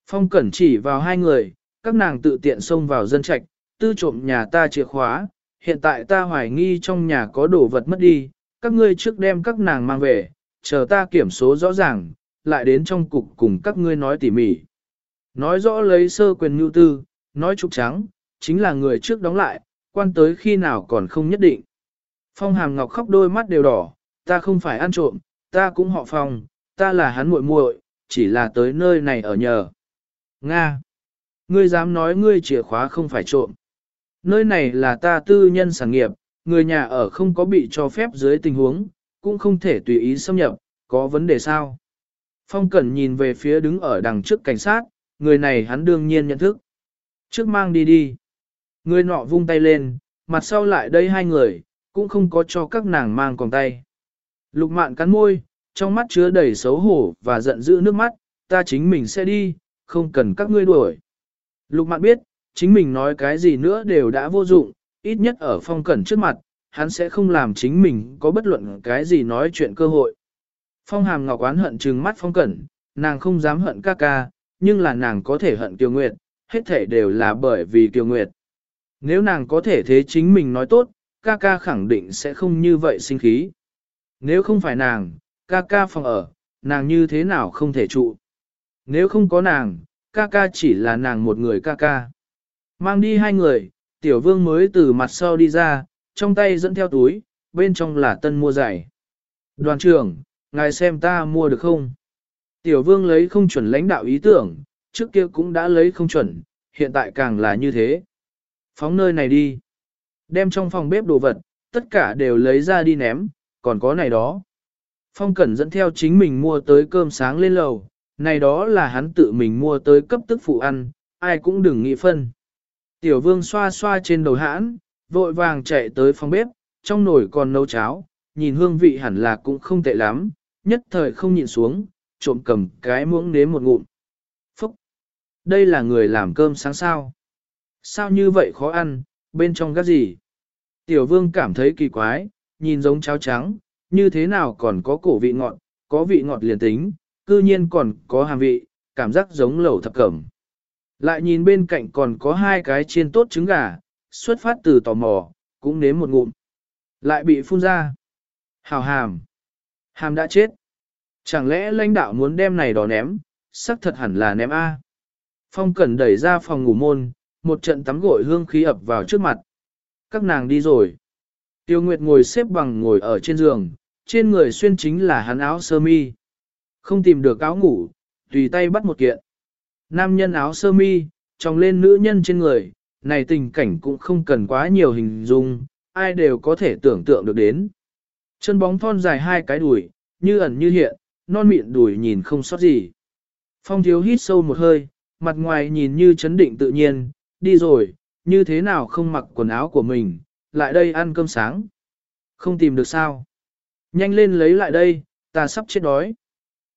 Phong cẩn chỉ vào hai người, các nàng tự tiện xông vào dân trạch, tư trộm nhà ta chìa khóa, hiện tại ta hoài nghi trong nhà có đồ vật mất đi, các ngươi trước đem các nàng mang về, chờ ta kiểm số rõ ràng, lại đến trong cục cùng các ngươi nói tỉ mỉ. Nói rõ lấy sơ quyền nhu tư, nói trục trắng, chính là người trước đóng lại, quan tới khi nào còn không nhất định. Phong hàm ngọc khóc đôi mắt đều đỏ, ta không phải ăn trộm, ta cũng họ phong, ta là hắn muội muội, chỉ là tới nơi này ở nhờ. Nga! Ngươi dám nói ngươi chìa khóa không phải trộm. Nơi này là ta tư nhân sản nghiệp, người nhà ở không có bị cho phép dưới tình huống, cũng không thể tùy ý xâm nhập, có vấn đề sao? Phong Cẩn nhìn về phía đứng ở đằng trước cảnh sát, người này hắn đương nhiên nhận thức. Trước mang đi đi. Người nọ vung tay lên, mặt sau lại đây hai người, cũng không có cho các nàng mang còn tay. Lục mạn cắn môi, trong mắt chứa đầy xấu hổ và giận dữ nước mắt, ta chính mình sẽ đi, không cần các ngươi đuổi. Lục mạn biết, chính mình nói cái gì nữa đều đã vô dụng, ít nhất ở phong cẩn trước mặt, hắn sẽ không làm chính mình có bất luận cái gì nói chuyện cơ hội. Phong hàm ngọc oán hận trừng mắt phong cẩn, nàng không dám hận ca ca, nhưng là nàng có thể hận Kiều Nguyệt, hết thể đều là bởi vì Kiều Nguyệt. Nếu nàng có thể thế chính mình nói tốt, ca ca khẳng định sẽ không như vậy sinh khí. Nếu không phải nàng, ca ca phòng ở, nàng như thế nào không thể trụ. Nếu không có nàng, ca ca chỉ là nàng một người ca ca. Mang đi hai người, tiểu vương mới từ mặt sau đi ra, trong tay dẫn theo túi, bên trong là tân mua giày. Đoàn trưởng, ngài xem ta mua được không? Tiểu vương lấy không chuẩn lãnh đạo ý tưởng, trước kia cũng đã lấy không chuẩn, hiện tại càng là như thế. Phóng nơi này đi. Đem trong phòng bếp đồ vật, tất cả đều lấy ra đi ném, còn có này đó. Phong Cẩn dẫn theo chính mình mua tới cơm sáng lên lầu, này đó là hắn tự mình mua tới cấp tức phụ ăn, ai cũng đừng nghĩ phân. Tiểu vương xoa xoa trên đầu hãn, vội vàng chạy tới phòng bếp, trong nồi còn nấu cháo, nhìn hương vị hẳn là cũng không tệ lắm, nhất thời không nhịn xuống, trộm cầm cái muỗng nếm một ngụm. Phúc! Đây là người làm cơm sáng sao? Sao như vậy khó ăn, bên trong gắt gì? Tiểu vương cảm thấy kỳ quái, nhìn giống cháo trắng, như thế nào còn có cổ vị ngọt, có vị ngọt liền tính, cư nhiên còn có hàm vị, cảm giác giống lẩu thập cẩm. Lại nhìn bên cạnh còn có hai cái chiên tốt trứng gà, xuất phát từ tò mò, cũng nếm một ngụm. Lại bị phun ra. Hào hàm. Hàm đã chết. Chẳng lẽ lãnh đạo muốn đem này đỏ ném, sắc thật hẳn là ném A. Phong Cẩn đẩy ra phòng ngủ môn, một trận tắm gội hương khí ập vào trước mặt. Các nàng đi rồi. Tiêu Nguyệt ngồi xếp bằng ngồi ở trên giường, trên người xuyên chính là hắn áo sơ mi. Không tìm được áo ngủ, tùy tay bắt một kiện. Nam nhân áo sơ mi, tròng lên nữ nhân trên người, này tình cảnh cũng không cần quá nhiều hình dung, ai đều có thể tưởng tượng được đến. Chân bóng thon dài hai cái đùi, như ẩn như hiện, non miệng đùi nhìn không sót gì. Phong thiếu hít sâu một hơi, mặt ngoài nhìn như chấn định tự nhiên, đi rồi, như thế nào không mặc quần áo của mình, lại đây ăn cơm sáng. Không tìm được sao. Nhanh lên lấy lại đây, ta sắp chết đói.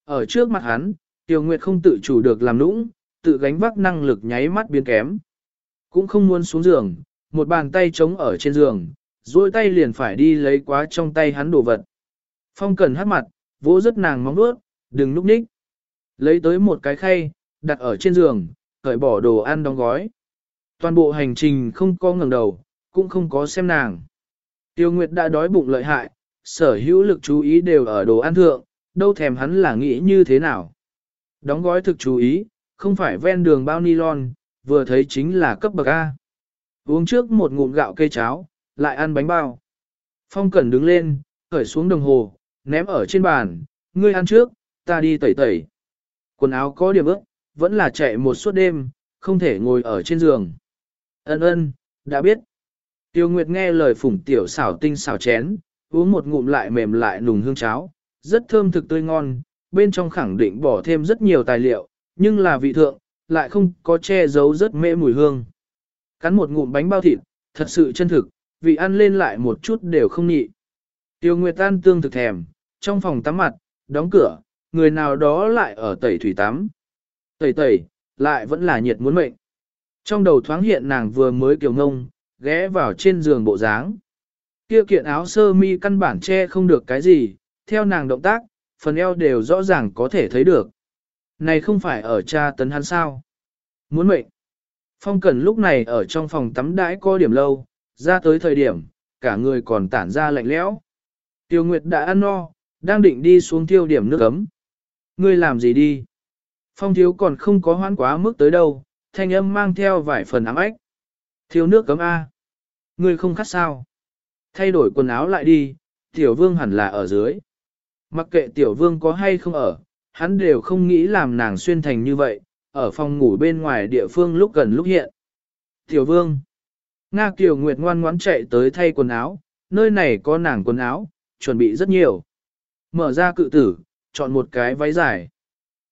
Ở trước mặt hắn, Tiêu Nguyệt không tự chủ được làm nũng, tự gánh vác năng lực nháy mắt biến kém. Cũng không muốn xuống giường, một bàn tay trống ở trên giường, duỗi tay liền phải đi lấy quá trong tay hắn đồ vật. Phong cần hát mặt, vỗ rất nàng móng nuốt, đừng núp ních. Lấy tới một cái khay, đặt ở trên giường, cởi bỏ đồ ăn đóng gói. Toàn bộ hành trình không có ngẩng đầu, cũng không có xem nàng. Tiêu Nguyệt đã đói bụng lợi hại, sở hữu lực chú ý đều ở đồ ăn thượng, đâu thèm hắn là nghĩ như thế nào. Đóng gói thực chú ý, không phải ven đường bao nylon, vừa thấy chính là cấp bậc A. Uống trước một ngụm gạo cây cháo, lại ăn bánh bao. Phong Cẩn đứng lên, khởi xuống đồng hồ, ném ở trên bàn, ngươi ăn trước, ta đi tẩy tẩy. Quần áo có điểm ước, vẫn là chạy một suốt đêm, không thể ngồi ở trên giường. Ân ân, đã biết. Tiêu Nguyệt nghe lời phủng tiểu xảo tinh xảo chén, uống một ngụm lại mềm lại nùng hương cháo, rất thơm thực tươi ngon, bên trong khẳng định bỏ thêm rất nhiều tài liệu, nhưng là vị thượng, lại không có che giấu rất mễ mùi hương. Cắn một ngụm bánh bao thịt, thật sự chân thực, vị ăn lên lại một chút đều không nhị. Tiêu Nguyệt tan tương thực thèm, trong phòng tắm mặt, đóng cửa, người nào đó lại ở tẩy thủy tắm. Tẩy tẩy, lại vẫn là nhiệt muốn mệnh. Trong đầu thoáng hiện nàng vừa mới kiều ngông, ghé vào trên giường bộ dáng. Kia kiện áo sơ mi căn bản che không được cái gì, theo nàng động tác, phần eo đều rõ ràng có thể thấy được. Này không phải ở cha tấn hắn sao? Muốn mệnh. Phong Cẩn lúc này ở trong phòng tắm đãi có điểm lâu, ra tới thời điểm, cả người còn tản ra lạnh lẽo. Tiêu Nguyệt đã ăn no, đang định đi xuống tiêu điểm nước ấm. Ngươi làm gì đi? Phong thiếu còn không có hoãn quá mức tới đâu, thanh âm mang theo vài phần ám ếch. Thiếu nước cấm A. Ngươi không khát sao? Thay đổi quần áo lại đi, tiểu vương hẳn là ở dưới. Mặc kệ tiểu vương có hay không ở, hắn đều không nghĩ làm nàng xuyên thành như vậy, ở phòng ngủ bên ngoài địa phương lúc gần lúc hiện. Tiểu vương. Nga Kiều Nguyệt ngoan ngoãn chạy tới thay quần áo, nơi này có nàng quần áo, chuẩn bị rất nhiều. Mở ra cự tử, chọn một cái váy dài.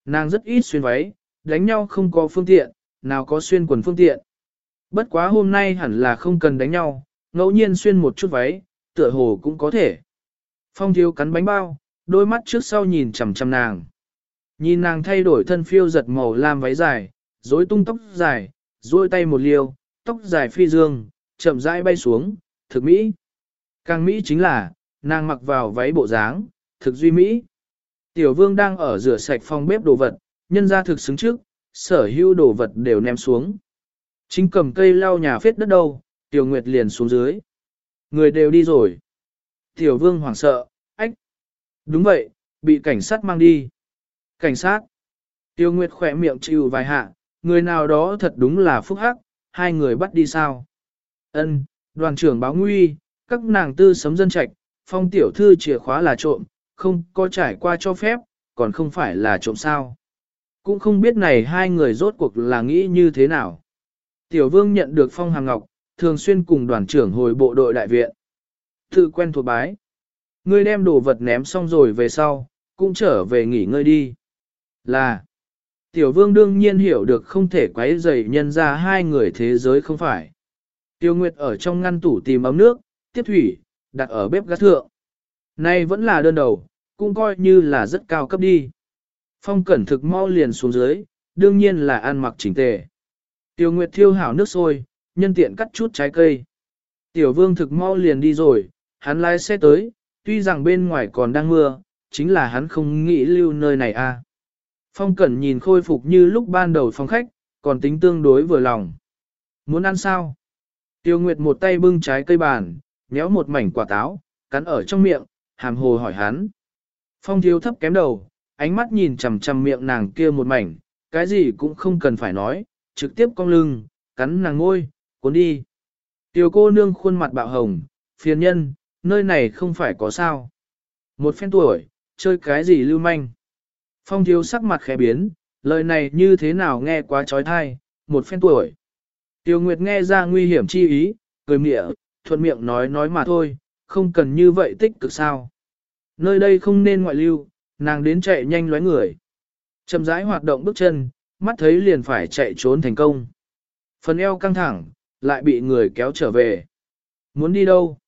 Nàng rất ít xuyên váy, đánh nhau không có phương tiện, nào có xuyên quần phương tiện. Bất quá hôm nay hẳn là không cần đánh nhau, ngẫu nhiên xuyên một chút váy, tựa hồ cũng có thể. Phong thiếu cắn bánh bao, đôi mắt trước sau nhìn chằm chằm nàng. Nhìn nàng thay đổi thân phiêu giật màu lam váy dài, rối tung tóc dài, duỗi tay một liều, tóc dài phi dương, chậm rãi bay xuống, thực mỹ. Càng mỹ chính là, nàng mặc vào váy bộ dáng, thực duy mỹ. Tiểu vương đang ở rửa sạch phòng bếp đồ vật, nhân ra thực xứng trước, sở hữu đồ vật đều ném xuống. Chính cầm cây lau nhà phết đất đâu, tiểu nguyệt liền xuống dưới. Người đều đi rồi. Tiểu vương hoảng sợ, ách. Đúng vậy, bị cảnh sát mang đi. Cảnh sát. Tiêu Nguyệt khỏe miệng chịu vài hạ, người nào đó thật đúng là phúc hắc, hai người bắt đi sao. Ân, đoàn trưởng báo nguy, các nàng tư sấm dân trạch, phong tiểu thư chìa khóa là trộm, không có trải qua cho phép, còn không phải là trộm sao. Cũng không biết này hai người rốt cuộc là nghĩ như thế nào. Tiểu vương nhận được phong hàng ngọc, thường xuyên cùng đoàn trưởng hồi bộ đội đại viện. Tự quen thuộc bái. Ngươi đem đồ vật ném xong rồi về sau, cũng trở về nghỉ ngơi đi. Là, tiểu vương đương nhiên hiểu được không thể quấy rầy nhân ra hai người thế giới không phải. Tiêu Nguyệt ở trong ngăn tủ tìm ấm nước, tiếp thủy, đặt ở bếp gác thượng. Nay vẫn là đơn đầu, cũng coi như là rất cao cấp đi. Phong cẩn thực mau liền xuống dưới, đương nhiên là ăn mặc chỉnh tề. Tiêu Nguyệt thiêu hảo nước sôi, nhân tiện cắt chút trái cây. Tiểu vương thực mau liền đi rồi, hắn lái xe tới, tuy rằng bên ngoài còn đang mưa, chính là hắn không nghĩ lưu nơi này a. À. Phong Cẩn nhìn khôi phục như lúc ban đầu phòng khách, còn tính tương đối vừa lòng. Muốn ăn sao? Tiêu Nguyệt một tay bưng trái cây bàn, nhéo một mảnh quả táo, cắn ở trong miệng, hàm hồ hỏi hắn. Phong thiếu thấp kém đầu, ánh mắt nhìn chằm chằm miệng nàng kia một mảnh, cái gì cũng không cần phải nói, trực tiếp cong lưng, cắn nàng ngôi, cuốn đi. Tiểu cô nương khuôn mặt bạo hồng, phiền nhân, nơi này không phải có sao. Một phen tuổi, chơi cái gì lưu manh. Phong thiếu sắc mặt khẽ biến, lời này như thế nào nghe quá trói thai, một phen tuổi. Tiêu Nguyệt nghe ra nguy hiểm chi ý, cười mịa, thuận miệng nói nói mà thôi, không cần như vậy tích cực sao. Nơi đây không nên ngoại lưu, nàng đến chạy nhanh lóe người. Chậm rãi hoạt động bước chân, mắt thấy liền phải chạy trốn thành công. Phần eo căng thẳng, lại bị người kéo trở về. Muốn đi đâu?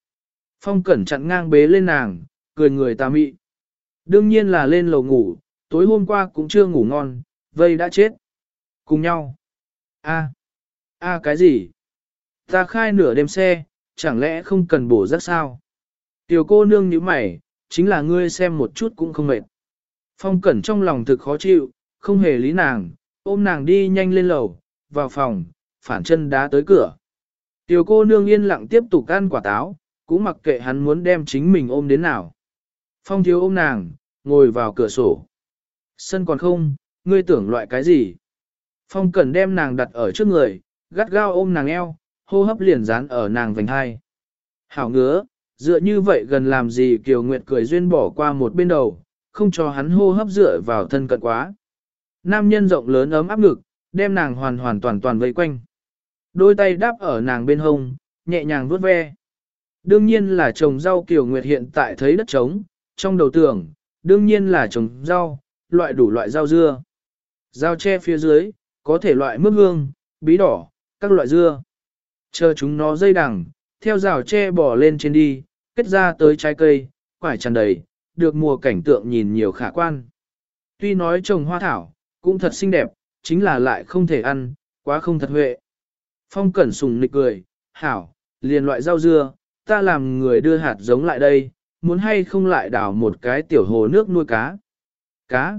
Phong cẩn chặn ngang bế lên nàng, cười người ta mị. Đương nhiên là lên lầu ngủ, tối hôm qua cũng chưa ngủ ngon, vây đã chết. Cùng nhau. A. A cái gì? Ta khai nửa đêm xe, chẳng lẽ không cần bổ rác sao? Tiểu cô nương như mày, chính là ngươi xem một chút cũng không mệt. Phong cẩn trong lòng thực khó chịu, không hề lý nàng, ôm nàng đi nhanh lên lầu, vào phòng, phản chân đá tới cửa. Tiểu cô nương yên lặng tiếp tục ăn quả táo, cũng mặc kệ hắn muốn đem chính mình ôm đến nào. Phong thiếu ôm nàng, ngồi vào cửa sổ. Sân còn không, ngươi tưởng loại cái gì? Phong cần đem nàng đặt ở trước người, gắt gao ôm nàng eo, hô hấp liền dán ở nàng vành hai. Hảo ngứa, dựa như vậy gần làm gì Kiều Nguyệt cười duyên bỏ qua một bên đầu, không cho hắn hô hấp dựa vào thân cận quá. Nam nhân rộng lớn ấm áp ngực, đem nàng hoàn hoàn toàn toàn vây quanh. Đôi tay đáp ở nàng bên hông, nhẹ nhàng vuốt ve. Đương nhiên là trồng rau Kiều Nguyệt hiện tại thấy đất trống, trong đầu tưởng, đương nhiên là trồng rau, loại đủ loại rau dưa. Rau tre phía dưới, có thể loại mướp hương, bí đỏ, các loại dưa. Chờ chúng nó dây đằng, theo rào tre bỏ lên trên đi, kết ra tới trái cây, quải tràn đầy, được mùa cảnh tượng nhìn nhiều khả quan. Tuy nói trồng hoa thảo, cũng thật xinh đẹp, chính là lại không thể ăn, quá không thật huệ. Phong cẩn sùng nịch cười, hảo, liền loại rau dưa, ta làm người đưa hạt giống lại đây, muốn hay không lại đào một cái tiểu hồ nước nuôi cá. Cá.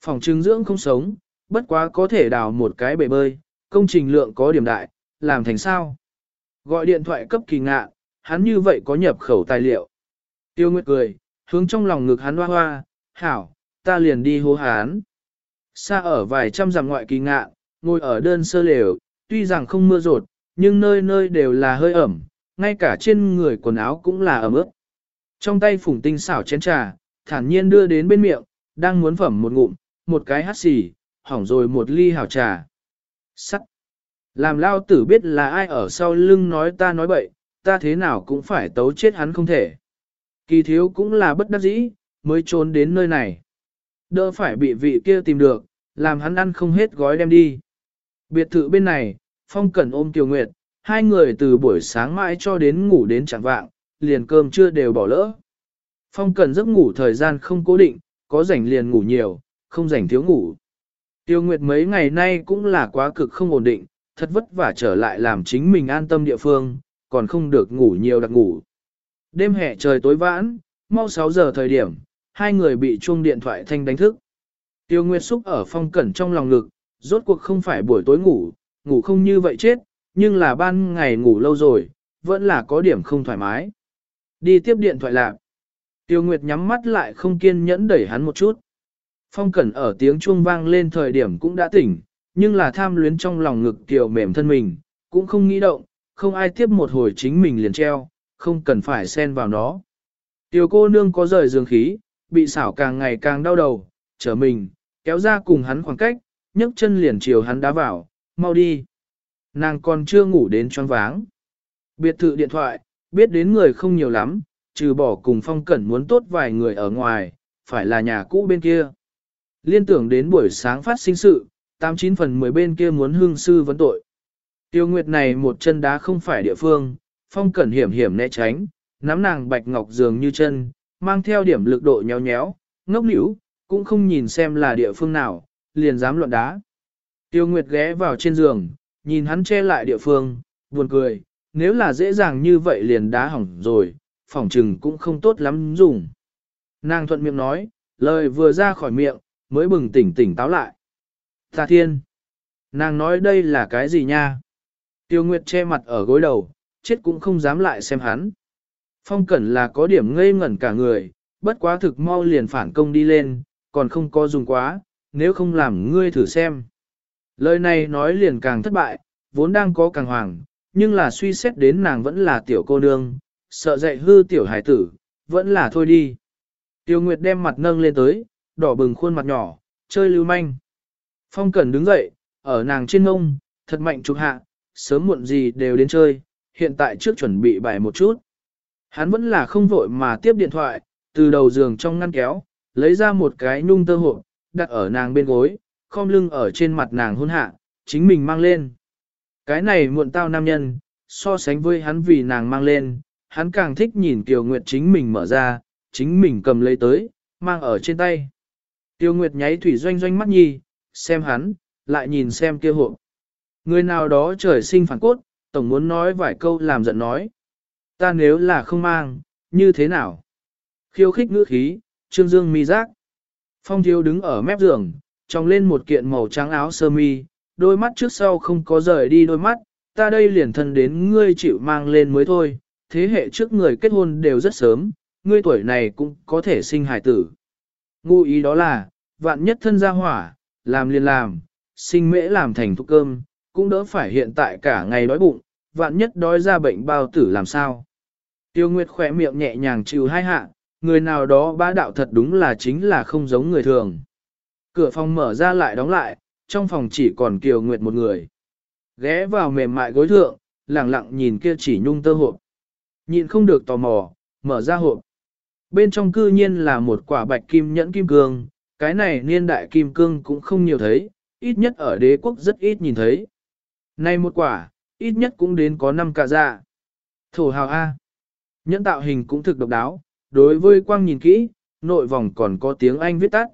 Phòng trưng dưỡng không sống, bất quá có thể đào một cái bể bơi, công trình lượng có điểm đại, làm thành sao. Gọi điện thoại cấp kỳ ngạ, hắn như vậy có nhập khẩu tài liệu. Tiêu Nguyệt cười, hướng trong lòng ngực hắn hoa hoa, hảo, ta liền đi hô hán. Xa ở vài trăm dặm ngoại kỳ ngạ, ngồi ở đơn sơ lều, tuy rằng không mưa rột, nhưng nơi nơi đều là hơi ẩm, ngay cả trên người quần áo cũng là ẩm ướt. Trong tay phủng tinh xảo chén trà, thản nhiên đưa đến bên miệng, đang muốn phẩm một ngụm, một cái hắt xì, hỏng rồi một ly hảo trà. Sắc! Làm lao tử biết là ai ở sau lưng nói ta nói bậy, ta thế nào cũng phải tấu chết hắn không thể. Kỳ thiếu cũng là bất đắc dĩ, mới trốn đến nơi này. Đỡ phải bị vị kia tìm được, làm hắn ăn không hết gói đem đi. Biệt thự bên này, Phong Cẩn ôm Kiều Nguyệt, hai người từ buổi sáng mãi cho đến ngủ đến chẳng vạng, liền cơm chưa đều bỏ lỡ. Phong Cẩn giấc ngủ thời gian không cố định, có rảnh liền ngủ nhiều, không rảnh thiếu ngủ. Tiêu Nguyệt mấy ngày nay cũng là quá cực không ổn định, thật vất vả trở lại làm chính mình an tâm địa phương, còn không được ngủ nhiều đặc ngủ. Đêm hè trời tối vãn, mau 6 giờ thời điểm, hai người bị chuông điện thoại thanh đánh thức. Tiêu Nguyệt xúc ở phong cẩn trong lòng ngực, rốt cuộc không phải buổi tối ngủ, ngủ không như vậy chết, nhưng là ban ngày ngủ lâu rồi, vẫn là có điểm không thoải mái. Đi tiếp điện thoại lạc. Tiêu Nguyệt nhắm mắt lại không kiên nhẫn đẩy hắn một chút. Phong cẩn ở tiếng chuông vang lên thời điểm cũng đã tỉnh, nhưng là tham luyến trong lòng ngực tiểu mềm thân mình, cũng không nghĩ động, không ai tiếp một hồi chính mình liền treo, không cần phải xen vào nó. Tiểu cô nương có rời giường khí, bị xảo càng ngày càng đau đầu, trở mình, kéo ra cùng hắn khoảng cách, nhấc chân liền chiều hắn đá vào, mau đi. Nàng còn chưa ngủ đến choáng váng. Biệt thự điện thoại, biết đến người không nhiều lắm, trừ bỏ cùng phong cẩn muốn tốt vài người ở ngoài, phải là nhà cũ bên kia. Liên tưởng đến buổi sáng phát sinh sự, 89 phần 10 bên kia muốn hương sư vấn tội. Tiêu Nguyệt này một chân đá không phải địa phương, phong cẩn hiểm hiểm né tránh, nắm nàng bạch ngọc dường như chân, mang theo điểm lực độ nhéo nhéo, ngốc nỉu, cũng không nhìn xem là địa phương nào, liền dám luận đá. Tiêu Nguyệt ghé vào trên giường, nhìn hắn che lại địa phương, buồn cười, nếu là dễ dàng như vậy liền đá hỏng rồi, phỏng trừng cũng không tốt lắm dùng. Nàng thuận miệng nói, lời vừa ra khỏi miệng, mới bừng tỉnh tỉnh táo lại. Ta thiên! Nàng nói đây là cái gì nha? Tiêu Nguyệt che mặt ở gối đầu, chết cũng không dám lại xem hắn. Phong Cẩn là có điểm ngây ngẩn cả người, bất quá thực mau liền phản công đi lên, còn không có dùng quá, nếu không làm ngươi thử xem. Lời này nói liền càng thất bại, vốn đang có càng hoàng, nhưng là suy xét đến nàng vẫn là tiểu cô nương, sợ dạy hư tiểu hải tử, vẫn là thôi đi. Tiêu Nguyệt đem mặt nâng lên tới, đỏ bừng khuôn mặt nhỏ, chơi lưu manh. Phong Cẩn đứng dậy, ở nàng trên ngông, thật mạnh chụp hạ, sớm muộn gì đều đến chơi, hiện tại trước chuẩn bị bài một chút. Hắn vẫn là không vội mà tiếp điện thoại, từ đầu giường trong ngăn kéo, lấy ra một cái nhung tơ hộp, đặt ở nàng bên gối, khom lưng ở trên mặt nàng hôn hạ, chính mình mang lên. Cái này muộn tao nam nhân, so sánh với hắn vì nàng mang lên, hắn càng thích nhìn tiêu Nguyệt chính mình mở ra, chính mình cầm lấy tới, mang ở trên tay. Tiêu Nguyệt nháy thủy doanh doanh mắt nhi, xem hắn, lại nhìn xem kia hộ. Người nào đó trời sinh phản cốt, tổng muốn nói vài câu làm giận nói. Ta nếu là không mang, như thế nào? Khiêu khích ngữ khí, trương dương mi giác. Phong thiếu đứng ở mép giường, trong lên một kiện màu trắng áo sơ mi, đôi mắt trước sau không có rời đi đôi mắt, ta đây liền thân đến ngươi chịu mang lên mới thôi, thế hệ trước người kết hôn đều rất sớm, ngươi tuổi này cũng có thể sinh hài tử. Ngụ ý đó là, vạn nhất thân ra hỏa, làm liền làm, sinh mễ làm thành thuốc cơm, cũng đỡ phải hiện tại cả ngày đói bụng, vạn nhất đói ra bệnh bao tử làm sao. Tiêu Nguyệt khỏe miệng nhẹ nhàng chịu hai hạ, người nào đó bá đạo thật đúng là chính là không giống người thường. Cửa phòng mở ra lại đóng lại, trong phòng chỉ còn Kiều Nguyệt một người. Ghé vào mềm mại gối thượng, lặng lặng nhìn kia chỉ nhung tơ hộp. Nhìn không được tò mò, mở ra hộp. Bên trong cư nhiên là một quả bạch kim nhẫn kim cương, cái này niên đại kim cương cũng không nhiều thấy, ít nhất ở đế quốc rất ít nhìn thấy. Này một quả, ít nhất cũng đến có 5 cả dạ. Thổ hào A. Nhẫn tạo hình cũng thực độc đáo, đối với quang nhìn kỹ, nội vòng còn có tiếng Anh viết tắt.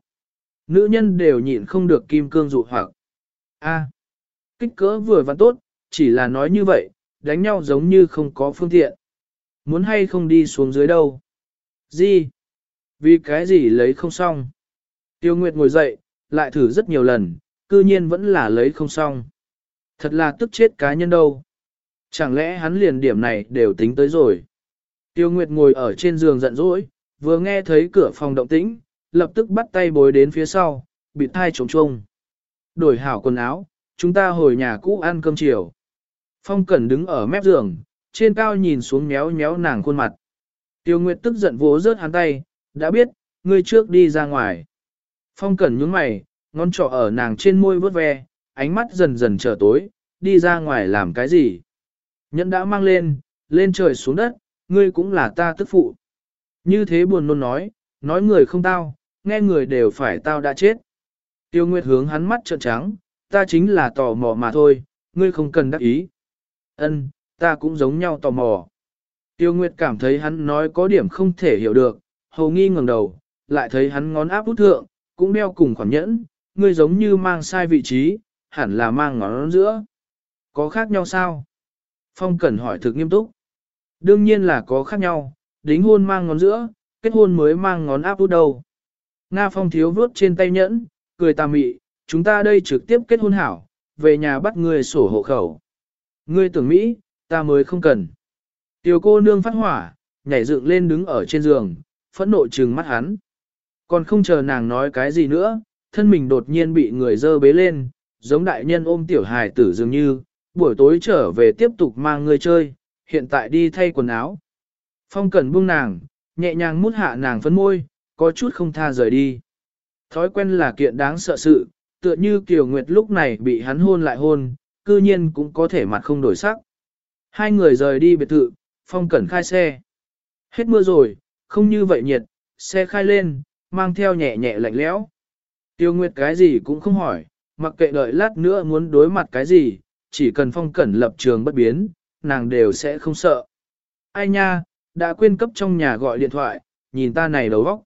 Nữ nhân đều nhịn không được kim cương dụ hoặc. A. Kích cỡ vừa và tốt, chỉ là nói như vậy, đánh nhau giống như không có phương tiện. Muốn hay không đi xuống dưới đâu. Gì? Vì cái gì lấy không xong? Tiêu Nguyệt ngồi dậy, lại thử rất nhiều lần, cư nhiên vẫn là lấy không xong. Thật là tức chết cá nhân đâu. Chẳng lẽ hắn liền điểm này đều tính tới rồi. Tiêu Nguyệt ngồi ở trên giường giận dỗi, vừa nghe thấy cửa phòng động tĩnh, lập tức bắt tay bối đến phía sau, bị thai trống trông. Đổi hảo quần áo, chúng ta hồi nhà cũ ăn cơm chiều. Phong Cẩn đứng ở mép giường, trên cao nhìn xuống méo méo nàng khuôn mặt. Tiêu Nguyệt tức giận vỗ rớt hắn tay, đã biết, ngươi trước đi ra ngoài. Phong Cẩn nhướng mày, ngón trỏ ở nàng trên môi vớt ve, ánh mắt dần dần trở tối, đi ra ngoài làm cái gì. Nhẫn đã mang lên, lên trời xuống đất, ngươi cũng là ta tức phụ. Như thế buồn nôn nói, nói người không tao, nghe người đều phải tao đã chết. Tiêu Nguyệt hướng hắn mắt trợn trắng, ta chính là tò mò mà thôi, ngươi không cần đắc ý. Ân, ta cũng giống nhau tò mò. Tiêu Nguyệt cảm thấy hắn nói có điểm không thể hiểu được, hầu nghi ngẩng đầu, lại thấy hắn ngón áp út thượng, cũng đeo cùng khoản nhẫn, ngươi giống như mang sai vị trí, hẳn là mang ngón giữa. Có khác nhau sao? Phong Cẩn hỏi thực nghiêm túc. Đương nhiên là có khác nhau, đính hôn mang ngón giữa, kết hôn mới mang ngón áp út đầu. Nga Phong thiếu vướt trên tay nhẫn, cười tà mị, chúng ta đây trực tiếp kết hôn hảo, về nhà bắt người sổ hộ khẩu. Ngươi tưởng Mỹ, ta mới không cần. Tiểu cô nương phát hỏa, nhảy dựng lên đứng ở trên giường, phẫn nộ trừng mắt hắn. Còn không chờ nàng nói cái gì nữa, thân mình đột nhiên bị người dơ bế lên, giống đại nhân ôm tiểu hài tử dường như, buổi tối trở về tiếp tục mang người chơi, hiện tại đi thay quần áo. Phong Cẩn buông nàng, nhẹ nhàng mút hạ nàng phấn môi, có chút không tha rời đi. Thói quen là kiện đáng sợ sự, tựa như Kiều Nguyệt lúc này bị hắn hôn lại hôn, cư nhiên cũng có thể mặt không đổi sắc. Hai người rời đi biệt thự, Phong Cẩn khai xe. Hết mưa rồi, không như vậy nhiệt, xe khai lên, mang theo nhẹ nhẹ lạnh lẽo. Tiêu Nguyệt cái gì cũng không hỏi, mặc kệ đợi lát nữa muốn đối mặt cái gì, chỉ cần phong cẩn lập trường bất biến, nàng đều sẽ không sợ. Ai nha, đã quên cấp trong nhà gọi điện thoại, nhìn ta này đầu óc.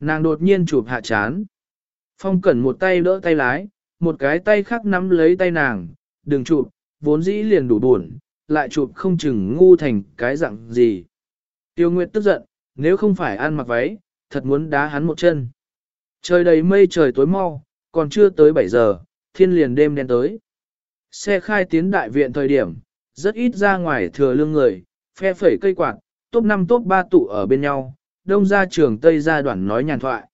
Nàng đột nhiên chụp hạ chán. Phong cẩn một tay đỡ tay lái, một cái tay khác nắm lấy tay nàng, đừng chụp, vốn dĩ liền đủ buồn, lại chụp không chừng ngu thành cái dạng gì. Tiêu Nguyệt tức giận, nếu không phải ăn mặc váy, thật muốn đá hắn một chân. Trời đầy mây trời tối mau, còn chưa tới 7 giờ, thiên liền đêm đen tới. Xe khai tiến đại viện thời điểm, rất ít ra ngoài thừa lương người, phe phẩy cây quạt, top 5 top 3 tụ ở bên nhau, đông ra trường tây ra đoạn nói nhàn thoại.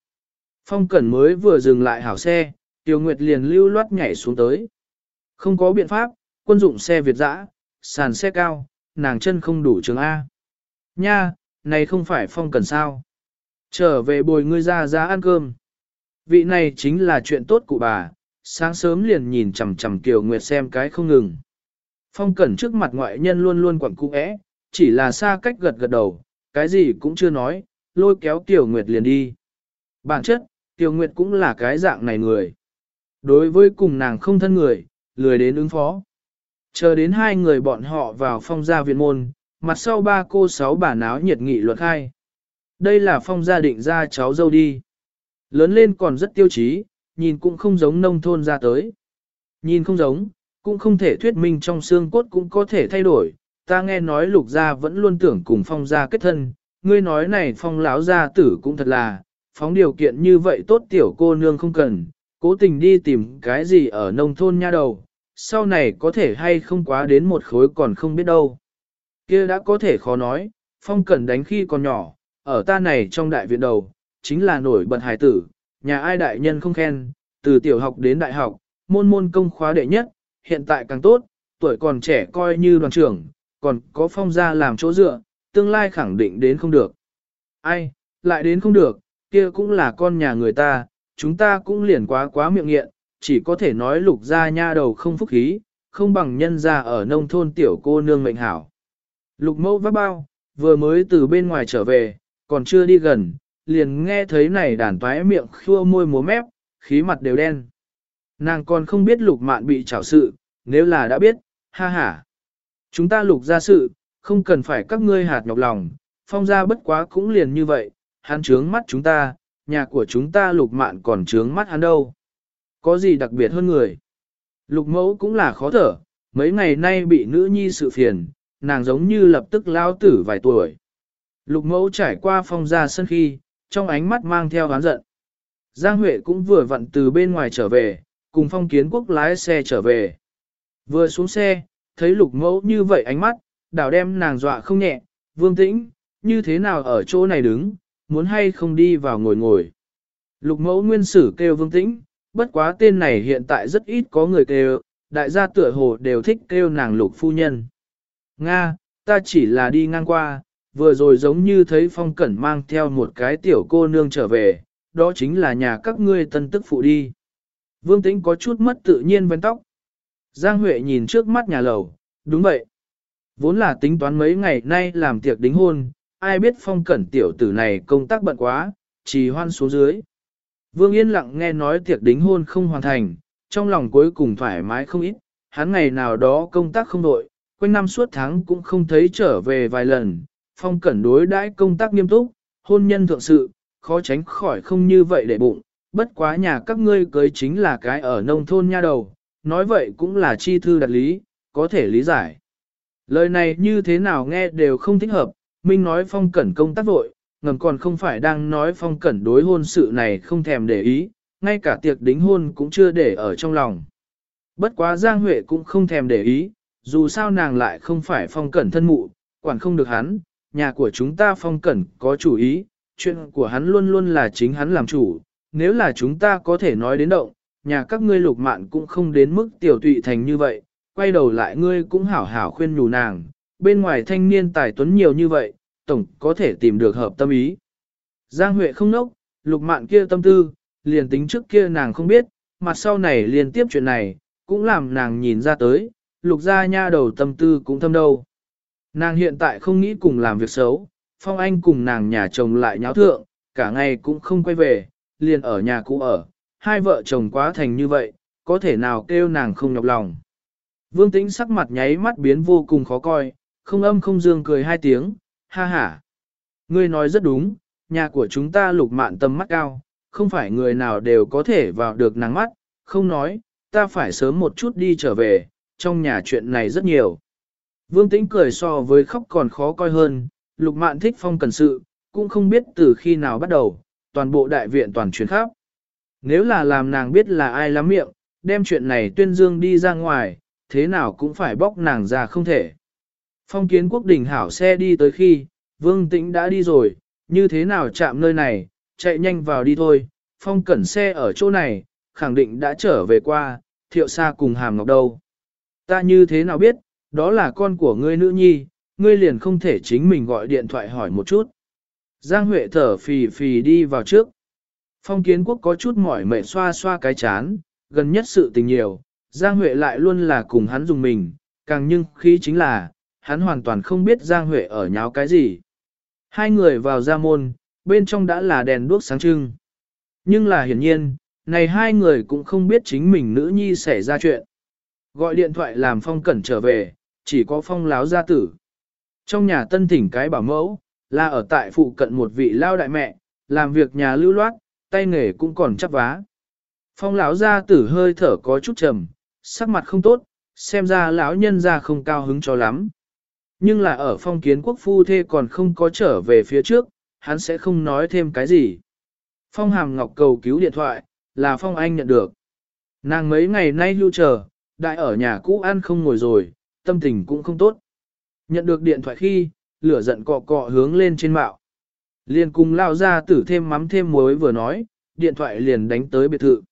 Phong Cẩn mới vừa dừng lại hảo xe, Tiêu Nguyệt liền lưu loát nhảy xuống tới. Không có biện pháp, quân dụng xe Việt dã, sàn xe cao, nàng chân không đủ trường A. Nha, này không phải Phong Cẩn sao? Trở về bồi ngươi ra ra ăn cơm. Vị này chính là chuyện tốt cụ bà, sáng sớm liền nhìn chằm chằm Kiều Nguyệt xem cái không ngừng. Phong Cẩn trước mặt ngoại nhân luôn luôn quẳng cung ẽ, chỉ là xa cách gật gật đầu, cái gì cũng chưa nói, lôi kéo Tiểu Nguyệt liền đi. Bản chất, Tiểu Nguyệt cũng là cái dạng này người. Đối với cùng nàng không thân người, lười đến ứng phó. Chờ đến hai người bọn họ vào phong gia viện môn, mặt sau ba cô sáu bà náo nhiệt nghị luật khai. Đây là phong gia định ra cháu dâu đi. Lớn lên còn rất tiêu chí, nhìn cũng không giống nông thôn ra tới. Nhìn không giống, cũng không thể thuyết minh trong xương cốt cũng có thể thay đổi. Ta nghe nói lục gia vẫn luôn tưởng cùng phong gia kết thân, ngươi nói này phong lão gia tử cũng thật là, phóng điều kiện như vậy tốt tiểu cô nương không cần, cố tình đi tìm cái gì ở nông thôn nha đầu, sau này có thể hay không quá đến một khối còn không biết đâu. kia đã có thể khó nói, phong cần đánh khi còn nhỏ, ở ta này trong đại viện đầu, chính là nổi bật hải tử, nhà ai đại nhân không khen, từ tiểu học đến đại học, môn môn công khóa đệ nhất, hiện tại càng tốt, tuổi còn trẻ coi như đoàn trưởng, còn có phong gia làm chỗ dựa, tương lai khẳng định đến không được. Ai, lại đến không được, kia cũng là con nhà người ta, chúng ta cũng liền quá quá miệng nghiện, chỉ có thể nói lục gia nha đầu không phúc khí, không bằng nhân gia ở nông thôn tiểu cô nương mệnh hảo. Lục mẫu vác bao, vừa mới từ bên ngoài trở về, còn chưa đi gần, liền nghe thấy này đàn toái miệng khua môi múa mép, khí mặt đều đen. Nàng còn không biết lục mạn bị trảo sự, nếu là đã biết, ha ha. Chúng ta lục ra sự, không cần phải các ngươi hạt nhọc lòng, phong ra bất quá cũng liền như vậy, hắn trướng mắt chúng ta, nhà của chúng ta lục mạn còn trướng mắt hắn đâu. Có gì đặc biệt hơn người? Lục mẫu cũng là khó thở, mấy ngày nay bị nữ nhi sự phiền, nàng giống như lập tức lao tử vài tuổi. Lục mẫu trải qua phong ra sân khi, trong ánh mắt mang theo oán giận. Giang Huệ cũng vừa vặn từ bên ngoài trở về, cùng phong kiến quốc lái xe trở về. Vừa xuống xe, thấy lục mẫu như vậy ánh mắt, đảo đem nàng dọa không nhẹ, vương tĩnh, như thế nào ở chỗ này đứng, muốn hay không đi vào ngồi ngồi. Lục mẫu nguyên sử kêu vương tĩnh, bất quá tên này hiện tại rất ít có người kêu, đại gia tựa hồ đều thích kêu nàng lục phu nhân. Nga, ta chỉ là đi ngang qua, vừa rồi giống như thấy phong cẩn mang theo một cái tiểu cô nương trở về, đó chính là nhà các ngươi tân tức phụ đi. Vương tĩnh có chút mất tự nhiên vén tóc. Giang Huệ nhìn trước mắt nhà lầu, đúng vậy. Vốn là tính toán mấy ngày nay làm tiệc đính hôn, ai biết phong cẩn tiểu tử này công tác bận quá, trì hoan xuống dưới. Vương Yên lặng nghe nói tiệc đính hôn không hoàn thành, trong lòng cuối cùng thoải mái không ít, hắn ngày nào đó công tác không đội, quanh năm suốt tháng cũng không thấy trở về vài lần, phong cẩn đối đãi công tác nghiêm túc, hôn nhân thượng sự, khó tránh khỏi không như vậy để bụng, bất quá nhà các ngươi cưới chính là cái ở nông thôn nha đầu, nói vậy cũng là chi thư đặt lý, có thể lý giải. Lời này như thế nào nghe đều không thích hợp, Minh nói phong cẩn công tác vội, ngầm còn không phải đang nói phong cẩn đối hôn sự này không thèm để ý, ngay cả tiệc đính hôn cũng chưa để ở trong lòng. Bất quá Giang Huệ cũng không thèm để ý, dù sao nàng lại không phải phong cẩn thân mụ, quản không được hắn, nhà của chúng ta phong cẩn có chủ ý, chuyện của hắn luôn luôn là chính hắn làm chủ, nếu là chúng ta có thể nói đến động, nhà các ngươi lục mạn cũng không đến mức tiểu tụy thành như vậy, quay đầu lại ngươi cũng hảo hảo khuyên nhủ nàng, bên ngoài thanh niên tài tuấn nhiều như vậy, tổng có thể tìm được hợp tâm ý. Giang Huệ không nốc, lục mạn kia tâm tư, liền tính trước kia nàng không biết, mặt sau này liên tiếp chuyện này, cũng làm nàng nhìn ra tới, lục gia nha đầu tâm tư cũng thâm đâu. Nàng hiện tại không nghĩ cùng làm việc xấu, Phong Anh cùng nàng nhà chồng lại nháo thượng, cả ngày cũng không quay về, liền ở nhà cũ ở, hai vợ chồng quá thành như vậy, có thể nào kêu nàng không nhọc lòng. Vương Tĩnh sắc mặt nháy mắt biến vô cùng khó coi, không âm không dương cười hai tiếng, ha ha. Ngươi nói rất đúng, nhà của chúng ta lục mạn tâm mắt cao, không phải người nào đều có thể vào được nắng mắt, không nói, ta phải sớm một chút đi trở về, trong nhà chuyện này rất nhiều. Vương Tĩnh cười so với khóc còn khó coi hơn, lục mạn thích phong cần sự, cũng không biết từ khi nào bắt đầu, toàn bộ đại viện toàn truyền khắp. Nếu là làm nàng biết là ai lắm miệng, đem chuyện này tuyên dương đi ra ngoài, thế nào cũng phải bóc nàng ra không thể. Phong kiến quốc đỉnh hảo xe đi tới khi, Vương Tĩnh đã đi rồi, như thế nào chạm nơi này, chạy nhanh vào đi thôi, phong cẩn xe ở chỗ này, khẳng định đã trở về qua, thiệu xa cùng hàm ngọc đâu. Ta như thế nào biết, đó là con của ngươi nữ nhi, ngươi liền không thể chính mình gọi điện thoại hỏi một chút. Giang Huệ thở phì phì đi vào trước. Phong kiến quốc có chút mỏi mệt xoa xoa cái chán, gần nhất sự tình nhiều, Giang Huệ lại luôn là cùng hắn dùng mình, càng nhưng khí chính là, hắn hoàn toàn không biết Giang Huệ ở nháo cái gì. Hai người vào ra môn, bên trong đã là đèn đuốc sáng trưng. Nhưng là hiển nhiên, này hai người cũng không biết chính mình nữ nhi xảy ra chuyện. Gọi điện thoại làm phong cẩn trở về, chỉ có phong láo gia tử. Trong nhà tân thỉnh cái bảo mẫu, là ở tại phụ cận một vị lao đại mẹ, làm việc nhà lưu loát, tay nghề cũng còn chắc vá. Phong lão gia tử hơi thở có chút trầm, sắc mặt không tốt, xem ra lão nhân ra không cao hứng cho lắm. Nhưng là ở phong kiến quốc phu thê còn không có trở về phía trước, hắn sẽ không nói thêm cái gì. Phong hàm ngọc cầu cứu điện thoại, là phong anh nhận được. Nàng mấy ngày nay lưu chờ, đại ở nhà cũ ăn không ngồi rồi, tâm tình cũng không tốt. Nhận được điện thoại khi, lửa giận cọ cọ hướng lên trên mạo. Liền cùng lao ra tử thêm mắm thêm muối vừa nói, điện thoại liền đánh tới biệt thự.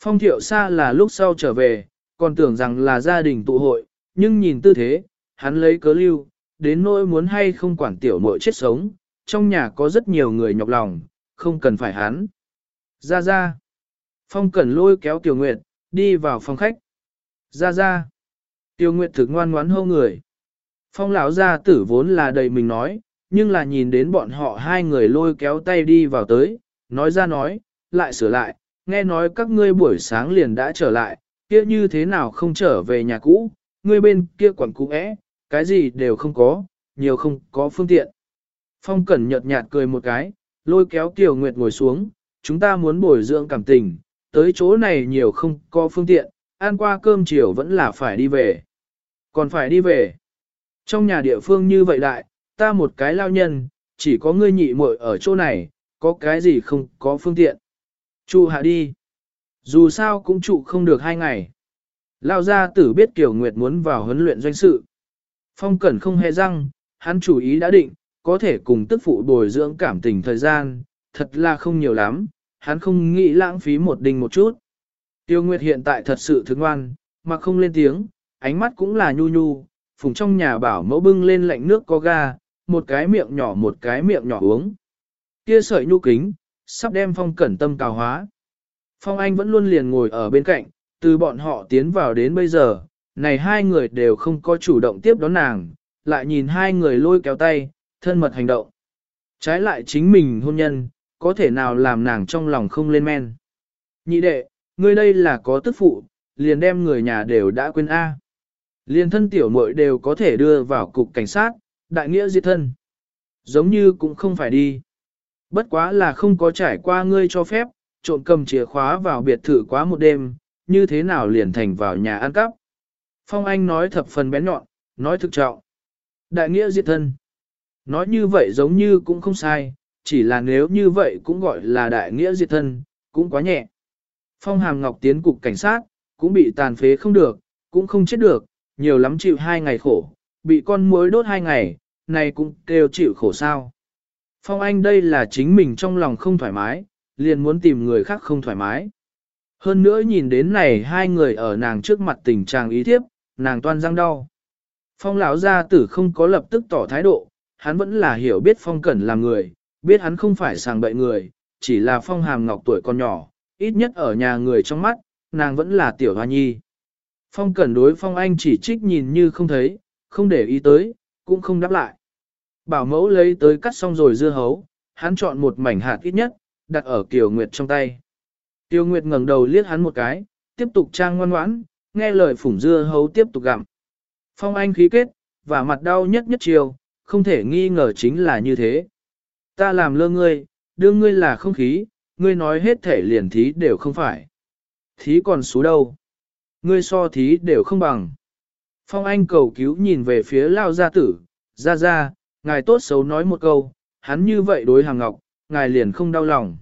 Phong thiệu xa là lúc sau trở về, còn tưởng rằng là gia đình tụ hội, nhưng nhìn tư thế, hắn lấy cớ lưu, đến nỗi muốn hay không quản tiểu muội chết sống, trong nhà có rất nhiều người nhọc lòng, không cần phải hắn. Ra ra. Phong cẩn lôi kéo Tiểu Nguyệt, đi vào phòng khách. Ra ra. Tiểu Nguyệt thực ngoan ngoãn hô người. Phong lão gia tử vốn là đầy mình nói, nhưng là nhìn đến bọn họ hai người lôi kéo tay đi vào tới, nói ra nói, lại sửa lại, nghe nói các ngươi buổi sáng liền đã trở lại, kia như thế nào không trở về nhà cũ, ngươi bên kia quản cũ é, cái gì đều không có, nhiều không có phương tiện. Phong Cẩn nhợt nhạt cười một cái, lôi kéo Kiều Nguyệt ngồi xuống, chúng ta muốn bồi dưỡng cảm tình, tới chỗ này nhiều không có phương tiện, ăn qua cơm chiều vẫn là phải đi về. Còn phải đi về. Trong nhà địa phương như vậy đại, ta một cái lao nhân, chỉ có ngươi nhị muội ở chỗ này, có cái gì không có phương tiện. Chu hạ đi. Dù sao cũng trụ không được hai ngày. Lao gia tử biết Kiều Nguyệt muốn vào huấn luyện doanh sự. Phong Cẩn không hề răng, hắn chủ ý đã định, có thể cùng tức phụ bồi dưỡng cảm tình thời gian, thật là không nhiều lắm, hắn không nghĩ lãng phí một đình một chút. Tiêu Nguyệt hiện tại thật sự thương ngoan, mà không lên tiếng, ánh mắt cũng là nhu nhu, phùng trong nhà bảo mẫu bưng lên lạnh nước có ga, một cái miệng nhỏ một cái miệng nhỏ uống. Kia sợi nhu kính, sắp đem phong cẩn tâm cào hóa. Phong Anh vẫn luôn liền ngồi ở bên cạnh, từ bọn họ tiến vào đến bây giờ, này hai người đều không có chủ động tiếp đón nàng, lại nhìn hai người lôi kéo tay, thân mật hành động. Trái lại chính mình hôn nhân, có thể nào làm nàng trong lòng không lên men. Nhị đệ, ngươi đây là có tức phụ, liền đem người nhà đều đã quên A. Liền thân tiểu muội đều có thể đưa vào cục cảnh sát, đại nghĩa diệt thân. Giống như cũng không phải đi. Bất quá là không có trải qua ngươi cho phép, trộn cầm chìa khóa vào biệt thự quá một đêm, như thế nào liền thành vào nhà ăn cắp. Phong Anh nói thập phần bén nhọn, nói thực trọng. Đại nghĩa diệt thân. Nói như vậy giống như cũng không sai, chỉ là nếu như vậy cũng gọi là đại nghĩa diệt thân, cũng quá nhẹ. Phong Hàm Ngọc tiến cục cảnh sát, cũng bị tàn phế không được, cũng không chết được, nhiều lắm chịu hai ngày khổ, bị con muối đốt hai ngày, này cũng kêu chịu khổ sao. Phong Anh đây là chính mình trong lòng không thoải mái, liền muốn tìm người khác không thoải mái. Hơn nữa nhìn đến này hai người ở nàng trước mặt tình trạng ý thiếp, nàng toan răng đau. Phong lão gia tử không có lập tức tỏ thái độ, hắn vẫn là hiểu biết phong cẩn là người, biết hắn không phải sàng bậy người, chỉ là phong hàm ngọc tuổi còn nhỏ, ít nhất ở nhà người trong mắt, nàng vẫn là tiểu hoa nhi. Phong cẩn đối phong anh chỉ trích nhìn như không thấy, không để ý tới, cũng không đáp lại. Bảo mẫu lấy tới cắt xong rồi dưa hấu, hắn chọn một mảnh hạt ít nhất, đặt ở Kiều Nguyệt trong tay. Kiều Nguyệt ngẩng đầu liếc hắn một cái, tiếp tục trang ngoan ngoãn, nghe lời phủng dưa hấu tiếp tục gặm. Phong Anh khí kết, và mặt đau nhất nhất chiều, không thể nghi ngờ chính là như thế. Ta làm lơ ngươi, đương ngươi là không khí, ngươi nói hết thể liền thí đều không phải. Thí còn số đâu? Ngươi so thí đều không bằng. Phong Anh cầu cứu nhìn về phía Lao Gia Tử, Gia Gia, ngài tốt xấu nói một câu, hắn như vậy đối hàng ngọc, ngài liền không đau lòng.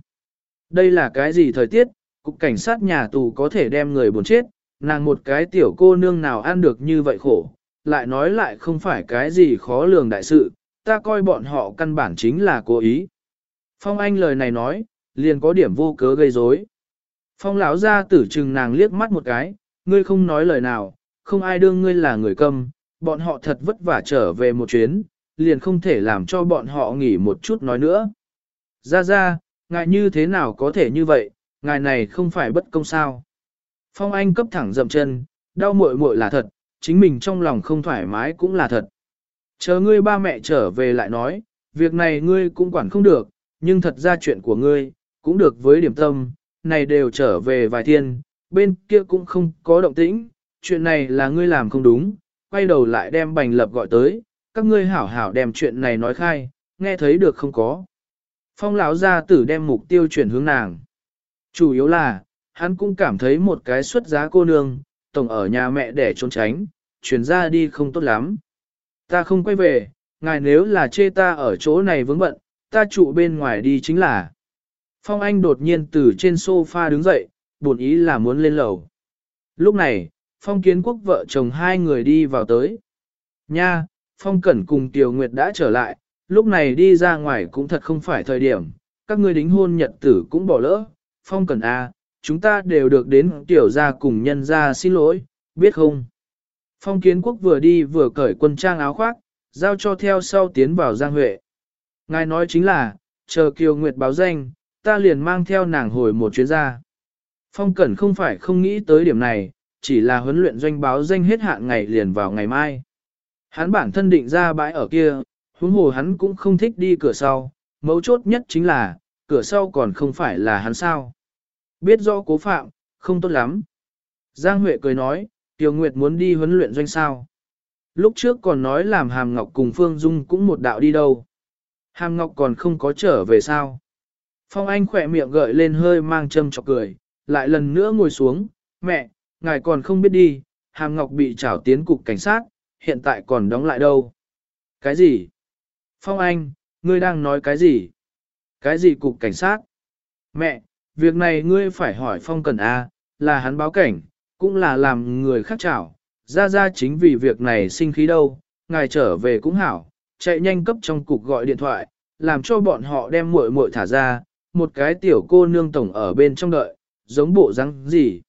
Đây là cái gì thời tiết, cục cảnh sát nhà tù có thể đem người buồn chết, nàng một cái tiểu cô nương nào ăn được như vậy khổ, lại nói lại không phải cái gì khó lường đại sự, ta coi bọn họ căn bản chính là cố ý. Phong Anh lời này nói, liền có điểm vô cớ gây rối. Phong lão ra tử trừng nàng liếc mắt một cái, ngươi không nói lời nào, không ai đương ngươi là người câm, bọn họ thật vất vả trở về một chuyến, liền không thể làm cho bọn họ nghỉ một chút nói nữa. Ra ra, ngài như thế nào có thể như vậy, ngài này không phải bất công sao. Phong Anh cấp thẳng dậm chân, đau muội muội là thật, chính mình trong lòng không thoải mái cũng là thật. Chờ ngươi ba mẹ trở về lại nói, việc này ngươi cũng quản không được, nhưng thật ra chuyện của ngươi, cũng được với điểm tâm, này đều trở về vài thiên, bên kia cũng không có động tĩnh, chuyện này là ngươi làm không đúng, quay đầu lại đem bành lập gọi tới, các ngươi hảo hảo đem chuyện này nói khai, nghe thấy được không có. Phong lão gia tử đem mục tiêu chuyển hướng nàng. Chủ yếu là, hắn cũng cảm thấy một cái xuất giá cô nương, tổng ở nhà mẹ để trốn tránh, chuyển ra đi không tốt lắm. Ta không quay về, ngài nếu là chê ta ở chỗ này vướng bận, ta trụ bên ngoài đi chính là. Phong Anh đột nhiên từ trên sofa đứng dậy, buồn ý là muốn lên lầu. Lúc này, Phong Kiến Quốc vợ chồng hai người đi vào tới. Nha, Phong Cẩn cùng Tiểu Nguyệt đã trở lại, lúc này đi ra ngoài cũng thật không phải thời điểm, các ngươi đính hôn nhật tử cũng bỏ lỡ. Phong Cẩn A, à, chúng ta đều được đến Tiểu gia cùng nhân gia xin lỗi, biết không? Phong Kiến Quốc vừa đi vừa cởi quân trang áo khoác, giao cho theo sau tiến vào Giang Huệ. Ngài nói chính là, chờ Kiều Nguyệt báo danh, ta liền mang theo nàng hồi một chuyến ra. Phong Cẩn không phải không nghĩ tới điểm này, chỉ là huấn luyện doanh báo danh hết hạn ngày liền vào ngày mai. Hắn bản thân định ra bãi ở kia, huống hồ hắn cũng không thích đi cửa sau, mấu chốt nhất chính là, cửa sau còn không phải là hắn sao. Biết do cố phạm, không tốt lắm. Giang Huệ cười nói, Tiểu Nguyệt muốn đi huấn luyện doanh sao. Lúc trước còn nói làm Hàm Ngọc cùng Phương Dung cũng một đạo đi đâu. Hàm Ngọc còn không có trở về sao. Phong Anh khỏe miệng gợi lên hơi mang châm chọc cười, lại lần nữa ngồi xuống, mẹ, ngài còn không biết đi, Hàm Ngọc bị trảo tiến cục cảnh sát, hiện tại còn đóng lại đâu. Cái gì? Phong Anh, ngươi đang nói cái gì? Cái gì cục cảnh sát? Mẹ, việc này ngươi phải hỏi Phong Cần A, là hắn báo cảnh, cũng là làm người khác chảo. Ra ra chính vì việc này sinh khí đâu, ngài trở về cũng hảo, chạy nhanh cấp trong cục gọi điện thoại, làm cho bọn họ đem muội muội thả ra, một cái tiểu cô nương tổng ở bên trong đợi, giống bộ răng gì.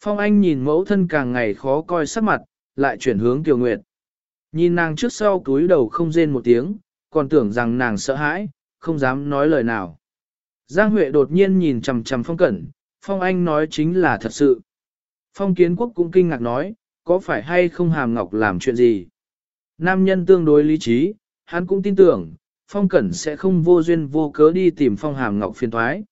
Phong Anh nhìn mẫu thân càng ngày khó coi sắc mặt, lại chuyển hướng Tiểu Nguyệt. Nhìn nàng trước sau túi đầu không rên một tiếng, còn tưởng rằng nàng sợ hãi, không dám nói lời nào. Giang Huệ đột nhiên nhìn chằm chằm Phong Cẩn, Phong Anh nói chính là thật sự. Phong Kiến Quốc cũng kinh ngạc nói, có phải hay không Hàm Ngọc làm chuyện gì? Nam nhân tương đối lý trí, hắn cũng tin tưởng, Phong Cẩn sẽ không vô duyên vô cớ đi tìm Phong Hàm Ngọc phiền thoái.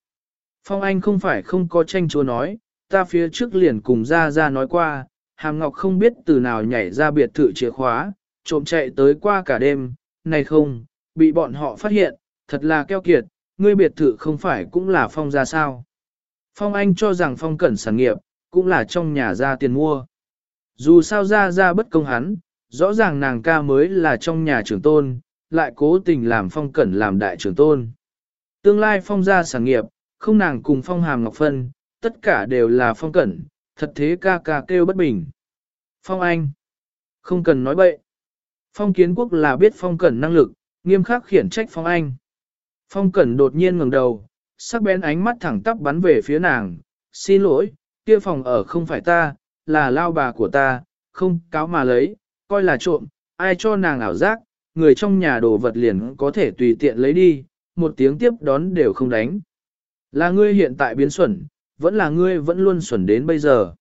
Phong Anh không phải không có tranh chúa nói, ta phía trước liền cùng ra ra nói qua, Hàm Ngọc không biết từ nào nhảy ra biệt thự chìa khóa, trộm chạy tới qua cả đêm, này không, bị bọn họ phát hiện, thật là keo kiệt, ngươi biệt thự không phải cũng là Phong ra sao. Phong Anh cho rằng Phong Cẩn sản nghiệp, cũng là trong nhà ra tiền mua. Dù sao ra ra bất công hắn, rõ ràng nàng ca mới là trong nhà trưởng tôn, lại cố tình làm phong cẩn làm đại trưởng tôn. Tương lai phong gia sản nghiệp, không nàng cùng phong hàm ngọc phân, tất cả đều là phong cẩn, thật thế ca ca kêu bất bình. Phong anh, không cần nói bậy. Phong kiến quốc là biết phong cẩn năng lực, nghiêm khắc khiển trách phong anh. Phong cẩn đột nhiên ngẩng đầu, sắc bén ánh mắt thẳng tắp bắn về phía nàng, xin lỗi, kia phòng ở không phải ta, là lao bà của ta, không cáo mà lấy, coi là trộm, ai cho nàng ảo giác, người trong nhà đồ vật liền có thể tùy tiện lấy đi, một tiếng tiếp đón đều không đánh. Là ngươi hiện tại biến xuẩn, vẫn là ngươi vẫn luôn xuẩn đến bây giờ.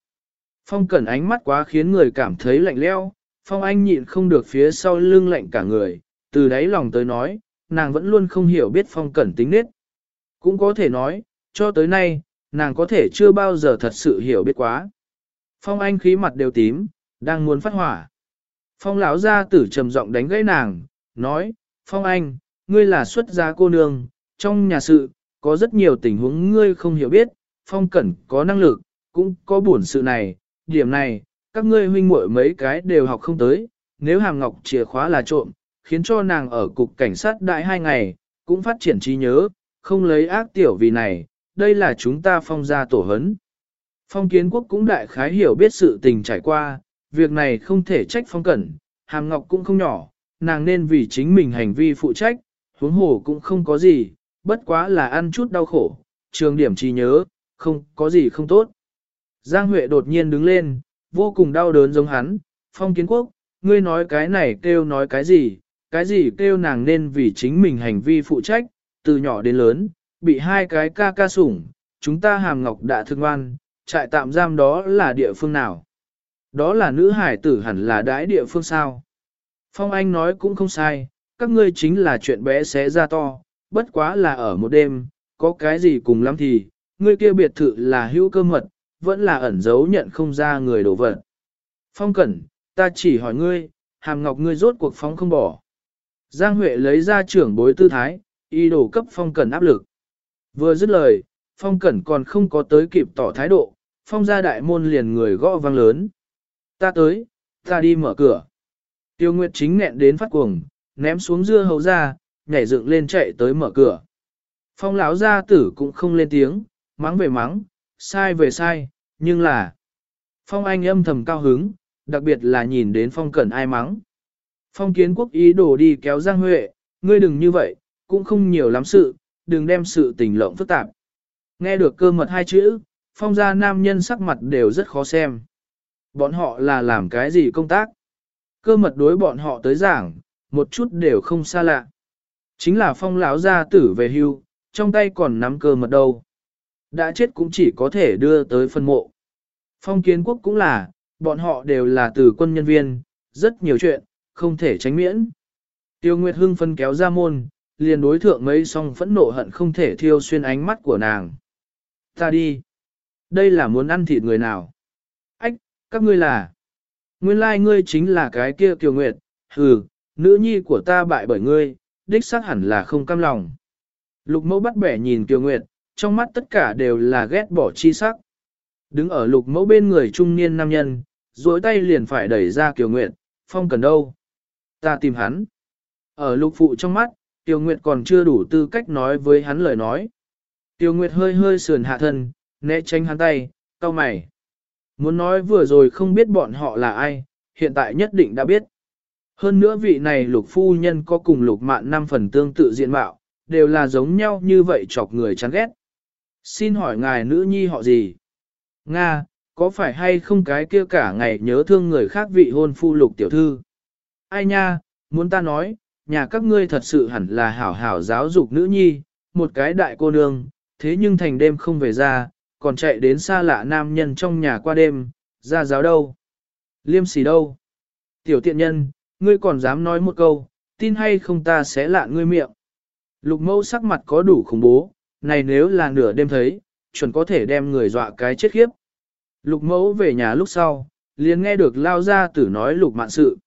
Phong cẩn ánh mắt quá khiến người cảm thấy lạnh leo, Phong anh nhịn không được phía sau lưng lạnh cả người, từ đáy lòng tới nói, nàng vẫn luôn không hiểu biết Phong cẩn tính nết. Cũng có thể nói, cho tới nay, nàng có thể chưa bao giờ thật sự hiểu biết quá. Phong Anh khí mặt đều tím, đang muốn phát hỏa. Phong lão gia tử trầm giọng đánh gãy nàng, nói, Phong Anh, ngươi là xuất gia cô nương, trong nhà sự, có rất nhiều tình huống ngươi không hiểu biết, Phong Cẩn có năng lực, cũng có buồn sự này, điểm này, các ngươi huynh muội mấy cái đều học không tới, nếu Hàm Ngọc chìa khóa là trộm, khiến cho nàng ở cục cảnh sát đại hai ngày, cũng phát triển trí nhớ, không lấy ác tiểu vì này, đây là chúng ta phong gia tổ hấn. Phong kiến quốc cũng đại khái hiểu biết sự tình trải qua, việc này không thể trách phong cẩn, hàm ngọc cũng không nhỏ, nàng nên vì chính mình hành vi phụ trách, huống hồ cũng không có gì, bất quá là ăn chút đau khổ, trường điểm trí nhớ, không có gì không tốt. Giang Huệ đột nhiên đứng lên, vô cùng đau đớn giống hắn, phong kiến quốc, ngươi nói cái này kêu nói cái gì, cái gì kêu nàng nên vì chính mình hành vi phụ trách, từ nhỏ đến lớn, bị hai cái ca ca sủng, chúng ta hàm ngọc đã thương ngoan, trại tạm giam đó là địa phương nào? Đó là nữ hải tử hẳn là đãi địa phương sao? Phong Anh nói cũng không sai, các ngươi chính là chuyện bé xé ra to, bất quá là ở một đêm, có cái gì cùng lắm thì, ngươi kia biệt thự là hữu cơ mật, vẫn là ẩn giấu nhận không ra người đổ vật. Phong Cẩn, ta chỉ hỏi ngươi, hàm ngọc ngươi rốt cuộc phóng không bỏ. Giang Huệ lấy ra trưởng bối tư thái, y đổ cấp Phong Cẩn áp lực. Vừa dứt lời, Phong Cẩn còn không có tới kịp tỏ thái độ, Phong ra đại môn liền người gõ vang lớn. Ta tới, ta đi mở cửa. Tiêu Nguyệt chính nghẹn đến phát cuồng, ném xuống dưa hấu ra, nhảy dựng lên chạy tới mở cửa. Phong lão gia tử cũng không lên tiếng, mắng về mắng, sai về sai, nhưng là... Phong anh âm thầm cao hứng, đặc biệt là nhìn đến phong cẩn ai mắng. Phong kiến quốc ý đồ đi kéo Giang Huệ, ngươi đừng như vậy, cũng không nhiều lắm sự, đừng đem sự tình lộng phức tạp. Nghe được cơ mật hai chữ, phong gia nam nhân sắc mặt đều rất khó xem. Bọn họ là làm cái gì công tác? Cơ mật đối bọn họ tới giảng, một chút đều không xa lạ. Chính là phong lão gia tử về hưu, trong tay còn nắm cơ mật đâu. Đã chết cũng chỉ có thể đưa tới phân mộ. Phong kiến quốc cũng là, bọn họ đều là từ quân nhân viên, rất nhiều chuyện, không thể tránh miễn. Tiêu Nguyệt Hưng phân kéo ra môn, liền đối thượng mấy song phẫn nộ hận không thể thiêu xuyên ánh mắt của nàng. Ta đi. Đây là muốn ăn thịt người nào? Ách, các ngươi là. Nguyên lai like ngươi chính là cái kia Kiều Nguyệt, hừ, nữ nhi của ta bại bởi ngươi, đích xác hẳn là không cam lòng. Lục mẫu bắt bẻ nhìn Kiều Nguyệt, trong mắt tất cả đều là ghét bỏ chi sắc. Đứng ở lục mẫu bên người trung niên nam nhân, duỗi tay liền phải đẩy ra Kiều Nguyệt, phong cần đâu? Ta tìm hắn. Ở lục phụ trong mắt, Tiêu Nguyệt còn chưa đủ tư cách nói với hắn lời nói. Tiêu Nguyệt hơi hơi sườn hạ thân, né tránh hắn tay, cau mày. Muốn nói vừa rồi không biết bọn họ là ai, hiện tại nhất định đã biết. Hơn nữa vị này lục phu nhân có cùng lục mạn năm phần tương tự diện mạo, đều là giống nhau như vậy chọc người chán ghét. Xin hỏi ngài nữ nhi họ gì? Nga, có phải hay không cái kia cả ngày nhớ thương người khác vị hôn phu lục tiểu thư? Ai nha, muốn ta nói, nhà các ngươi thật sự hẳn là hảo hảo giáo dục nữ nhi, một cái đại cô nương, thế nhưng thành đêm không về ra, còn chạy đến xa lạ nam nhân trong nhà qua đêm, ra giáo đâu? Liêm sỉ đâu? Tiểu tiện nhân, ngươi còn dám nói một câu, tin hay không ta sẽ lạ ngươi miệng. Lục mẫu sắc mặt có đủ khủng bố, này nếu là nửa đêm thấy, chuẩn có thể đem người dọa cái chết khiếp. Lục mẫu về nhà lúc sau, liền nghe được lao ra tử nói lục mạn sự.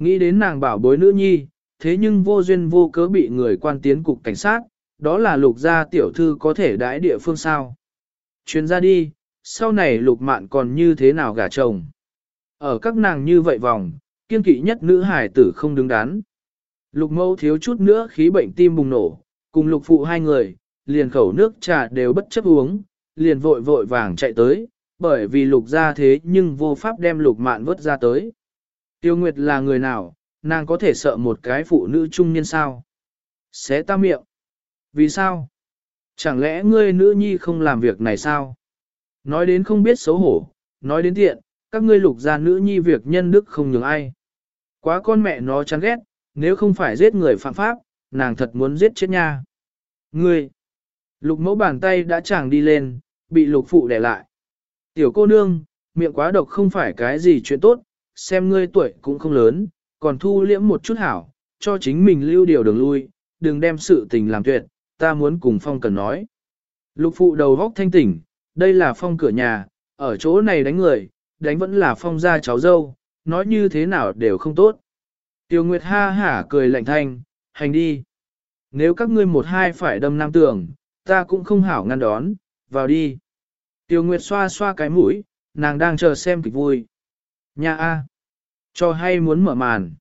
Nghĩ đến nàng bảo bối nữ nhi, thế nhưng vô duyên vô cớ bị người quan tiến cục cảnh sát, đó là lục gia tiểu thư có thể đãi địa phương sao. Chuyến ra đi, sau này lục mạn còn như thế nào gả chồng. Ở các nàng như vậy vòng, kiên kỵ nhất nữ hải tử không đứng đắn. Lục mâu thiếu chút nữa khí bệnh tim bùng nổ, cùng lục phụ hai người, liền khẩu nước trà đều bất chấp uống, liền vội vội vàng chạy tới, bởi vì lục ra thế nhưng vô pháp đem lục mạn vớt ra tới. Tiêu Nguyệt là người nào, nàng có thể sợ một cái phụ nữ trung niên sao? Xé ta miệng. Vì sao? Chẳng lẽ ngươi nữ nhi không làm việc này sao? Nói đến không biết xấu hổ, nói đến tiện, các ngươi lục gia nữ nhi việc nhân đức không nhường ai. Quá con mẹ nó chán ghét, nếu không phải giết người phạm pháp, nàng thật muốn giết chết nha. Ngươi! Lục mẫu bàn tay đã chàng đi lên, bị lục phụ đè lại. Tiểu cô nương, miệng quá độc không phải cái gì chuyện tốt, xem ngươi tuổi cũng không lớn, còn thu liễm một chút hảo, cho chính mình lưu điều đường lui, đừng đem sự tình làm tuyệt, ta muốn cùng phong cần nói. Lục phụ đầu góc thanh tỉnh, đây là phong cửa nhà, ở chỗ này đánh người, đánh vẫn là phong gia cháu dâu, nói như thế nào đều không tốt. Tiêu Nguyệt ha hả cười lạnh thanh, hành đi. Nếu các ngươi một hai phải đâm nam tường, ta cũng không hảo ngăn đón, vào đi. Tiêu Nguyệt xoa xoa cái mũi, nàng đang chờ xem kịch vui. Nha A. Cho hay muốn mở màn.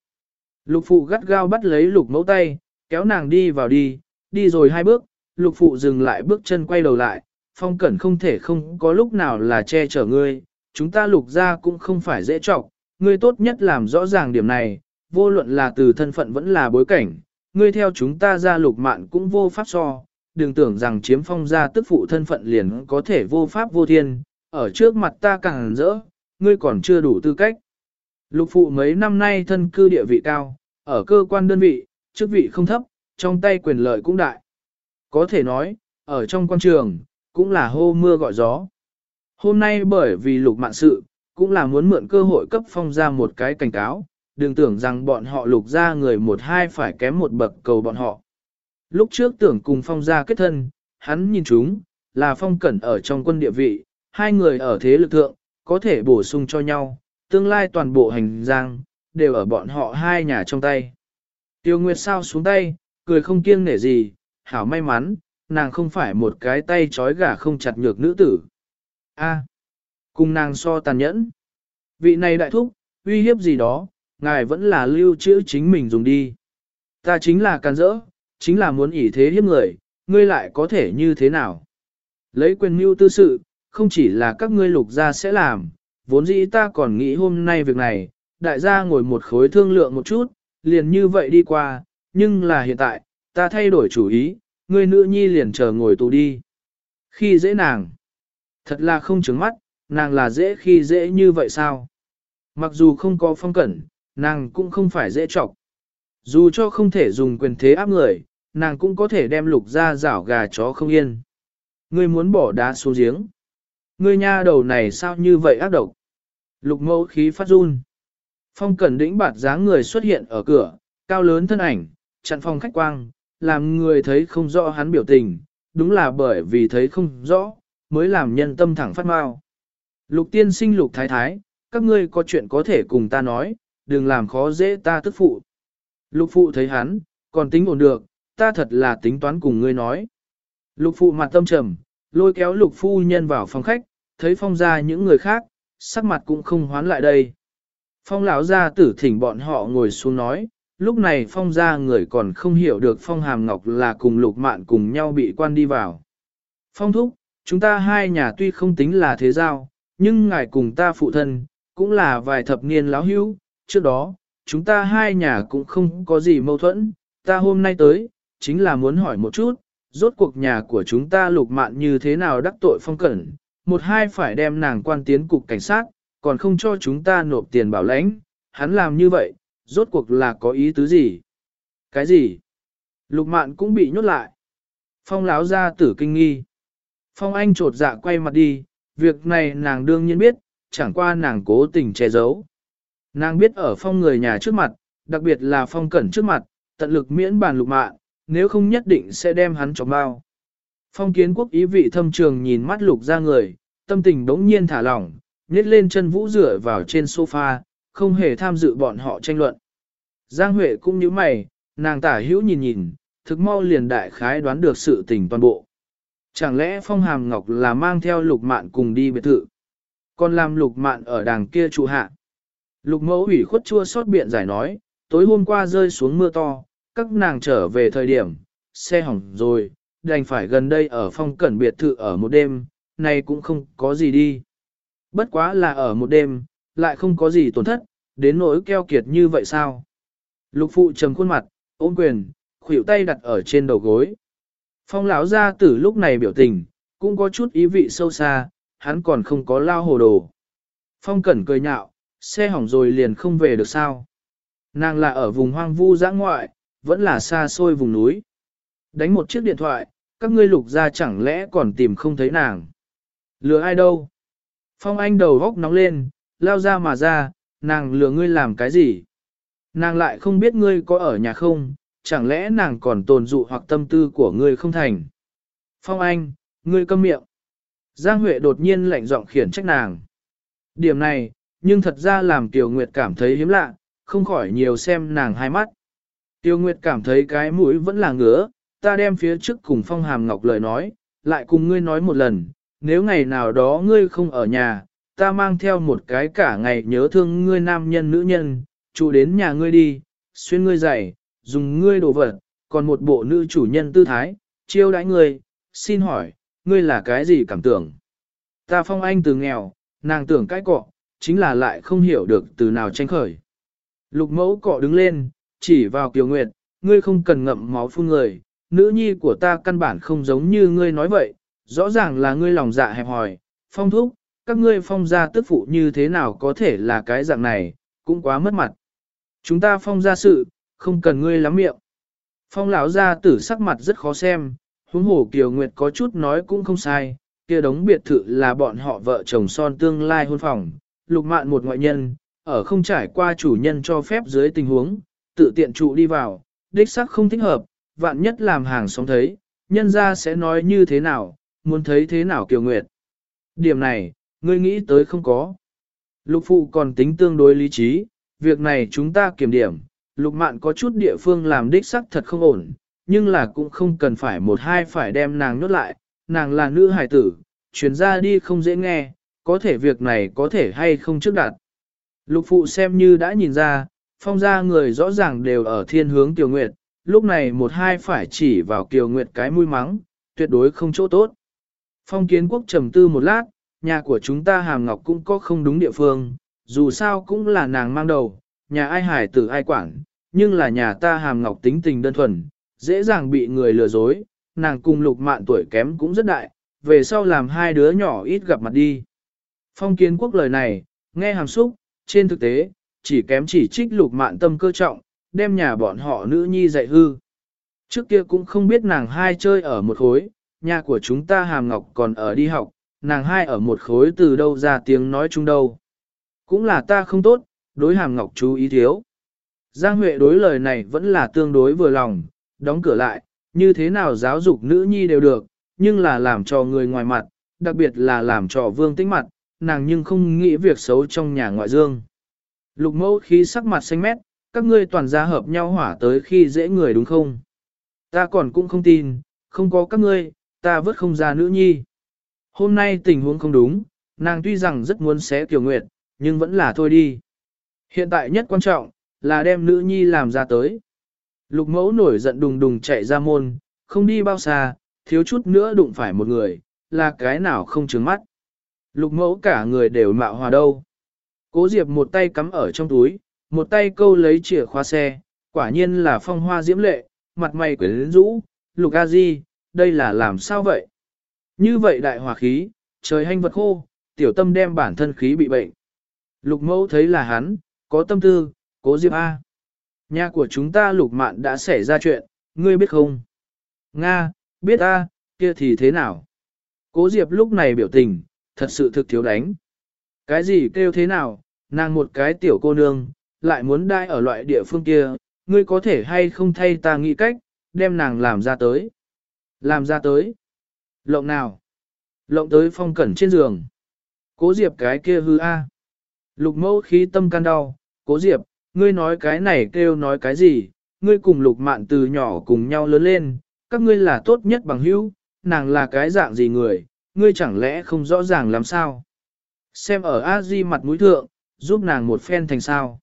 Lục phụ gắt gao bắt lấy lục mẫu tay, kéo nàng đi vào đi, đi rồi hai bước, lục phụ dừng lại bước chân quay đầu lại, phong cẩn không thể không có lúc nào là che chở ngươi, chúng ta lục ra cũng không phải dễ trọng, ngươi tốt nhất làm rõ ràng điểm này, vô luận là từ thân phận vẫn là bối cảnh, ngươi theo chúng ta ra lục mạn cũng vô pháp so, đừng tưởng rằng chiếm phong gia tức phụ thân phận liền có thể vô pháp vô thiên, ở trước mặt ta càng rỡ, ngươi còn chưa đủ tư cách. Lục phụ mấy năm nay thân cư địa vị cao, ở cơ quan đơn vị, chức vị không thấp, trong tay quyền lợi cũng đại. Có thể nói, ở trong quan trường, cũng là hô mưa gọi gió. Hôm nay bởi vì lục mạn sự, cũng là muốn mượn cơ hội cấp phong ra một cái cảnh cáo, đừng tưởng rằng bọn họ lục ra người một hai phải kém một bậc cầu bọn họ. Lúc trước tưởng cùng phong ra kết thân, hắn nhìn chúng, là phong cẩn ở trong quân địa vị, hai người ở thế lực thượng, có thể bổ sung cho nhau, tương lai toàn bộ hành giang, đều ở bọn họ hai nhà trong tay. Tiêu Nguyệt sao xuống tay, cười không kiêng nể gì, hảo may mắn, nàng không phải một cái tay trói gà không chặt nhược nữ tử. A, à, cùng nàng so tàn nhẫn. Vị này đại thúc, uy hiếp gì đó, ngài vẫn là lưu trữ chính mình dùng đi. Ta chính là can rỡ, chính là muốn ỷ thế hiếp người, ngươi lại có thể như thế nào? Lấy quyền mưu tư sự, không chỉ là các ngươi lục gia sẽ làm, vốn dĩ ta còn nghĩ hôm nay việc này, đại gia ngồi một khối thương lượng một chút, liền như vậy đi qua, nhưng là hiện tại, ta thay đổi chủ ý, ngươi nữ nhi liền chờ ngồi tù đi. Khi dễ nàng, thật là không trứng mắt, nàng là dễ khi dễ như vậy sao? Mặc dù không có phong cẩn, nàng cũng không phải dễ chọc. Dù cho không thể dùng quyền thế áp người, nàng cũng có thể đem lục ra rảo gà chó không yên. Ngươi muốn bỏ đá xuống giếng. Ngươi nha đầu này sao như vậy ác độc. Lục mẫu khí phát run. Phong cẩn đĩnh bạt dáng người xuất hiện ở cửa, cao lớn thân ảnh, chặn phong khách quang, làm người thấy không rõ hắn biểu tình, đúng là bởi vì thấy không rõ, mới làm nhân tâm thẳng phát mau. Lục tiên sinh lục thái thái, các ngươi có chuyện có thể cùng ta nói, đừng làm khó dễ ta tức phụ. Lục phụ thấy hắn, còn tính ổn được, ta thật là tính toán cùng ngươi nói. Lục phụ mặt tâm trầm, lôi kéo lục phu nhân vào phòng khách, thấy phong ra những người khác, sắc mặt cũng không hoán lại đây. Phong lão ra tử thỉnh bọn họ ngồi xuống nói, lúc này phong ra người còn không hiểu được phong hàm ngọc là cùng lục mạn cùng nhau bị quan đi vào. Phong thúc, chúng ta hai nhà tuy không tính là thế giao, nhưng ngài cùng ta phụ thân, cũng là vài thập niên láo hữu, trước đó, chúng ta hai nhà cũng không có gì mâu thuẫn, ta hôm nay tới, chính là muốn hỏi một chút, rốt cuộc nhà của chúng ta lục mạn như thế nào đắc tội phong cẩn, một hai phải đem nàng quan tiến cục cảnh sát, còn không cho chúng ta nộp tiền bảo lãnh, hắn làm như vậy, rốt cuộc là có ý tứ gì? Cái gì? Lục mạn cũng bị nhốt lại. Phong láo ra tử kinh nghi. Phong anh trột dạ quay mặt đi, việc này nàng đương nhiên biết, chẳng qua nàng cố tình che giấu. Nàng biết ở phong người nhà trước mặt, đặc biệt là phong cẩn trước mặt, tận lực miễn bàn lục mạn, nếu không nhất định sẽ đem hắn cho bao. Phong kiến quốc ý vị thâm trường nhìn mắt lục ra người, tâm tình đống nhiên thả lỏng, nhét lên chân vũ rửa vào trên sofa, không hề tham dự bọn họ tranh luận. Giang Huệ cũng như mày, nàng tả hữu nhìn nhìn, thực mau liền đại khái đoán được sự tình toàn bộ. Chẳng lẽ Phong Hàm Ngọc là mang theo lục mạn cùng đi biệt thự, còn làm lục mạn ở đàng kia trụ hạ. Lục mẫu ủy khuất chua xót biện giải nói, tối hôm qua rơi xuống mưa to, các nàng trở về thời điểm, xe hỏng rồi, đành phải gần đây ở phong cẩn biệt thự ở một đêm, này cũng không có gì đi. Bất quá là ở một đêm, lại không có gì tổn thất, đến nỗi keo kiệt như vậy sao? Lục phụ trầm khuôn mặt, ôm quyền, khuỷu tay đặt ở trên đầu gối. Phong lão gia tử lúc này biểu tình, cũng có chút ý vị sâu xa, hắn còn không có lao hồ đồ. Phong cẩn cười nhạo, xe hỏng rồi liền không về được sao. Nàng là ở vùng hoang vu giã ngoại, vẫn là xa xôi vùng núi. Đánh một chiếc điện thoại, các ngươi lục ra chẳng lẽ còn tìm không thấy nàng. Lừa ai đâu? Phong Anh đầu góc nóng lên, lao ra mà ra, nàng lừa ngươi làm cái gì? Nàng lại không biết ngươi có ở nhà không, chẳng lẽ nàng còn tồn dụ hoặc tâm tư của ngươi không thành? Phong Anh, ngươi câm miệng. Giang Huệ đột nhiên lạnh giọng khiển trách nàng. Điểm này, nhưng thật ra làm Tiểu Nguyệt cảm thấy hiếm lạ, không khỏi nhiều xem nàng hai mắt. Tiêu Nguyệt cảm thấy cái mũi vẫn là ngứa, ta đem phía trước cùng Phong Hàm Ngọc lời nói, lại cùng ngươi nói một lần, nếu ngày nào đó ngươi không ở nhà, ta mang theo một cái cả ngày nhớ thương ngươi nam nhân nữ nhân, trụ đến nhà ngươi đi, xuyên ngươi giày, dùng ngươi đồ vật, còn một bộ nữ chủ nhân tư thái, chiêu đãi ngươi, xin hỏi, ngươi là cái gì cảm tưởng? Ta Phong Anh từ nghèo, nàng tưởng cái cọ, chính là lại không hiểu được từ nào tranh khởi. Lục mẫu cọ đứng lên, chỉ vào Kiều Nguyệt, ngươi không cần ngậm máu phun người, nữ nhi của ta căn bản không giống như ngươi nói vậy, rõ ràng là ngươi lòng dạ hẹp hòi, phong thúc, các ngươi phong gia tức phụ như thế nào có thể là cái dạng này, cũng quá mất mặt. Chúng ta phong gia sự, không cần ngươi lắm miệng. Phong lão gia tử sắc mặt rất khó xem, huống hồ Kiều Nguyệt có chút nói cũng không sai, kia đống biệt thự là bọn họ vợ chồng son tương lai hôn phòng, lục mạn một ngoại nhân, ở không trải qua chủ nhân cho phép dưới tình huống, tự tiện trụ đi vào, đích xác không thích hợp, vạn nhất làm hàng xóm thấy, nhân ra sẽ nói như thế nào, muốn thấy thế nào Kiều Nguyệt. Điểm này, ngươi nghĩ tới không có. Lục phụ còn tính tương đối lý trí, việc này chúng ta kiểm điểm, lục mạn có chút địa phương làm đích xác thật không ổn, nhưng là cũng không cần phải một hai phải đem nàng nhốt lại, nàng là nữ hài tử, chuyển ra đi không dễ nghe, có thể việc này có thể hay không trước đặt. Lục phụ xem như đã nhìn ra, phong ra người rõ ràng đều ở thiên hướng Kiều Nguyệt, lúc này một hai phải chỉ vào Kiều Nguyệt cái mũi mắng, tuyệt đối không chỗ tốt. Phong kiến quốc trầm tư một lát, nhà của chúng ta hàm ngọc cũng có không đúng địa phương, dù sao cũng là nàng mang đầu, nhà ai hải tử ai quản, nhưng là nhà ta hàm ngọc tính tình đơn thuần, dễ dàng bị người lừa dối, nàng cùng lục mạn tuổi kém cũng rất đại, về sau làm hai đứa nhỏ ít gặp mặt đi. Phong kiến quốc lời này, nghe hàm xúc, trên thực tế, chỉ kém chỉ trích lục mạn tâm cơ trọng, đem nhà bọn họ nữ nhi dạy hư. Trước kia cũng không biết nàng hai chơi ở một khối, nhà của chúng ta hàm ngọc còn ở đi học, nàng hai ở một khối từ đâu ra tiếng nói chung đâu. Cũng là ta không tốt, đối hàm ngọc chú ý thiếu. Giang Huệ đối lời này vẫn là tương đối vừa lòng, đóng cửa lại, như thế nào giáo dục nữ nhi đều được, nhưng là làm cho người ngoài mặt, đặc biệt là làm cho vương tính mặt, nàng nhưng không nghĩ việc xấu trong nhà ngoại dương. Lục mẫu khí sắc mặt xanh mét, các ngươi toàn gia hợp nhau hỏa tới khi dễ người đúng không? Ta còn cũng không tin, không có các ngươi, ta vớt không ra nữ nhi. Hôm nay tình huống không đúng, nàng tuy rằng rất muốn xé Kiều Nguyệt, nhưng vẫn là thôi đi. Hiện tại nhất quan trọng, là đem nữ nhi làm ra tới. Lục mẫu nổi giận đùng đùng chạy ra môn, không đi bao xa, thiếu chút nữa đụng phải một người, là cái nào không trứng mắt. Lục mẫu cả người đều mạo hòa đâu. Cố Diệp một tay cắm ở trong túi, một tay câu lấy chìa khóa xe, quả nhiên là phong hoa diễm lệ, mặt mày quyến rũ, lục a di, đây là làm sao vậy? Như vậy đại hòa khí, trời hanh vật khô, tiểu tâm đem bản thân khí bị bệnh. Lục mẫu thấy là hắn, có tâm tư, cố Diệp A. Nhà của chúng ta lục mạn đã xảy ra chuyện, ngươi biết không? Nga, biết A, kia thì thế nào? Cố Diệp lúc này biểu tình, thật sự thực thiếu đánh. Cái gì kêu thế nào, nàng một cái tiểu cô nương, lại muốn đai ở loại địa phương kia, ngươi có thể hay không thay ta nghĩ cách, đem nàng làm ra tới. Làm ra tới. Lộng nào? Lộng tới phong cẩn trên giường. Cố Diệp cái kia hư a. Lục mẫu khí tâm can đau, cố Diệp, ngươi nói cái này kêu nói cái gì, ngươi cùng lục mạn từ nhỏ cùng nhau lớn lên, các ngươi là tốt nhất bằng hữu, nàng là cái dạng gì người, ngươi chẳng lẽ không rõ ràng làm sao. Xem ở a di mặt mũi thượng, giúp nàng một phen thành sao.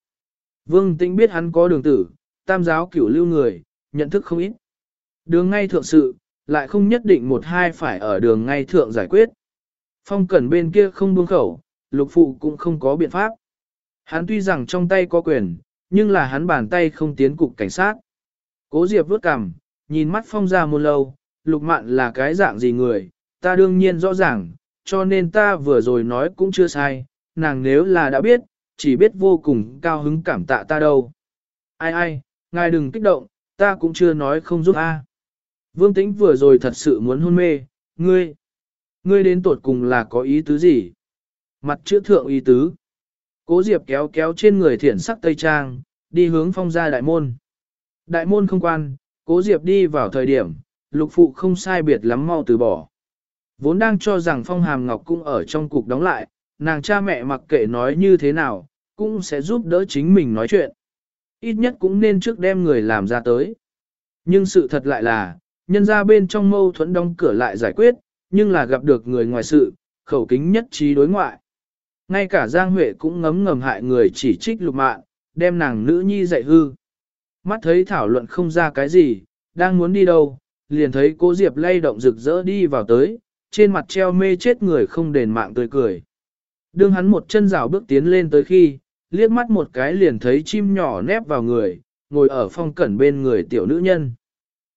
Vương Tĩnh biết hắn có đường tử, tam giáo cửu lưu người, nhận thức không ít. Đường ngay thượng sự, lại không nhất định một hai phải ở đường ngay thượng giải quyết. Phong cẩn bên kia không buông khẩu, lục phụ cũng không có biện pháp. Hắn tuy rằng trong tay có quyền, nhưng là hắn bàn tay không tiến cục cảnh sát. Cố Diệp vớt cằm, nhìn mắt phong ra một lâu, lục mạn là cái dạng gì người, ta đương nhiên rõ ràng, cho nên ta vừa rồi nói cũng chưa sai, nàng nếu là đã biết, chỉ biết vô cùng cao hứng cảm tạ ta đâu. Ai ai, ngài đừng kích động, ta cũng chưa nói không giúp a. Vương Tĩnh vừa rồi thật sự muốn hôn mê, ngươi, ngươi đến tuột cùng là có ý tứ gì? Mặt chữa thượng ý tứ. Cố Diệp kéo kéo trên người thiển sắc tây trang, đi hướng phong gia đại môn. Đại môn không quan, cố Diệp đi vào thời điểm, lục phụ không sai biệt lắm mau từ bỏ. Vốn đang cho rằng phong hàm ngọc cũng ở trong cục đóng lại, nàng cha mẹ mặc kệ nói như thế nào, cũng sẽ giúp đỡ chính mình nói chuyện. Ít nhất cũng nên trước đem người làm ra tới. Nhưng sự thật lại là, nhân ra bên trong mâu thuẫn đóng cửa lại giải quyết, nhưng là gặp được người ngoài sự, khẩu kính nhất trí đối ngoại. Ngay cả Giang Huệ cũng ngấm ngầm hại người chỉ trích lục mạn, đem nàng nữ nhi dạy hư. Mắt thấy thảo luận không ra cái gì, đang muốn đi đâu, liền thấy cố Diệp lay động rực rỡ đi vào tới, trên mặt treo mê chết người không đền mạng tươi cười. Đương hắn một chân rào bước tiến lên tới khi, liếc mắt một cái liền thấy chim nhỏ nép vào người, ngồi ở phong cẩn bên người tiểu nữ nhân.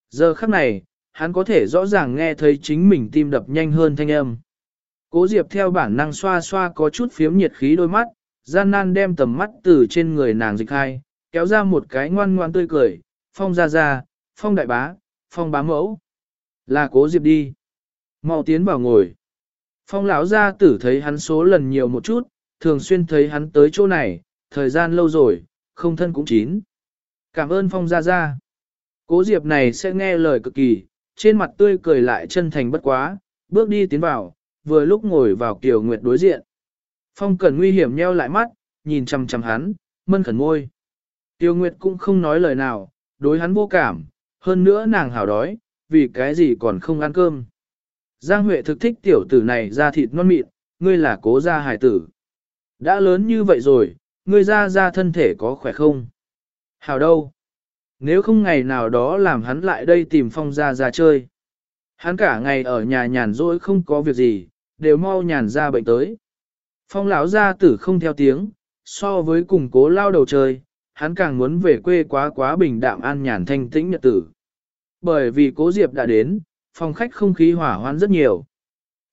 Giờ khắc này, hắn có thể rõ ràng nghe thấy chính mình tim đập nhanh hơn thanh âm. Cố Diệp theo bản năng xoa xoa có chút phiếm nhiệt khí đôi mắt, gian nan đem tầm mắt từ trên người nàng dịch hai, kéo ra một cái ngoan ngoan tươi cười, phong ra ra, phong đại bá, phong bá mẫu. Là cố Diệp đi mau tiến vào ngồi. Phong lão gia tử thấy hắn số lần nhiều một chút, thường xuyên thấy hắn tới chỗ này, thời gian lâu rồi, không thân cũng chín. Cảm ơn phong gia gia. Cố Diệp này sẽ nghe lời cực kỳ, trên mặt tươi cười lại chân thành bất quá, bước đi tiến vào, vừa lúc ngồi vào Kiều Nguyệt đối diện. Phong Cẩn nguy hiểm nheo lại mắt, nhìn chằm chằm hắn, mân khẩn môi. Tiêu Nguyệt cũng không nói lời nào, đối hắn vô cảm, hơn nữa nàng hảo đói, vì cái gì còn không ăn cơm. Giang Huệ thực thích tiểu tử này ra thịt non mịn, ngươi là cố gia hài tử. Đã lớn như vậy rồi, ngươi ra ra thân thể có khỏe không? Hảo đâu? Nếu không ngày nào đó làm hắn lại đây tìm phong ra ra chơi. Hắn cả ngày ở nhà nhàn rỗi không có việc gì, đều mau nhàn ra bệnh tới. Phong lão gia tử không theo tiếng, so với cùng cố lao đầu chơi, hắn càng muốn về quê quá quá bình đạm an nhàn thanh tĩnh nhật tử. Bởi vì cố Diệp đã đến, phòng khách không khí hỏa hoạn rất nhiều.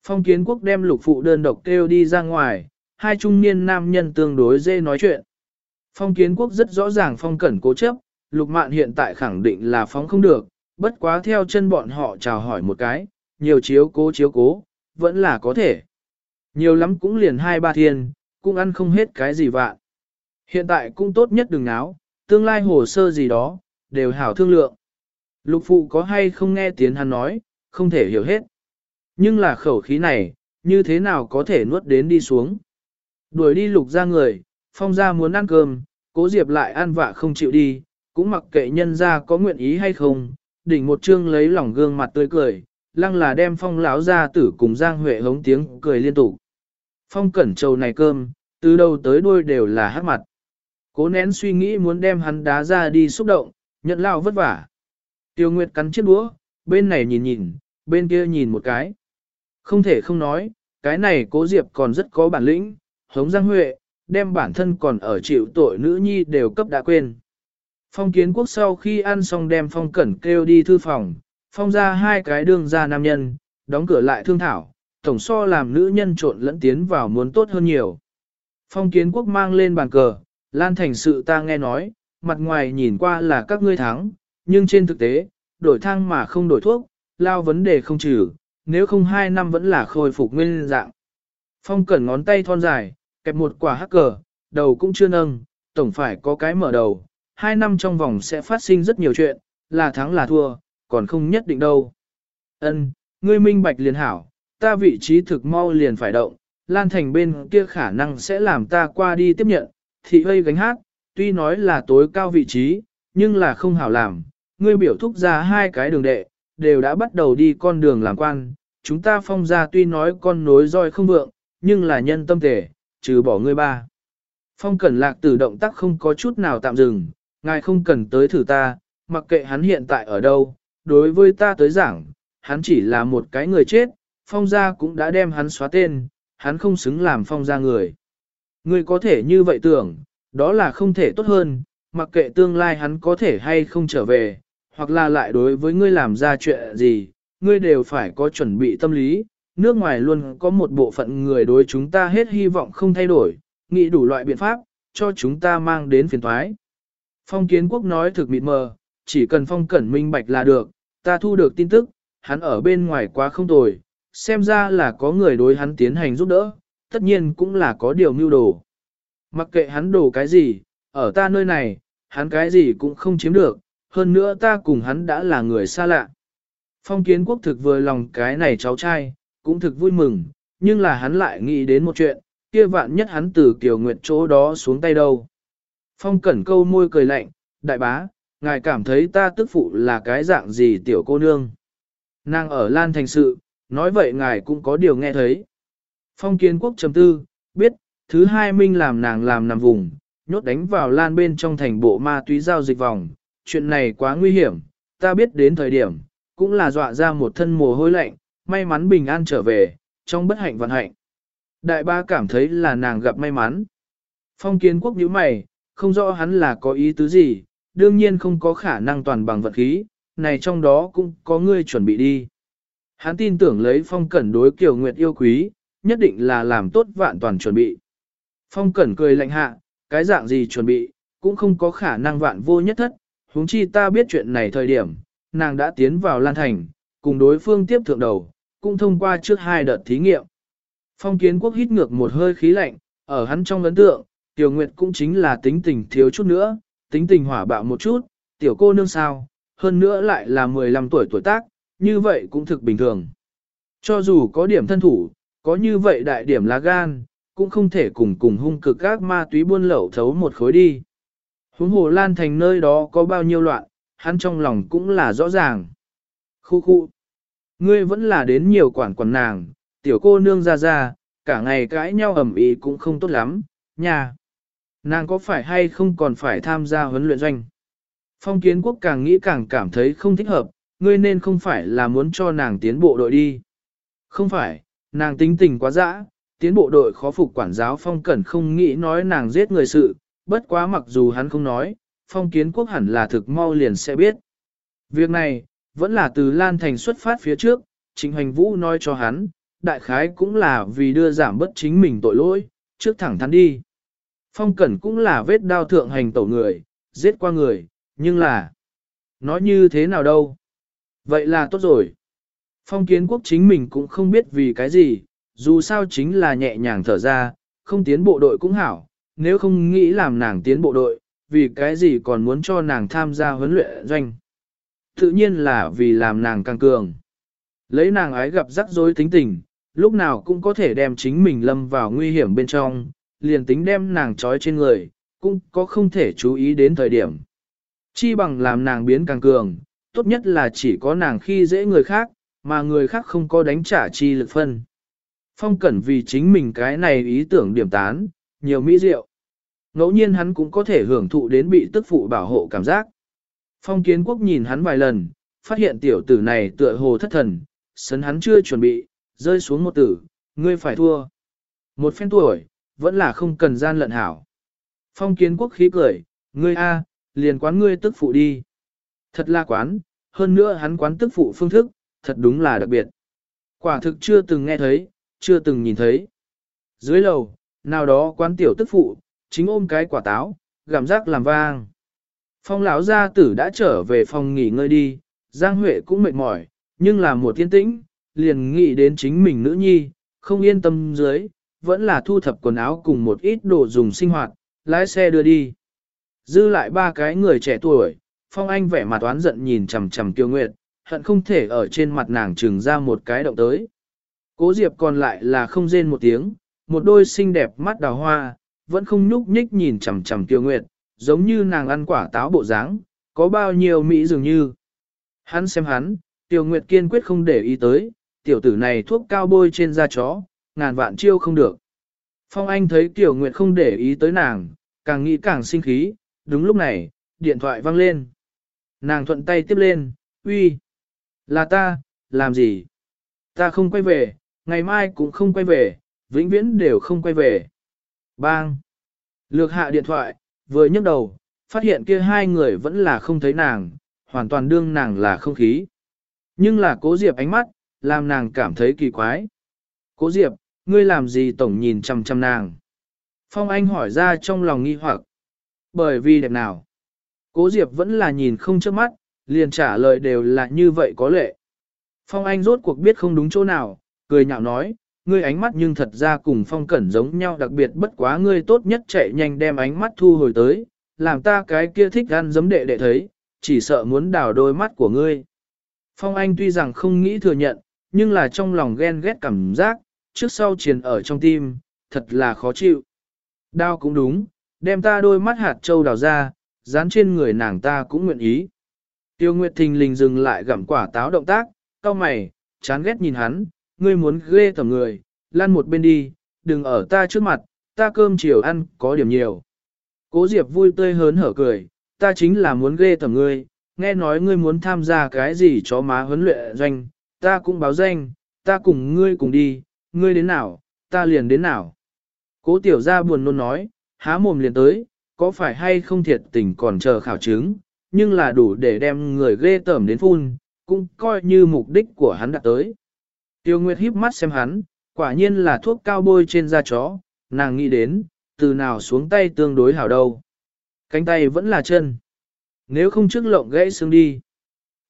Phong kiến quốc đem lục phụ đơn độc kêu đi ra ngoài, hai trung niên nam nhân tương đối dễ nói chuyện. Phong kiến quốc rất rõ ràng phong cẩn cố chấp, lục mạn hiện tại khẳng định là phóng không được, bất quá theo chân bọn họ chào hỏi một cái, nhiều chiếu cố chiếu cố, vẫn là có thể. Nhiều lắm cũng liền hai ba thiên, cũng ăn không hết cái gì vạn. Hiện tại cũng tốt nhất đừng náo, tương lai hồ sơ gì đó, đều hảo thương lượng. Lục phụ có hay không nghe tiếng hắn nói, không thể hiểu hết. Nhưng là khẩu khí này, như thế nào có thể nuốt đến đi xuống. Đuổi đi lục ra người, phong ra muốn ăn cơm, cố diệp lại ăn vạ không chịu đi, cũng mặc kệ nhân ra có nguyện ý hay không, đỉnh một chương lấy lòng gương mặt tươi cười, lăng là đem phong lão ra tử cùng Giang Huệ hống tiếng cười liên tục. Phong cẩn trầu này cơm, từ đầu tới đuôi đều là hát mặt. Cố nén suy nghĩ muốn đem hắn đá ra đi xúc động, nhận lao vất vả. Tiêu Nguyệt cắn chiếc đũa, bên này nhìn nhìn, bên kia nhìn một cái. Không thể không nói, cái này cố Diệp còn rất có bản lĩnh, hống Giang Huệ, đem bản thân còn ở chịu tội nữ nhi đều cấp đã quên. Phong kiến quốc sau khi ăn xong đem phong cẩn kêu đi thư phòng, phong ra hai cái đường ra nam nhân, đóng cửa lại thương thảo, tổng so làm nữ nhân trộn lẫn tiến vào muốn tốt hơn nhiều. Phong kiến quốc mang lên bàn cờ, lan thành sự ta nghe nói, mặt ngoài nhìn qua là các ngươi thắng, nhưng trên thực tế, đổi thang mà không đổi thuốc, lao vấn đề không trừ, nếu không hai năm vẫn là khôi phục nguyên dạng. Phong cẩn ngón tay thon dài, kẹp một quả hắc cờ, đầu cũng chưa nâng, tổng phải có cái mở đầu, hai năm trong vòng sẽ phát sinh rất nhiều chuyện, là thắng là thua, còn không nhất định đâu. Ân, ngươi minh bạch liền hảo, ta vị trí thực mau liền phải động, Lan Thành bên kia khả năng sẽ làm ta qua đi tiếp nhận, thị gây gánh hát, tuy nói là tối cao vị trí, nhưng là không hảo làm, ngươi biểu thúc ra hai cái đường đệ, đều đã bắt đầu đi con đường làm quan, chúng ta phong ra tuy nói con nối roi không vượng, nhưng là nhân tâm thể, trừ bỏ ngươi ba. Phong cẩn lạc từ động tác không có chút nào tạm dừng, ngài không cần tới thử ta, mặc kệ hắn hiện tại ở đâu, đối với ta tới giảng, hắn chỉ là một cái người chết, phong gia cũng đã đem hắn xóa tên, hắn không xứng làm phong gia người. Ngươi có thể như vậy tưởng, đó là không thể tốt hơn, mặc kệ tương lai hắn có thể hay không trở về, hoặc là lại đối với ngươi làm ra chuyện gì, ngươi đều phải có chuẩn bị tâm lý. Nước ngoài luôn có một bộ phận người đối chúng ta hết hy vọng không thay đổi, nghĩ đủ loại biện pháp, cho chúng ta mang đến phiền thoái. Phong kiến quốc nói thực mịt mờ, chỉ cần phong cẩn minh bạch là được, ta thu được tin tức, hắn ở bên ngoài quá không tồi, xem ra là có người đối hắn tiến hành giúp đỡ, tất nhiên cũng là có điều mưu đồ. Mặc kệ hắn đồ cái gì, ở ta nơi này, hắn cái gì cũng không chiếm được, hơn nữa ta cùng hắn đã là người xa lạ. Phong kiến quốc thực vừa lòng cái này cháu trai, cũng thực vui mừng, nhưng là hắn lại nghĩ đến một chuyện, kia vạn nhất hắn từ Kiều Nguyệt chỗ đó xuống tay đâu. Phong cẩn câu môi cười lạnh, đại bá, ngài cảm thấy ta tức phụ là cái dạng gì tiểu cô nương. Nàng ở Lan Thành sự, nói vậy ngài cũng có điều nghe thấy. Phong kiến quốc chấm tư, biết, thứ hai minh làm nàng làm nằm vùng, nhốt đánh vào Lan bên trong thành bộ ma túy giao dịch vòng. Chuyện này quá nguy hiểm, ta biết đến thời điểm, cũng là dọa ra một thân mồ hôi lạnh, may mắn bình an trở về, trong bất hạnh vận hạnh. Đại ba cảm thấy là nàng gặp may mắn. Phong kiến quốc nhíu mày, không rõ hắn là có ý tứ gì, đương nhiên không có khả năng toàn bằng vật khí, này trong đó cũng có ngươi chuẩn bị đi. Hắn tin tưởng lấy phong cẩn đối Kiều Nguyệt yêu quý, nhất định là làm tốt vạn toàn chuẩn bị. Phong cẩn cười lạnh hạ, cái dạng gì chuẩn bị, cũng không có khả năng vạn vô nhất thất, huống chi ta biết chuyện này thời điểm, nàng đã tiến vào Lan Thành, cùng đối phương tiếp thượng đầu, cũng thông qua trước hai đợt thí nghiệm. Phong kiến quốc hít ngược một hơi khí lạnh, ở hắn trong ấn tượng, Tiểu Nguyệt cũng chính là tính tình thiếu chút nữa, tính tình hỏa bạo một chút, tiểu cô nương sao, hơn nữa lại là 15 tuổi tuổi tác, như vậy cũng thực bình thường. Cho dù có điểm thân thủ, có như vậy đại điểm lá gan, cũng không thể cùng cùng hung cực các ma túy buôn lậu thấu một khối đi. Huống hồ Lan Thành nơi đó có bao nhiêu loạn, hắn trong lòng cũng là rõ ràng. Khu khu. Ngươi vẫn là đến nhiều quản quản nàng, tiểu cô nương ra ra, cả ngày cãi nhau ầm ĩ cũng không tốt lắm, nha. Nàng có phải hay không còn phải tham gia huấn luyện doanh? Phong kiến quốc càng nghĩ càng cảm thấy không thích hợp, ngươi nên không phải là muốn cho nàng tiến bộ đội đi. Không phải, nàng tính tình quá dã, tiến bộ đội khó phục quản giáo phong cẩn không nghĩ nói nàng giết người sự, bất quá mặc dù hắn không nói, phong kiến quốc hẳn là thực mau liền sẽ biết. Việc này, vẫn là từ Lan Thành xuất phát phía trước, Trịnh Hoành Vũ nói cho hắn, đại khái cũng là vì đưa giảm bất chính mình tội lỗi, trước thẳng thắn đi. Phong Cẩn cũng là vết đao thượng hành tẩu người, giết qua người, nhưng là... Nói như thế nào đâu? Vậy là tốt rồi. Phong kiến quốc chính mình cũng không biết vì cái gì, dù sao chính là nhẹ nhàng thở ra, không tiến bộ đội cũng hảo, nếu không nghĩ làm nàng tiến bộ đội, vì cái gì còn muốn cho nàng tham gia huấn luyện doanh. Tự nhiên là vì làm nàng càng cường. Lấy nàng ái gặp rắc rối tính tình, lúc nào cũng có thể đem chính mình lâm vào nguy hiểm bên trong, liền tính đem nàng trói trên người, cũng có không thể chú ý đến thời điểm. Chi bằng làm nàng biến càng cường, tốt nhất là chỉ có nàng khi dễ người khác, mà người khác không có đánh trả chi lực phân. Phong cẩn vì chính mình cái này ý tưởng điểm tán, nhiều mỹ diệu. Ngẫu nhiên hắn cũng có thể hưởng thụ đến bị tức phụ bảo hộ cảm giác. Phong kiến quốc nhìn hắn vài lần, phát hiện tiểu tử này tựa hồ thất thần, sấn hắn chưa chuẩn bị, rơi xuống một tử, ngươi phải thua. Một phen tuổi, vẫn là không cần gian lận hảo. Phong kiến quốc khí cười, ngươi a, liền quán ngươi tức phụ đi. Thật là quán, hơn nữa hắn quán tức phụ phương thức, thật đúng là đặc biệt. Quả thực chưa từng nghe thấy, chưa từng nhìn thấy. Dưới lầu, nào đó quán tiểu tức phụ, chính ôm cái quả táo, gặm rác làm vang. Phong lão gia tử đã trở về phòng nghỉ ngơi đi, Giang Huệ cũng mệt mỏi, nhưng là một tiên tĩnh, liền nghĩ đến chính mình nữ nhi, không yên tâm dưới, vẫn là thu thập quần áo cùng một ít đồ dùng sinh hoạt, lái xe đưa đi. Dư lại ba cái người trẻ tuổi, Phong Anh vẻ mặt oán giận nhìn chằm chằm Kiều Nguyệt, hận không thể ở trên mặt nàng trừng ra một cái động tới. Cố Diệp còn lại là không rên một tiếng, một đôi xinh đẹp mắt đào hoa, vẫn không nhúc nhích nhìn chằm chằm Tiêu Nguyệt, giống như nàng ăn quả táo bộ dáng, có bao nhiêu mỹ dường như. Hắn xem hắn, Tiêu Nguyệt kiên quyết không để ý tới, tiểu tử này thuốc cao bôi trên da chó, ngàn vạn chiêu không được. Phong Anh thấy Tiểu Nguyệt không để ý tới nàng, càng nghĩ càng sinh khí, đúng lúc này, điện thoại vang lên. Nàng thuận tay tiếp lên, uy, là ta, làm gì? Ta không quay về, ngày mai cũng không quay về, vĩnh viễn đều không quay về. Bang! Lược hạ điện thoại, vừa nhấc đầu, phát hiện kia hai người vẫn là không thấy nàng, hoàn toàn đương nàng là không khí. Nhưng là cố Diệp ánh mắt, làm nàng cảm thấy kỳ quái. Cố Diệp, ngươi làm gì tổng nhìn chăm chăm nàng? Phong Anh hỏi ra trong lòng nghi hoặc. Bởi vì đẹp nào? Cố Diệp vẫn là nhìn không trước mắt, liền trả lời đều là như vậy có lệ. Phong Anh rốt cuộc biết không đúng chỗ nào, cười nhạo nói, ngươi ánh mắt nhưng thật ra cùng Phong Cẩn giống nhau đặc biệt bất quá ngươi tốt nhất chạy nhanh đem ánh mắt thu hồi tới, làm ta cái kia thích ăn giấm đệ đệ thấy, chỉ sợ muốn đào đôi mắt của ngươi. Phong Anh tuy rằng không nghĩ thừa nhận, nhưng là trong lòng ghen ghét cảm giác, trước sau triền ở trong tim, thật là khó chịu. Đao cũng đúng, đem ta đôi mắt hạt trâu đào ra, dán trên người nàng ta cũng nguyện ý. Tiêu Nguyệt Thình lình dừng lại gặm quả táo động tác, cau mày, chán ghét nhìn hắn, ngươi muốn ghê tầm người, lăn một bên đi, đừng ở ta trước mặt, ta cơm chiều ăn có điểm nhiều. Cố Diệp vui tươi hớn hở cười, ta chính là muốn ghê tầm ngươi, nghe nói ngươi muốn tham gia cái gì cho má huấn luyện doanh, ta cũng báo danh, ta cùng ngươi cùng đi, ngươi đến nào, ta liền đến nào. Cố tiểu gia buồn nôn nói, há mồm liền tới, có phải hay không thiệt tình còn chờ khảo chứng, nhưng là đủ để đem người ghê tởm đến phun, cũng coi như mục đích của hắn đã tới. Tiêu Nguyệt híp mắt xem hắn, quả nhiên là thuốc cao bôi trên da chó, nàng nghĩ đến, từ nào xuống tay tương đối hảo đâu. Cánh tay vẫn là chân. Nếu không trước lộng gãy xương đi.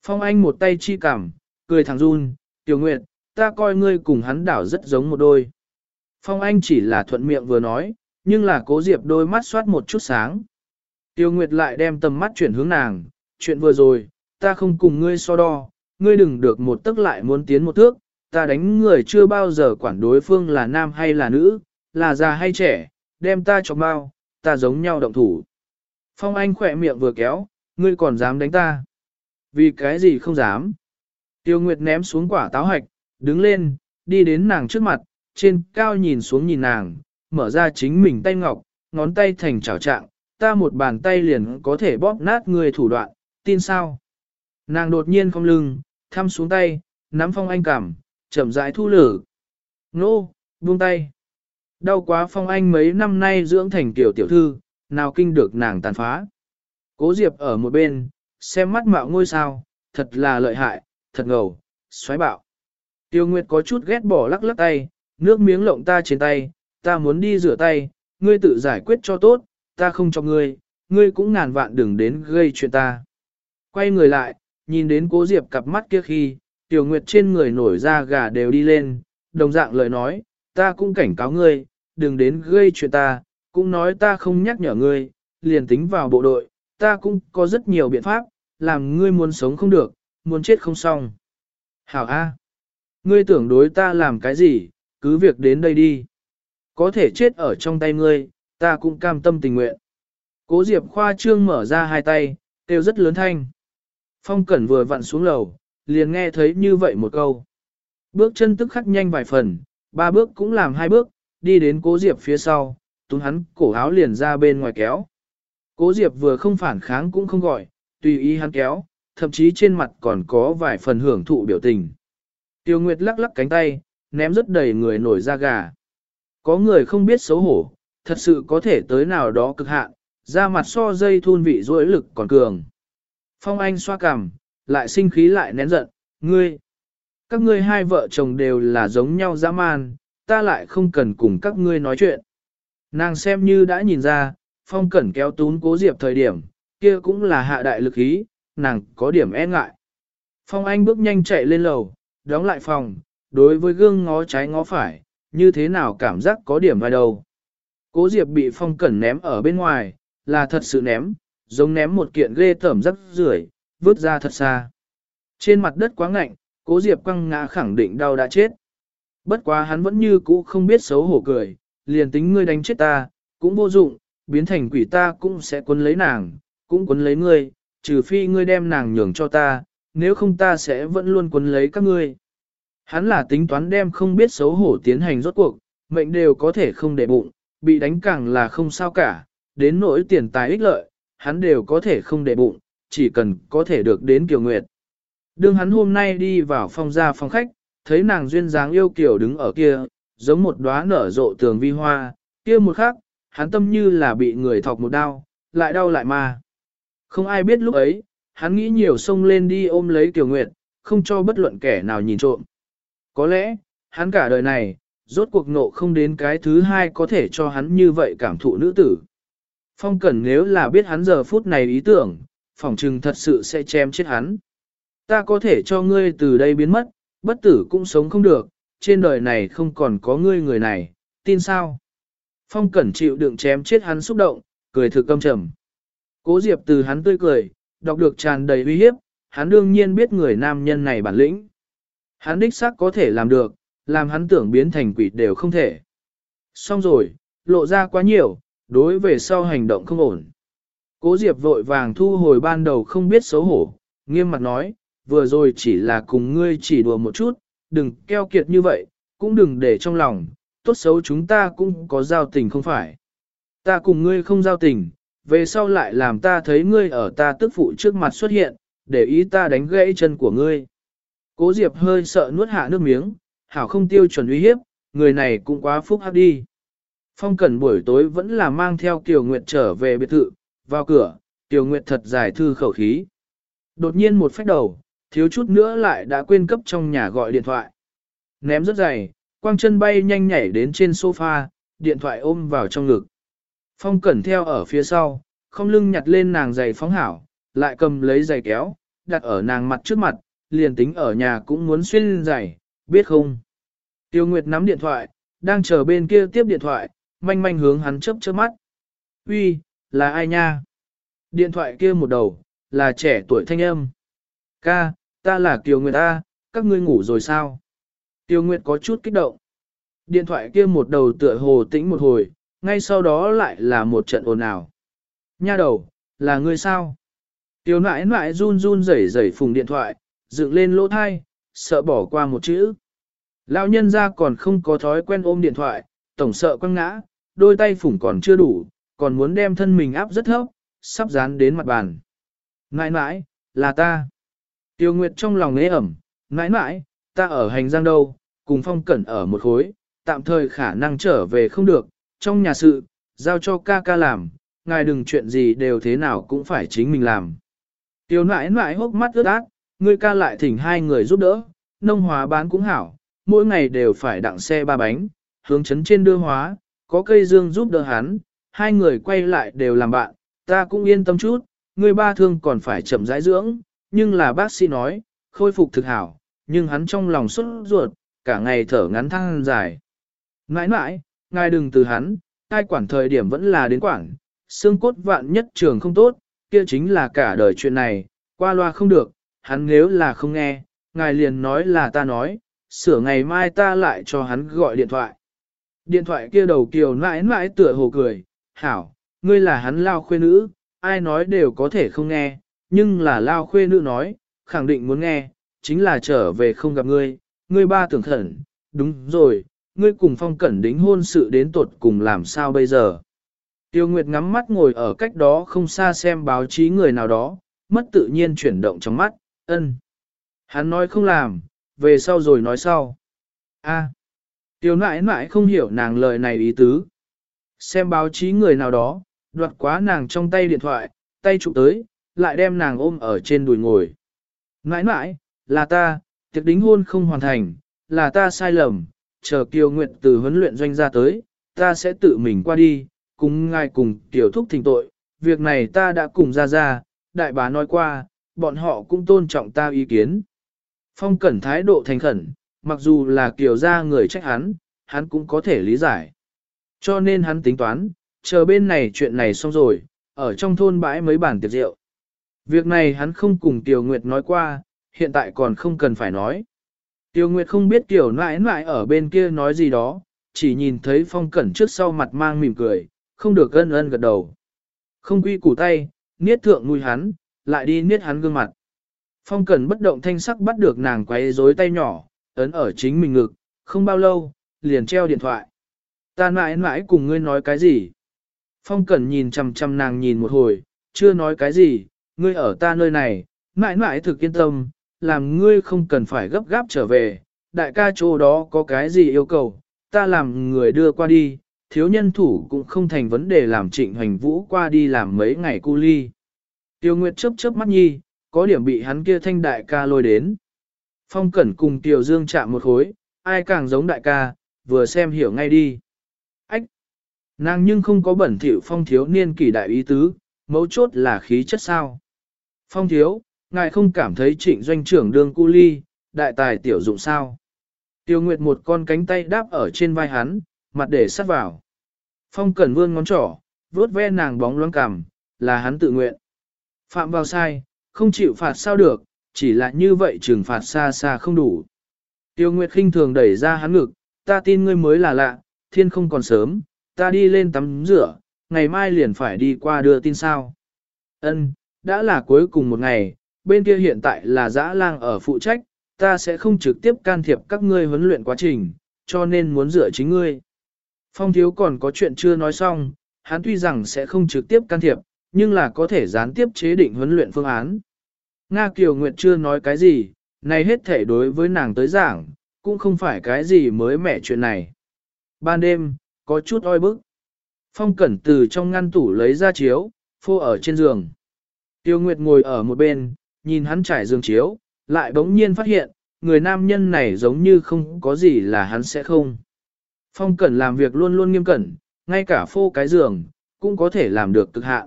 Phong Anh một tay chi cảm, cười thẳng run, Tiêu Nguyệt, ta coi ngươi cùng hắn đảo rất giống một đôi. Phong Anh chỉ là thuận miệng vừa nói, nhưng là cố diệp đôi mắt soát một chút sáng. Tiêu Nguyệt lại đem tầm mắt chuyển hướng nàng, chuyện vừa rồi, ta không cùng ngươi so đo, ngươi đừng được một tức lại muốn tiến một thước, ta đánh người chưa bao giờ quản đối phương là nam hay là nữ, là già hay trẻ, đem ta cho bao, ta giống nhau động thủ. Phong Anh khỏe miệng vừa kéo, ngươi còn dám đánh ta. Vì cái gì không dám. Tiêu Nguyệt ném xuống quả táo hạch, đứng lên, đi đến nàng trước mặt, trên cao nhìn xuống nhìn nàng, mở ra chính mình tay ngọc, ngón tay thành chảo trạng, ta một bàn tay liền có thể bóp nát người thủ đoạn, tin sao? Nàng đột nhiên không lưng, thăm xuống tay, nắm phong anh cảm, chậm rãi thu lử. Nô, buông tay. Đau quá phong anh mấy năm nay dưỡng thành tiểu tiểu thư, nào kinh được nàng tàn phá. Cố Diệp ở một bên, xem mắt mạo ngôi sao, thật là lợi hại, thật ngầu, xoáy bạo. Tiêu Nguyệt có chút ghét bỏ lắc lắc tay, nước miếng lộng ta trên tay, ta muốn đi rửa tay, ngươi tự giải quyết cho tốt, ta không cho ngươi, ngươi cũng ngàn vạn đừng đến gây chuyện ta. Quay người lại, nhìn đến cố diệp cặp mắt kia khi, tiểu nguyệt trên người nổi ra gà đều đi lên, đồng dạng lời nói, ta cũng cảnh cáo ngươi, đừng đến gây chuyện ta, cũng nói ta không nhắc nhở ngươi, liền tính vào bộ đội, ta cũng có rất nhiều biện pháp, làm ngươi muốn sống không được, muốn chết không xong. Hảo A. Ngươi tưởng đối ta làm cái gì, cứ việc đến đây đi. Có thể chết ở trong tay ngươi, ta cũng cam tâm tình nguyện. Cố Diệp khoa trương mở ra hai tay, kêu rất lớn thanh. Phong Cẩn vừa vặn xuống lầu, liền nghe thấy như vậy một câu. Bước chân tức khắc nhanh vài phần, ba bước cũng làm hai bước, đi đến cố Diệp phía sau, túm hắn cổ áo liền ra bên ngoài kéo. Cố Diệp vừa không phản kháng cũng không gọi, tùy ý hắn kéo, thậm chí trên mặt còn có vài phần hưởng thụ biểu tình. Tiêu Nguyệt lắc lắc cánh tay, ném rất đầy người nổi da gà. Có người không biết xấu hổ, thật sự có thể tới nào đó cực hạn, da mặt so dây thun vị dối lực còn cường. Phong Anh xoa cằm, lại sinh khí lại nén giận, ngươi. Các ngươi hai vợ chồng đều là giống nhau dã man, ta lại không cần cùng các ngươi nói chuyện. Nàng xem như đã nhìn ra, Phong Cẩn kéo tún cố diệp thời điểm, kia cũng là hạ đại lực ý, nàng có điểm e ngại. Phong Anh bước nhanh chạy lên lầu, đóng lại phòng, đối với gương ngó trái ngó phải, như thế nào cảm giác có điểm vai đầu. Cố Diệp bị phong cẩn ném ở bên ngoài, là thật sự ném, giống ném một kiện ghê tởm rắc rưởi, vứt ra thật xa. Trên mặt đất quá ngạnh, cố Diệp quăng ngã khẳng định đau đã chết. Bất quá hắn vẫn như cũ không biết xấu hổ cười, liền tính ngươi đánh chết ta, cũng vô dụng, biến thành quỷ ta cũng sẽ quấn lấy nàng, cũng quấn lấy ngươi, trừ phi ngươi đem nàng nhường cho ta, nếu không ta sẽ vẫn luôn quấn lấy các ngươi. Hắn là tính toán đem không biết xấu hổ tiến hành rốt cuộc, mệnh đều có thể không để bụng, bị đánh càng là không sao cả, đến nỗi tiền tài ích lợi, hắn đều có thể không để bụng, chỉ cần có thể được đến Kiều Nguyệt. Đương hắn hôm nay đi vào phòng ra phòng khách, thấy nàng duyên dáng yêu kiều đứng ở kia, giống một đóa nở rộ tường vi hoa, kia một khắc, hắn tâm như là bị người thọc một đau, lại đau lại ma. Không ai biết lúc ấy, hắn nghĩ nhiều xông lên đi ôm lấy Kiều Nguyệt, không cho bất luận kẻ nào nhìn trộm. Có lẽ, hắn cả đời này, rốt cuộc nộ không đến cái thứ hai có thể cho hắn như vậy cảm thụ nữ tử. Phong Cẩn nếu là biết hắn giờ phút này ý tưởng, phỏng trừng thật sự sẽ chém chết hắn. Ta có thể cho ngươi từ đây biến mất, bất tử cũng sống không được, trên đời này không còn có ngươi người này, tin sao? Phong Cẩn chịu đựng chém chết hắn xúc động, cười thực câm trầm. Cố Diệp từ hắn tươi cười, đọc được tràn đầy uy hiếp, hắn đương nhiên biết người nam nhân này bản lĩnh. Hắn đích xác có thể làm được, làm hắn tưởng biến thành quỷ đều không thể. Xong rồi, lộ ra quá nhiều, đối về sau hành động không ổn. Cố Diệp vội vàng thu hồi ban đầu không biết xấu hổ, nghiêm mặt nói, vừa rồi chỉ là cùng ngươi chỉ đùa một chút, đừng keo kiệt như vậy, cũng đừng để trong lòng, tốt xấu chúng ta cũng có giao tình không phải. Ta cùng ngươi không giao tình, về sau lại làm ta thấy ngươi ở ta tức phụ trước mặt xuất hiện, để ý ta đánh gãy chân của ngươi. Cố Diệp hơi sợ nuốt hạ nước miếng, hảo không tiêu chuẩn uy hiếp, người này cũng quá phúc hắc đi. Phong Cẩn buổi tối vẫn là mang theo Kiều Nguyệt trở về biệt thự, vào cửa, tiểu Nguyệt thật dài thư khẩu khí. Đột nhiên một phách đầu, thiếu chút nữa lại đã quên cấp trong nhà gọi điện thoại. Ném rất dày, quang chân bay nhanh nhảy đến trên sofa, điện thoại ôm vào trong ngực. Phong Cẩn theo ở phía sau, không lưng nhặt lên nàng giày phóng hảo, lại cầm lấy giày kéo, đặt ở nàng mặt trước mặt, liền tính ở nhà cũng muốn xuyên giày, biết không? Tiêu Nguyệt nắm điện thoại, đang chờ bên kia tiếp điện thoại, manh manh hướng hắn chớp chớp mắt. Uy, là ai nha? Điện thoại kia một đầu, là trẻ tuổi thanh âm. Ca, ta là Kiều Nguyệt A, các ngươi ngủ rồi sao? Tiêu Nguyệt có chút kích động. Điện thoại kia một đầu tựa hồ tĩnh một hồi, ngay sau đó lại là một trận ồn ào. Nha đầu, là ngươi sao? Tiêu nãi nãi run run rẩy rẩy phùng điện thoại, dựng lên lỗ thai, sợ bỏ qua một chữ. Lão nhân ra còn không có thói quen ôm điện thoại, tổng sợ quăng ngã, đôi tay phủng còn chưa đủ, còn muốn đem thân mình áp rất thấp, sắp dán đến mặt bàn. Nãi nãi, là ta. Tiêu Nguyệt trong lòng nế ẩm, nãi nãi, ta ở hành giang đâu, cùng phong cẩn ở một khối, tạm thời khả năng trở về không được, trong nhà sự, giao cho ca ca làm, ngài đừng chuyện gì đều thế nào cũng phải chính mình làm. Tiêu nãi nãi hốc mắt ướt át, ngươi ca lại thỉnh hai người giúp đỡ, nông hóa bán cũng hảo, mỗi ngày đều phải đặng xe ba bánh, hướng chấn trên đưa hóa, có cây dương giúp đỡ hắn, hai người quay lại đều làm bạn, ta cũng yên tâm chút, người ba thương còn phải chậm rãi dưỡng, nhưng là bác sĩ nói, khôi phục thực hảo, nhưng hắn trong lòng xuất ruột, cả ngày thở ngắn thăng dài. Nãi nãi, ngài đừng từ hắn, ai quản thời điểm vẫn là đến quản, xương cốt vạn nhất trường không tốt, kia chính là cả đời chuyện này, qua loa không được, hắn nếu là không nghe, ngài liền nói là ta nói, sửa ngày mai ta lại cho hắn gọi điện thoại. Điện thoại kia đầu kiều nãi nãi tựa hồ cười, hảo, ngươi là hắn lao khuê nữ, ai nói đều có thể không nghe, nhưng là lao khuê nữ nói, khẳng định muốn nghe, chính là trở về không gặp ngươi, ngươi ba tưởng khẩn, đúng rồi, ngươi cùng phong cẩn đính hôn sự đến tột cùng làm sao bây giờ. Tiêu Nguyệt ngắm mắt ngồi ở cách đó không xa xem báo chí người nào đó, mất tự nhiên chuyển động trong mắt, ân. Hắn nói không làm, về sau rồi nói sau. A. Tiêu nãi nãi không hiểu nàng lời này ý tứ. Xem báo chí người nào đó, đoạt quá nàng trong tay điện thoại, tay chụp tới, lại đem nàng ôm ở trên đùi ngồi. Nãi nãi, là ta, tiệc đính hôn không hoàn thành, là ta sai lầm, chờ Kiều Nguyệt từ huấn luyện doanh ra tới, ta sẽ tự mình qua đi, cùng ngài cùng tiểu thúc thỉnh tội, việc này ta đã cùng ra ra, đại bá nói qua, bọn họ cũng tôn trọng ta ý kiến. Phong cẩn thái độ thành khẩn, mặc dù là kiểu ra người trách hắn, hắn cũng có thể lý giải. Cho nên hắn tính toán, chờ bên này chuyện này xong rồi, ở trong thôn bãi mấy bản tiệc rượu. Việc này hắn không cùng Tiểu Nguyệt nói qua, hiện tại còn không cần phải nói. Tiểu Nguyệt không biết Tiểu nãi nãi ở bên kia nói gì đó, chỉ nhìn thấy phong cẩn trước sau mặt mang mỉm cười, không được ân ân gật đầu. Không quy củ tay, niết thượng nuôi hắn, lại đi niết hắn gương mặt. Phong cẩn bất động thanh sắc bắt được nàng quay rối tay nhỏ, ấn ở chính mình ngực, không bao lâu, liền treo điện thoại. Ta mãi mãi cùng ngươi nói cái gì? Phong cẩn nhìn chằm chằm nàng nhìn một hồi, chưa nói cái gì, ngươi ở ta nơi này, mãi mãi thực yên tâm, làm ngươi không cần phải gấp gáp trở về, đại ca chỗ đó có cái gì yêu cầu, ta làm người đưa qua đi, thiếu nhân thủ cũng không thành vấn đề làm trịnh hành vũ qua đi làm mấy ngày cu ly. Tiêu Nguyệt chớp chớp mắt nhi, có điểm bị hắn kia thanh đại ca lôi đến. Phong Cẩn cùng Tiểu Dương chạm một khối, ai càng giống đại ca, vừa xem hiểu ngay đi. Nàng nhưng không có bẩn thỉu phong thiếu niên kỳ đại ý tứ, mấu chốt là khí chất sao. Phong thiếu, ngài không cảm thấy trịnh doanh trưởng đương cu ly, đại tài tiểu dụng sao. Tiêu Nguyệt một con cánh tay đáp ở trên vai hắn, mặt để sát vào. Phong Cẩn vươn ngón trỏ, vuốt ve nàng bóng loáng cằm, là hắn tự nguyện. Phạm vào sai, không chịu phạt sao được, chỉ là như vậy trừng phạt xa xa không đủ. Tiêu Nguyệt khinh thường đẩy ra hắn ngực, ta tin ngươi mới là lạ, thiên không còn sớm, ta đi lên tắm rửa, ngày mai liền phải đi qua đưa tin sao. Ân, đã là cuối cùng một ngày, bên kia hiện tại là dã lang ở phụ trách, ta sẽ không trực tiếp can thiệp các ngươi huấn luyện quá trình, cho nên muốn dựa chính ngươi. Phong thiếu còn có chuyện chưa nói xong, hắn tuy rằng sẽ không trực tiếp can thiệp, nhưng là có thể gián tiếp chế định huấn luyện phương án. Nga Kiều Nguyệt chưa nói cái gì, này hết thể đối với nàng tới giảng, cũng không phải cái gì mới mẻ chuyện này. Ban đêm, có chút oi bức. Phong cẩn từ trong ngăn tủ lấy ra chiếu, phô ở trên giường. Tiêu Nguyệt ngồi ở một bên, nhìn hắn trải giường chiếu, lại bỗng nhiên phát hiện, người nam nhân này giống như không có gì là hắn sẽ không. Phong cẩn làm việc luôn luôn nghiêm cẩn, ngay cả phô cái giường, cũng có thể làm được cực hạn.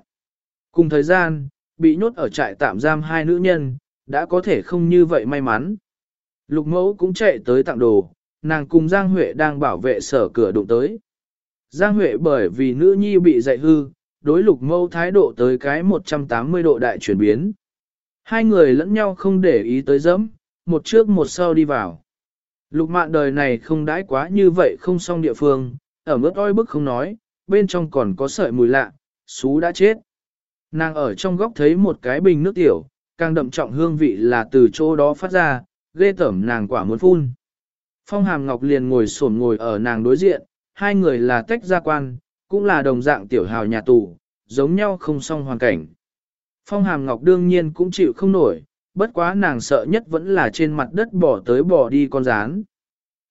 Cùng thời gian, bị nhốt ở trại tạm giam hai nữ nhân, đã có thể không như vậy may mắn. Lục mẫu cũng chạy tới tặng đồ, nàng cùng Giang Huệ đang bảo vệ sở cửa đụng tới. Giang Huệ bởi vì nữ nhi bị dạy hư, đối lục mâu thái độ tới cái 180 độ đại chuyển biến. Hai người lẫn nhau không để ý tới dẫm, một trước một sau đi vào. Lục mạn đời này không đãi quá như vậy không xong địa phương, ở mức oi bức không nói, bên trong còn có sợi mùi lạ, xú đã chết. Nàng ở trong góc thấy một cái bình nước tiểu, càng đậm trọng hương vị là từ chỗ đó phát ra, ghê tẩm nàng quả muốn phun. Phong hàm ngọc liền ngồi xổm ngồi ở nàng đối diện, hai người là tách gia quan, cũng là đồng dạng tiểu hào nhà tù, giống nhau không song hoàn cảnh. Phong hàm ngọc đương nhiên cũng chịu không nổi, bất quá nàng sợ nhất vẫn là trên mặt đất bỏ tới bỏ đi con rán.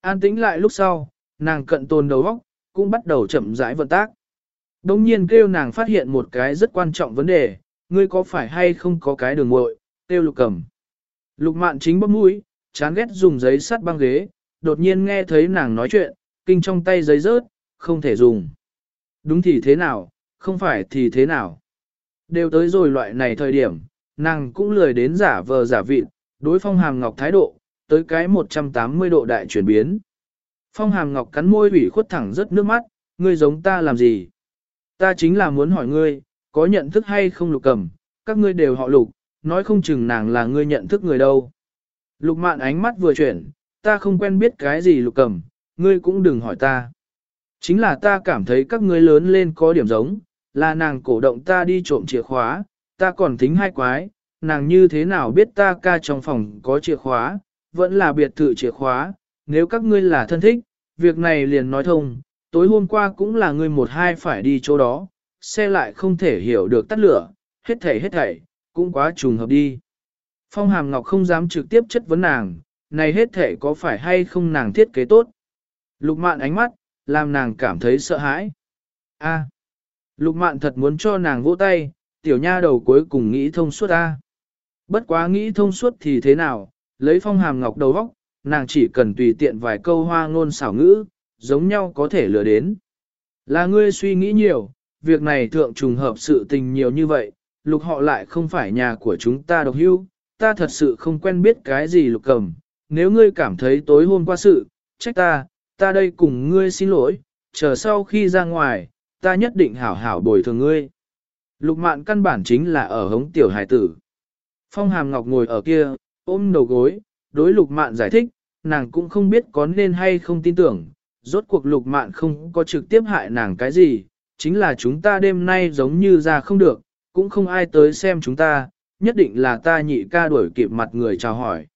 An tĩnh lại lúc sau, nàng cận tồn đầu óc, cũng bắt đầu chậm rãi vận tác. Đồng nhiên kêu nàng phát hiện một cái rất quan trọng vấn đề, ngươi có phải hay không có cái đường muội kêu lục cầm. Lục mạn chính bấm mũi, chán ghét dùng giấy sắt băng ghế, đột nhiên nghe thấy nàng nói chuyện, kinh trong tay giấy rớt, không thể dùng. Đúng thì thế nào, không phải thì thế nào. Đều tới rồi loại này thời điểm, nàng cũng lười đến giả vờ giả vịt, đối phong hàm ngọc thái độ, tới cái 180 độ đại chuyển biến. Phong hàm ngọc cắn môi ủy khuất thẳng rất nước mắt, ngươi giống ta làm gì? Ta chính là muốn hỏi ngươi, có nhận thức hay không lục cầm, các ngươi đều họ lục, nói không chừng nàng là ngươi nhận thức người đâu. Lục mạn ánh mắt vừa chuyển, ta không quen biết cái gì lục cầm, ngươi cũng đừng hỏi ta. Chính là ta cảm thấy các ngươi lớn lên có điểm giống, là nàng cổ động ta đi trộm chìa khóa, ta còn thính hai quái, nàng như thế nào biết ta ca trong phòng có chìa khóa, vẫn là biệt thự chìa khóa, nếu các ngươi là thân thích, việc này liền nói thông, tối hôm qua cũng là ngươi một hai phải đi chỗ đó, xe lại không thể hiểu được tắt lửa, hết thảy hết thảy, cũng quá trùng hợp đi. Phong Hàm Ngọc không dám trực tiếp chất vấn nàng, này hết thảy có phải hay không nàng thiết kế tốt. Lục mạn ánh mắt, làm nàng cảm thấy sợ hãi. A, lục mạn thật muốn cho nàng vỗ tay, tiểu nha đầu cuối cùng nghĩ thông suốt A. Bất quá nghĩ thông suốt thì thế nào, lấy phong hàm ngọc đầu vóc, nàng chỉ cần tùy tiện vài câu hoa ngôn xảo ngữ, giống nhau có thể lừa đến. Là ngươi suy nghĩ nhiều, việc này thượng trùng hợp sự tình nhiều như vậy, lục họ lại không phải nhà của chúng ta độc hưu, ta thật sự không quen biết cái gì lục cầm, nếu ngươi cảm thấy tối hôm qua sự, trách ta, ta đây cùng ngươi xin lỗi, chờ sau khi ra ngoài, ta nhất định hảo hảo bồi thường ngươi. Lục mạn căn bản chính là ở hống tiểu hải tử. Phong hàm ngọc ngồi ở kia, ôm đầu gối, đối lục mạn giải thích, nàng cũng không biết có nên hay không tin tưởng, rốt cuộc lục mạn không có trực tiếp hại nàng cái gì, chính là chúng ta đêm nay giống như ra không được, cũng không ai tới xem chúng ta, nhất định là ta nhị ca đuổi kịp mặt người chào hỏi.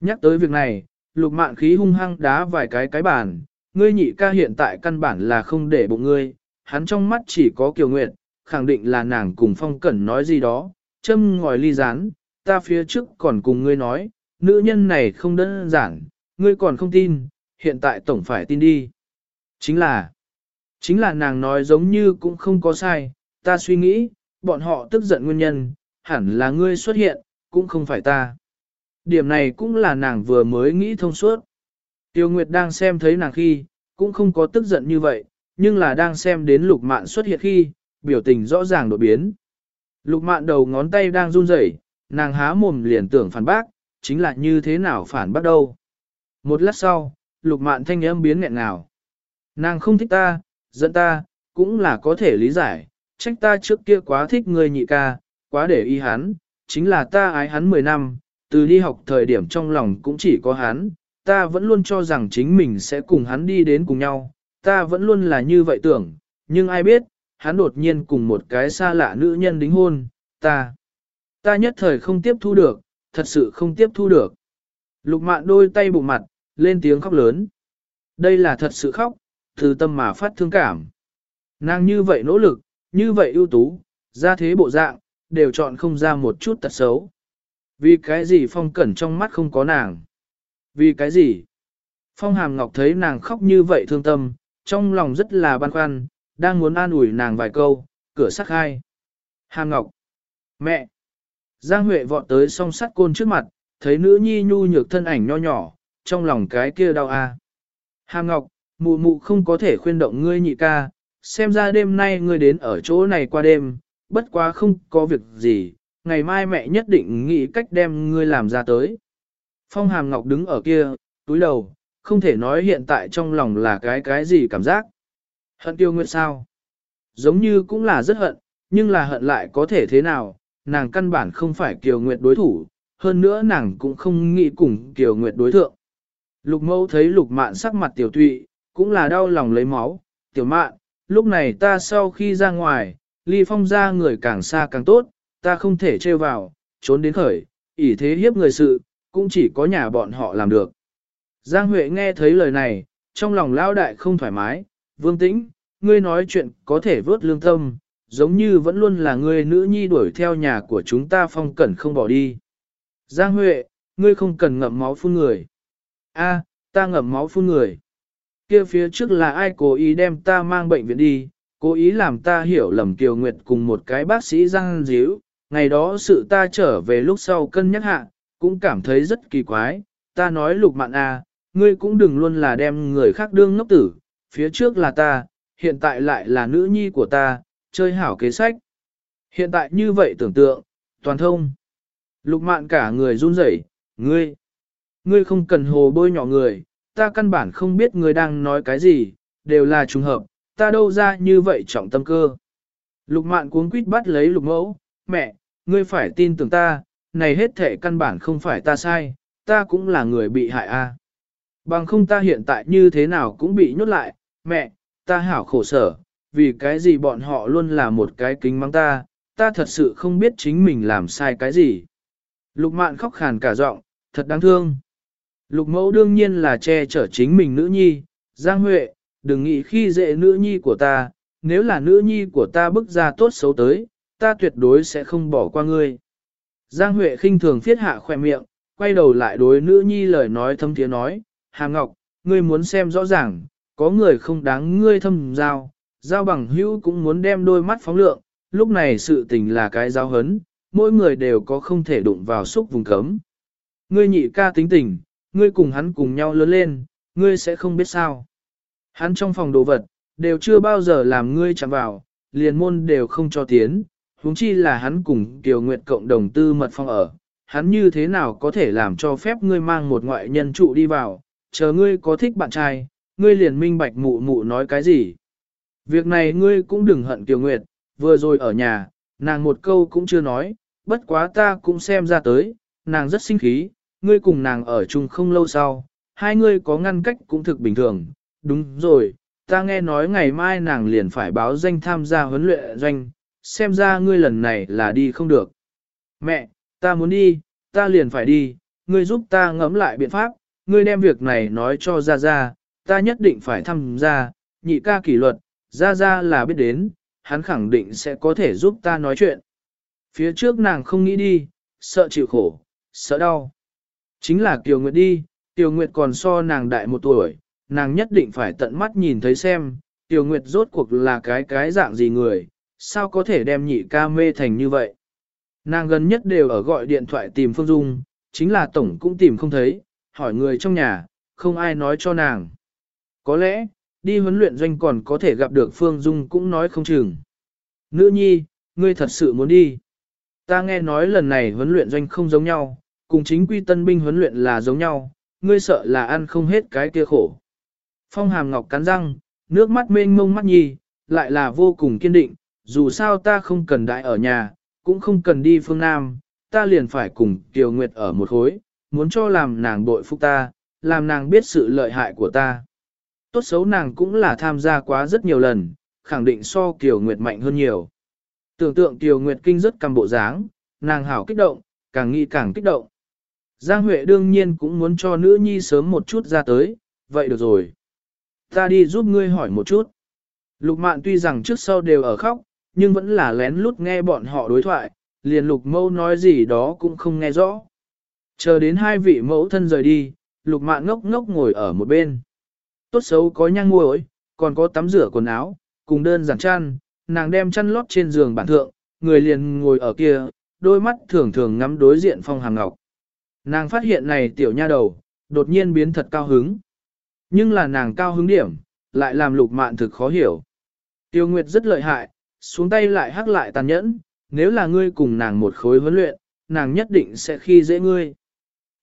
Nhắc tới việc này, lục mạn khí hung hăng đá vài cái cái bàn, ngươi nhị ca hiện tại căn bản là không để bụng ngươi, hắn trong mắt chỉ có kiều nguyệt, khẳng định là nàng cùng phong cẩn nói gì đó, châm ngòi ly rán, ta phía trước còn cùng ngươi nói, nữ nhân này không đơn giản, ngươi còn không tin, hiện tại tổng phải tin đi. Chính là, chính là nàng nói giống như cũng không có sai, ta suy nghĩ, bọn họ tức giận nguyên nhân, hẳn là ngươi xuất hiện, cũng không phải ta. Điểm này cũng là nàng vừa mới nghĩ thông suốt. Tiêu Nguyệt đang xem thấy nàng khi, cũng không có tức giận như vậy, nhưng là đang xem đến lục mạn xuất hiện khi, biểu tình rõ ràng đổi biến. Lục mạn đầu ngón tay đang run rẩy, nàng há mồm liền tưởng phản bác, chính là như thế nào phản bác đâu. Một lát sau, lục mạn thanh âm biến nghẹn ngào. Nàng không thích ta, giận ta, cũng là có thể lý giải, trách ta trước kia quá thích người nhị ca, quá để ý hắn, chính là ta ái hắn 10 năm, từ đi học thời điểm trong lòng cũng chỉ có hắn, ta vẫn luôn cho rằng chính mình sẽ cùng hắn đi đến cùng nhau, ta vẫn luôn là như vậy tưởng, nhưng ai biết, hắn đột nhiên cùng một cái xa lạ nữ nhân đính hôn, ta. Ta nhất thời không tiếp thu được, thật sự không tiếp thu được. Lục mạn đôi tay bụng mặt, lên tiếng khóc lớn. Đây là thật sự khóc, từ tâm mà phát thương cảm. Nàng như vậy nỗ lực, như vậy ưu tú, ra thế bộ dạng, đều chọn không ra một chút tật xấu. Vì cái gì phong cẩn trong mắt không có nàng? Vì cái gì? Phong hàm ngọc thấy nàng khóc như vậy thương tâm, trong lòng rất là băn khoăn, đang muốn an ủi nàng vài câu, cửa sắc hai. Hàm ngọc! Mẹ! Giang Huệ vọt tới song sắt côn trước mặt, thấy nữ nhi nhu nhược thân ảnh nho nhỏ, trong lòng cái kia đau a. À. Hàm ngọc, mụ mụ không có thể khuyên động ngươi nhị ca, xem ra đêm nay ngươi đến ở chỗ này qua đêm, bất quá không có việc gì, ngày mai mẹ nhất định nghĩ cách đem ngươi làm ra tới. Phong hàm ngọc đứng ở kia, túi đầu, không thể nói hiện tại trong lòng là cái cái gì cảm giác. Hận tiêu nguyệt sao? Giống như cũng là rất hận, nhưng là hận lại có thể thế nào, nàng căn bản không phải kiều nguyệt đối thủ, hơn nữa nàng cũng không nghĩ cùng kiều nguyệt đối thượng. Lục mẫu thấy lục mạn sắc mặt tiểu tụy, cũng là đau lòng lấy máu, tiểu mạn, lúc này ta sau khi ra ngoài, ly phong ra người càng xa càng tốt, ta không thể trêu vào, trốn đến khởi, ỷ thế hiếp người sự, cũng chỉ có nhà bọn họ làm được. Giang Huệ nghe thấy lời này, trong lòng lao đại không thoải mái, vương tĩnh, ngươi nói chuyện có thể vớt lương tâm, giống như vẫn luôn là ngươi nữ nhi đuổi theo nhà của chúng ta phong cẩn không bỏ đi. Giang Huệ, ngươi không cần ngậm máu phun người. A, ta ngậm máu phun người. Kia phía trước là ai cố ý đem ta mang bệnh viện đi, cố ý làm ta hiểu lầm Kiều Nguyệt cùng một cái bác sĩ răng díu. Ngày đó sự ta trở về lúc sau cân nhắc hạ, cũng cảm thấy rất kỳ quái. Ta nói lục mạn a, ngươi cũng đừng luôn là đem người khác đương ngốc tử, phía trước là ta, hiện tại lại là nữ nhi của ta, chơi hảo kế sách. Hiện tại như vậy tưởng tượng, toàn thông. Lục mạn cả người run rẩy, ngươi, ngươi không cần hồ bôi nhỏ người, ta căn bản không biết ngươi đang nói cái gì, đều là trùng hợp, ta đâu ra như vậy trọng tâm cơ. Lục mạn cuống quýt bắt lấy lục mẫu, mẹ, ngươi phải tin tưởng ta, này hết thể căn bản không phải ta sai, ta cũng là người bị hại a. Bằng không ta hiện tại như thế nào cũng bị nhốt lại, mẹ, ta hảo khổ sở, vì cái gì bọn họ luôn là một cái kính mắng ta, ta thật sự không biết chính mình làm sai cái gì. Lục mạn khóc khàn cả giọng, thật đáng thương. Lục mẫu đương nhiên là che chở chính mình nữ nhi, Giang Huệ, đừng nghĩ khi dễ nữ nhi của ta, nếu là nữ nhi của ta bức ra tốt xấu tới, ta tuyệt đối sẽ không bỏ qua ngươi. Giang Huệ khinh thường phiết hạ khoe miệng, quay đầu lại đối nữ nhi lời nói thâm tiếng nói, Hà Ngọc, ngươi muốn xem rõ ràng, có người không đáng ngươi thâm giao, giao bằng hữu cũng muốn đem đôi mắt phóng lượng, lúc này sự tình là cái giao hấn, mỗi người đều có không thể đụng vào xúc vùng cấm. Ngươi nhị ca tính tình, ngươi cùng hắn cùng nhau lớn lên, ngươi sẽ không biết sao. Hắn trong phòng đồ vật, đều chưa bao giờ làm ngươi chạm vào, liền môn đều không cho tiến, huống chi là hắn cùng Kiều Nguyệt cộng đồng tư mật phong ở. Hắn như thế nào có thể làm cho phép ngươi mang một ngoại nhân trụ đi vào, chờ ngươi có thích bạn trai, ngươi liền minh bạch mụ mụ nói cái gì. Việc này ngươi cũng đừng hận Kiều Nguyệt, vừa rồi ở nhà, nàng một câu cũng chưa nói, bất quá ta cũng xem ra tới, nàng rất sinh khí, ngươi cùng nàng ở chung không lâu sau, hai ngươi có ngăn cách cũng thực bình thường, đúng rồi, ta nghe nói ngày mai nàng liền phải báo danh tham gia huấn luyện doanh, xem ra ngươi lần này là đi không được. Mẹ, ta muốn đi, ta liền phải đi, ngươi giúp ta ngẫm lại biện pháp, ngươi đem việc này nói cho gia gia ta nhất định phải tham gia, nhị ca kỷ luật, gia gia là biết đến, hắn khẳng định sẽ có thể giúp ta nói chuyện. Phía trước nàng không nghĩ đi, sợ chịu khổ, sợ đau. Chính là Kiều Nguyệt đi, Kiều Nguyệt còn so nàng đại một tuổi, nàng nhất định phải tận mắt nhìn thấy xem, Kiều Nguyệt rốt cuộc là cái cái dạng gì người, sao có thể đem nhị ca mê thành như vậy. Nàng gần nhất đều ở gọi điện thoại tìm Phương Dung, chính là Tổng cũng tìm không thấy, hỏi người trong nhà, không ai nói cho nàng. Có lẽ, đi huấn luyện doanh còn có thể gặp được Phương Dung cũng nói không chừng. Nữ nhi, ngươi thật sự muốn đi. Ta nghe nói lần này huấn luyện doanh không giống nhau, cùng chính quy tân binh huấn luyện là giống nhau, ngươi sợ là ăn không hết cái kia khổ. Phong hàm ngọc cắn răng, nước mắt mênh mông mắt nhi, lại là vô cùng kiên định, dù sao ta không cần đại ở nhà, cũng không cần đi phương Nam, ta liền phải cùng Kiều Nguyệt ở một khối, muốn cho làm nàng bội phúc ta, làm nàng biết sự lợi hại của ta. Tốt xấu nàng cũng là tham gia quá rất nhiều lần, khẳng định so Kiều Nguyệt mạnh hơn nhiều. Tưởng tượng Kiều Nguyệt kinh rất cầm bộ dáng, nàng hảo kích động, càng nghĩ càng kích động. Giang Huệ đương nhiên cũng muốn cho nữ nhi sớm một chút ra tới, vậy được rồi. Ta đi giúp ngươi hỏi một chút. Lục mạn tuy rằng trước sau đều ở khóc, nhưng vẫn là lén lút nghe bọn họ đối thoại, liền lục mâu nói gì đó cũng không nghe rõ. Chờ đến hai vị mẫu thân rời đi, lục mạn ngốc ngốc ngồi ở một bên. Tốt xấu có nhang ngồi, còn có tắm rửa quần áo, cùng đơn giản chăn, nàng đem chăn lót trên giường bản thượng, người liền ngồi ở kia, đôi mắt thường thường ngắm đối diện phong hàng ngọc. Nàng phát hiện này tiểu nha đầu, đột nhiên biến thật cao hứng. Nhưng là nàng cao hứng điểm, lại làm lục mạn thực khó hiểu. Tiêu Nguyệt rất lợi hại, xuống tay lại hắc lại tàn nhẫn, nếu là ngươi cùng nàng một khối huấn luyện, nàng nhất định sẽ khi dễ ngươi.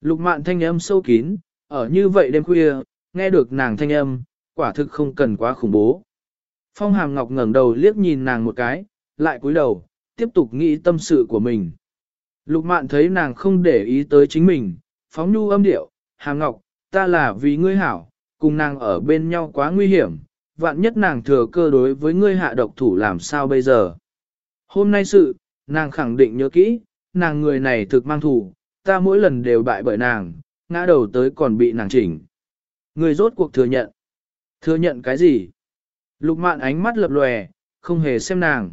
Lục mạn thanh âm sâu kín, ở như vậy đêm khuya, nghe được nàng thanh âm, quả thực không cần quá khủng bố. Phong hàm ngọc ngẩng đầu liếc nhìn nàng một cái, lại cúi đầu, tiếp tục nghĩ tâm sự của mình. Lục mạn thấy nàng không để ý tới chính mình, phóng nhu âm điệu, hàm ngọc, ta là vì ngươi hảo, cùng nàng ở bên nhau quá nguy hiểm, vạn nhất nàng thừa cơ đối với ngươi hạ độc thủ làm sao bây giờ. Hôm nay sự, nàng khẳng định nhớ kỹ, nàng người này thực mang thủ, ta mỗi lần đều bại bởi nàng, ngã đầu tới còn bị nàng chỉnh. Người rốt cuộc thừa nhận. Thừa nhận cái gì? Lục mạn ánh mắt lập lòe, không hề xem nàng.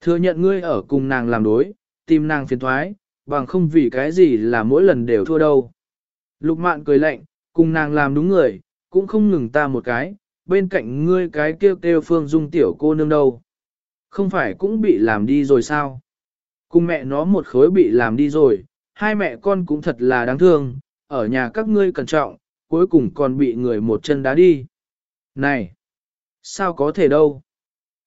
Thừa nhận ngươi ở cùng nàng làm đối, tìm nàng phiền thoái, bằng không vì cái gì là mỗi lần đều thua đâu. Lục mạn cười lạnh, cùng nàng làm đúng người, cũng không ngừng ta một cái, bên cạnh ngươi cái kêu kêu phương dung tiểu cô nương đâu. Không phải cũng bị làm đi rồi sao? Cùng mẹ nó một khối bị làm đi rồi, hai mẹ con cũng thật là đáng thương, ở nhà các ngươi cẩn trọng, cuối cùng còn bị người một chân đá đi. Này! Sao có thể đâu?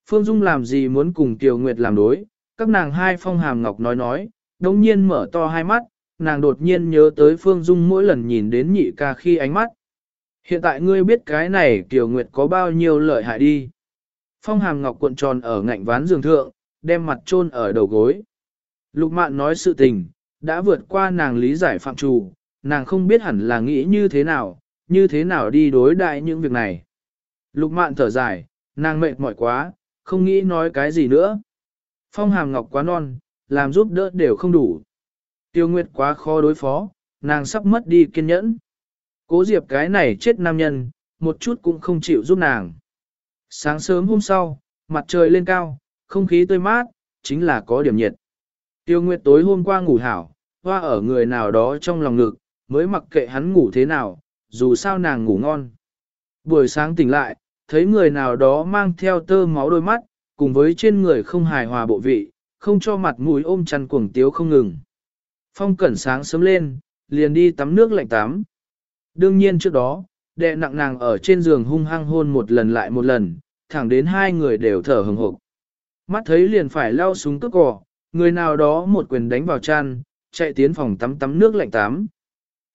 Phương Dung làm gì muốn cùng Tiểu Nguyệt làm đối? Các nàng hai phong hàm ngọc nói nói, đồng nhiên mở to hai mắt, nàng đột nhiên nhớ tới Phương Dung mỗi lần nhìn đến nhị ca khi ánh mắt. Hiện tại ngươi biết cái này Kiều Nguyệt có bao nhiêu lợi hại đi. Phong hàm ngọc cuộn tròn ở ngạnh ván giường thượng, đem mặt chôn ở đầu gối. Lục mạn nói sự tình, đã vượt qua nàng lý giải phạm trù, nàng không biết hẳn là nghĩ như thế nào, như thế nào đi đối đại những việc này. Lục mạn thở dài, nàng mệt mỏi quá, không nghĩ nói cái gì nữa. Phong hàm ngọc quá non, làm giúp đỡ đều không đủ. Tiêu Nguyệt quá khó đối phó, nàng sắp mất đi kiên nhẫn. Cố Diệp cái này chết nam nhân, một chút cũng không chịu giúp nàng. Sáng sớm hôm sau, mặt trời lên cao, không khí tươi mát, chính là có điểm nhiệt. Tiêu Nguyệt tối hôm qua ngủ hảo, hoa ở người nào đó trong lòng ngực, mới mặc kệ hắn ngủ thế nào, dù sao nàng ngủ ngon. Buổi sáng tỉnh lại, thấy người nào đó mang theo tơ máu đôi mắt, cùng với trên người không hài hòa bộ vị, không cho mặt mũi ôm chăn cuồng tiếu không ngừng. Phong cẩn sáng sớm lên, liền đi tắm nước lạnh tắm. Đương nhiên trước đó, đệ nặng nàng ở trên giường hung hăng hôn một lần lại một lần, thẳng đến hai người đều thở hừng hộp. Mắt thấy liền phải lao súng cướp cỏ, người nào đó một quyền đánh vào chăn, chạy tiến phòng tắm tắm nước lạnh tắm.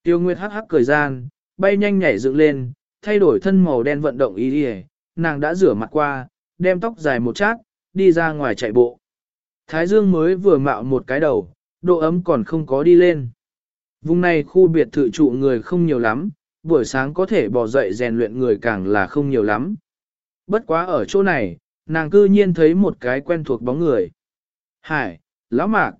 Tiêu Nguyệt hắc hắc cười gian, bay nhanh nhảy dựng lên, thay đổi thân màu đen vận động ý đi nàng đã rửa mặt qua, đem tóc dài một chát, đi ra ngoài chạy bộ. Thái dương mới vừa mạo một cái đầu, độ ấm còn không có đi lên. Vùng này khu biệt thự trụ người không nhiều lắm, buổi sáng có thể bỏ dậy rèn luyện người càng là không nhiều lắm. Bất quá ở chỗ này, nàng cư nhiên thấy một cái quen thuộc bóng người. Hải, lão mạc.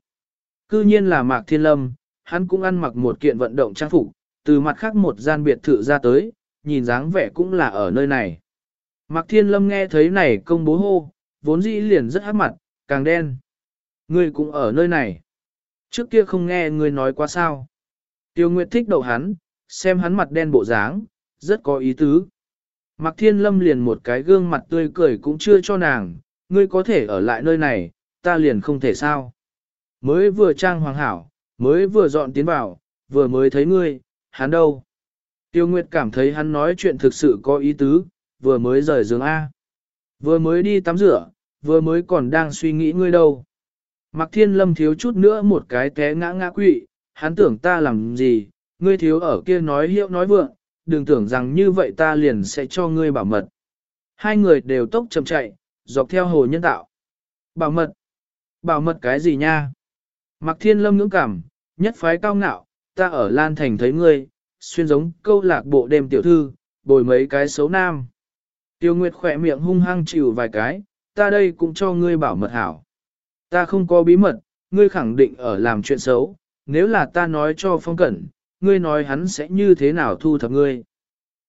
Cư nhiên là mạc thiên lâm, hắn cũng ăn mặc một kiện vận động trang phục, từ mặt khác một gian biệt thự ra tới, nhìn dáng vẻ cũng là ở nơi này. Mạc Thiên Lâm nghe thấy này công bố hô, vốn dĩ liền rất hát mặt, càng đen. Ngươi cũng ở nơi này. Trước kia không nghe ngươi nói quá sao. Tiêu Nguyệt thích đầu hắn, xem hắn mặt đen bộ dáng, rất có ý tứ. Mạc Thiên Lâm liền một cái gương mặt tươi cười cũng chưa cho nàng, ngươi có thể ở lại nơi này, ta liền không thể sao. Mới vừa trang hoàng hảo, mới vừa dọn tiến vào, vừa mới thấy ngươi, hắn đâu. Tiêu Nguyệt cảm thấy hắn nói chuyện thực sự có ý tứ, vừa mới rời giường A. Vừa mới đi tắm rửa, vừa mới còn đang suy nghĩ ngươi đâu. Mạc Thiên Lâm thiếu chút nữa một cái té ngã ngã quỵ, hắn tưởng ta làm gì, ngươi thiếu ở kia nói hiệu nói vượng, đừng tưởng rằng như vậy ta liền sẽ cho ngươi bảo mật. Hai người đều tốc chậm chạy, dọc theo hồ nhân tạo. Bảo mật? Bảo mật cái gì nha? Mạc Thiên Lâm ngưỡng cảm, nhất phái cao ngạo, ta ở Lan Thành thấy ngươi, xuyên giống câu lạc bộ đêm tiểu thư, bồi mấy cái xấu nam. Tiêu Nguyệt khỏe miệng hung hăng chịu vài cái, ta đây cũng cho ngươi bảo mật hảo. Ta không có bí mật, ngươi khẳng định ở làm chuyện xấu, nếu là ta nói cho phong cẩn, ngươi nói hắn sẽ như thế nào thu thập ngươi.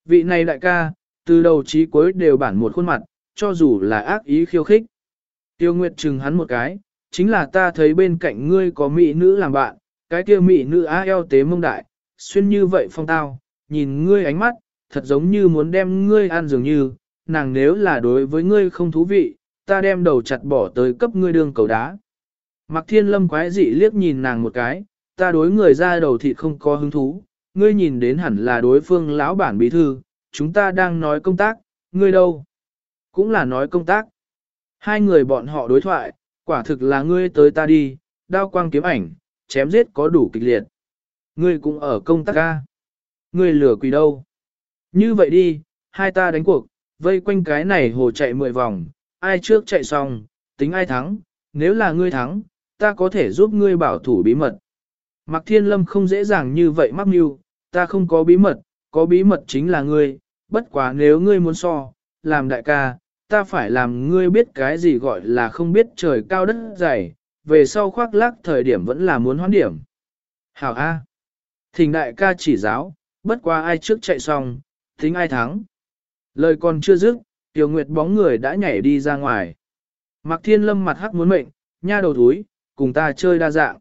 Vị này đại ca, từ đầu chí cuối đều bản một khuôn mặt, cho dù là ác ý khiêu khích. Tiêu Nguyệt chừng hắn một cái, chính là ta thấy bên cạnh ngươi có mỹ nữ làm bạn, cái kia mỹ nữ á eo tế mông đại, xuyên như vậy phong tao, nhìn ngươi ánh mắt, thật giống như muốn đem ngươi ăn dường như, nàng nếu là đối với ngươi không thú vị, ta đem đầu chặt bỏ tới cấp ngươi đường cầu đá. Mạc Thiên Lâm quái dị liếc nhìn nàng một cái, ta đối người ra đầu thịt không có hứng thú, ngươi nhìn đến hẳn là đối phương lão bản bí thư, chúng ta đang nói công tác, ngươi đâu? Cũng là nói công tác. Hai người bọn họ đối thoại, quả thực là ngươi tới ta đi, đao quang kiếm ảnh, chém giết có đủ kịch liệt. Ngươi cũng ở công tác ca. Ngươi lửa quỷ đâu? Như vậy đi, hai ta đánh cuộc, vây quanh cái này hồ chạy mười vòng, ai trước chạy xong, tính ai thắng, nếu là ngươi thắng, ta có thể giúp ngươi bảo thủ bí mật. Mạc Thiên Lâm không dễ dàng như vậy mắc mưu, ta không có bí mật, có bí mật chính là ngươi, bất quá nếu ngươi muốn so, làm đại ca, ta phải làm ngươi biết cái gì gọi là không biết trời cao đất dày, về sau khoác lác thời điểm vẫn là muốn hoán điểm. Hảo A. Thỉnh đại ca chỉ giáo, bất quá ai trước chạy xong, tính ai thắng. Lời còn chưa dứt, Tiểu Nguyệt bóng người đã nhảy đi ra ngoài. Mạc Thiên Lâm mặt hắc muốn mệnh, nha đầu thúi, cùng ta chơi đa dạng.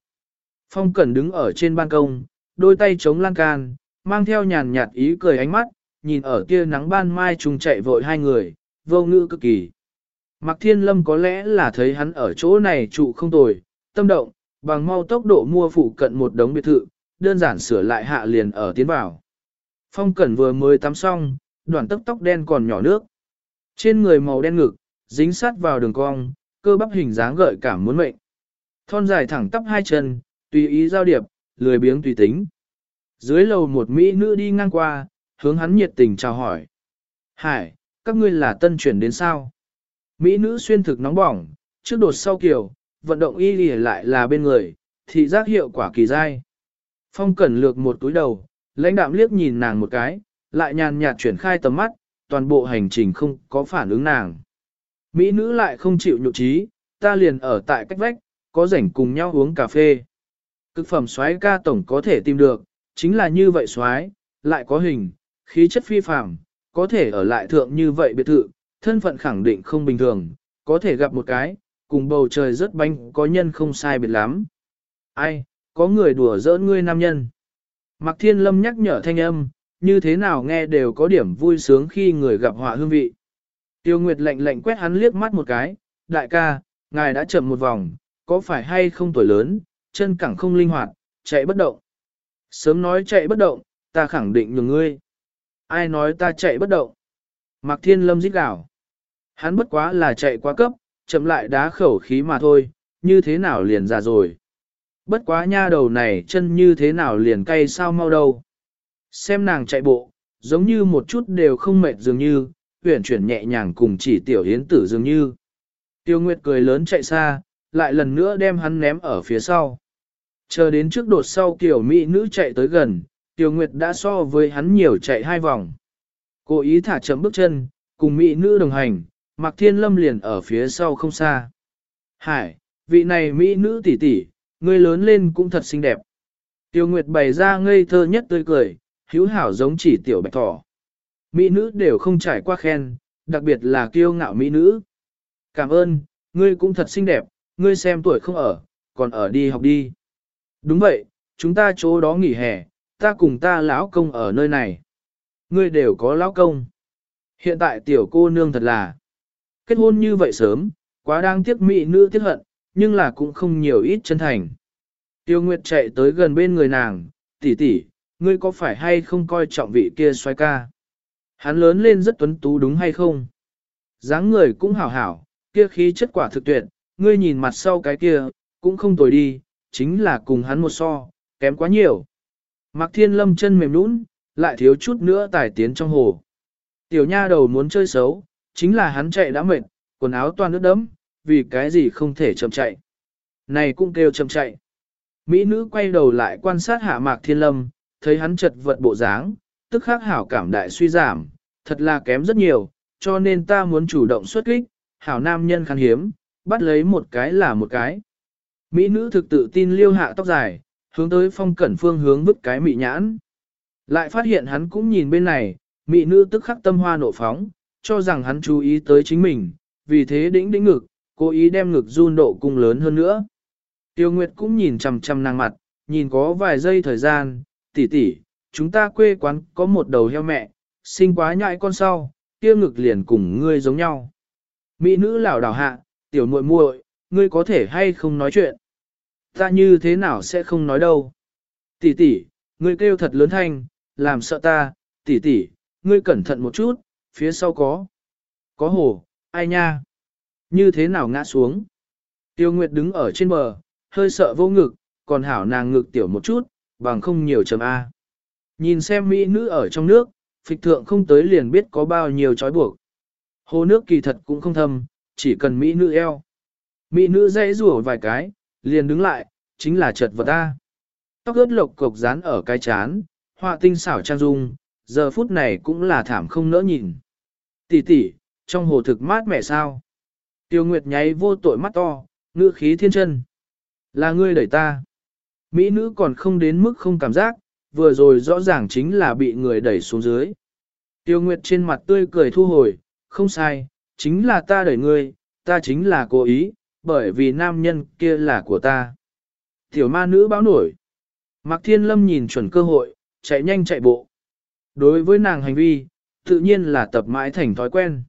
Phong Cẩn đứng ở trên ban công, đôi tay chống lan can, mang theo nhàn nhạt ý cười ánh mắt, nhìn ở kia nắng ban mai trùng chạy vội hai người, vô ngữ cực kỳ. Mạc Thiên Lâm có lẽ là thấy hắn ở chỗ này trụ không tồi, tâm động, bằng mau tốc độ mua phụ cận một đống biệt thự, đơn giản sửa lại hạ liền ở tiến vào. Phong Cẩn vừa mới tắm xong, đoạn tóc tóc đen còn nhỏ nước. Trên người màu đen ngực, dính sát vào đường cong, cơ bắp hình dáng gợi cảm muốn mệnh. Thon dài thẳng tắp hai chân, tùy ý giao điệp, lười biếng tùy tính. Dưới lầu một mỹ nữ đi ngang qua, hướng hắn nhiệt tình chào hỏi. Hải, các ngươi là tân chuyển đến sao? Mỹ nữ xuyên thực nóng bỏng, trước đột sau kiểu, vận động y lì lại là bên người, thị giác hiệu quả kỳ dai. Phong cẩn lược một túi đầu, lãnh đạm liếc nhìn nàng một cái, lại nhàn nhạt chuyển khai tầm mắt, toàn bộ hành trình không có phản ứng nàng. Mỹ nữ lại không chịu nhục trí, ta liền ở tại cách vách, có rảnh cùng nhau uống cà phê. Cực phẩm xoái ca tổng có thể tìm được, chính là như vậy xoái, lại có hình, khí chất phi phàm, có thể ở lại thượng như vậy biệt thự, thân phận khẳng định không bình thường, có thể gặp một cái, cùng bầu trời rất bánh có nhân không sai biệt lắm. Ai, có người đùa giỡn ngươi nam nhân. Mạc Thiên Lâm nhắc nhở thanh âm, như thế nào nghe đều có điểm vui sướng khi người gặp họa hương vị. Tiêu Nguyệt lạnh lạnh quét hắn liếc mắt một cái, đại ca, ngài đã chậm một vòng, có phải hay không tuổi lớn, chân cẳng không linh hoạt, chạy bất động. Sớm nói chạy bất động, ta khẳng định nhường ngươi. Ai nói ta chạy bất động? Mạc Thiên Lâm rít gào. Hắn bất quá là chạy quá cấp, chậm lại đá khẩu khí mà thôi, như thế nào liền già rồi. Bất quá nha đầu này chân như thế nào liền cay sao mau đâu. Xem nàng chạy bộ, giống như một chút đều không mệt dường như, huyển chuyển nhẹ nhàng cùng chỉ tiểu hiến tử dường như. Tiêu Nguyệt cười lớn chạy xa, lại lần nữa đem hắn ném ở phía sau. Chờ đến trước đột sau kiểu mỹ nữ chạy tới gần, tiểu Nguyệt đã so với hắn nhiều chạy hai vòng. Cố ý thả chậm bước chân, cùng mỹ nữ đồng hành, Mạc Thiên Lâm liền ở phía sau không xa. Hải, vị này mỹ nữ tỷ tỷ, ngươi lớn lên cũng thật xinh đẹp. Tiêu Nguyệt bày ra ngây thơ nhất tươi cười, hữu hảo giống chỉ tiểu bạch thỏ. Mỹ nữ đều không trải qua khen, đặc biệt là kiêu ngạo mỹ nữ. Cảm ơn, ngươi cũng thật xinh đẹp, ngươi xem tuổi không ở, còn ở đi học đi. Đúng vậy, chúng ta chỗ đó nghỉ hè, ta cùng ta lão công ở nơi này. Ngươi đều có lão công. Hiện tại tiểu cô nương thật là kết hôn như vậy sớm, quá đang tiếc mỹ nữ tiếc hận, nhưng là cũng không nhiều ít chân thành. Tiêu Nguyệt chạy tới gần bên người nàng, tỷ tỷ, ngươi có phải hay không coi trọng vị kia xoay ca? Hắn lớn lên rất tuấn tú đúng hay không? dáng người cũng hảo hảo, kia khí chất quả thực tuyệt, ngươi nhìn mặt sau cái kia, cũng không tồi đi, chính là cùng hắn một so, kém quá nhiều. Mạc Thiên Lâm chân mềm nũng, lại thiếu chút nữa tải tiến trong hồ. Tiểu nha đầu muốn chơi xấu, chính là hắn chạy đã mệt, quần áo toàn nước đẫm, vì cái gì không thể chậm chạy. Này cũng kêu chậm chạy. Mỹ nữ quay đầu lại quan sát hạ Mạc Thiên Lâm, thấy hắn chật vật bộ dáng, tức khắc hảo cảm đại suy giảm, thật là kém rất nhiều, cho nên ta muốn chủ động xuất kích, hảo nam nhân khan hiếm, bắt lấy một cái là một cái. Mỹ nữ thực tự tin liêu hạ tóc dài, hướng tới phong cẩn phương hướng vứt cái mị nhãn. Lại phát hiện hắn cũng nhìn bên này, mỹ nữ tức khắc tâm hoa nộ phóng, cho rằng hắn chú ý tới chính mình, vì thế đĩnh đĩnh ngực, cố ý đem ngực run độ cung lớn hơn nữa. Tiêu Nguyệt cũng nhìn chằm chằm nàng mặt, nhìn có vài giây thời gian, tỷ tỷ, chúng ta quê quán có một đầu heo mẹ, sinh quá nhại con sau, kia ngực liền cùng ngươi giống nhau. Mỹ nữ lảo đảo hạ, tiểu muội muội, ngươi có thể hay không nói chuyện? Ta như thế nào sẽ không nói đâu? Tỷ tỷ, ngươi kêu thật lớn thanh, làm sợ ta, tỷ tỷ, ngươi cẩn thận một chút, phía sau có. Có hồ, ai nha? Như thế nào ngã xuống? Tiêu Nguyệt đứng ở trên bờ, hơi sợ vô ngực, còn hảo nàng ngực tiểu một chút, bằng không nhiều chấm A. Nhìn xem mỹ nữ ở trong nước, phịch thượng không tới liền biết có bao nhiêu trói buộc. Hồ nước kỳ thật cũng không thâm, chỉ cần mỹ nữ eo. Mỹ nữ dãy rủa vài cái, liền đứng lại, chính là chật vật ta. Tóc ướt lộc cục dán ở cái chán, họa tinh xảo trang dung, giờ phút này cũng là thảm không nỡ nhìn. Tỷ tỷ, trong hồ thực mát mẻ sao? Tiêu Nguyệt nháy vô tội mắt to, ngữ khí thiên chân. Là ngươi đẩy ta. Mỹ nữ còn không đến mức không cảm giác, vừa rồi rõ ràng chính là bị người đẩy xuống dưới. Tiêu Nguyệt trên mặt tươi cười thu hồi, không sai, chính là ta đẩy ngươi, ta chính là cố ý, bởi vì nam nhân kia là của ta. Tiểu ma nữ báo nổi. Mạc Thiên Lâm nhìn chuẩn cơ hội, chạy nhanh chạy bộ. Đối với nàng hành vi, tự nhiên là tập mãi thành thói quen.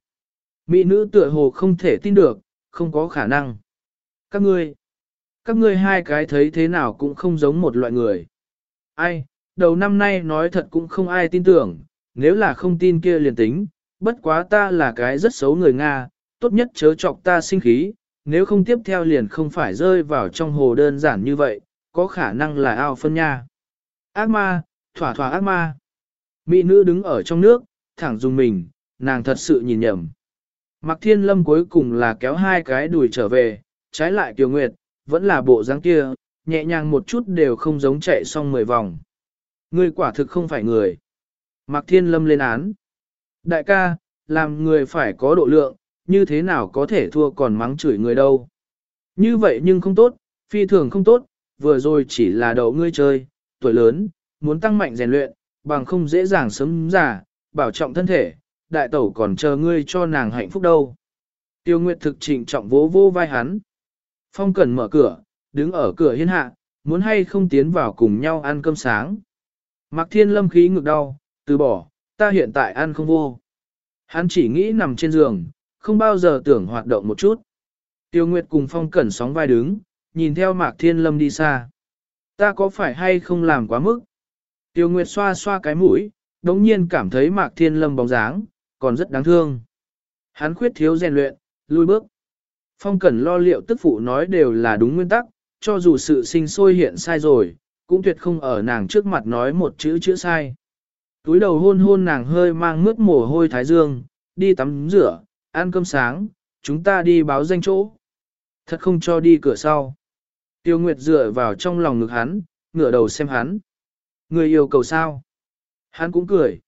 Mỹ nữ tựa hồ không thể tin được, không có khả năng. Các ngươi, các ngươi hai cái thấy thế nào cũng không giống một loại người. Ai, đầu năm nay nói thật cũng không ai tin tưởng, nếu là không tin kia liền tính, bất quá ta là cái rất xấu người Nga, tốt nhất chớ chọc ta sinh khí, nếu không tiếp theo liền không phải rơi vào trong hồ đơn giản như vậy, có khả năng là ao phân nha. Ác ma, thỏa thỏa ác ma. Mỹ nữ đứng ở trong nước, thẳng dùng mình, nàng thật sự nhìn nhầm. Mạc Thiên Lâm cuối cùng là kéo hai cái đùi trở về, trái lại Kiều Nguyệt, vẫn là bộ dáng kia, nhẹ nhàng một chút đều không giống chạy xong mười vòng. Ngươi quả thực không phải người. Mạc Thiên Lâm lên án. Đại ca, làm người phải có độ lượng, như thế nào có thể thua còn mắng chửi người đâu. Như vậy nhưng không tốt, phi thường không tốt, vừa rồi chỉ là đầu ngươi chơi, tuổi lớn, muốn tăng mạnh rèn luyện, bằng không dễ dàng sớm già, bảo trọng thân thể, đại tẩu còn chờ ngươi cho nàng hạnh phúc đâu. Tiêu Nguyệt thực trịnh trọng vỗ vô vai hắn. Phong Cẩn mở cửa, đứng ở cửa hiên hạ, muốn hay không tiến vào cùng nhau ăn cơm sáng. Mạc Thiên Lâm khí ngực đau, từ bỏ, ta hiện tại ăn không vô. Hắn chỉ nghĩ nằm trên giường, không bao giờ tưởng hoạt động một chút. Tiêu Nguyệt cùng Phong Cẩn sóng vai đứng, nhìn theo Mạc Thiên Lâm đi xa. Ta có phải hay không làm quá mức? Tiêu Nguyệt xoa xoa cái mũi, đống nhiên cảm thấy Mạc Thiên Lâm bóng dáng, còn rất đáng thương. Hắn khuyết thiếu rèn luyện, lui bước. Phong Cẩn lo liệu tức phụ nói đều là đúng nguyên tắc, cho dù sự sinh sôi hiện sai rồi, cũng tuyệt không ở nàng trước mặt nói một chữ chữ sai. Túi đầu hôn hôn nàng hơi mang mướt mồ hôi thái dương, đi tắm rửa, ăn cơm sáng, chúng ta đi báo danh chỗ. Thật không cho đi cửa sau. Tiêu Nguyệt dựa vào trong lòng ngực hắn, ngửa đầu xem hắn. Người yêu cầu sao? Hắn cũng cười.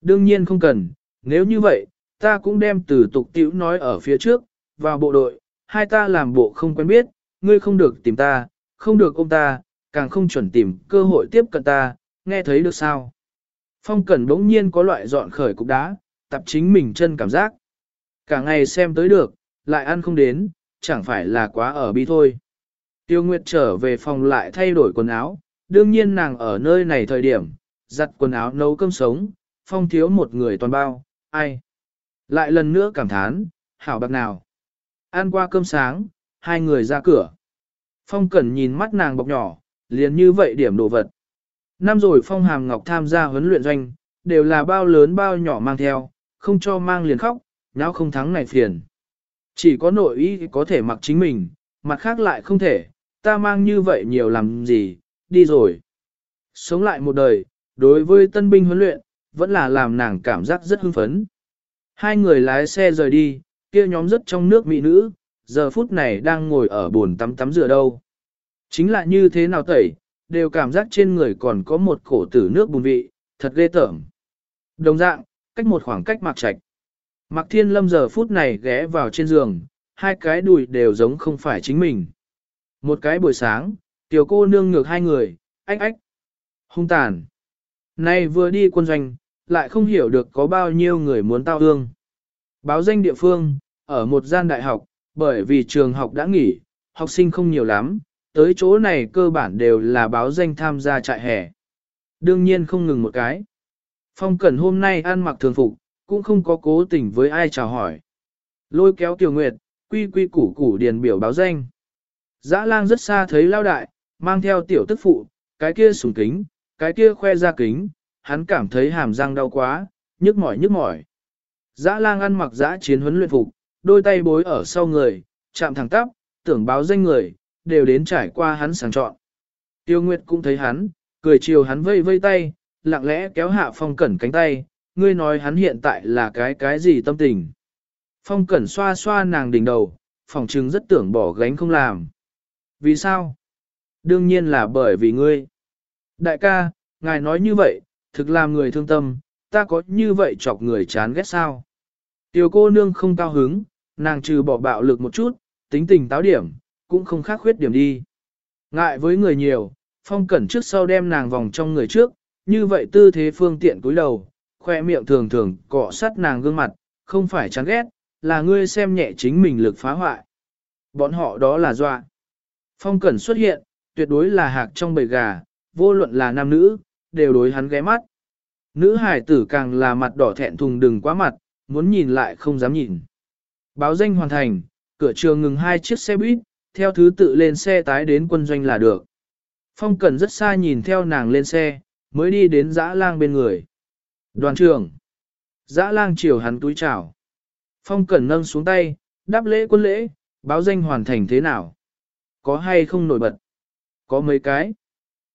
Đương nhiên không cần, nếu như vậy, ta cũng đem từ tục tiểu nói ở phía trước, vào bộ đội, hai ta làm bộ không quen biết, ngươi không được tìm ta, không được ôm ta, càng không chuẩn tìm cơ hội tiếp cận ta, nghe thấy được sao? Phong Cẩn bỗng nhiên có loại dọn khởi cục đá, tập chính mình chân cảm giác. Cả ngày xem tới được, lại ăn không đến, chẳng phải là quá ở bi thôi. Tiêu Nguyệt trở về phòng lại thay đổi quần áo, đương nhiên nàng ở nơi này thời điểm, giặt quần áo nấu cơm sống, phong thiếu một người toàn bao, ai. Lại lần nữa cảm thán, hảo bạc nào. Ăn qua cơm sáng, hai người ra cửa. Phong Cẩn nhìn mắt nàng bọc nhỏ, liền như vậy điểm đồ vật. Năm rồi Phong Hàm Ngọc tham gia huấn luyện doanh, đều là bao lớn bao nhỏ mang theo, không cho mang liền khóc, nháo không thắng này phiền. Chỉ có nội ý có thể mặc chính mình, mặt khác lại không thể, ta mang như vậy nhiều làm gì, đi rồi. Sống lại một đời, đối với tân binh huấn luyện, vẫn là làm nàng cảm giác rất hưng phấn. Hai người lái xe rời đi, kia nhóm rất trong nước mỹ nữ, giờ phút này đang ngồi ở bồn tắm tắm rửa đâu. Chính là như thế nào tẩy, đều cảm giác trên người còn có một cổ tử nước bùn vị, thật ghê tởm. Đồng dạng, cách một khoảng cách mạc trạch. Mạc Thiên Lâm giờ phút này ghé vào trên giường, hai cái đùi đều giống không phải chính mình. Một cái buổi sáng, tiểu cô nương ngược hai người, ách ách, hung tàn. Nay vừa đi quân doanh, lại không hiểu được có bao nhiêu người muốn tao hương. Báo danh địa phương, ở một gian đại học, bởi vì trường học đã nghỉ, học sinh không nhiều lắm, tới chỗ này cơ bản đều là báo danh tham gia trại hè. Đương nhiên không ngừng một cái. Phong Cẩn hôm nay ăn mặc thường phục, cũng không có cố tình với ai chào hỏi. Lôi kéo Kiều Nguyệt, quy quy củ củ điền biểu báo danh. Dã lang rất xa thấy lao đại, mang theo tiểu tức phụ, cái kia sùng kính, cái kia khoe ra kính, hắn cảm thấy hàm răng đau quá, nhức mỏi nhức mỏi. Dã lang ăn mặc dã chiến huấn luyện phục, đôi tay bối ở sau người, chạm thẳng tắp, tưởng báo danh người, đều đến trải qua hắn sàng chọn. Tiêu Nguyệt cũng thấy hắn, cười chiều hắn vây vây tay, lặng lẽ kéo hạ phong cẩn cánh tay, ngươi nói hắn hiện tại là cái cái gì tâm tình. Phong cẩn xoa xoa nàng đỉnh đầu, phòng trừng rất tưởng bỏ gánh không làm. Vì sao? Đương nhiên là bởi vì ngươi. Đại ca, ngài nói như vậy, thực làm người thương tâm, ta có như vậy chọc người chán ghét sao? Tiểu cô nương không cao hứng, nàng trừ bỏ bạo lực một chút, tính tình táo điểm, cũng không khác khuyết điểm đi. Ngại với người nhiều, phong cẩn trước sau đem nàng vòng trong người trước, như vậy tư thế phương tiện cúi đầu, khoe miệng thường thường cọ sát nàng gương mặt, không phải chán ghét, là ngươi xem nhẹ chính mình lực phá hoại. Bọn họ đó là dọa. Phong cẩn xuất hiện, tuyệt đối là hạc trong bầy gà, vô luận là nam nữ, đều đối hắn ghé mắt. Nữ hải tử càng là mặt đỏ thẹn thùng đừng quá mặt, muốn nhìn lại không dám nhìn. Báo danh hoàn thành, cửa trường ngừng hai chiếc xe buýt, theo thứ tự lên xe tái đến quân doanh là được. Phong Cẩn rất xa nhìn theo nàng lên xe, mới đi đến dã lang bên người. Đoàn trưởng. Dã lang chiều hắn túi chào. Phong Cẩn nâng xuống tay, đáp lễ quân lễ, báo danh hoàn thành thế nào? Có hay không nổi bật? Có mấy cái.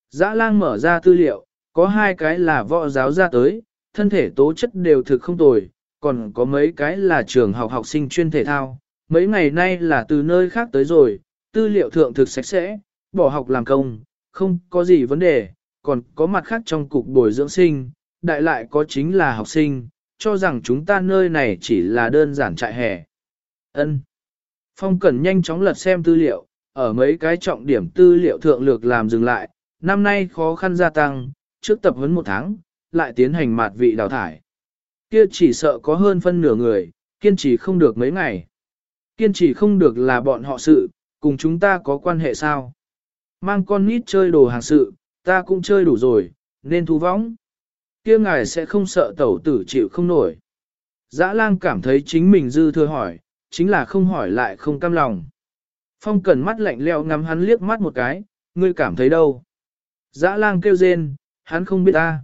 Dã lang mở ra tư liệu, có hai cái là võ giáo ra tới, thân thể tố chất đều thực không tồi, còn có mấy cái là trường học học sinh chuyên thể thao. Mấy ngày nay là từ nơi khác tới rồi, tư liệu thượng thực sạch sẽ, bỏ học làm công, không có gì vấn đề, còn có mặt khác trong cục bồi dưỡng sinh, đại lại có chính là học sinh, cho rằng chúng ta nơi này chỉ là đơn giản trại hè. Ân. Phong Cẩn nhanh chóng lật xem tư liệu, ở mấy cái trọng điểm tư liệu thượng lược làm dừng lại, năm nay khó khăn gia tăng, trước tập huấn một tháng, lại tiến hành mạt vị đào thải. Kia chỉ sợ có hơn phân nửa người, kiên trì không được mấy ngày. Kiên trì không được là bọn họ sự, cùng chúng ta có quan hệ sao? Mang con nít chơi đồ hàng sự, ta cũng chơi đủ rồi, nên thu võng. kia ngài sẽ không sợ tẩu tử chịu không nổi. Dã lang cảm thấy chính mình dư thừa hỏi, chính là không hỏi lại không cam lòng. Phong cần mắt lạnh leo ngắm hắn liếc mắt một cái, ngươi cảm thấy đâu? Dã lang kêu rên, hắn không biết ta.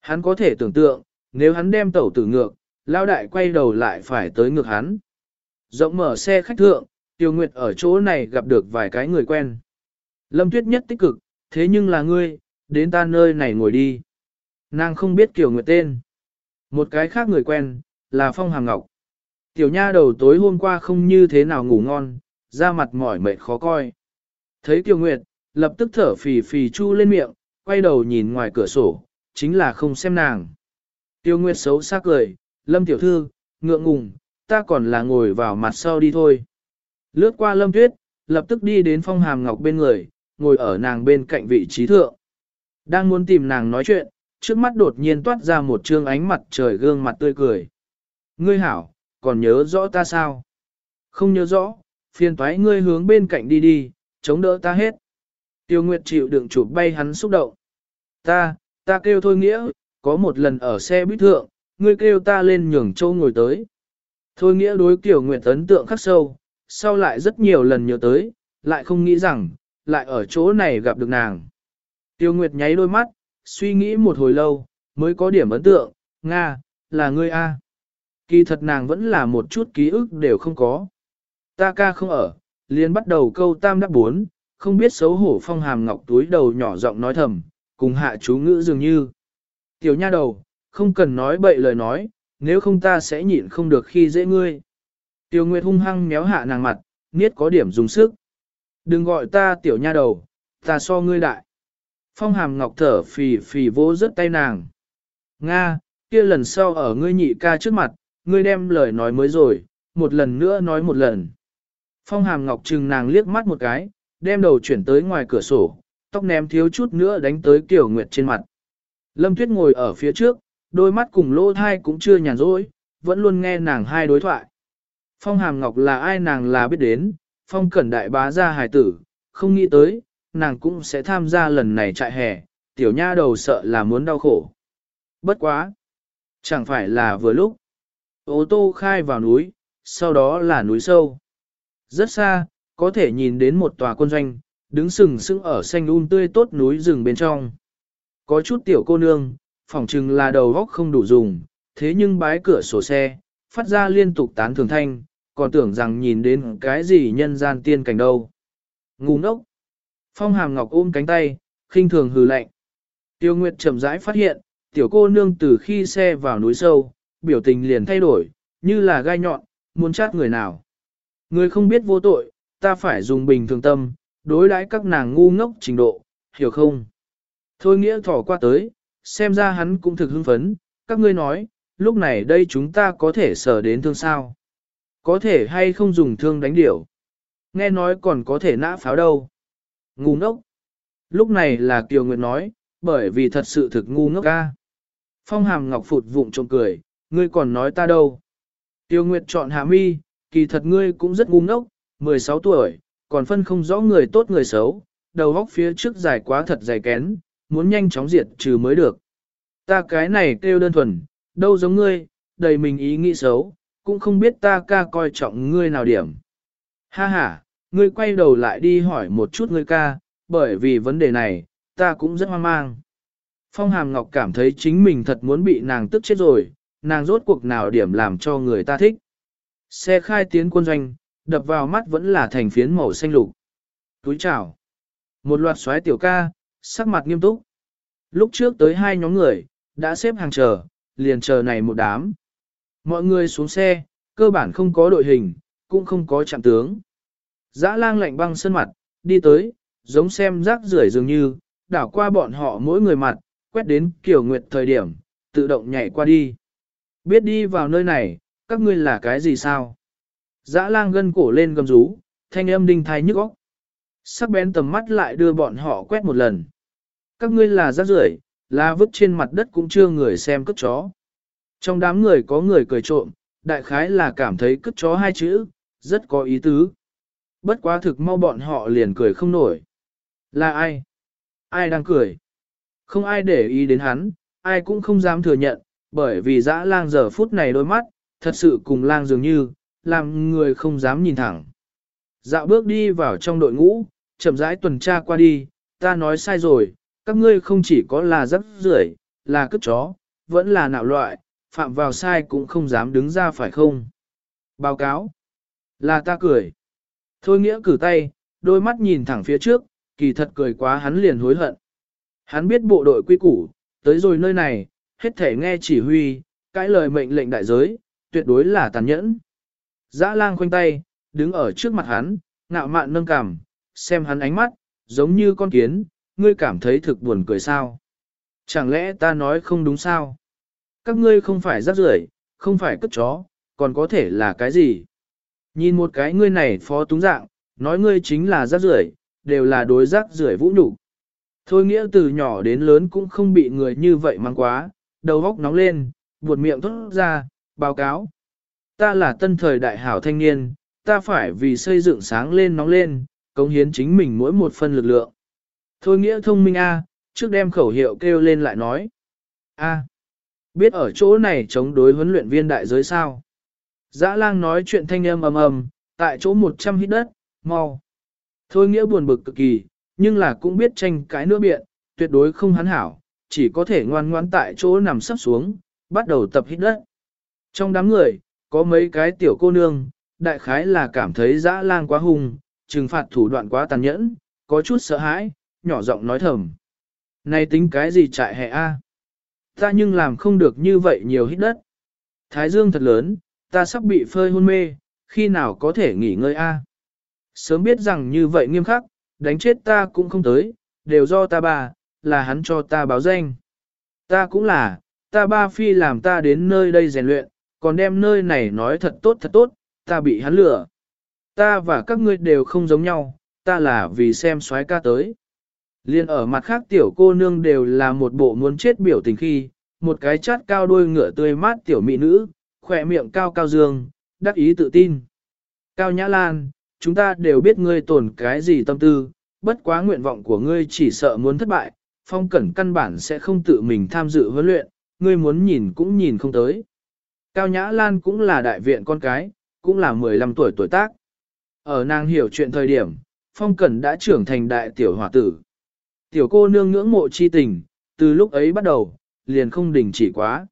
Hắn có thể tưởng tượng, nếu hắn đem tẩu tử ngược, lao đại quay đầu lại phải tới ngược hắn. Rộng mở xe khách thượng, Tiêu Nguyệt ở chỗ này gặp được vài cái người quen. Lâm Tuyết nhất tích cực, thế nhưng là ngươi, đến ta nơi này ngồi đi. Nàng không biết Kiều Nguyệt tên. Một cái khác người quen, là Phong Hàm Ngọc. Tiểu nha đầu tối hôm qua không như thế nào ngủ ngon, da mặt mỏi mệt khó coi. Thấy Kiều Nguyệt, lập tức thở phì phì chu lên miệng, quay đầu nhìn ngoài cửa sổ, chính là không xem nàng. Tiêu Nguyệt xấu xác cười, Lâm Tiểu Thư, ngượng ngùng, ta còn là ngồi vào mặt sau đi thôi. Lướt qua Lâm Tuyết, lập tức đi đến phong hàm ngọc bên người, ngồi ở nàng bên cạnh vị trí thượng. Đang muốn tìm nàng nói chuyện, trước mắt đột nhiên toát ra một trương ánh mặt trời gương mặt tươi cười. Ngươi hảo, còn nhớ rõ ta sao? Không nhớ rõ, phiền toái ngươi hướng bên cạnh đi đi, chống đỡ ta hết. Tiêu Nguyệt chịu đựng chụp bay hắn xúc động. Ta, ta kêu thôi nghĩa, có một lần ở xe buýt thượng, ngươi kêu ta lên nhường châu ngồi tới. Thôi nghĩa đối tiểu Nguyệt ấn tượng khắc sâu, sau lại rất nhiều lần nhớ tới, lại không nghĩ rằng, lại ở chỗ này gặp được nàng. Tiêu Nguyệt nháy đôi mắt, suy nghĩ một hồi lâu, mới có điểm ấn tượng, Nga, là ngươi A. Kỳ thật nàng vẫn là một chút ký ức đều không có. Ta ca không ở, liền bắt đầu câu tam đáp bốn, không biết xấu hổ phong hàm ngọc túi đầu nhỏ giọng nói thầm, cùng hạ chú ngữ dường như. Tiểu nha đầu, không cần nói bậy lời nói, nếu không ta sẽ nhịn không được khi dễ ngươi. Tiêu Nguyệt hung hăng méo hạ nàng mặt, niết có điểm dùng sức. Đừng gọi ta tiểu nha đầu, ta so ngươi đại. Phong hàm ngọc thở phì phì vỗ rất tay nàng. Nga, kia lần sau ở ngươi nhị ca trước mặt, ngươi đem lời nói mới rồi, một lần nữa nói một lần. Phong hàm ngọc trừng nàng liếc mắt một cái, đem đầu chuyển tới ngoài cửa sổ, tóc ném thiếu chút nữa đánh tới Kiều Nguyệt trên mặt. Lâm Tuyết ngồi ở phía trước, đôi mắt cùng lỗ thai cũng chưa nhàn rỗi, vẫn luôn nghe nàng hai đối thoại. Phong hàm ngọc là ai nàng là biết đến, phong cẩn đại bá gia hài tử, không nghĩ tới, nàng cũng sẽ tham gia lần này trại hè, tiểu nha đầu sợ là muốn đau khổ. Bất quá! Chẳng phải là vừa lúc. Ô tô khai vào núi, sau đó là núi sâu. Rất xa, có thể nhìn đến một tòa quân doanh, đứng sừng sững ở xanh un um tươi tốt núi rừng bên trong. Có chút tiểu cô nương, phỏng chừng là đầu góc không đủ dùng, thế nhưng bái cửa sổ xe, phát ra liên tục tán thường thanh, còn tưởng rằng nhìn đến cái gì nhân gian tiên cảnh đâu. Ngu ngốc! Phong hàm ngọc ôm cánh tay, khinh thường hừ lạnh. Tiêu Nguyệt chậm rãi phát hiện, tiểu cô nương từ khi xe vào núi sâu, biểu tình liền thay đổi, như là gai nhọn, muốn chát người nào. Người không biết vô tội, ta phải dùng bình thường tâm, đối đãi các nàng ngu ngốc trình độ, hiểu không? Thôi nghĩa thỏ qua tới, xem ra hắn cũng thực hưng phấn, các ngươi nói, lúc này đây chúng ta có thể sở đến thương sao? Có thể hay không dùng thương đánh điểu? Nghe nói còn có thể nã pháo đâu? Ngu ngốc! Lúc này là Kiều Nguyệt nói, bởi vì thật sự thực ngu ngốc ca. Phong hàm ngọc phụt vụng trộm cười, ngươi còn nói ta đâu? Tiêu Nguyệt chọn hạ mi, kỳ thật ngươi cũng rất ngu ngốc, 16 tuổi, còn phân không rõ người tốt người xấu, đầu góc phía trước dài quá thật dài kén, muốn nhanh chóng diệt trừ mới được. Ta cái này kêu đơn thuần, đâu giống ngươi, đầy mình ý nghĩ xấu, cũng không biết ta ca coi trọng ngươi nào điểm. Ha ha, ngươi quay đầu lại đi hỏi một chút ngươi ca, bởi vì vấn đề này, ta cũng rất hoang mang. Phong Hàm Ngọc cảm thấy chính mình thật muốn bị nàng tức chết rồi, nàng rốt cuộc nào điểm làm cho người ta thích. Xe khai tiến quân doanh, đập vào mắt vẫn là thành phiến màu xanh lục. Túi chào. Một loạt xoáy tiểu ca, sắc mặt nghiêm túc. Lúc trước tới hai nhóm người, đã xếp hàng chờ, liền chờ này một đám. Mọi người xuống xe, cơ bản không có đội hình, cũng không có chạm tướng. Dã lang lạnh băng sân mặt, đi tới, giống xem rác rưởi dường như, đảo qua bọn họ mỗi người mặt, quét đến kiểu nguyệt thời điểm, tự động nhảy qua đi. Biết đi vào nơi này, các ngươi là cái gì sao? Dã lang gân cổ lên gầm rú, thanh âm đinh thai nhức óc. Sắc bén tầm mắt lại đưa bọn họ quét một lần. Các ngươi là rác rưởi, là vứt trên mặt đất cũng chưa người xem cất chó. Trong đám người có người cười trộm, đại khái là cảm thấy cất chó hai chữ, rất có ý tứ. Bất quá thực mau bọn họ liền cười không nổi. Là ai? Ai đang cười? Không ai để ý đến hắn, ai cũng không dám thừa nhận, bởi vì dã lang giờ phút này đôi mắt, thật sự cùng lang dường như, làm người không dám nhìn thẳng. Dạo bước đi vào trong đội ngũ, chậm rãi tuần tra qua đi, ta nói sai rồi, các ngươi không chỉ có là rắc rưởi, là cất chó, vẫn là nạo loại, phạm vào sai cũng không dám đứng ra phải không? Báo cáo, là ta cười. Thôi nghĩa cử tay, đôi mắt nhìn thẳng phía trước, kỳ thật cười quá hắn liền hối hận. Hắn biết bộ đội quy củ, tới rồi nơi này, hết thể nghe chỉ huy, cái lời mệnh lệnh đại giới, tuyệt đối là tàn nhẫn. Dã lang khoanh tay, đứng ở trước mặt hắn, ngạo mạn nâng cằm, xem hắn ánh mắt, giống như con kiến, ngươi cảm thấy thực buồn cười sao. Chẳng lẽ ta nói không đúng sao? Các ngươi không phải rác rưởi, không phải cất chó, còn có thể là cái gì? Nhìn một cái ngươi này phó túng dạng, nói ngươi chính là rác rưởi, đều là đối rác rưởi vũ nhục. Thôi nghĩa từ nhỏ đến lớn cũng không bị người như vậy mang quá, đầu góc nóng lên, buột miệng thốt ra, báo cáo. Ta là tân thời đại hảo thanh niên, ta phải vì xây dựng sáng lên nóng lên, cống hiến chính mình mỗi một phân lực lượng. Thôi nghĩa thông minh A, trước đem khẩu hiệu kêu lên lại nói. A, biết ở chỗ này chống đối huấn luyện viên đại giới sao? Dã lang nói chuyện thanh âm ầm ầm, tại chỗ 100 hít đất, mau. Thôi nghĩa buồn bực cực kỳ, nhưng là cũng biết tranh cái nữa biện, tuyệt đối không hắn hảo, chỉ có thể ngoan ngoãn tại chỗ nằm sắp xuống, bắt đầu tập hít đất. Trong đám người, có mấy cái tiểu cô nương, đại khái là cảm thấy dã lang quá hung, trừng phạt thủ đoạn quá tàn nhẫn, có chút sợ hãi, nhỏ giọng nói thầm. Này tính cái gì trại hè a? Ta nhưng làm không được như vậy nhiều hít đất. Thái dương thật lớn, ta sắp bị phơi hôn mê, khi nào có thể nghỉ ngơi a? Sớm biết rằng như vậy nghiêm khắc, đánh chết ta cũng không tới, đều do ta bà, là hắn cho ta báo danh. Ta cũng là, ta ba phi làm ta đến nơi đây rèn luyện, còn đem nơi này nói thật tốt thật tốt, ta bị hắn lừa. Ta và các ngươi đều không giống nhau, ta là vì xem soái ca tới. Liên ở mặt khác tiểu cô nương đều là một bộ muốn chết biểu tình khi, một cái chát cao đôi ngựa tươi mát tiểu mỹ nữ, khỏe miệng cao cao dương, đắc ý tự tin. Cao Nhã Lan, chúng ta đều biết ngươi tổn cái gì tâm tư, bất quá nguyện vọng của ngươi chỉ sợ muốn thất bại, phong cẩn căn bản sẽ không tự mình tham dự huấn luyện, ngươi muốn nhìn cũng nhìn không tới. Cao Nhã Lan cũng là đại viện con cái, cũng là 15 tuổi tuổi tác. Ở nàng hiểu chuyện thời điểm, phong cẩn đã trưởng thành đại tiểu hòa tử. Tiểu cô nương ngưỡng mộ chi tình, từ lúc ấy bắt đầu, liền không đình chỉ quá.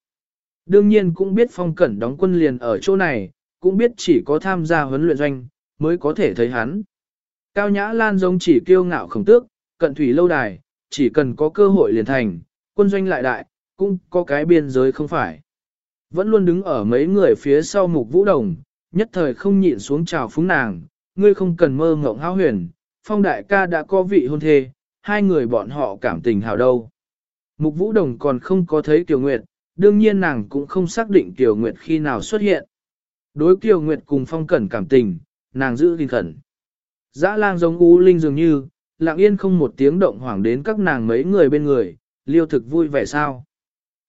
Đương nhiên cũng biết phong cẩn đóng quân liền ở chỗ này, cũng biết chỉ có tham gia huấn luyện doanh, mới có thể thấy hắn. Cao Nhã Lan giống chỉ kiêu ngạo khổng tước, cận thủy lâu đài, chỉ cần có cơ hội liền thành, quân doanh lại đại, cũng có cái biên giới không phải. Vẫn luôn đứng ở mấy người phía sau mục vũ đồng, nhất thời không nhịn xuống chào phúng nàng, ngươi không cần mơ ngộng hao huyền, phong đại ca đã có vị hôn thê, hai người bọn họ cảm tình hào đâu. Mục vũ đồng còn không có thấy Kiều Nguyệt, đương nhiên nàng cũng không xác định Kiều Nguyệt khi nào xuất hiện. Đối Kiều Nguyệt cùng phong cẩn cảm tình, nàng giữ kinh khẩn. Dã lang giống U Linh dường như, lặng yên không một tiếng động hoảng đến các nàng mấy người bên người, liêu thực vui vẻ sao.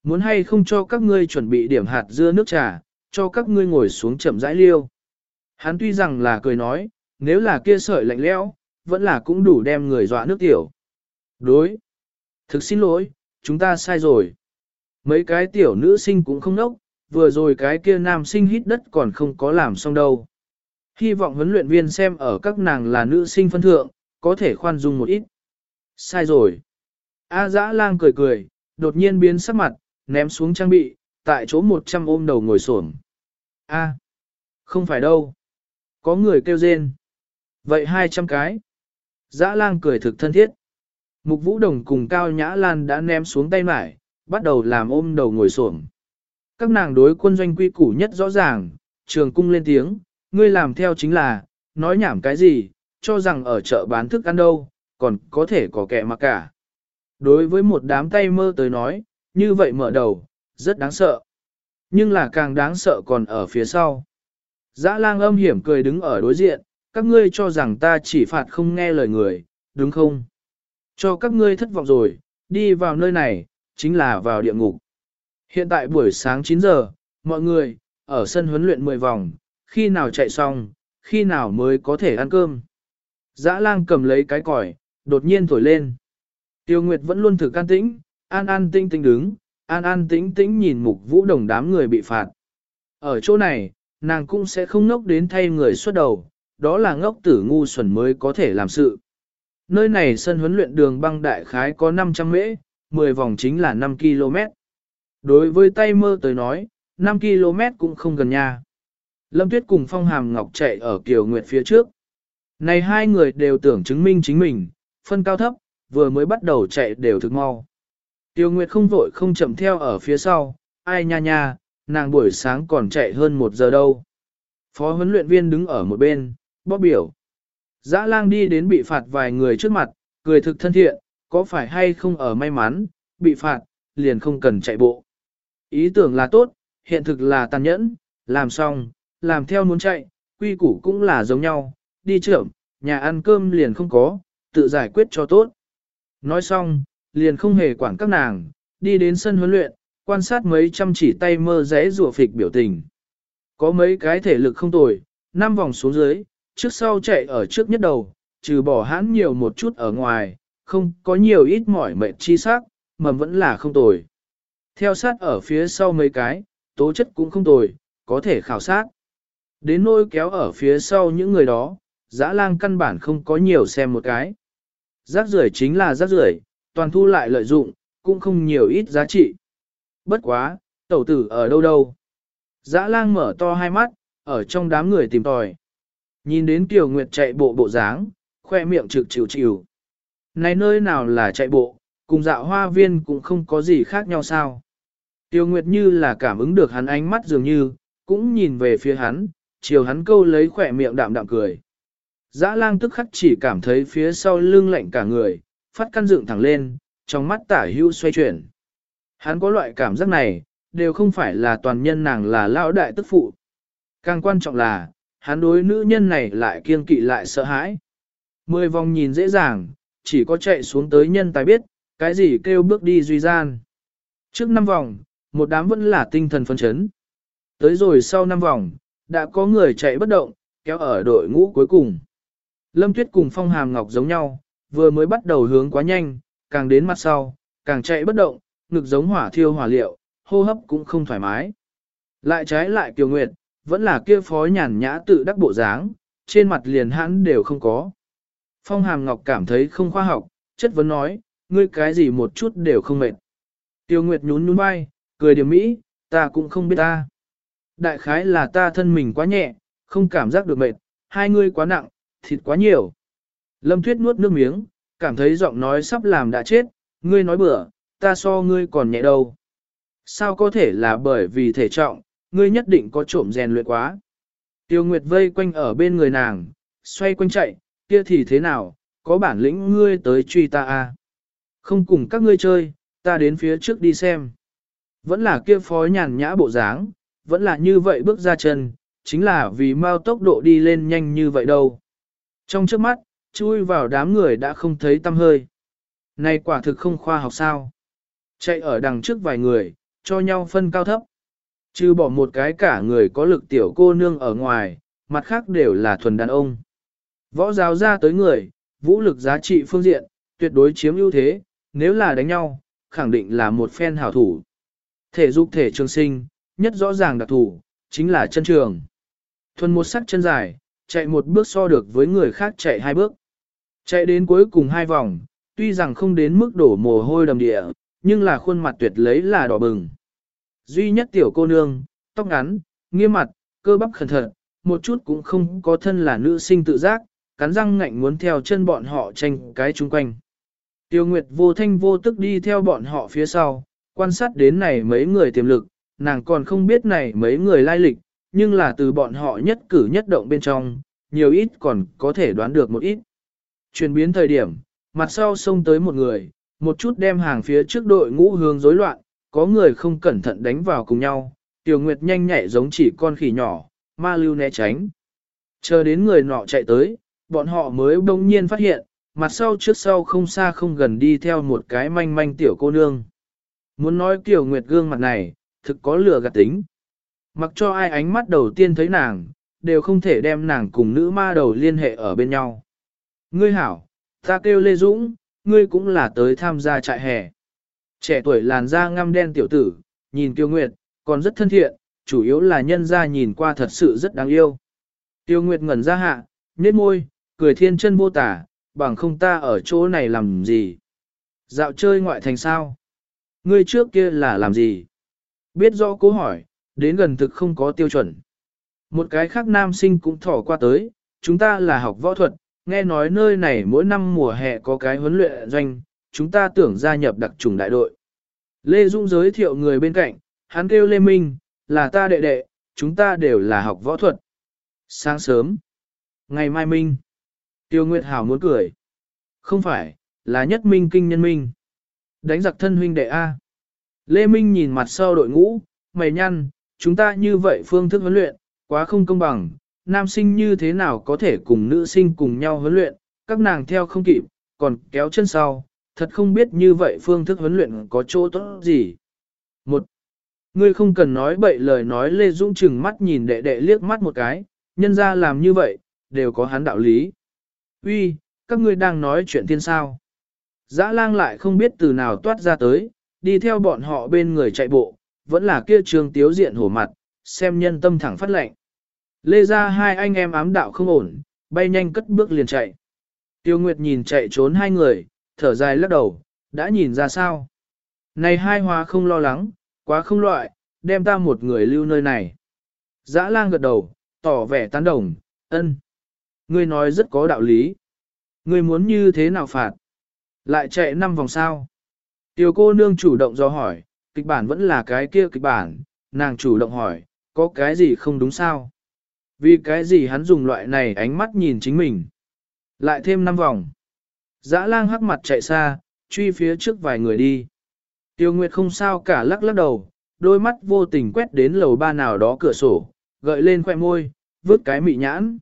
Muốn hay không cho các ngươi chuẩn bị điểm hạt dưa nước trà, cho các ngươi ngồi xuống chậm rãi liêu. Hắn tuy rằng là cười nói, nếu là kia sợi lạnh lẽo, vẫn là cũng đủ đem người dọa nước tiểu. Đối. Thực xin lỗi, chúng ta sai rồi. Mấy cái tiểu nữ sinh cũng không nốc, vừa rồi cái kia nam sinh hít đất còn không có làm xong đâu. Hy vọng huấn luyện viên xem ở các nàng là nữ sinh phân thượng, có thể khoan dung một ít. Sai rồi. A dã lang cười cười, đột nhiên biến sắc mặt, ném xuống trang bị, tại chỗ 100 ôm đầu ngồi xổm. A, không phải đâu. Có người kêu rên. Vậy 200 cái. Dã lang cười thực thân thiết. Mục Vũ Đồng cùng Cao Nhã Lan đã ném xuống tay mải, bắt đầu làm ôm đầu ngồi xổm. Các nàng đối quân doanh quy củ nhất rõ ràng, trường cung lên tiếng, ngươi làm theo chính là, nói nhảm cái gì, cho rằng ở chợ bán thức ăn đâu, còn có thể có kẻ mà cả. Đối với một đám tay mơ tới nói, như vậy mở đầu, rất đáng sợ. Nhưng là càng đáng sợ còn ở phía sau. Dã lang âm hiểm cười đứng ở đối diện, các ngươi cho rằng ta chỉ phạt không nghe lời người, đúng không? Cho các ngươi thất vọng rồi, đi vào nơi này, chính là vào địa ngục. Hiện tại buổi sáng 9 giờ, mọi người, ở sân huấn luyện 10 vòng, khi nào chạy xong, khi nào mới có thể ăn cơm. Dã lang cầm lấy cái còi, đột nhiên thổi lên. Tiêu Nguyệt vẫn luôn thử can tĩnh, an an tinh tinh đứng, an an tĩnh tĩnh nhìn mục vũ đồng đám người bị phạt. Ở chỗ này, nàng cũng sẽ không ngốc đến thay người xuất đầu, đó là ngốc tử ngu xuẩn mới có thể làm sự. Nơi này sân huấn luyện đường băng đại khái có 500 mễ, 10 vòng chính là 5 km. Đối với tay mơ tới nói, 5 km cũng không gần nha. Lâm Tuyết cùng Phong Hàm Ngọc chạy ở Kiều Nguyệt phía trước. Này hai người đều tưởng chứng minh chính mình, phân cao thấp, vừa mới bắt đầu chạy đều thực mau. Tiêu Nguyệt không vội không chậm theo ở phía sau, ai nha nha, nàng buổi sáng còn chạy hơn một giờ đâu. Phó huấn luyện viên đứng ở một bên, bóp biểu. Dã lang đi đến bị phạt vài người trước mặt, cười thực thân thiện, có phải hay không ở may mắn, bị phạt, liền không cần chạy bộ. Ý tưởng là tốt, hiện thực là tàn nhẫn, làm xong, làm theo muốn chạy, quy củ cũng là giống nhau, đi trưởng, nhà ăn cơm liền không có, tự giải quyết cho tốt. Nói xong, liền không hề quản các nàng, đi đến sân huấn luyện, quan sát mấy trăm chỉ tay mơ rẽ rùa phịch biểu tình. Có mấy cái thể lực không tồi, năm vòng xuống dưới, trước sau chạy ở trước nhất đầu, trừ bỏ hãn nhiều một chút ở ngoài, không có nhiều ít mỏi mệt chi sắc, mà vẫn là không tồi. Theo sát ở phía sau mấy cái, tố chất cũng không tồi, có thể khảo sát. Đến nôi kéo ở phía sau những người đó, dã lang căn bản không có nhiều xem một cái. Rác rưởi chính là rác rưởi, toàn thu lại lợi dụng, cũng không nhiều ít giá trị. Bất quá, tẩu tử ở đâu đâu. Dã lang mở to hai mắt, ở trong đám người tìm tòi. Nhìn đến Kiều Nguyệt chạy bộ bộ dáng, khoe miệng trực chịu chịu. Này nơi nào là chạy bộ, cùng dạo hoa viên cũng không có gì khác nhau sao. Tiêu Nguyệt như là cảm ứng được hắn ánh mắt dường như, cũng nhìn về phía hắn, chiều hắn câu lấy khỏe miệng đạm đạm cười. Dã lang tức khắc chỉ cảm thấy phía sau lưng lạnh cả người, phát căn dựng thẳng lên, trong mắt tả hưu xoay chuyển. Hắn có loại cảm giác này, đều không phải là toàn nhân nàng là lão đại tức phụ. Càng quan trọng là, hắn đối nữ nhân này lại kiêng kỵ lại sợ hãi. Mười vòng nhìn dễ dàng, chỉ có chạy xuống tới nhân tài biết, cái gì kêu bước đi duy gian. Trước năm vòng, một đám vẫn là tinh thần phân chấn. Tới rồi sau năm vòng, đã có người chạy bất động, kéo ở đội ngũ cuối cùng. Lâm Tuyết cùng Phong Hàm Ngọc giống nhau, vừa mới bắt đầu hướng quá nhanh, càng đến mặt sau, càng chạy bất động, ngực giống hỏa thiêu hỏa liệu, hô hấp cũng không thoải mái. Lại trái lại Kiều Nguyệt, vẫn là kia phó nhàn nhã tự đắc bộ dáng, trên mặt liền hãn đều không có. Phong Hàm Ngọc cảm thấy không khoa học, chất vấn nói, ngươi cái gì một chút đều không mệt. Tiêu Nguyệt nhún nhún vai, cười điểm mỹ, ta cũng không biết ta. Đại khái là ta thân mình quá nhẹ, không cảm giác được mệt, hai ngươi quá nặng, thịt quá nhiều. Lâm Tuyết nuốt nước miếng, cảm thấy giọng nói sắp làm đã chết, ngươi nói bừa, ta so ngươi còn nhẹ đâu. Sao có thể là bởi vì thể trọng, ngươi nhất định có trộm rèn luyện quá. Tiêu Nguyệt vây quanh ở bên người nàng, xoay quanh chạy, kia thì thế nào, có bản lĩnh ngươi tới truy ta à. Không cùng các ngươi chơi, ta đến phía trước đi xem. Vẫn là kia phó nhàn nhã bộ dáng, vẫn là như vậy bước ra chân, chính là vì mau tốc độ đi lên nhanh như vậy đâu. Trong trước mắt, chui vào đám người đã không thấy tâm hơi. Này quả thực không khoa học sao. Chạy ở đằng trước vài người, cho nhau phân cao thấp. Chứ bỏ một cái cả người có lực tiểu cô nương ở ngoài, mặt khác đều là thuần đàn ông. Võ giáo ra tới người, vũ lực giá trị phương diện, tuyệt đối chiếm ưu thế, nếu là đánh nhau, khẳng định là một phen hảo thủ. Thể dục thể trường sinh, nhất rõ ràng đặc thủ, chính là chân trường. Thuần một sắc chân dài, chạy một bước so được với người khác chạy hai bước. Chạy đến cuối cùng hai vòng, tuy rằng không đến mức đổ mồ hôi đầm địa, nhưng là khuôn mặt tuyệt lấy là đỏ bừng. Duy nhất tiểu cô nương, tóc ngắn, nghiêm mặt, cơ bắp khẩn thận, một chút cũng không có thân là nữ sinh tự giác, cắn răng ngạnh muốn theo chân bọn họ tranh cái chung quanh. Tiêu Nguyệt vô thanh vô tức đi theo bọn họ phía sau, quan sát đến này mấy người tiềm lực, nàng còn không biết này mấy người lai lịch, nhưng là từ bọn họ nhất cử nhất động bên trong, nhiều ít còn có thể đoán được một ít. Chuyển biến thời điểm, mặt sau xông tới một người, một chút đem hàng phía trước đội ngũ hướng rối loạn, có người không cẩn thận đánh vào cùng nhau, Tiểu Nguyệt nhanh nhạy giống chỉ con khỉ nhỏ, ma lưu né tránh. Chờ đến người nọ chạy tới, bọn họ mới bỗng nhiên phát hiện, mặt sau trước sau không xa không gần đi theo một cái manh manh tiểu cô nương. Muốn nói Tiểu Nguyệt gương mặt này, thực có lửa gạt tính. Mặc cho ai ánh mắt đầu tiên thấy nàng, đều không thể đem nàng cùng nữ ma đầu liên hệ ở bên nhau. Ngươi hảo, ta kêu Lê Dũng, ngươi cũng là tới tham gia trại hè. Trẻ tuổi làn da ngăm đen tiểu tử, nhìn Tiêu Nguyệt, còn rất thân thiện, chủ yếu là nhân ra nhìn qua thật sự rất đáng yêu. Tiêu Nguyệt ngẩn ra hạ, nhếch môi, cười thiên chân vô tả, bằng không ta ở chỗ này làm gì. Dạo chơi ngoại thành sao? Ngươi trước kia là làm gì? Biết rõ cố hỏi, đến gần thực không có tiêu chuẩn. Một cái khác nam sinh cũng thỏ qua tới, chúng ta là học võ thuật, nghe nói nơi này mỗi năm mùa hè có cái huấn luyện doanh, chúng ta tưởng gia nhập đặc trùng đại đội. Lê Dung giới thiệu người bên cạnh, hắn kêu Lê Minh, là ta đệ đệ, chúng ta đều là học võ thuật. Sáng sớm, ngày mai Minh, Tiêu Nguyệt Hảo muốn cười. Không phải, là nhất minh kinh nhân minh. Đánh giặc thân huynh đệ A. Lê Minh nhìn mặt sau đội ngũ, mày nhăn, chúng ta như vậy phương thức huấn luyện, quá không công bằng, nam sinh như thế nào có thể cùng nữ sinh cùng nhau huấn luyện, các nàng theo không kịp, còn kéo chân sau, thật không biết như vậy phương thức huấn luyện có chỗ tốt gì. Một, ngươi không cần nói bậy lời nói Lê Dũng chừng mắt nhìn đệ đệ liếc mắt một cái, nhân ra làm như vậy, đều có hắn đạo lý. Uy, các ngươi đang nói chuyện thiên sao. Dã lang lại không biết từ nào toát ra tới, đi theo bọn họ bên người chạy bộ, vẫn là kia trường tiếu diện hổ mặt, xem nhân tâm thẳng phát lệnh. Lê ra hai anh em ám đạo không ổn, bay nhanh cất bước liền chạy. Tiêu Nguyệt nhìn chạy trốn hai người, thở dài lắc đầu, đã nhìn ra sao. Này hai hóa không lo lắng, quá không loại, đem ta một người lưu nơi này. Dã lang gật đầu, tỏ vẻ tán đồng, ân. Ngươi nói rất có đạo lý. Ngươi muốn như thế nào phạt? Lại chạy năm vòng sao? Tiểu cô nương chủ động do hỏi, kịch bản vẫn là cái kia kịch bản, nàng chủ động hỏi, có cái gì không đúng sao? Vì cái gì hắn dùng loại này ánh mắt nhìn chính mình? Lại thêm năm vòng. Dã lang hắc mặt chạy xa, truy phía trước vài người đi. Tiêu Nguyệt không sao cả lắc lắc đầu, đôi mắt vô tình quét đến lầu ba nào đó cửa sổ, gợi lên khoẻ môi, vứt cái mị nhãn.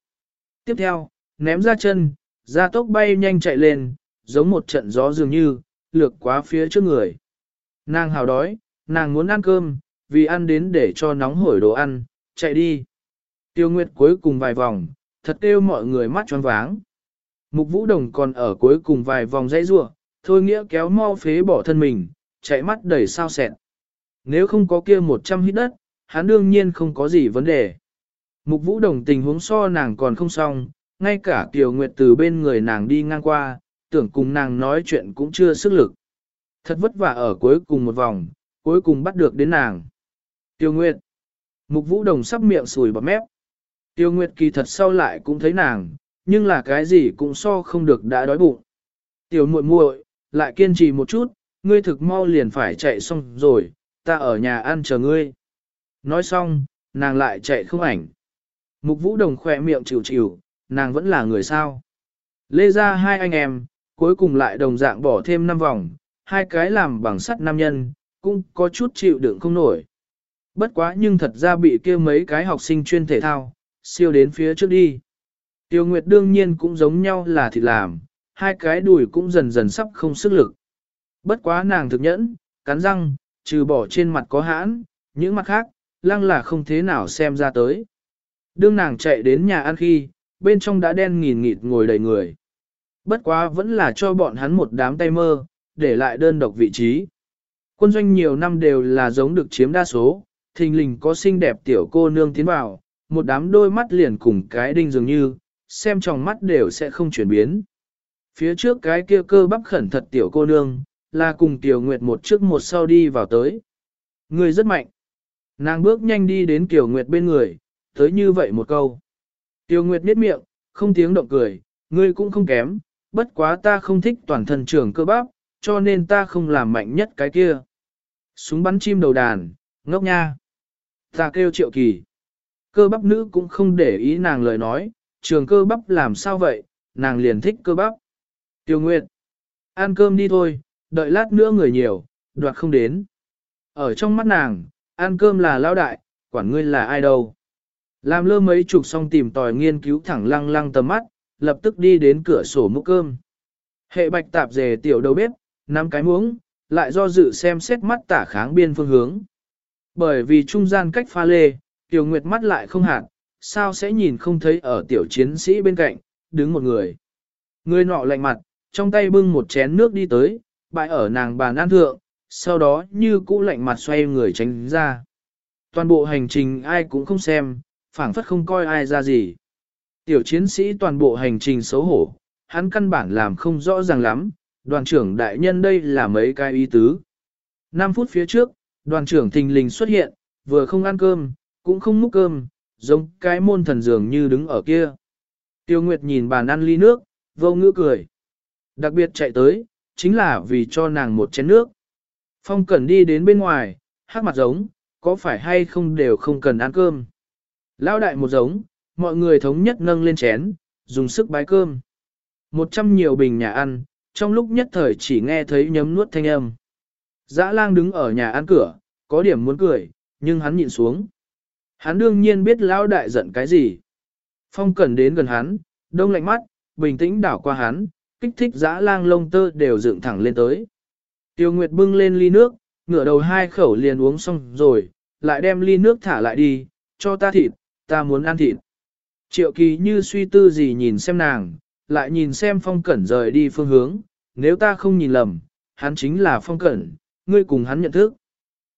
Tiếp theo, ném ra chân, ra tốc bay nhanh chạy lên, giống một trận gió dường như, lược quá phía trước người. Nàng hào đói, nàng muốn ăn cơm, vì ăn đến để cho nóng hổi đồ ăn, chạy đi. Tiêu Nguyệt cuối cùng vài vòng, thật kêu mọi người mắt tròn váng. Mục Vũ Đồng còn ở cuối cùng vài vòng dãy rua, thôi nghĩa kéo mau phế bỏ thân mình, chạy mắt đầy sao sẹn. Nếu không có kia 100 hít đất, hắn đương nhiên không có gì vấn đề. Mục Vũ Đồng tình huống so nàng còn không xong, ngay cả Kiều Nguyệt từ bên người nàng đi ngang qua, tưởng cùng nàng nói chuyện cũng chưa sức lực. Thật vất vả ở cuối cùng một vòng, cuối cùng bắt được đến nàng. Tiêu Nguyệt. Mục Vũ Đồng sắp miệng sùi bọt mép. Tiêu Nguyệt kỳ thật sau lại cũng thấy nàng, nhưng là cái gì cũng so không được đã đói bụng. Tiểu muội muội, lại kiên trì một chút, ngươi thực mau liền phải chạy xong rồi, ta ở nhà ăn chờ ngươi. Nói xong, nàng lại chạy không ảnh. Mục Vũ Đồng khỏe miệng chịu chịu, nàng vẫn là người sao. Lê ra hai anh em, cuối cùng lại đồng dạng bỏ thêm 5 vòng, hai cái làm bằng sắt nam nhân, cũng có chút chịu đựng không nổi. Bất quá nhưng thật ra bị kia mấy cái học sinh chuyên thể thao, siêu đến phía trước đi. Tiêu Nguyệt đương nhiên cũng giống nhau là thịt làm, hai cái đùi cũng dần dần sắp không sức lực. Bất quá nàng thực nhẫn, cắn răng, trừ bỏ trên mặt có hãn, những mặt khác, lăng là không thế nào xem ra tới. Đương nàng chạy đến nhà ăn khi, bên trong đã đen nghìn nghịt ngồi đầy người. Bất quá vẫn là cho bọn hắn một đám tay mơ, để lại đơn độc vị trí. Quân doanh nhiều năm đều là giống được chiếm đa số, thình lình có xinh đẹp tiểu cô nương tiến vào, một đám đôi mắt liền cùng cái đinh dường như, xem trong mắt đều sẽ không chuyển biến. Phía trước cái kia cơ bắp khẩn thật tiểu cô nương, là cùng Tiểu Nguyệt một trước một sau đi vào tới. Người rất mạnh. Nàng bước nhanh đi đến Tiểu Nguyệt bên người, tới như vậy một câu. Tiểu Nguyệt biết miệng, không tiếng động cười, ngươi cũng không kém, bất quá ta không thích toàn thân trưởng cơ bắp, cho nên ta không làm mạnh nhất cái kia. Súng bắn chim đầu đàn, ngốc nha. Ta kêu triệu kỳ. Cơ bắp nữ cũng không để ý nàng lời nói, trường cơ bắp làm sao vậy, nàng liền thích cơ bắp. Tiêu Nguyệt, ăn cơm đi thôi, đợi lát nữa người nhiều, đoạt không đến. Ở trong mắt nàng, ăn cơm là lao đại, quản ngươi là ai đâu. Làm lơ mấy chục xong tìm tòi nghiên cứu thẳng lăng lăng tầm mắt, lập tức đi đến cửa sổ múc cơm. Hệ bạch tạp dề tiểu đầu bếp, năm cái muỗng, lại do dự xem xét mắt tả kháng biên phương hướng. Bởi vì trung gian cách pha lê, tiểu nguyệt mắt lại không hạn, sao sẽ nhìn không thấy ở tiểu chiến sĩ bên cạnh, đứng một người. Người nọ lạnh mặt, trong tay bưng một chén nước đi tới, bại ở nàng bàn ăn thượng, sau đó như cũ lạnh mặt xoay người tránh ra. Toàn bộ hành trình ai cũng không xem, phảng phất không coi ai ra gì. Tiểu chiến sĩ toàn bộ hành trình xấu hổ, hắn căn bản làm không rõ ràng lắm, đoàn trưởng đại nhân đây là mấy cái ý tứ. 5 phút phía trước, đoàn trưởng thình lình xuất hiện, vừa không ăn cơm, cũng không múc cơm, giống cái môn thần dường như đứng ở kia. Tiêu Nguyệt nhìn bàn ăn ly nước, vô ngữ cười. Đặc biệt chạy tới, chính là vì cho nàng một chén nước. Phong Cẩn đi đến bên ngoài, hát mặt giống, có phải hay không đều không cần ăn cơm. Lao đại một giống, mọi người thống nhất nâng lên chén, dùng sức bái cơm. Một trăm nhiều bình nhà ăn, trong lúc nhất thời chỉ nghe thấy nhấm nuốt thanh âm. Dã lang đứng ở nhà ăn cửa, có điểm muốn cười, nhưng hắn nhịn xuống. Hắn đương nhiên biết lão đại giận cái gì. Phong cẩn đến gần hắn, đông lạnh mắt, bình tĩnh đảo qua hắn, kích thích dã lang lông tơ đều dựng thẳng lên tới. Tiêu Nguyệt bưng lên ly nước, ngửa đầu hai khẩu liền uống xong rồi, lại đem ly nước thả lại đi, cho ta thịt, ta muốn ăn thịt. Triệu kỳ như suy tư gì nhìn xem nàng, lại nhìn xem phong cẩn rời đi phương hướng, nếu ta không nhìn lầm, hắn chính là phong cẩn, ngươi cùng hắn nhận thức.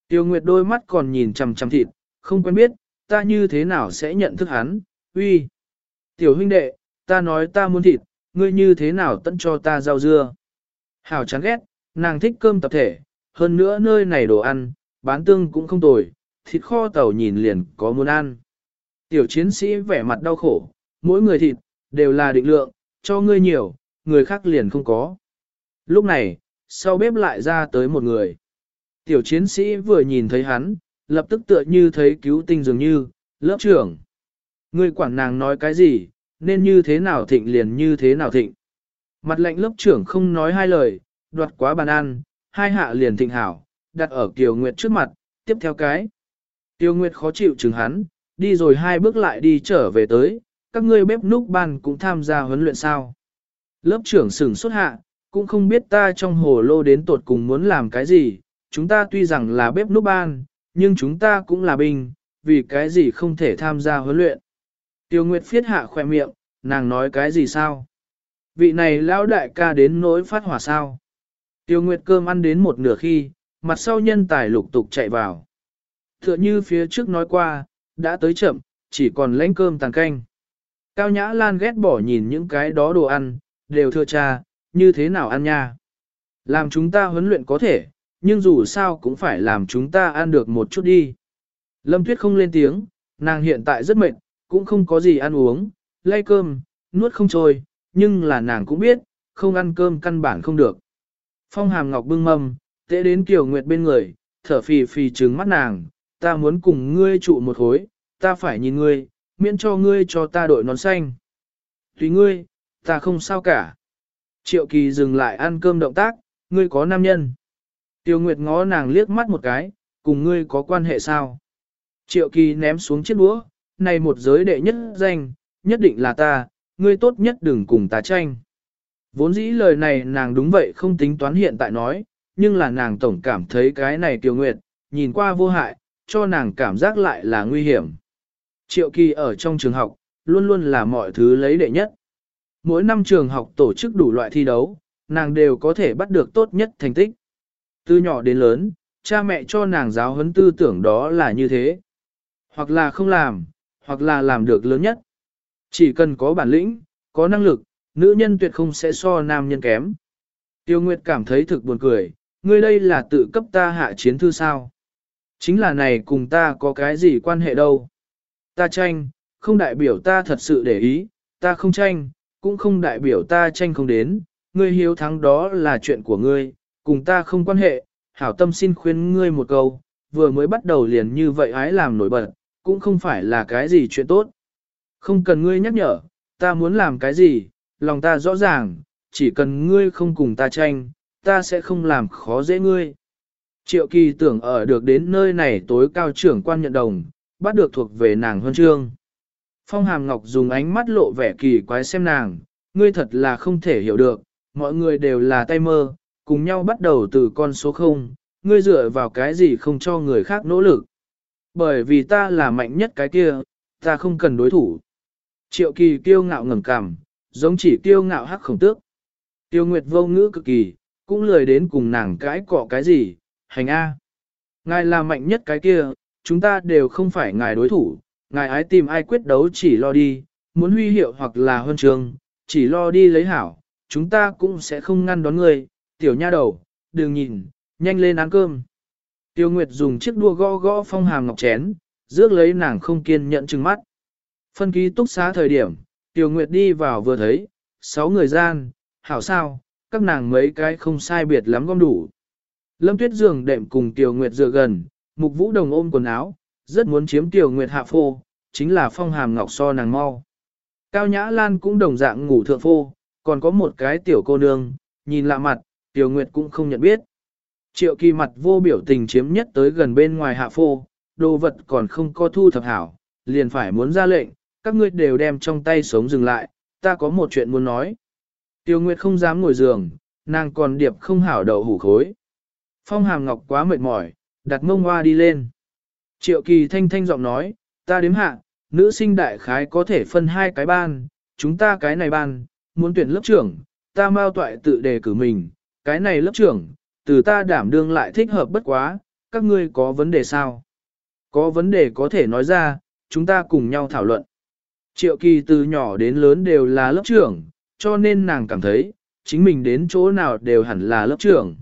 Tiêu Nguyệt đôi mắt còn nhìn chằm chằm thịt, không quen biết, ta như thế nào sẽ nhận thức hắn, uy. Tiểu huynh đệ, ta nói ta muốn thịt, ngươi như thế nào tận cho ta rau dưa. Hảo chán ghét, nàng thích cơm tập thể, hơn nữa nơi này đồ ăn, bán tương cũng không tồi, thịt kho tàu nhìn liền có muốn ăn. Tiểu chiến sĩ vẻ mặt đau khổ, mỗi người thịt, đều là định lượng, cho ngươi nhiều, người khác liền không có. Lúc này, sau bếp lại ra tới một người. Tiểu chiến sĩ vừa nhìn thấy hắn, lập tức tựa như thấy cứu tinh dường như, lớp trưởng. Ngươi quản nàng nói cái gì, nên như thế nào thịnh liền như thế nào thịnh. Mặt lệnh lớp trưởng không nói hai lời, đoạt quá bàn ăn, hai hạ liền thịnh hảo, đặt ở Kiều Nguyệt trước mặt, tiếp theo cái. Tiêu Nguyệt khó chịu chừng hắn, đi rồi hai bước lại đi trở về tới, các ngươi bếp núc ban cũng tham gia huấn luyện sao. Lớp trưởng sửng xuất hạ, cũng không biết ta trong hồ lô đến tột cùng muốn làm cái gì, chúng ta tuy rằng là bếp núc ban, nhưng chúng ta cũng là binh, vì cái gì không thể tham gia huấn luyện. Tiêu Nguyệt phiết hạ khoe miệng, nàng nói cái gì sao? Vị này lão đại ca đến nỗi phát hỏa sao? Tiêu Nguyệt cơm ăn đến một nửa khi, mặt sau nhân tài lục tục chạy vào. Tựa như phía trước nói qua, đã tới chậm, chỉ còn lãnh cơm tàng canh. Cao Nhã Lan ghét bỏ nhìn những cái đó đồ ăn, đều thưa cha, như thế nào ăn nha. Làm chúng ta huấn luyện có thể, nhưng dù sao cũng phải làm chúng ta ăn được một chút đi. Lâm Tuyết không lên tiếng, nàng hiện tại rất mệt, cũng không có gì ăn uống, lay cơm, nuốt không trôi, nhưng là nàng cũng biết, không ăn cơm căn bản không được. Phong hàm ngọc bưng mâm, tệ đến Kiều Nguyệt bên người, thở phì phì trừng mắt nàng, ta muốn cùng ngươi trụ một khối, ta phải nhìn ngươi, miễn cho ngươi cho ta đội nón xanh. Tùy ngươi, ta không sao cả. Triệu kỳ dừng lại ăn cơm động tác, ngươi có nam nhân. Tiêu Nguyệt ngó nàng liếc mắt một cái, cùng ngươi có quan hệ sao? Triệu kỳ ném xuống chiếc đũa, này một giới đệ nhất danh, nhất định là ta, ngươi tốt nhất đừng cùng ta tranh. Vốn dĩ lời này nàng đúng vậy không tính toán hiện tại nói, nhưng là nàng tổng cảm thấy cái này Tiêu Nguyệt, nhìn qua vô hại, cho nàng cảm giác lại là nguy hiểm. Triệu kỳ ở trong trường học, luôn luôn là mọi thứ lấy đệ nhất. Mỗi năm trường học tổ chức đủ loại thi đấu, nàng đều có thể bắt được tốt nhất thành tích. Từ nhỏ đến lớn, cha mẹ cho nàng giáo huấn tư tưởng đó là như thế. Hoặc là không làm, hoặc là làm được lớn nhất. Chỉ cần có bản lĩnh, có năng lực, nữ nhân tuyệt không sẽ so nam nhân kém. Tiêu Nguyệt cảm thấy thực buồn cười, ngươi đây là tự cấp ta hạ chiến thư sao? Chính là này cùng ta có cái gì quan hệ đâu. Ta tranh, không đại biểu ta thật sự để ý, ta không tranh, cũng không đại biểu ta tranh không đến, ngươi hiếu thắng đó là chuyện của ngươi, cùng ta không quan hệ, hảo tâm xin khuyên ngươi một câu, vừa mới bắt đầu liền như vậy ái làm nổi bật, cũng không phải là cái gì chuyện tốt. Không cần ngươi nhắc nhở, ta muốn làm cái gì, lòng ta rõ ràng, chỉ cần ngươi không cùng ta tranh, ta sẽ không làm khó dễ ngươi. Triệu kỳ tưởng ở được đến nơi này tối cao trưởng quan nhận đồng, bắt được thuộc về nàng huân chương. Phong Hàm Ngọc dùng ánh mắt lộ vẻ kỳ quái xem nàng, ngươi thật là không thể hiểu được, mọi người đều là tay mơ, cùng nhau bắt đầu từ con số 0, ngươi dựa vào cái gì không cho người khác nỗ lực. Bởi vì ta là mạnh nhất cái kia, ta không cần đối thủ. Triệu kỳ kiêu ngạo ngẩng cằm, giống chỉ kiêu ngạo hắc khổng tước. Tiêu Nguyệt vô ngữ cực kỳ, cũng lười đến cùng nàng cãi cọ cái gì, hành A. Ngài là mạnh nhất cái kia, chúng ta đều không phải ngài đối thủ, ngài ái tìm ai quyết đấu chỉ lo đi, muốn huy hiệu hoặc là huân trường, chỉ lo đi lấy hảo, chúng ta cũng sẽ không ngăn đón người, tiểu nha đầu, đừng nhìn, nhanh lên ăn cơm. Tiêu Nguyệt dùng chiếc đua gõ gõ phong hàm ngọc chén, rước lấy nàng không kiên nhận chừng mắt. Phân ký túc xá thời điểm, Tiêu Nguyệt đi vào vừa thấy, sáu người gian, hảo sao, các nàng mấy cái không sai biệt lắm gom đủ. Lâm Tuyết giường đệm cùng Tiêu Nguyệt dựa gần, Mục Vũ Đồng ôm quần áo, rất muốn chiếm Tiêu Nguyệt hạ phô, chính là phong hàm ngọc so nàng mau. Cao Nhã Lan cũng đồng dạng ngủ thượng phô, còn có một cái tiểu cô nương, nhìn lạ mặt, Tiêu Nguyệt cũng không nhận biết. Triệu kỳ mặt vô biểu tình chiếm nhất tới gần bên ngoài hạ phô, đồ vật còn không có thu thập hảo, liền phải muốn ra lệnh, các ngươi đều đem trong tay sống dừng lại, ta có một chuyện muốn nói. Tiêu Nguyệt không dám ngồi giường, nàng còn điệp không hảo đậu hủ khối. Phong hàm ngọc quá mệt mỏi, đặt mông hoa đi lên. Triệu kỳ thanh thanh giọng nói, ta đếm hạ, nữ sinh đại khái có thể phân hai cái ban, chúng ta cái này ban, muốn tuyển lớp trưởng, ta mau toại tự đề cử mình, cái này lớp trưởng, từ ta đảm đương lại thích hợp bất quá, các ngươi có vấn đề sao? Có vấn đề có thể nói ra, chúng ta cùng nhau thảo luận. Triệu kỳ từ nhỏ đến lớn đều là lớp trưởng, cho nên nàng cảm thấy, chính mình đến chỗ nào đều hẳn là lớp trưởng.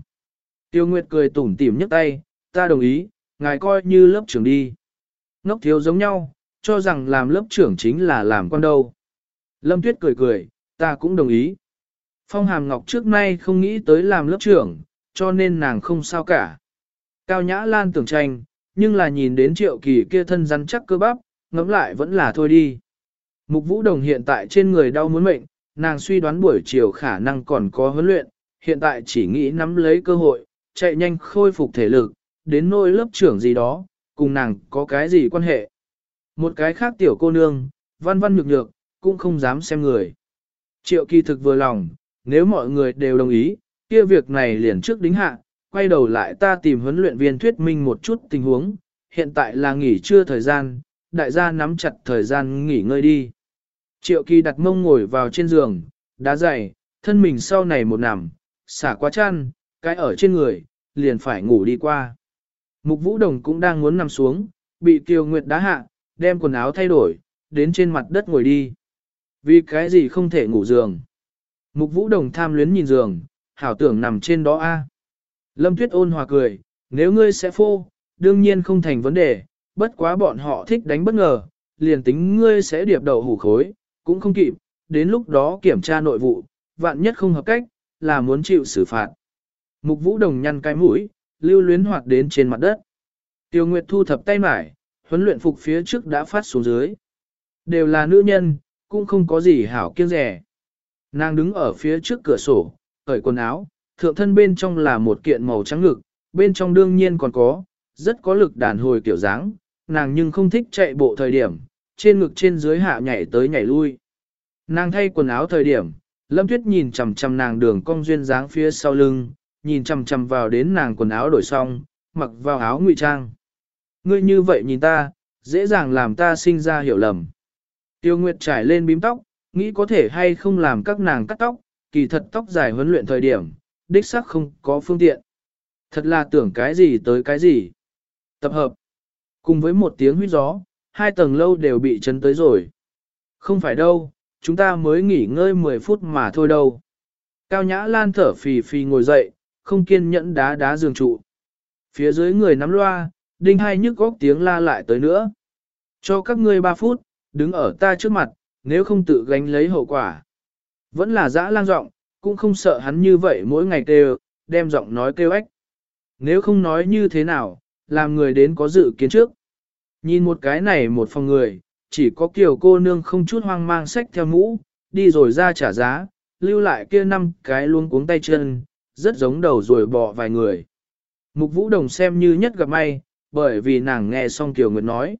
Tiêu Nguyệt cười tủm tỉm nhấc tay, ta đồng ý, ngài coi như lớp trưởng đi. Ngốc thiếu giống nhau, cho rằng làm lớp trưởng chính là làm con đâu. Lâm Tuyết cười cười, ta cũng đồng ý. Phong Hàm Ngọc trước nay không nghĩ tới làm lớp trưởng, cho nên nàng không sao cả. Cao Nhã Lan tưởng tranh, nhưng là nhìn đến triệu kỳ kia thân rắn chắc cơ bắp, ngẫm lại vẫn là thôi đi. Mục Vũ Đồng hiện tại trên người đau muốn mệnh, nàng suy đoán buổi chiều khả năng còn có huấn luyện, hiện tại chỉ nghĩ nắm lấy cơ hội, chạy nhanh khôi phục thể lực, đến nôi lớp trưởng gì đó, cùng nàng có cái gì quan hệ. Một cái khác tiểu cô nương, văn văn nhược nhược, cũng không dám xem người. Triệu kỳ thực vừa lòng, nếu mọi người đều đồng ý, kia việc này liền trước đính hạ, quay đầu lại ta tìm huấn luyện viên thuyết minh một chút tình huống, hiện tại là nghỉ trưa thời gian, đại gia nắm chặt thời gian nghỉ ngơi đi. Triệu kỳ đặt mông ngồi vào trên giường, đá dày, thân mình sau này một nằm, xả quá chăn, cái ở trên người, liền phải ngủ đi qua. Mục Vũ Đồng cũng đang muốn nằm xuống, bị Kiều Nguyệt đá hạ, đem quần áo thay đổi, đến trên mặt đất ngồi đi. Vì cái gì không thể ngủ giường? Mục Vũ Đồng tham luyến nhìn giường, hảo tưởng nằm trên đó a. Lâm Tuyết ôn hòa cười, nếu ngươi sẽ phô, đương nhiên không thành vấn đề, bất quá bọn họ thích đánh bất ngờ, liền tính ngươi sẽ điệp đầu hủ khối, cũng không kịp, đến lúc đó kiểm tra nội vụ, vạn nhất không hợp cách, là muốn chịu xử phạt. Mục Vũ Đồng nhăn cái mũi, lưu luyến hoạt đến trên mặt đất. Tiêu Nguyệt thu thập tay mải, huấn luyện phục phía trước đã phát xuống dưới. Đều là nữ nhân, cũng không có gì hảo kiêng rẻ. Nàng đứng ở phía trước cửa sổ, cởi quần áo, thượng thân bên trong là một kiện màu trắng ngực, bên trong đương nhiên còn có, rất có lực đàn hồi kiểu dáng, nàng nhưng không thích chạy bộ thời điểm, trên ngực trên dưới hạ nhảy tới nhảy lui. Nàng thay quần áo thời điểm, Lâm Tuyết nhìn chằm chằm nàng đường cong duyên dáng phía sau lưng, nhìn chằm chằm vào đến nàng quần áo đổi xong, mặc vào áo ngụy trang. Ngươi như vậy nhìn ta, dễ dàng làm ta sinh ra hiểu lầm. Tiêu Nguyệt trải lên bím tóc, nghĩ có thể hay không làm các nàng cắt tóc, kỳ thật tóc dài huấn luyện thời điểm, đích xác không có phương tiện. Thật là tưởng cái gì tới cái gì. Tập hợp. Cùng với một tiếng huyết gió, hai tầng lâu đều bị chấn tới rồi. Không phải đâu, chúng ta mới nghỉ ngơi 10 phút mà thôi đâu. Cao Nhã Lan thở phì phì ngồi dậy, không kiên nhẫn đá đá giường trụ. Phía dưới người nắm loa, đinh hai nhức góc tiếng la lại tới nữa. Cho các ngươi 3 phút, đứng ở ta trước mặt, nếu không tự gánh lấy hậu quả. Vẫn là dã lang giọng, cũng không sợ hắn như vậy mỗi ngày kêu, đem giọng nói kêu ếch. Nếu không nói như thế nào, làm người đến có dự kiến trước. Nhìn một cái này một phòng người, chỉ có kiểu cô nương không chút hoang mang sách theo mũ, đi rồi ra trả giá, lưu lại kia năm cái luôn cuống tay chân, rất giống đầu rồi bỏ vài người. Mục Vũ Đồng xem như nhất gặp may, bởi vì nàng nghe xong Kiều Nguyệt nói.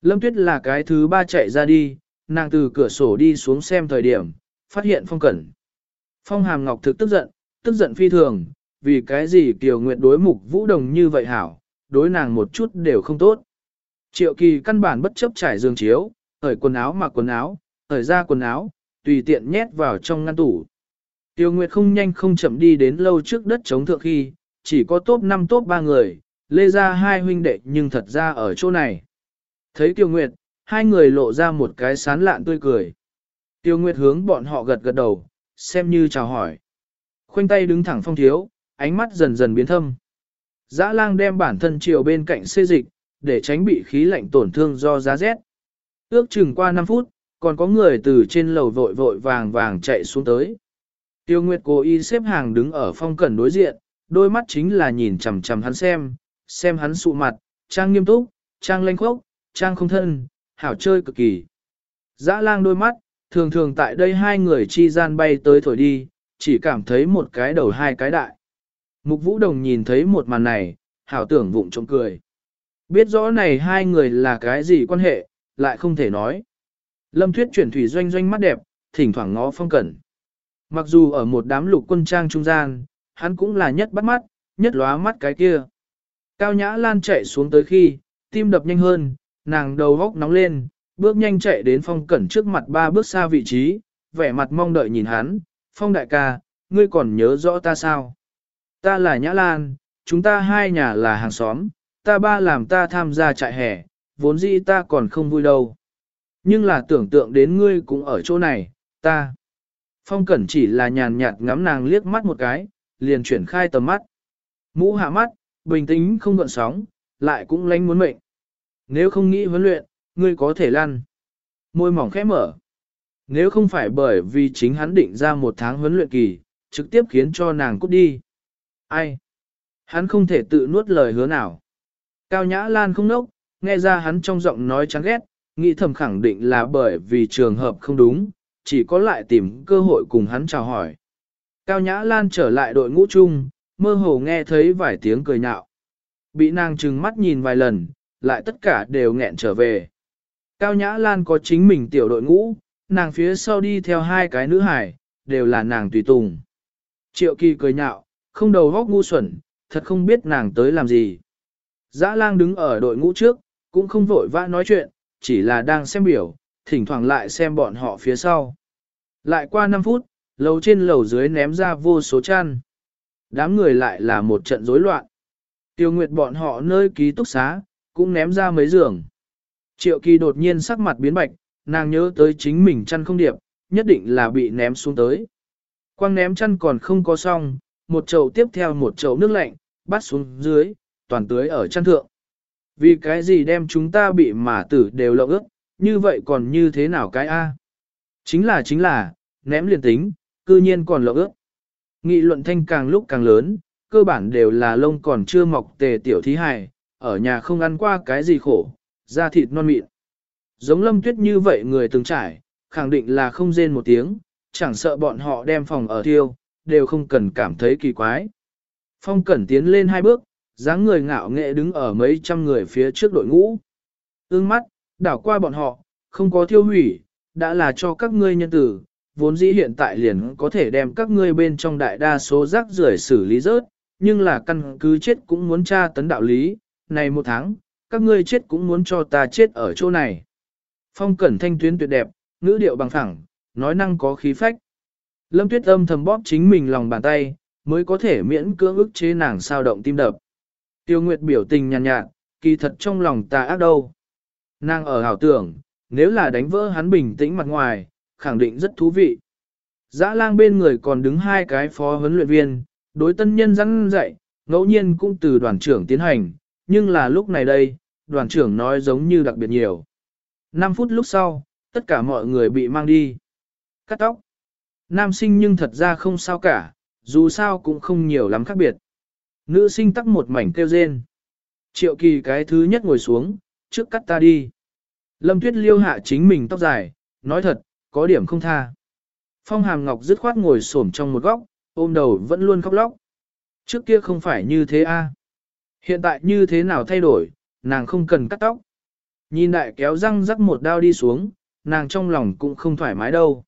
Lâm Tuyết là cái thứ ba chạy ra đi, nàng từ cửa sổ đi xuống xem thời điểm, phát hiện Phong Cẩn. Phong Hàm Ngọc thực tức giận, tức giận phi thường, vì cái gì Kiều Nguyệt đối Mục Vũ Đồng như vậy hảo, đối nàng một chút đều không tốt. Triệu kỳ căn bản bất chấp trải giường chiếu, ở quần áo mặc quần áo, ở ra quần áo, tùy tiện nhét vào trong ngăn tủ. Tiêu Nguyệt không nhanh không chậm đi đến lâu trước đất chống thượng khi, chỉ có top 5 top 3 người, lê ra hai huynh đệ nhưng thật ra ở chỗ này. Thấy Tiêu Nguyệt, hai người lộ ra một cái sán lạn tươi cười. Tiêu Nguyệt hướng bọn họ gật gật đầu, xem như chào hỏi. Khoanh tay đứng thẳng phong thiếu, ánh mắt dần dần biến thâm. Dã lang đem bản thân chiều bên cạnh xê dịch, để tránh bị khí lạnh tổn thương do giá rét. Ước chừng qua 5 phút, còn có người từ trên lầu vội vội vàng vàng chạy xuống tới. Tiêu Nguyệt cố ý xếp hàng đứng ở phong cẩn đối diện, đôi mắt chính là nhìn chằm chằm hắn xem, xem hắn sụ mặt, trang nghiêm túc, trang lanh khốc, trang không thân, hảo chơi cực kỳ. Dã lang đôi mắt, thường thường tại đây hai người chi gian bay tới thổi đi, chỉ cảm thấy một cái đầu hai cái đại. Mục Vũ Đồng nhìn thấy một màn này, hảo tưởng vụng trộm cười. Biết rõ này hai người là cái gì quan hệ, lại không thể nói. Lâm Thuyết chuyển thủy doanh doanh mắt đẹp, thỉnh thoảng ngó phong cẩn. Mặc dù ở một đám lục quân trang trung gian, hắn cũng là nhất bắt mắt, nhất lóa mắt cái kia. Cao Nhã Lan chạy xuống tới khi, tim đập nhanh hơn, nàng đầu góc nóng lên, bước nhanh chạy đến phong cẩn trước mặt ba bước xa vị trí, vẻ mặt mong đợi nhìn hắn, phong đại ca, ngươi còn nhớ rõ ta sao? Ta là Nhã Lan, chúng ta hai nhà là hàng xóm, ta ba làm ta tham gia trại hè, vốn dĩ ta còn không vui đâu. Nhưng là tưởng tượng đến ngươi cũng ở chỗ này, ta. Phong Cẩn chỉ là nhàn nhạt ngắm nàng liếc mắt một cái, liền chuyển khai tầm mắt. Mũ hạ mắt, bình tĩnh không gợn sóng, lại cũng lánh muốn mệnh. Nếu không nghĩ huấn luyện, ngươi có thể lăn. Môi mỏng khẽ mở. Nếu không phải bởi vì chính hắn định ra một tháng huấn luyện kỳ, trực tiếp khiến cho nàng cút đi. Ai? Hắn không thể tự nuốt lời hứa nào. Cao Nhã Lan không nốc, nghe ra hắn trong giọng nói chán ghét, nghĩ thầm khẳng định là bởi vì trường hợp không đúng, chỉ có lại tìm cơ hội cùng hắn chào hỏi. Cao Nhã Lan trở lại đội ngũ chung, mơ hồ nghe thấy vài tiếng cười nhạo. bị nàng trừng mắt nhìn vài lần, lại tất cả đều nghẹn trở về. Cao Nhã Lan có chính mình tiểu đội ngũ, nàng phía sau đi theo hai cái nữ hải, đều là nàng tùy tùng. Triệu kỳ cười nhạo, không đầu góc ngu xuẩn, thật không biết nàng tới làm gì. Dã lang đứng ở đội ngũ trước, cũng không vội vã nói chuyện, chỉ là đang xem biểu, thỉnh thoảng lại xem bọn họ phía sau. Lại qua 5 phút, lầu trên lầu dưới ném ra vô số chăn. Đám người lại là một trận rối loạn. Tiêu Nguyệt bọn họ nơi ký túc xá, cũng ném ra mấy giường. Triệu kỳ đột nhiên sắc mặt biến bạch, nàng nhớ tới chính mình chăn không điệp, nhất định là bị ném xuống tới. Quang ném chăn còn không có xong, một chậu tiếp theo một chậu nước lạnh, bắt xuống dưới, toàn tưới ở chăn thượng. Vì cái gì đem chúng ta bị mà tử đều lộng ước, như vậy còn như thế nào cái A? Chính là chính là, ném liền tính, cư nhiên còn lộng ước. Nghị luận thanh càng lúc càng lớn, cơ bản đều là lông còn chưa mọc tề tiểu thí hài, ở nhà không ăn qua cái gì khổ, da thịt non mịn. Giống lâm tuyết như vậy người từng trải, khẳng định là không rên một tiếng, chẳng sợ bọn họ đem phòng ở thiêu, đều không cần cảm thấy kỳ quái. Phong cẩn tiến lên hai bước, dáng người ngạo nghệ đứng ở mấy trăm người phía trước đội ngũ. Ương mắt, đảo qua bọn họ, không có thiêu hủy, đã là cho các ngươi nhân tử, vốn dĩ hiện tại liền có thể đem các ngươi bên trong đại đa số rác rưởi xử lý rớt, nhưng là căn cứ chết cũng muốn tra tấn đạo lý, này một tháng, các ngươi chết cũng muốn cho ta chết ở chỗ này. Phong cẩn thanh tuyến tuyệt đẹp, ngữ điệu bằng thẳng, nói năng có khí phách. Lâm tuyết âm thầm bóp chính mình lòng bàn tay, mới có thể miễn cưỡng ức chế nàng sao động tim đập. Tiêu Nguyệt biểu tình nhàn nhạt, nhạt, kỳ thật trong lòng ta ác đâu. Nàng ở hảo tưởng, nếu là đánh vỡ hắn bình tĩnh mặt ngoài, khẳng định rất thú vị. Dã lang bên người còn đứng hai cái phó huấn luyện viên, đối tân nhân răng dạy, ngẫu nhiên cũng từ đoàn trưởng tiến hành, nhưng là lúc này đây, đoàn trưởng nói giống như đặc biệt nhiều. 5 phút lúc sau, tất cả mọi người bị mang đi. Cắt tóc. Nam sinh nhưng thật ra không sao cả, dù sao cũng không nhiều lắm khác biệt. Nữ sinh tắc một mảnh kêu rên. Triệu kỳ cái thứ nhất ngồi xuống, trước cắt ta đi. Lâm tuyết liêu hạ chính mình tóc dài, nói thật, có điểm không tha. Phong hàm ngọc dứt khoát ngồi xổm trong một góc, ôm đầu vẫn luôn khóc lóc. Trước kia không phải như thế a. Hiện tại như thế nào thay đổi, nàng không cần cắt tóc. Nhìn đại kéo răng rắc một đao đi xuống, nàng trong lòng cũng không thoải mái đâu.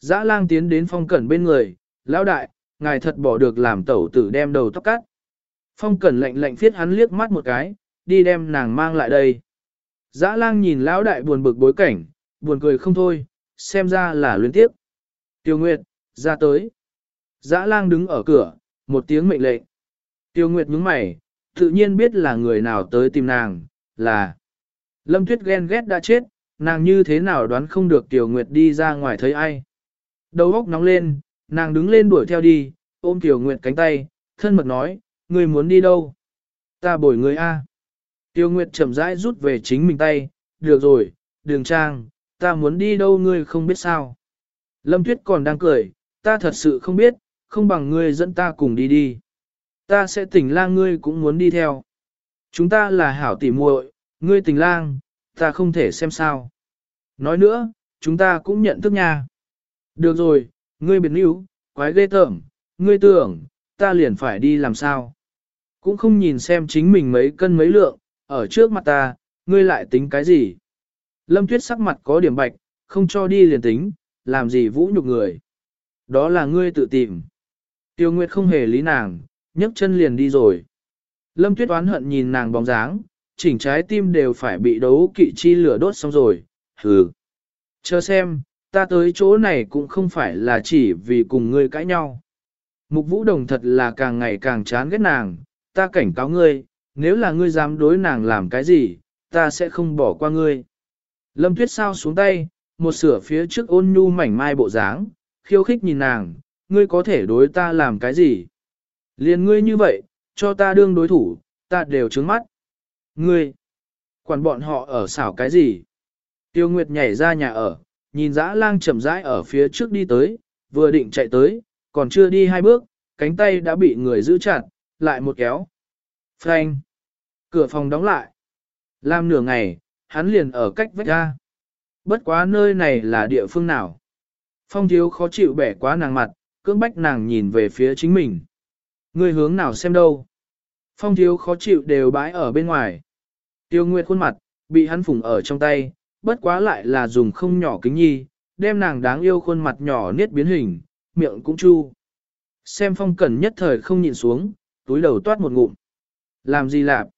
Dã lang tiến đến phong cẩn bên người, lão đại, ngài thật bỏ được làm tẩu tử đem đầu tóc cắt. Phong cẩn lạnh lạnh phiết hắn liếc mắt một cái, đi đem nàng mang lại đây. Dã lang nhìn lão đại buồn bực bối cảnh, buồn cười không thôi, xem ra là luyến tiếp. Tiêu Nguyệt, ra tới. Dã lang đứng ở cửa, một tiếng mệnh lệnh. Tiêu Nguyệt nhướng mày, tự nhiên biết là người nào tới tìm nàng, là. Lâm Tuyết ghen ghét đã chết, nàng như thế nào đoán không được Tiểu Nguyệt đi ra ngoài thấy ai. Đầu óc nóng lên, nàng đứng lên đuổi theo đi, ôm Tiểu Nguyệt cánh tay, thân mật nói, người muốn đi đâu? Ta bồi người A. Tiêu Nguyệt chậm rãi rút về chính mình tay, được rồi, đường trang, ta muốn đi đâu ngươi không biết sao. Lâm Tuyết còn đang cười, ta thật sự không biết, không bằng ngươi dẫn ta cùng đi đi. Ta sẽ tỉnh lang ngươi cũng muốn đi theo. Chúng ta là hảo tỉ muội, ngươi tình lang, ta không thể xem sao. Nói nữa, chúng ta cũng nhận thức nha. Được rồi, ngươi biệt níu, quái ghê tởm, ngươi tưởng, ta liền phải đi làm sao. Cũng không nhìn xem chính mình mấy cân mấy lượng, ở trước mặt ta, ngươi lại tính cái gì. Lâm Tuyết sắc mặt có điểm bạch, không cho đi liền tính, làm gì vũ nhục người. Đó là ngươi tự tìm. Tiêu Nguyệt không hề lý nàng, nhấc chân liền đi rồi. Lâm Tuyết oán hận nhìn nàng bóng dáng, chỉnh trái tim đều phải bị đấu kỵ chi lửa đốt xong rồi, hừ. Chờ xem, ta tới chỗ này cũng không phải là chỉ vì cùng ngươi cãi nhau. Mục vũ đồng thật là càng ngày càng chán ghét nàng, ta cảnh cáo ngươi, nếu là ngươi dám đối nàng làm cái gì, ta sẽ không bỏ qua ngươi. Lâm tuyết sao xuống tay, một sửa phía trước ôn nhu mảnh mai bộ dáng, khiêu khích nhìn nàng, ngươi có thể đối ta làm cái gì? Liền ngươi như vậy, cho ta đương đối thủ, ta đều trướng mắt. Ngươi, quản bọn họ ở xảo cái gì? Tiêu Nguyệt nhảy ra nhà ở, nhìn dã lang chậm rãi ở phía trước đi tới, vừa định chạy tới, còn chưa đi hai bước, cánh tay đã bị người giữ chặt, lại một kéo. Frank! Cửa phòng đóng lại. Làm nửa ngày, hắn liền ở cách vách ra. Bất quá nơi này là địa phương nào? Phong thiếu khó chịu bẻ quá nàng mặt, cưỡng bách nàng nhìn về phía chính mình. Người hướng nào xem đâu? Phong thiếu khó chịu đều bãi ở bên ngoài. Tiêu Nguyệt khuôn mặt, bị hắn phủng ở trong tay, bất quá lại là dùng không nhỏ kính nhi, đem nàng đáng yêu khuôn mặt nhỏ niết biến hình, miệng cũng chu. Xem phong cẩn nhất thời không nhìn xuống, túi đầu toát một ngụm. Làm gì lạp?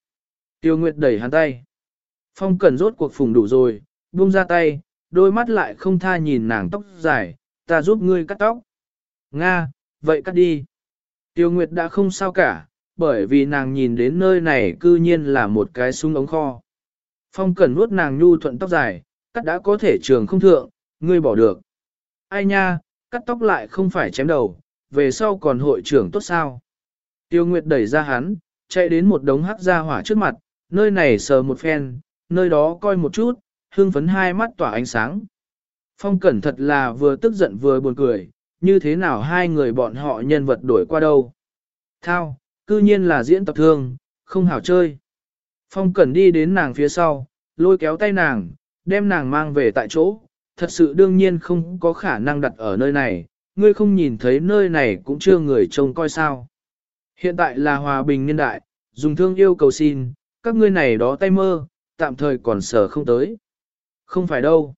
Tiêu Nguyệt đẩy hắn tay. Phong cẩn rốt cuộc phùng đủ rồi, buông ra tay, đôi mắt lại không tha nhìn nàng tóc dài, ta giúp ngươi cắt tóc. Nga, vậy cắt đi. Tiêu Nguyệt đã không sao cả, bởi vì nàng nhìn đến nơi này cư nhiên là một cái súng ống kho. Phong cẩn nuốt nàng nhu thuận tóc dài, cắt đã có thể trường không thượng, ngươi bỏ được. Ai nha, cắt tóc lại không phải chém đầu, về sau còn hội trưởng tốt sao. Tiêu Nguyệt đẩy ra hắn, chạy đến một đống hắc ra hỏa trước mặt, nơi này sờ một phen, nơi đó coi một chút, hương phấn hai mắt tỏa ánh sáng. Phong cẩn thật là vừa tức giận vừa buồn cười, như thế nào hai người bọn họ nhân vật đổi qua đâu. Thao, cư nhiên là diễn tập thương, không hảo chơi. Phong cẩn đi đến nàng phía sau, lôi kéo tay nàng, đem nàng mang về tại chỗ, thật sự đương nhiên không có khả năng đặt ở nơi này, ngươi không nhìn thấy nơi này cũng chưa người trông coi sao. Hiện tại là hòa bình niên đại, dùng thương yêu cầu xin, các ngươi này đó tay mơ, tạm thời còn sở không tới. Không phải đâu.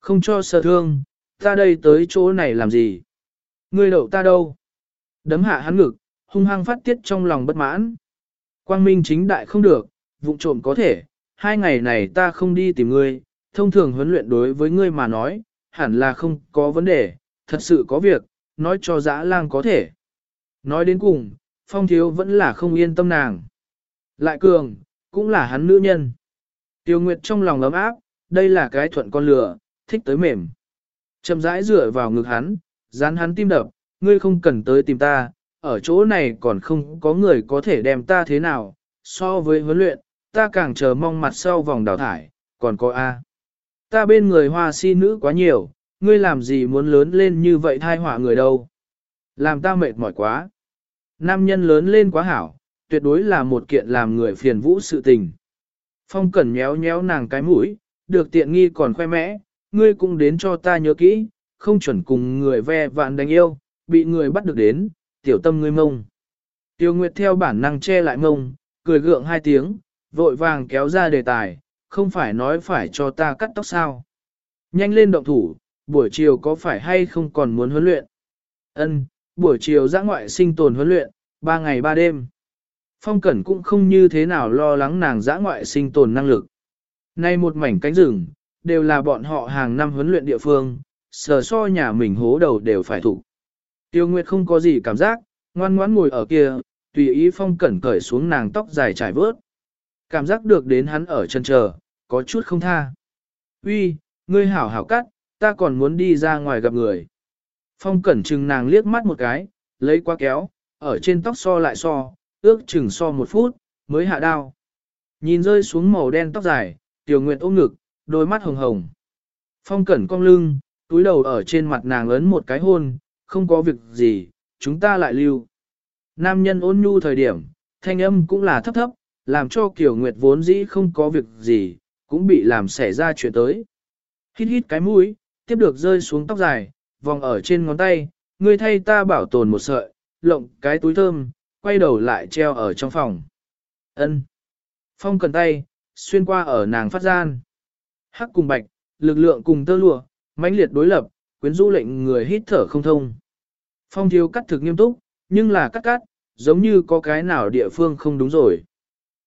Không cho sở thương, ta đây tới chỗ này làm gì? Ngươi đậu ta đâu? Đấm hạ hắn ngực, hung hăng phát tiết trong lòng bất mãn. Quang minh chính đại không được, vụng trộm có thể, hai ngày này ta không đi tìm ngươi, thông thường huấn luyện đối với ngươi mà nói, hẳn là không có vấn đề, thật sự có việc, nói cho dã lang có thể. Nói đến cùng, phong thiếu vẫn là không yên tâm nàng. Lại cường, cũng là hắn nữ nhân. Tiêu Nguyệt trong lòng ấm áp, đây là cái thuận con lửa, thích tới mềm. Chậm rãi dựa vào ngực hắn, dán hắn tim đập, ngươi không cần tới tìm ta, ở chỗ này còn không có người có thể đem ta thế nào, so với huấn luyện, ta càng chờ mong mặt sau vòng đào thải, còn có A. Ta bên người hoa si nữ quá nhiều, ngươi làm gì muốn lớn lên như vậy thai họa người đâu. Làm ta mệt mỏi quá. Nam nhân lớn lên quá hảo, tuyệt đối là một kiện làm người phiền vũ sự tình. Phong cẩn nhéo nhéo nàng cái mũi, được tiện nghi còn khoe mẽ, ngươi cũng đến cho ta nhớ kỹ, không chuẩn cùng người ve vạn đánh yêu, bị người bắt được đến, tiểu tâm ngươi mông. Tiêu Nguyệt theo bản năng che lại mông, cười gượng hai tiếng, vội vàng kéo ra đề tài, không phải nói phải cho ta cắt tóc sao. Nhanh lên động thủ, buổi chiều có phải hay không còn muốn huấn luyện? Ân, buổi chiều giã ngoại sinh tồn huấn luyện, ba ngày ba đêm. Phong Cẩn cũng không như thế nào lo lắng nàng giã ngoại sinh tồn năng lực. Nay một mảnh cánh rừng, đều là bọn họ hàng năm huấn luyện địa phương, sờ so nhà mình hố đầu đều phải thủ. Tiêu Nguyệt không có gì cảm giác, ngoan ngoãn ngồi ở kia, tùy ý Phong Cẩn cởi xuống nàng tóc dài trải vớt. Cảm giác được đến hắn ở chân chờ, có chút không tha. Uy, ngươi hảo hảo cắt, ta còn muốn đi ra ngoài gặp người. Phong cẩn chừng nàng liếc mắt một cái, lấy qua kéo, ở trên tóc so lại so, ước chừng so một phút, mới hạ đao. Nhìn rơi xuống màu đen tóc dài, tiểu nguyệt ôm ngực, đôi mắt hồng hồng. Phong cẩn cong lưng, túi đầu ở trên mặt nàng ấn một cái hôn, không có việc gì, chúng ta lại lưu. Nam nhân ôn nhu thời điểm, thanh âm cũng là thấp thấp, làm cho Kiều Nguyệt vốn dĩ không có việc gì, cũng bị làm xảy ra chuyện tới. Hít hít cái mũi, tiếp được rơi xuống tóc dài, vòng ở trên ngón tay, ngươi thay ta bảo tồn một sợi, lộng cái túi thơm, quay đầu lại treo ở trong phòng. Ân. Phong cần tay, xuyên qua ở nàng phát gian. Hắc cùng bạch, lực lượng cùng tơ lụa, mãnh liệt đối lập, quyến rũ lệnh người hít thở không thông. Phong thiếu cắt thực nghiêm túc, nhưng là cắt cắt, giống như có cái nào địa phương không đúng rồi.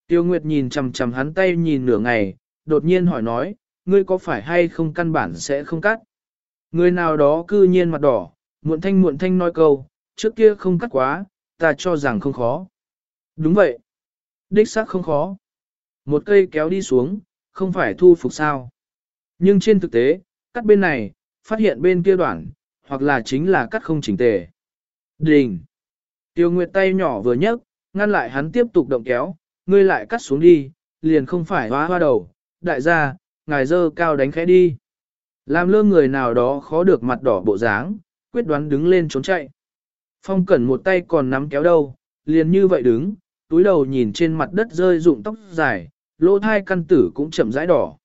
Tiêu Nguyệt nhìn chằm chằm hắn tay nhìn nửa ngày, đột nhiên hỏi nói, ngươi có phải hay không căn bản sẽ không cắt? Người nào đó cư nhiên mặt đỏ, muộn thanh muộn thanh nói câu, trước kia không cắt quá, ta cho rằng không khó. Đúng vậy. Đích xác không khó. Một cây kéo đi xuống, không phải thu phục sao. Nhưng trên thực tế, cắt bên này, phát hiện bên kia đoạn, hoặc là chính là cắt không chỉnh tề. Đình. Tiêu Nguyệt tay nhỏ vừa nhấc, ngăn lại hắn tiếp tục động kéo, ngươi lại cắt xuống đi, liền không phải hóa hoa đầu, đại gia, ngài dơ cao đánh khẽ đi. Làm lơ người nào đó khó được mặt đỏ bộ dáng, quyết đoán đứng lên trốn chạy. Phong cẩn một tay còn nắm kéo đâu, liền như vậy đứng, túi đầu nhìn trên mặt đất rơi rụng tóc dài, lỗ thai căn tử cũng chậm rãi đỏ.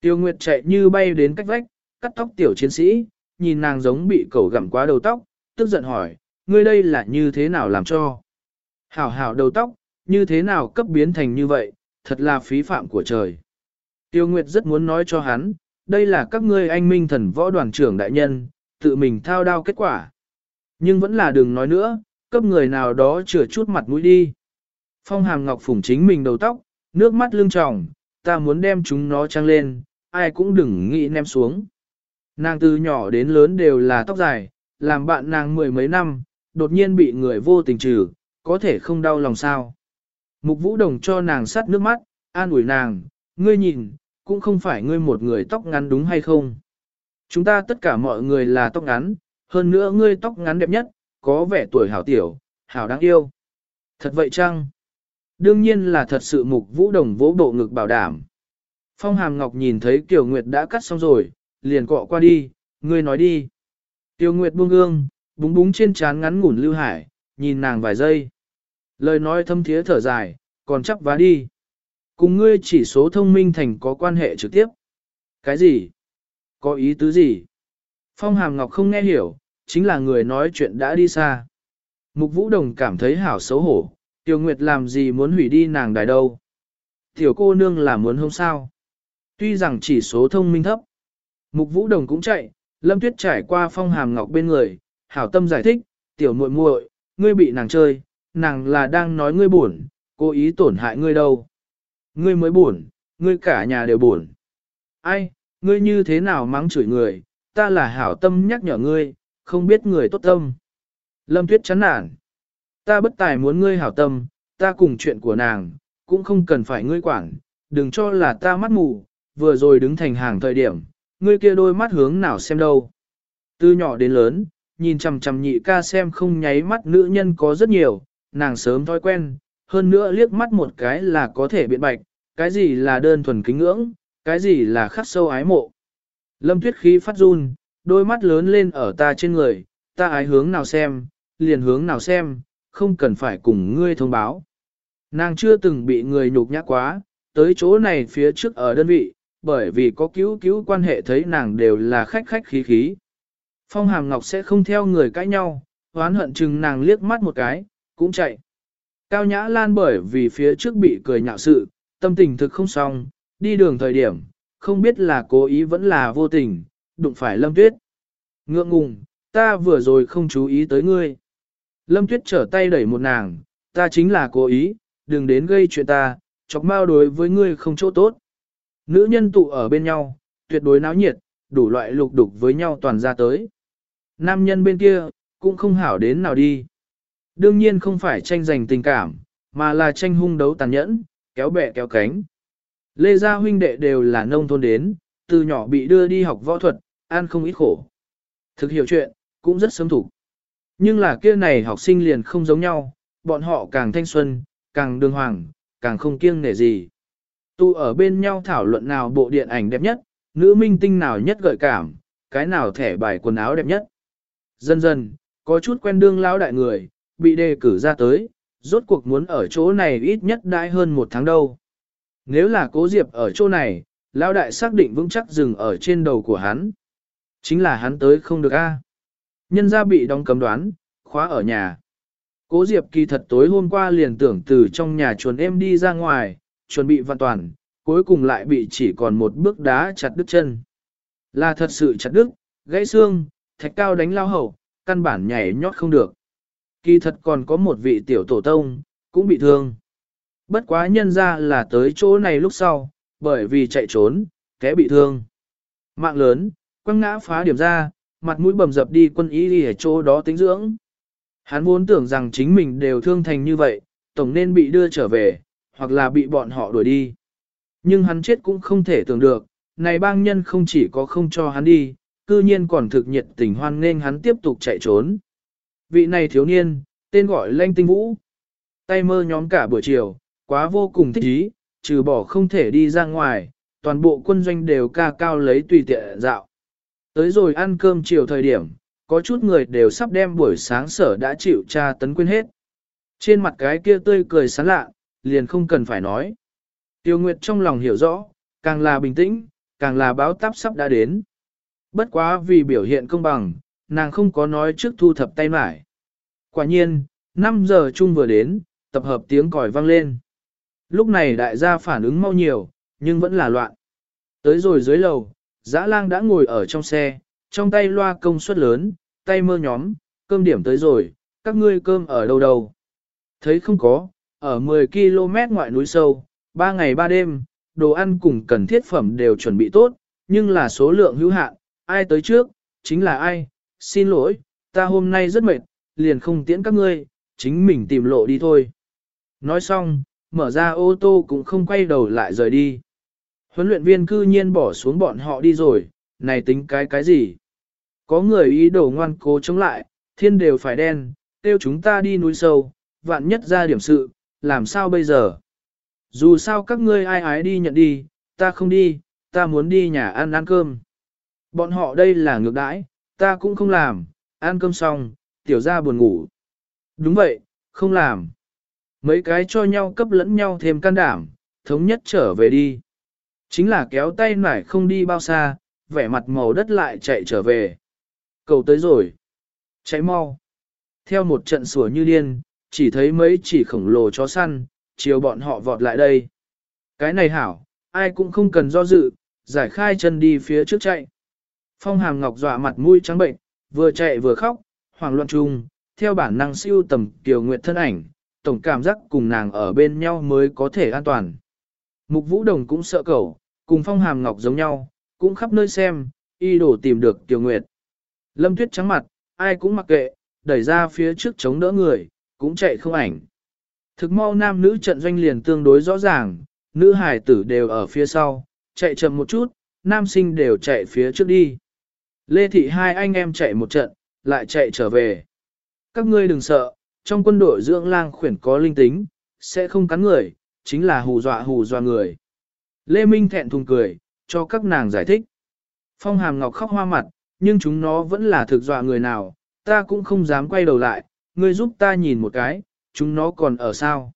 Tiêu Nguyệt chạy như bay đến cách vách, cắt tóc tiểu chiến sĩ, nhìn nàng giống bị cẩu gặm quá đầu tóc, tức giận hỏi, ngươi đây là như thế nào làm cho? Hảo hảo đầu tóc, như thế nào cấp biến thành như vậy, thật là phí phạm của trời. Tiêu Nguyệt rất muốn nói cho hắn, đây là các ngươi anh minh thần võ đoàn trưởng đại nhân, tự mình thao đao kết quả. Nhưng vẫn là đừng nói nữa, cấp người nào đó chừa chút mặt mũi đi. Phong hàm ngọc phủng chính mình đầu tóc, nước mắt lưng tròng, ta muốn đem chúng nó trăng lên, ai cũng đừng nghĩ ném xuống. Nàng từ nhỏ đến lớn đều là tóc dài, làm bạn nàng mười mấy năm, đột nhiên bị người vô tình trừ, có thể không đau lòng sao. Mục vũ đồng cho nàng sắt nước mắt, an ủi nàng, ngươi nhìn, cũng không phải ngươi một người tóc ngắn đúng hay không. Chúng ta tất cả mọi người là tóc ngắn, hơn nữa ngươi tóc ngắn đẹp nhất, có vẻ tuổi hảo tiểu, hảo đáng yêu. Thật vậy chăng? Đương nhiên là thật sự mục vũ đồng vỗ bộ ngực bảo đảm. Phong Hàm Ngọc nhìn thấy Kiều Nguyệt đã cắt xong rồi, liền cọ qua đi, ngươi nói đi. Tiêu Nguyệt buông gương, búng búng trên trán ngắn ngủn lưu hải, nhìn nàng vài giây. Lời nói thâm thiế thở dài, còn chắc vá đi. Cùng ngươi chỉ số thông minh thành có quan hệ trực tiếp. Cái gì? Có ý tứ gì? Phong Hàm Ngọc không nghe hiểu, chính là người nói chuyện đã đi xa. Mục Vũ Đồng cảm thấy hảo xấu hổ, Tiêu Nguyệt làm gì muốn hủy đi nàng đài đâu. Tiểu cô nương là muốn không sao. Tuy rằng chỉ số thông minh thấp. Mục Vũ Đồng cũng chạy, Lâm Tuyết trải qua Phong Hàm Ngọc bên người, hảo tâm giải thích, tiểu muội muội, ngươi bị nàng chơi, nàng là đang nói ngươi buồn, cố ý tổn hại ngươi đâu. Ngươi mới buồn, ngươi cả nhà đều buồn. Ai, ngươi như thế nào mắng chửi người, ta là hảo tâm nhắc nhở ngươi, không biết người tốt tâm. Lâm Tuyết chán nản. Ta bất tài muốn ngươi hảo tâm, ta cùng chuyện của nàng, cũng không cần phải ngươi quản, đừng cho là ta mắt mù, vừa rồi đứng thành hàng thời điểm, ngươi kia đôi mắt hướng nào xem đâu. Từ nhỏ đến lớn, nhìn chằm chằm nhị ca xem không nháy mắt nữ nhân có rất nhiều, nàng sớm thói quen, hơn nữa liếc mắt một cái là có thể biện bạch, cái gì là đơn thuần kính ngưỡng, cái gì là khắc sâu ái mộ. Lâm tuyết khí phát run, đôi mắt lớn lên ở ta trên người, ta ái hướng nào xem, liền hướng nào xem, không cần phải cùng ngươi thông báo. Nàng chưa từng bị người nhục nhã quá, tới chỗ này phía trước ở đơn vị, bởi vì có cứu cứu quan hệ thấy nàng đều là khách khách khí khí. Phong Hàm Ngọc sẽ không theo người cãi nhau, hoán hận chừng nàng liếc mắt một cái, cũng chạy. Cao Nhã Lan bởi vì phía trước bị cười nhạo sự, tâm tình thực không xong, đi đường thời điểm, không biết là cố ý vẫn là vô tình, đụng phải Lâm Tuyết. Ngượng ngùng, ta vừa rồi không chú ý tới ngươi. Lâm Tuyết trở tay đẩy một nàng, ta chính là cố ý, đừng đến gây chuyện ta, chọc mau đối với ngươi không chỗ tốt. Nữ nhân tụ ở bên nhau, tuyệt đối náo nhiệt, đủ loại lục đục với nhau toàn ra tới. Nam nhân bên kia, cũng không hảo đến nào đi. Đương nhiên không phải tranh giành tình cảm, mà là tranh hung đấu tàn nhẫn, kéo bè kéo cánh. Lê Gia huynh đệ đều là nông thôn đến, từ nhỏ bị đưa đi học võ thuật, ăn không ít khổ. Thực hiểu chuyện, cũng rất sớm thủ. Nhưng là kia này học sinh liền không giống nhau, bọn họ càng thanh xuân, càng đường hoàng, càng không kiêng nể gì. Tu ở bên nhau thảo luận nào bộ điện ảnh đẹp nhất, nữ minh tinh nào nhất gợi cảm, cái nào thẻ bài quần áo đẹp nhất. Dần dần, có chút quen đương lão đại người, bị đề cử ra tới, rốt cuộc muốn ở chỗ này ít nhất đãi hơn một tháng đâu. Nếu là cố diệp ở chỗ này, lão đại xác định vững chắc dừng ở trên đầu của hắn. Chính là hắn tới không được a. Nhân gia bị đóng cấm đoán, khóa ở nhà. Cố diệp kỳ thật tối hôm qua liền tưởng từ trong nhà chuồn em đi ra ngoài, chuẩn bị văn toàn, cuối cùng lại bị chỉ còn một bước đá chặt đứt chân. Là thật sự chặt đứt, gãy xương, thạch cao đánh lao hậu, căn bản nhảy nhót không được. Kỳ thật còn có một vị tiểu tổ tông, cũng bị thương. Bất quá nhân ra là tới chỗ này lúc sau, bởi vì chạy trốn, kẻ bị thương. Mạng lớn, quăng ngã phá điểm ra, mặt mũi bầm dập đi quân y đi ở chỗ đó tính dưỡng. Hắn vốn tưởng rằng chính mình đều thương thành như vậy, tổng nên bị đưa trở về, hoặc là bị bọn họ đuổi đi. Nhưng hắn chết cũng không thể tưởng được, này bang nhân không chỉ có không cho hắn đi, cư nhiên còn thực nhiệt tình hoan nên hắn tiếp tục chạy trốn. Vị này thiếu niên, tên gọi Lanh Tinh Vũ. Tay mơ nhóm cả buổi chiều, quá vô cùng thích ý, trừ bỏ không thể đi ra ngoài, toàn bộ quân doanh đều ca cao lấy tùy tiện dạo. Tới rồi ăn cơm chiều thời điểm, có chút người đều sắp đem buổi sáng sở đã chịu tra tấn quên hết. Trên mặt cái kia tươi cười sán lạ, liền không cần phải nói. Tiêu Nguyệt trong lòng hiểu rõ, càng là bình tĩnh, càng là báo táp sắp đã đến. Bất quá vì biểu hiện công bằng, nàng không có nói trước thu thập tay mải. Quả nhiên, 5 giờ chung vừa đến, tập hợp tiếng còi vang lên. Lúc này đại gia phản ứng mau nhiều, nhưng vẫn là loạn. Tới rồi dưới lầu, dã lang đã ngồi ở trong xe, trong tay loa công suất lớn, tay mơ nhóm, cơm điểm tới rồi, các ngươi cơm ở đâu đâu. Thấy không có, ở 10 km ngoại núi sâu, 3 ngày 3 đêm, đồ ăn cùng cần thiết phẩm đều chuẩn bị tốt, nhưng là số lượng hữu hạn, ai tới trước, chính là ai, xin lỗi, ta hôm nay rất mệt, liền không tiễn các ngươi, chính mình tìm lộ đi thôi. Nói xong, mở ra ô tô cũng không quay đầu lại rời đi. Huấn luyện viên cư nhiên bỏ xuống bọn họ đi rồi, này tính cái cái gì? Có người ý đồ ngoan cố chống lại, thiên đều phải đen, tiêu chúng ta đi núi sâu, vạn nhất ra điểm sự, làm sao bây giờ? Dù sao các ngươi ai ái đi nhận đi, ta không đi, ta muốn đi nhà ăn ăn cơm. Bọn họ đây là ngược đãi, ta cũng không làm, ăn cơm xong, tiểu ra buồn ngủ. Đúng vậy, không làm. Mấy cái cho nhau cấp lẫn nhau thêm can đảm, thống nhất trở về đi. Chính là kéo tay nải không đi bao xa, vẻ mặt màu đất lại chạy trở về. Cầu tới rồi. Cháy mau. Theo một trận sủa như điên, chỉ thấy mấy chỉ khổng lồ chó săn, chiều bọn họ vọt lại đây. Cái này hảo, ai cũng không cần do dự, giải khai chân đi phía trước chạy. Phong hàm ngọc dọa mặt mũi trắng bệnh, vừa chạy vừa khóc, hoảng loạn chung, theo bản năng siêu tầm Kiều Nguyệt thân ảnh, tổng cảm giác cùng nàng ở bên nhau mới có thể an toàn. Mục Vũ Đồng cũng sợ cẩu, cùng Phong Hàm Ngọc giống nhau, cũng khắp nơi xem, y đổ tìm được Kiều Nguyệt. Lâm Tuyết trắng mặt, ai cũng mặc kệ, đẩy ra phía trước chống đỡ người, cũng chạy không ảnh. Thực mau nam nữ trận doanh liền tương đối rõ ràng, nữ hải tử đều ở phía sau, chạy chậm một chút, nam sinh đều chạy phía trước đi. Lê Thị hai anh em chạy một trận, lại chạy trở về. Các ngươi đừng sợ, trong quân đội dưỡng lang khuyển có linh tính, sẽ không cắn người, chính là hù dọa hù dọa người. Lê Minh thẹn thùng cười, cho các nàng giải thích. Phong Hàm Ngọc khóc hoa mặt, nhưng chúng nó vẫn là thực dọa người nào, ta cũng không dám quay đầu lại, ngươi giúp ta nhìn một cái, chúng nó còn ở sao.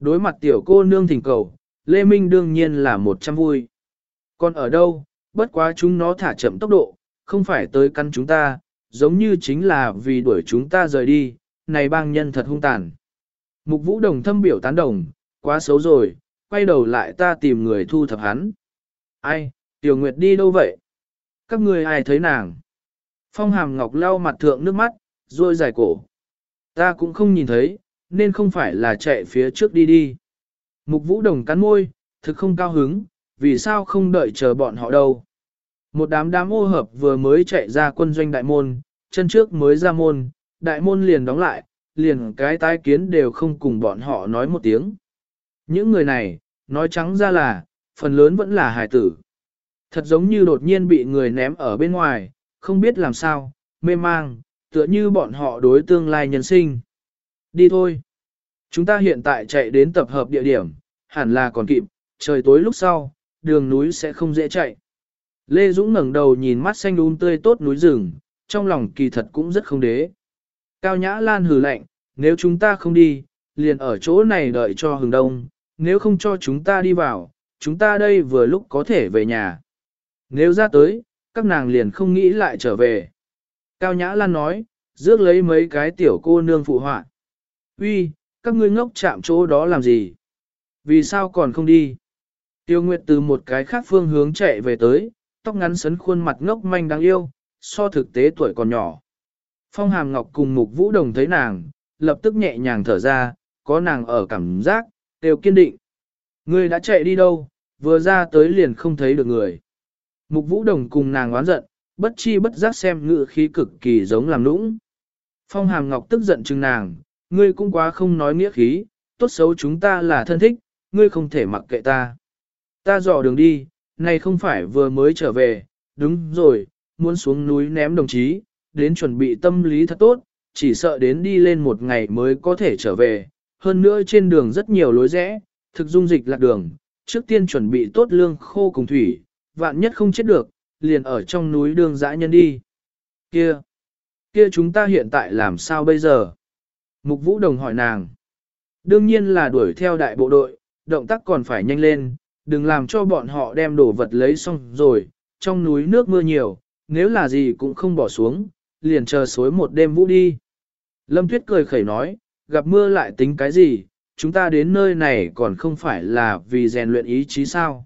Đối mặt tiểu cô nương thỉnh cầu, Lê Minh đương nhiên là một trăm vui. Còn ở đâu, bất quá chúng nó thả chậm tốc độ, không phải tới căn chúng ta, giống như chính là vì đuổi chúng ta rời đi, này bang nhân thật hung tàn. Mục vũ đồng thâm biểu tán đồng, quá xấu rồi, quay đầu lại ta tìm người thu thập hắn. Ai, Tiểu Nguyệt đi đâu vậy? Các người ai thấy nàng? Phong hàm ngọc lau mặt thượng nước mắt, rồi dài cổ. Ta cũng không nhìn thấy, nên không phải là chạy phía trước đi đi. Mục vũ đồng cắn môi, thực không cao hứng, vì sao không đợi chờ bọn họ đâu. Một đám đám ô hợp vừa mới chạy ra quân doanh đại môn, chân trước mới ra môn, đại môn liền đóng lại, liền cái tái kiến đều không cùng bọn họ nói một tiếng. Những người này, nói trắng ra là, phần lớn vẫn là hải tử. Thật giống như đột nhiên bị người ném ở bên ngoài, không biết làm sao, mê mang, tựa như bọn họ đối tương lai nhân sinh. Đi thôi. Chúng ta hiện tại chạy đến tập hợp địa điểm, hẳn là còn kịp, trời tối lúc sau, đường núi sẽ không dễ chạy. Lê Dũng ngẩng đầu nhìn mắt xanh um tươi tốt núi rừng, trong lòng kỳ thật cũng rất không đế. Cao Nhã Lan hừ lạnh, nếu chúng ta không đi, liền ở chỗ này đợi cho hừng đông, nếu không cho chúng ta đi vào, chúng ta đây vừa lúc có thể về nhà. Nếu ra tới, các nàng liền không nghĩ lại trở về. Cao Nhã Lan nói, rước lấy mấy cái tiểu cô nương phụ họa. Uy, các ngươi ngốc chạm chỗ đó làm gì? Vì sao còn không đi? Tiêu Nguyệt từ một cái khác phương hướng chạy về tới, tóc ngắn sấn khuôn mặt ngốc manh đáng yêu, so thực tế tuổi còn nhỏ. Phong Hàm Ngọc cùng Mục Vũ Đồng thấy nàng, lập tức nhẹ nhàng thở ra, có nàng ở cảm giác, đều kiên định. Người đã chạy đi đâu, vừa ra tới liền không thấy được người. Mục Vũ Đồng cùng nàng oán giận, bất chi bất giác xem ngự khí cực kỳ giống làm nũng. Phong Hàm Ngọc tức giận chừng nàng, ngươi cũng quá không nói nghĩa khí, tốt xấu chúng ta là thân thích, ngươi không thể mặc kệ ta. Ta dò đường đi, này không phải vừa mới trở về, đúng rồi, muốn xuống núi ném đồng chí, đến chuẩn bị tâm lý thật tốt, chỉ sợ đến đi lên một ngày mới có thể trở về, hơn nữa trên đường rất nhiều lối rẽ, thực dung dịch lạc đường, trước tiên chuẩn bị tốt lương khô cùng thủy, vạn nhất không chết được, liền ở trong núi đường dã nhân đi. Kia, kia chúng ta hiện tại làm sao bây giờ? Mục Vũ Đồng hỏi nàng. Đương nhiên là đuổi theo đại bộ đội, động tác còn phải nhanh lên, đừng làm cho bọn họ đem đồ vật lấy xong rồi, trong núi nước mưa nhiều, nếu là gì cũng không bỏ xuống, liền chờ suối một đêm vũ đi. Lâm Tuyết cười khẩy nói, gặp mưa lại tính cái gì, chúng ta đến nơi này còn không phải là vì rèn luyện ý chí sao.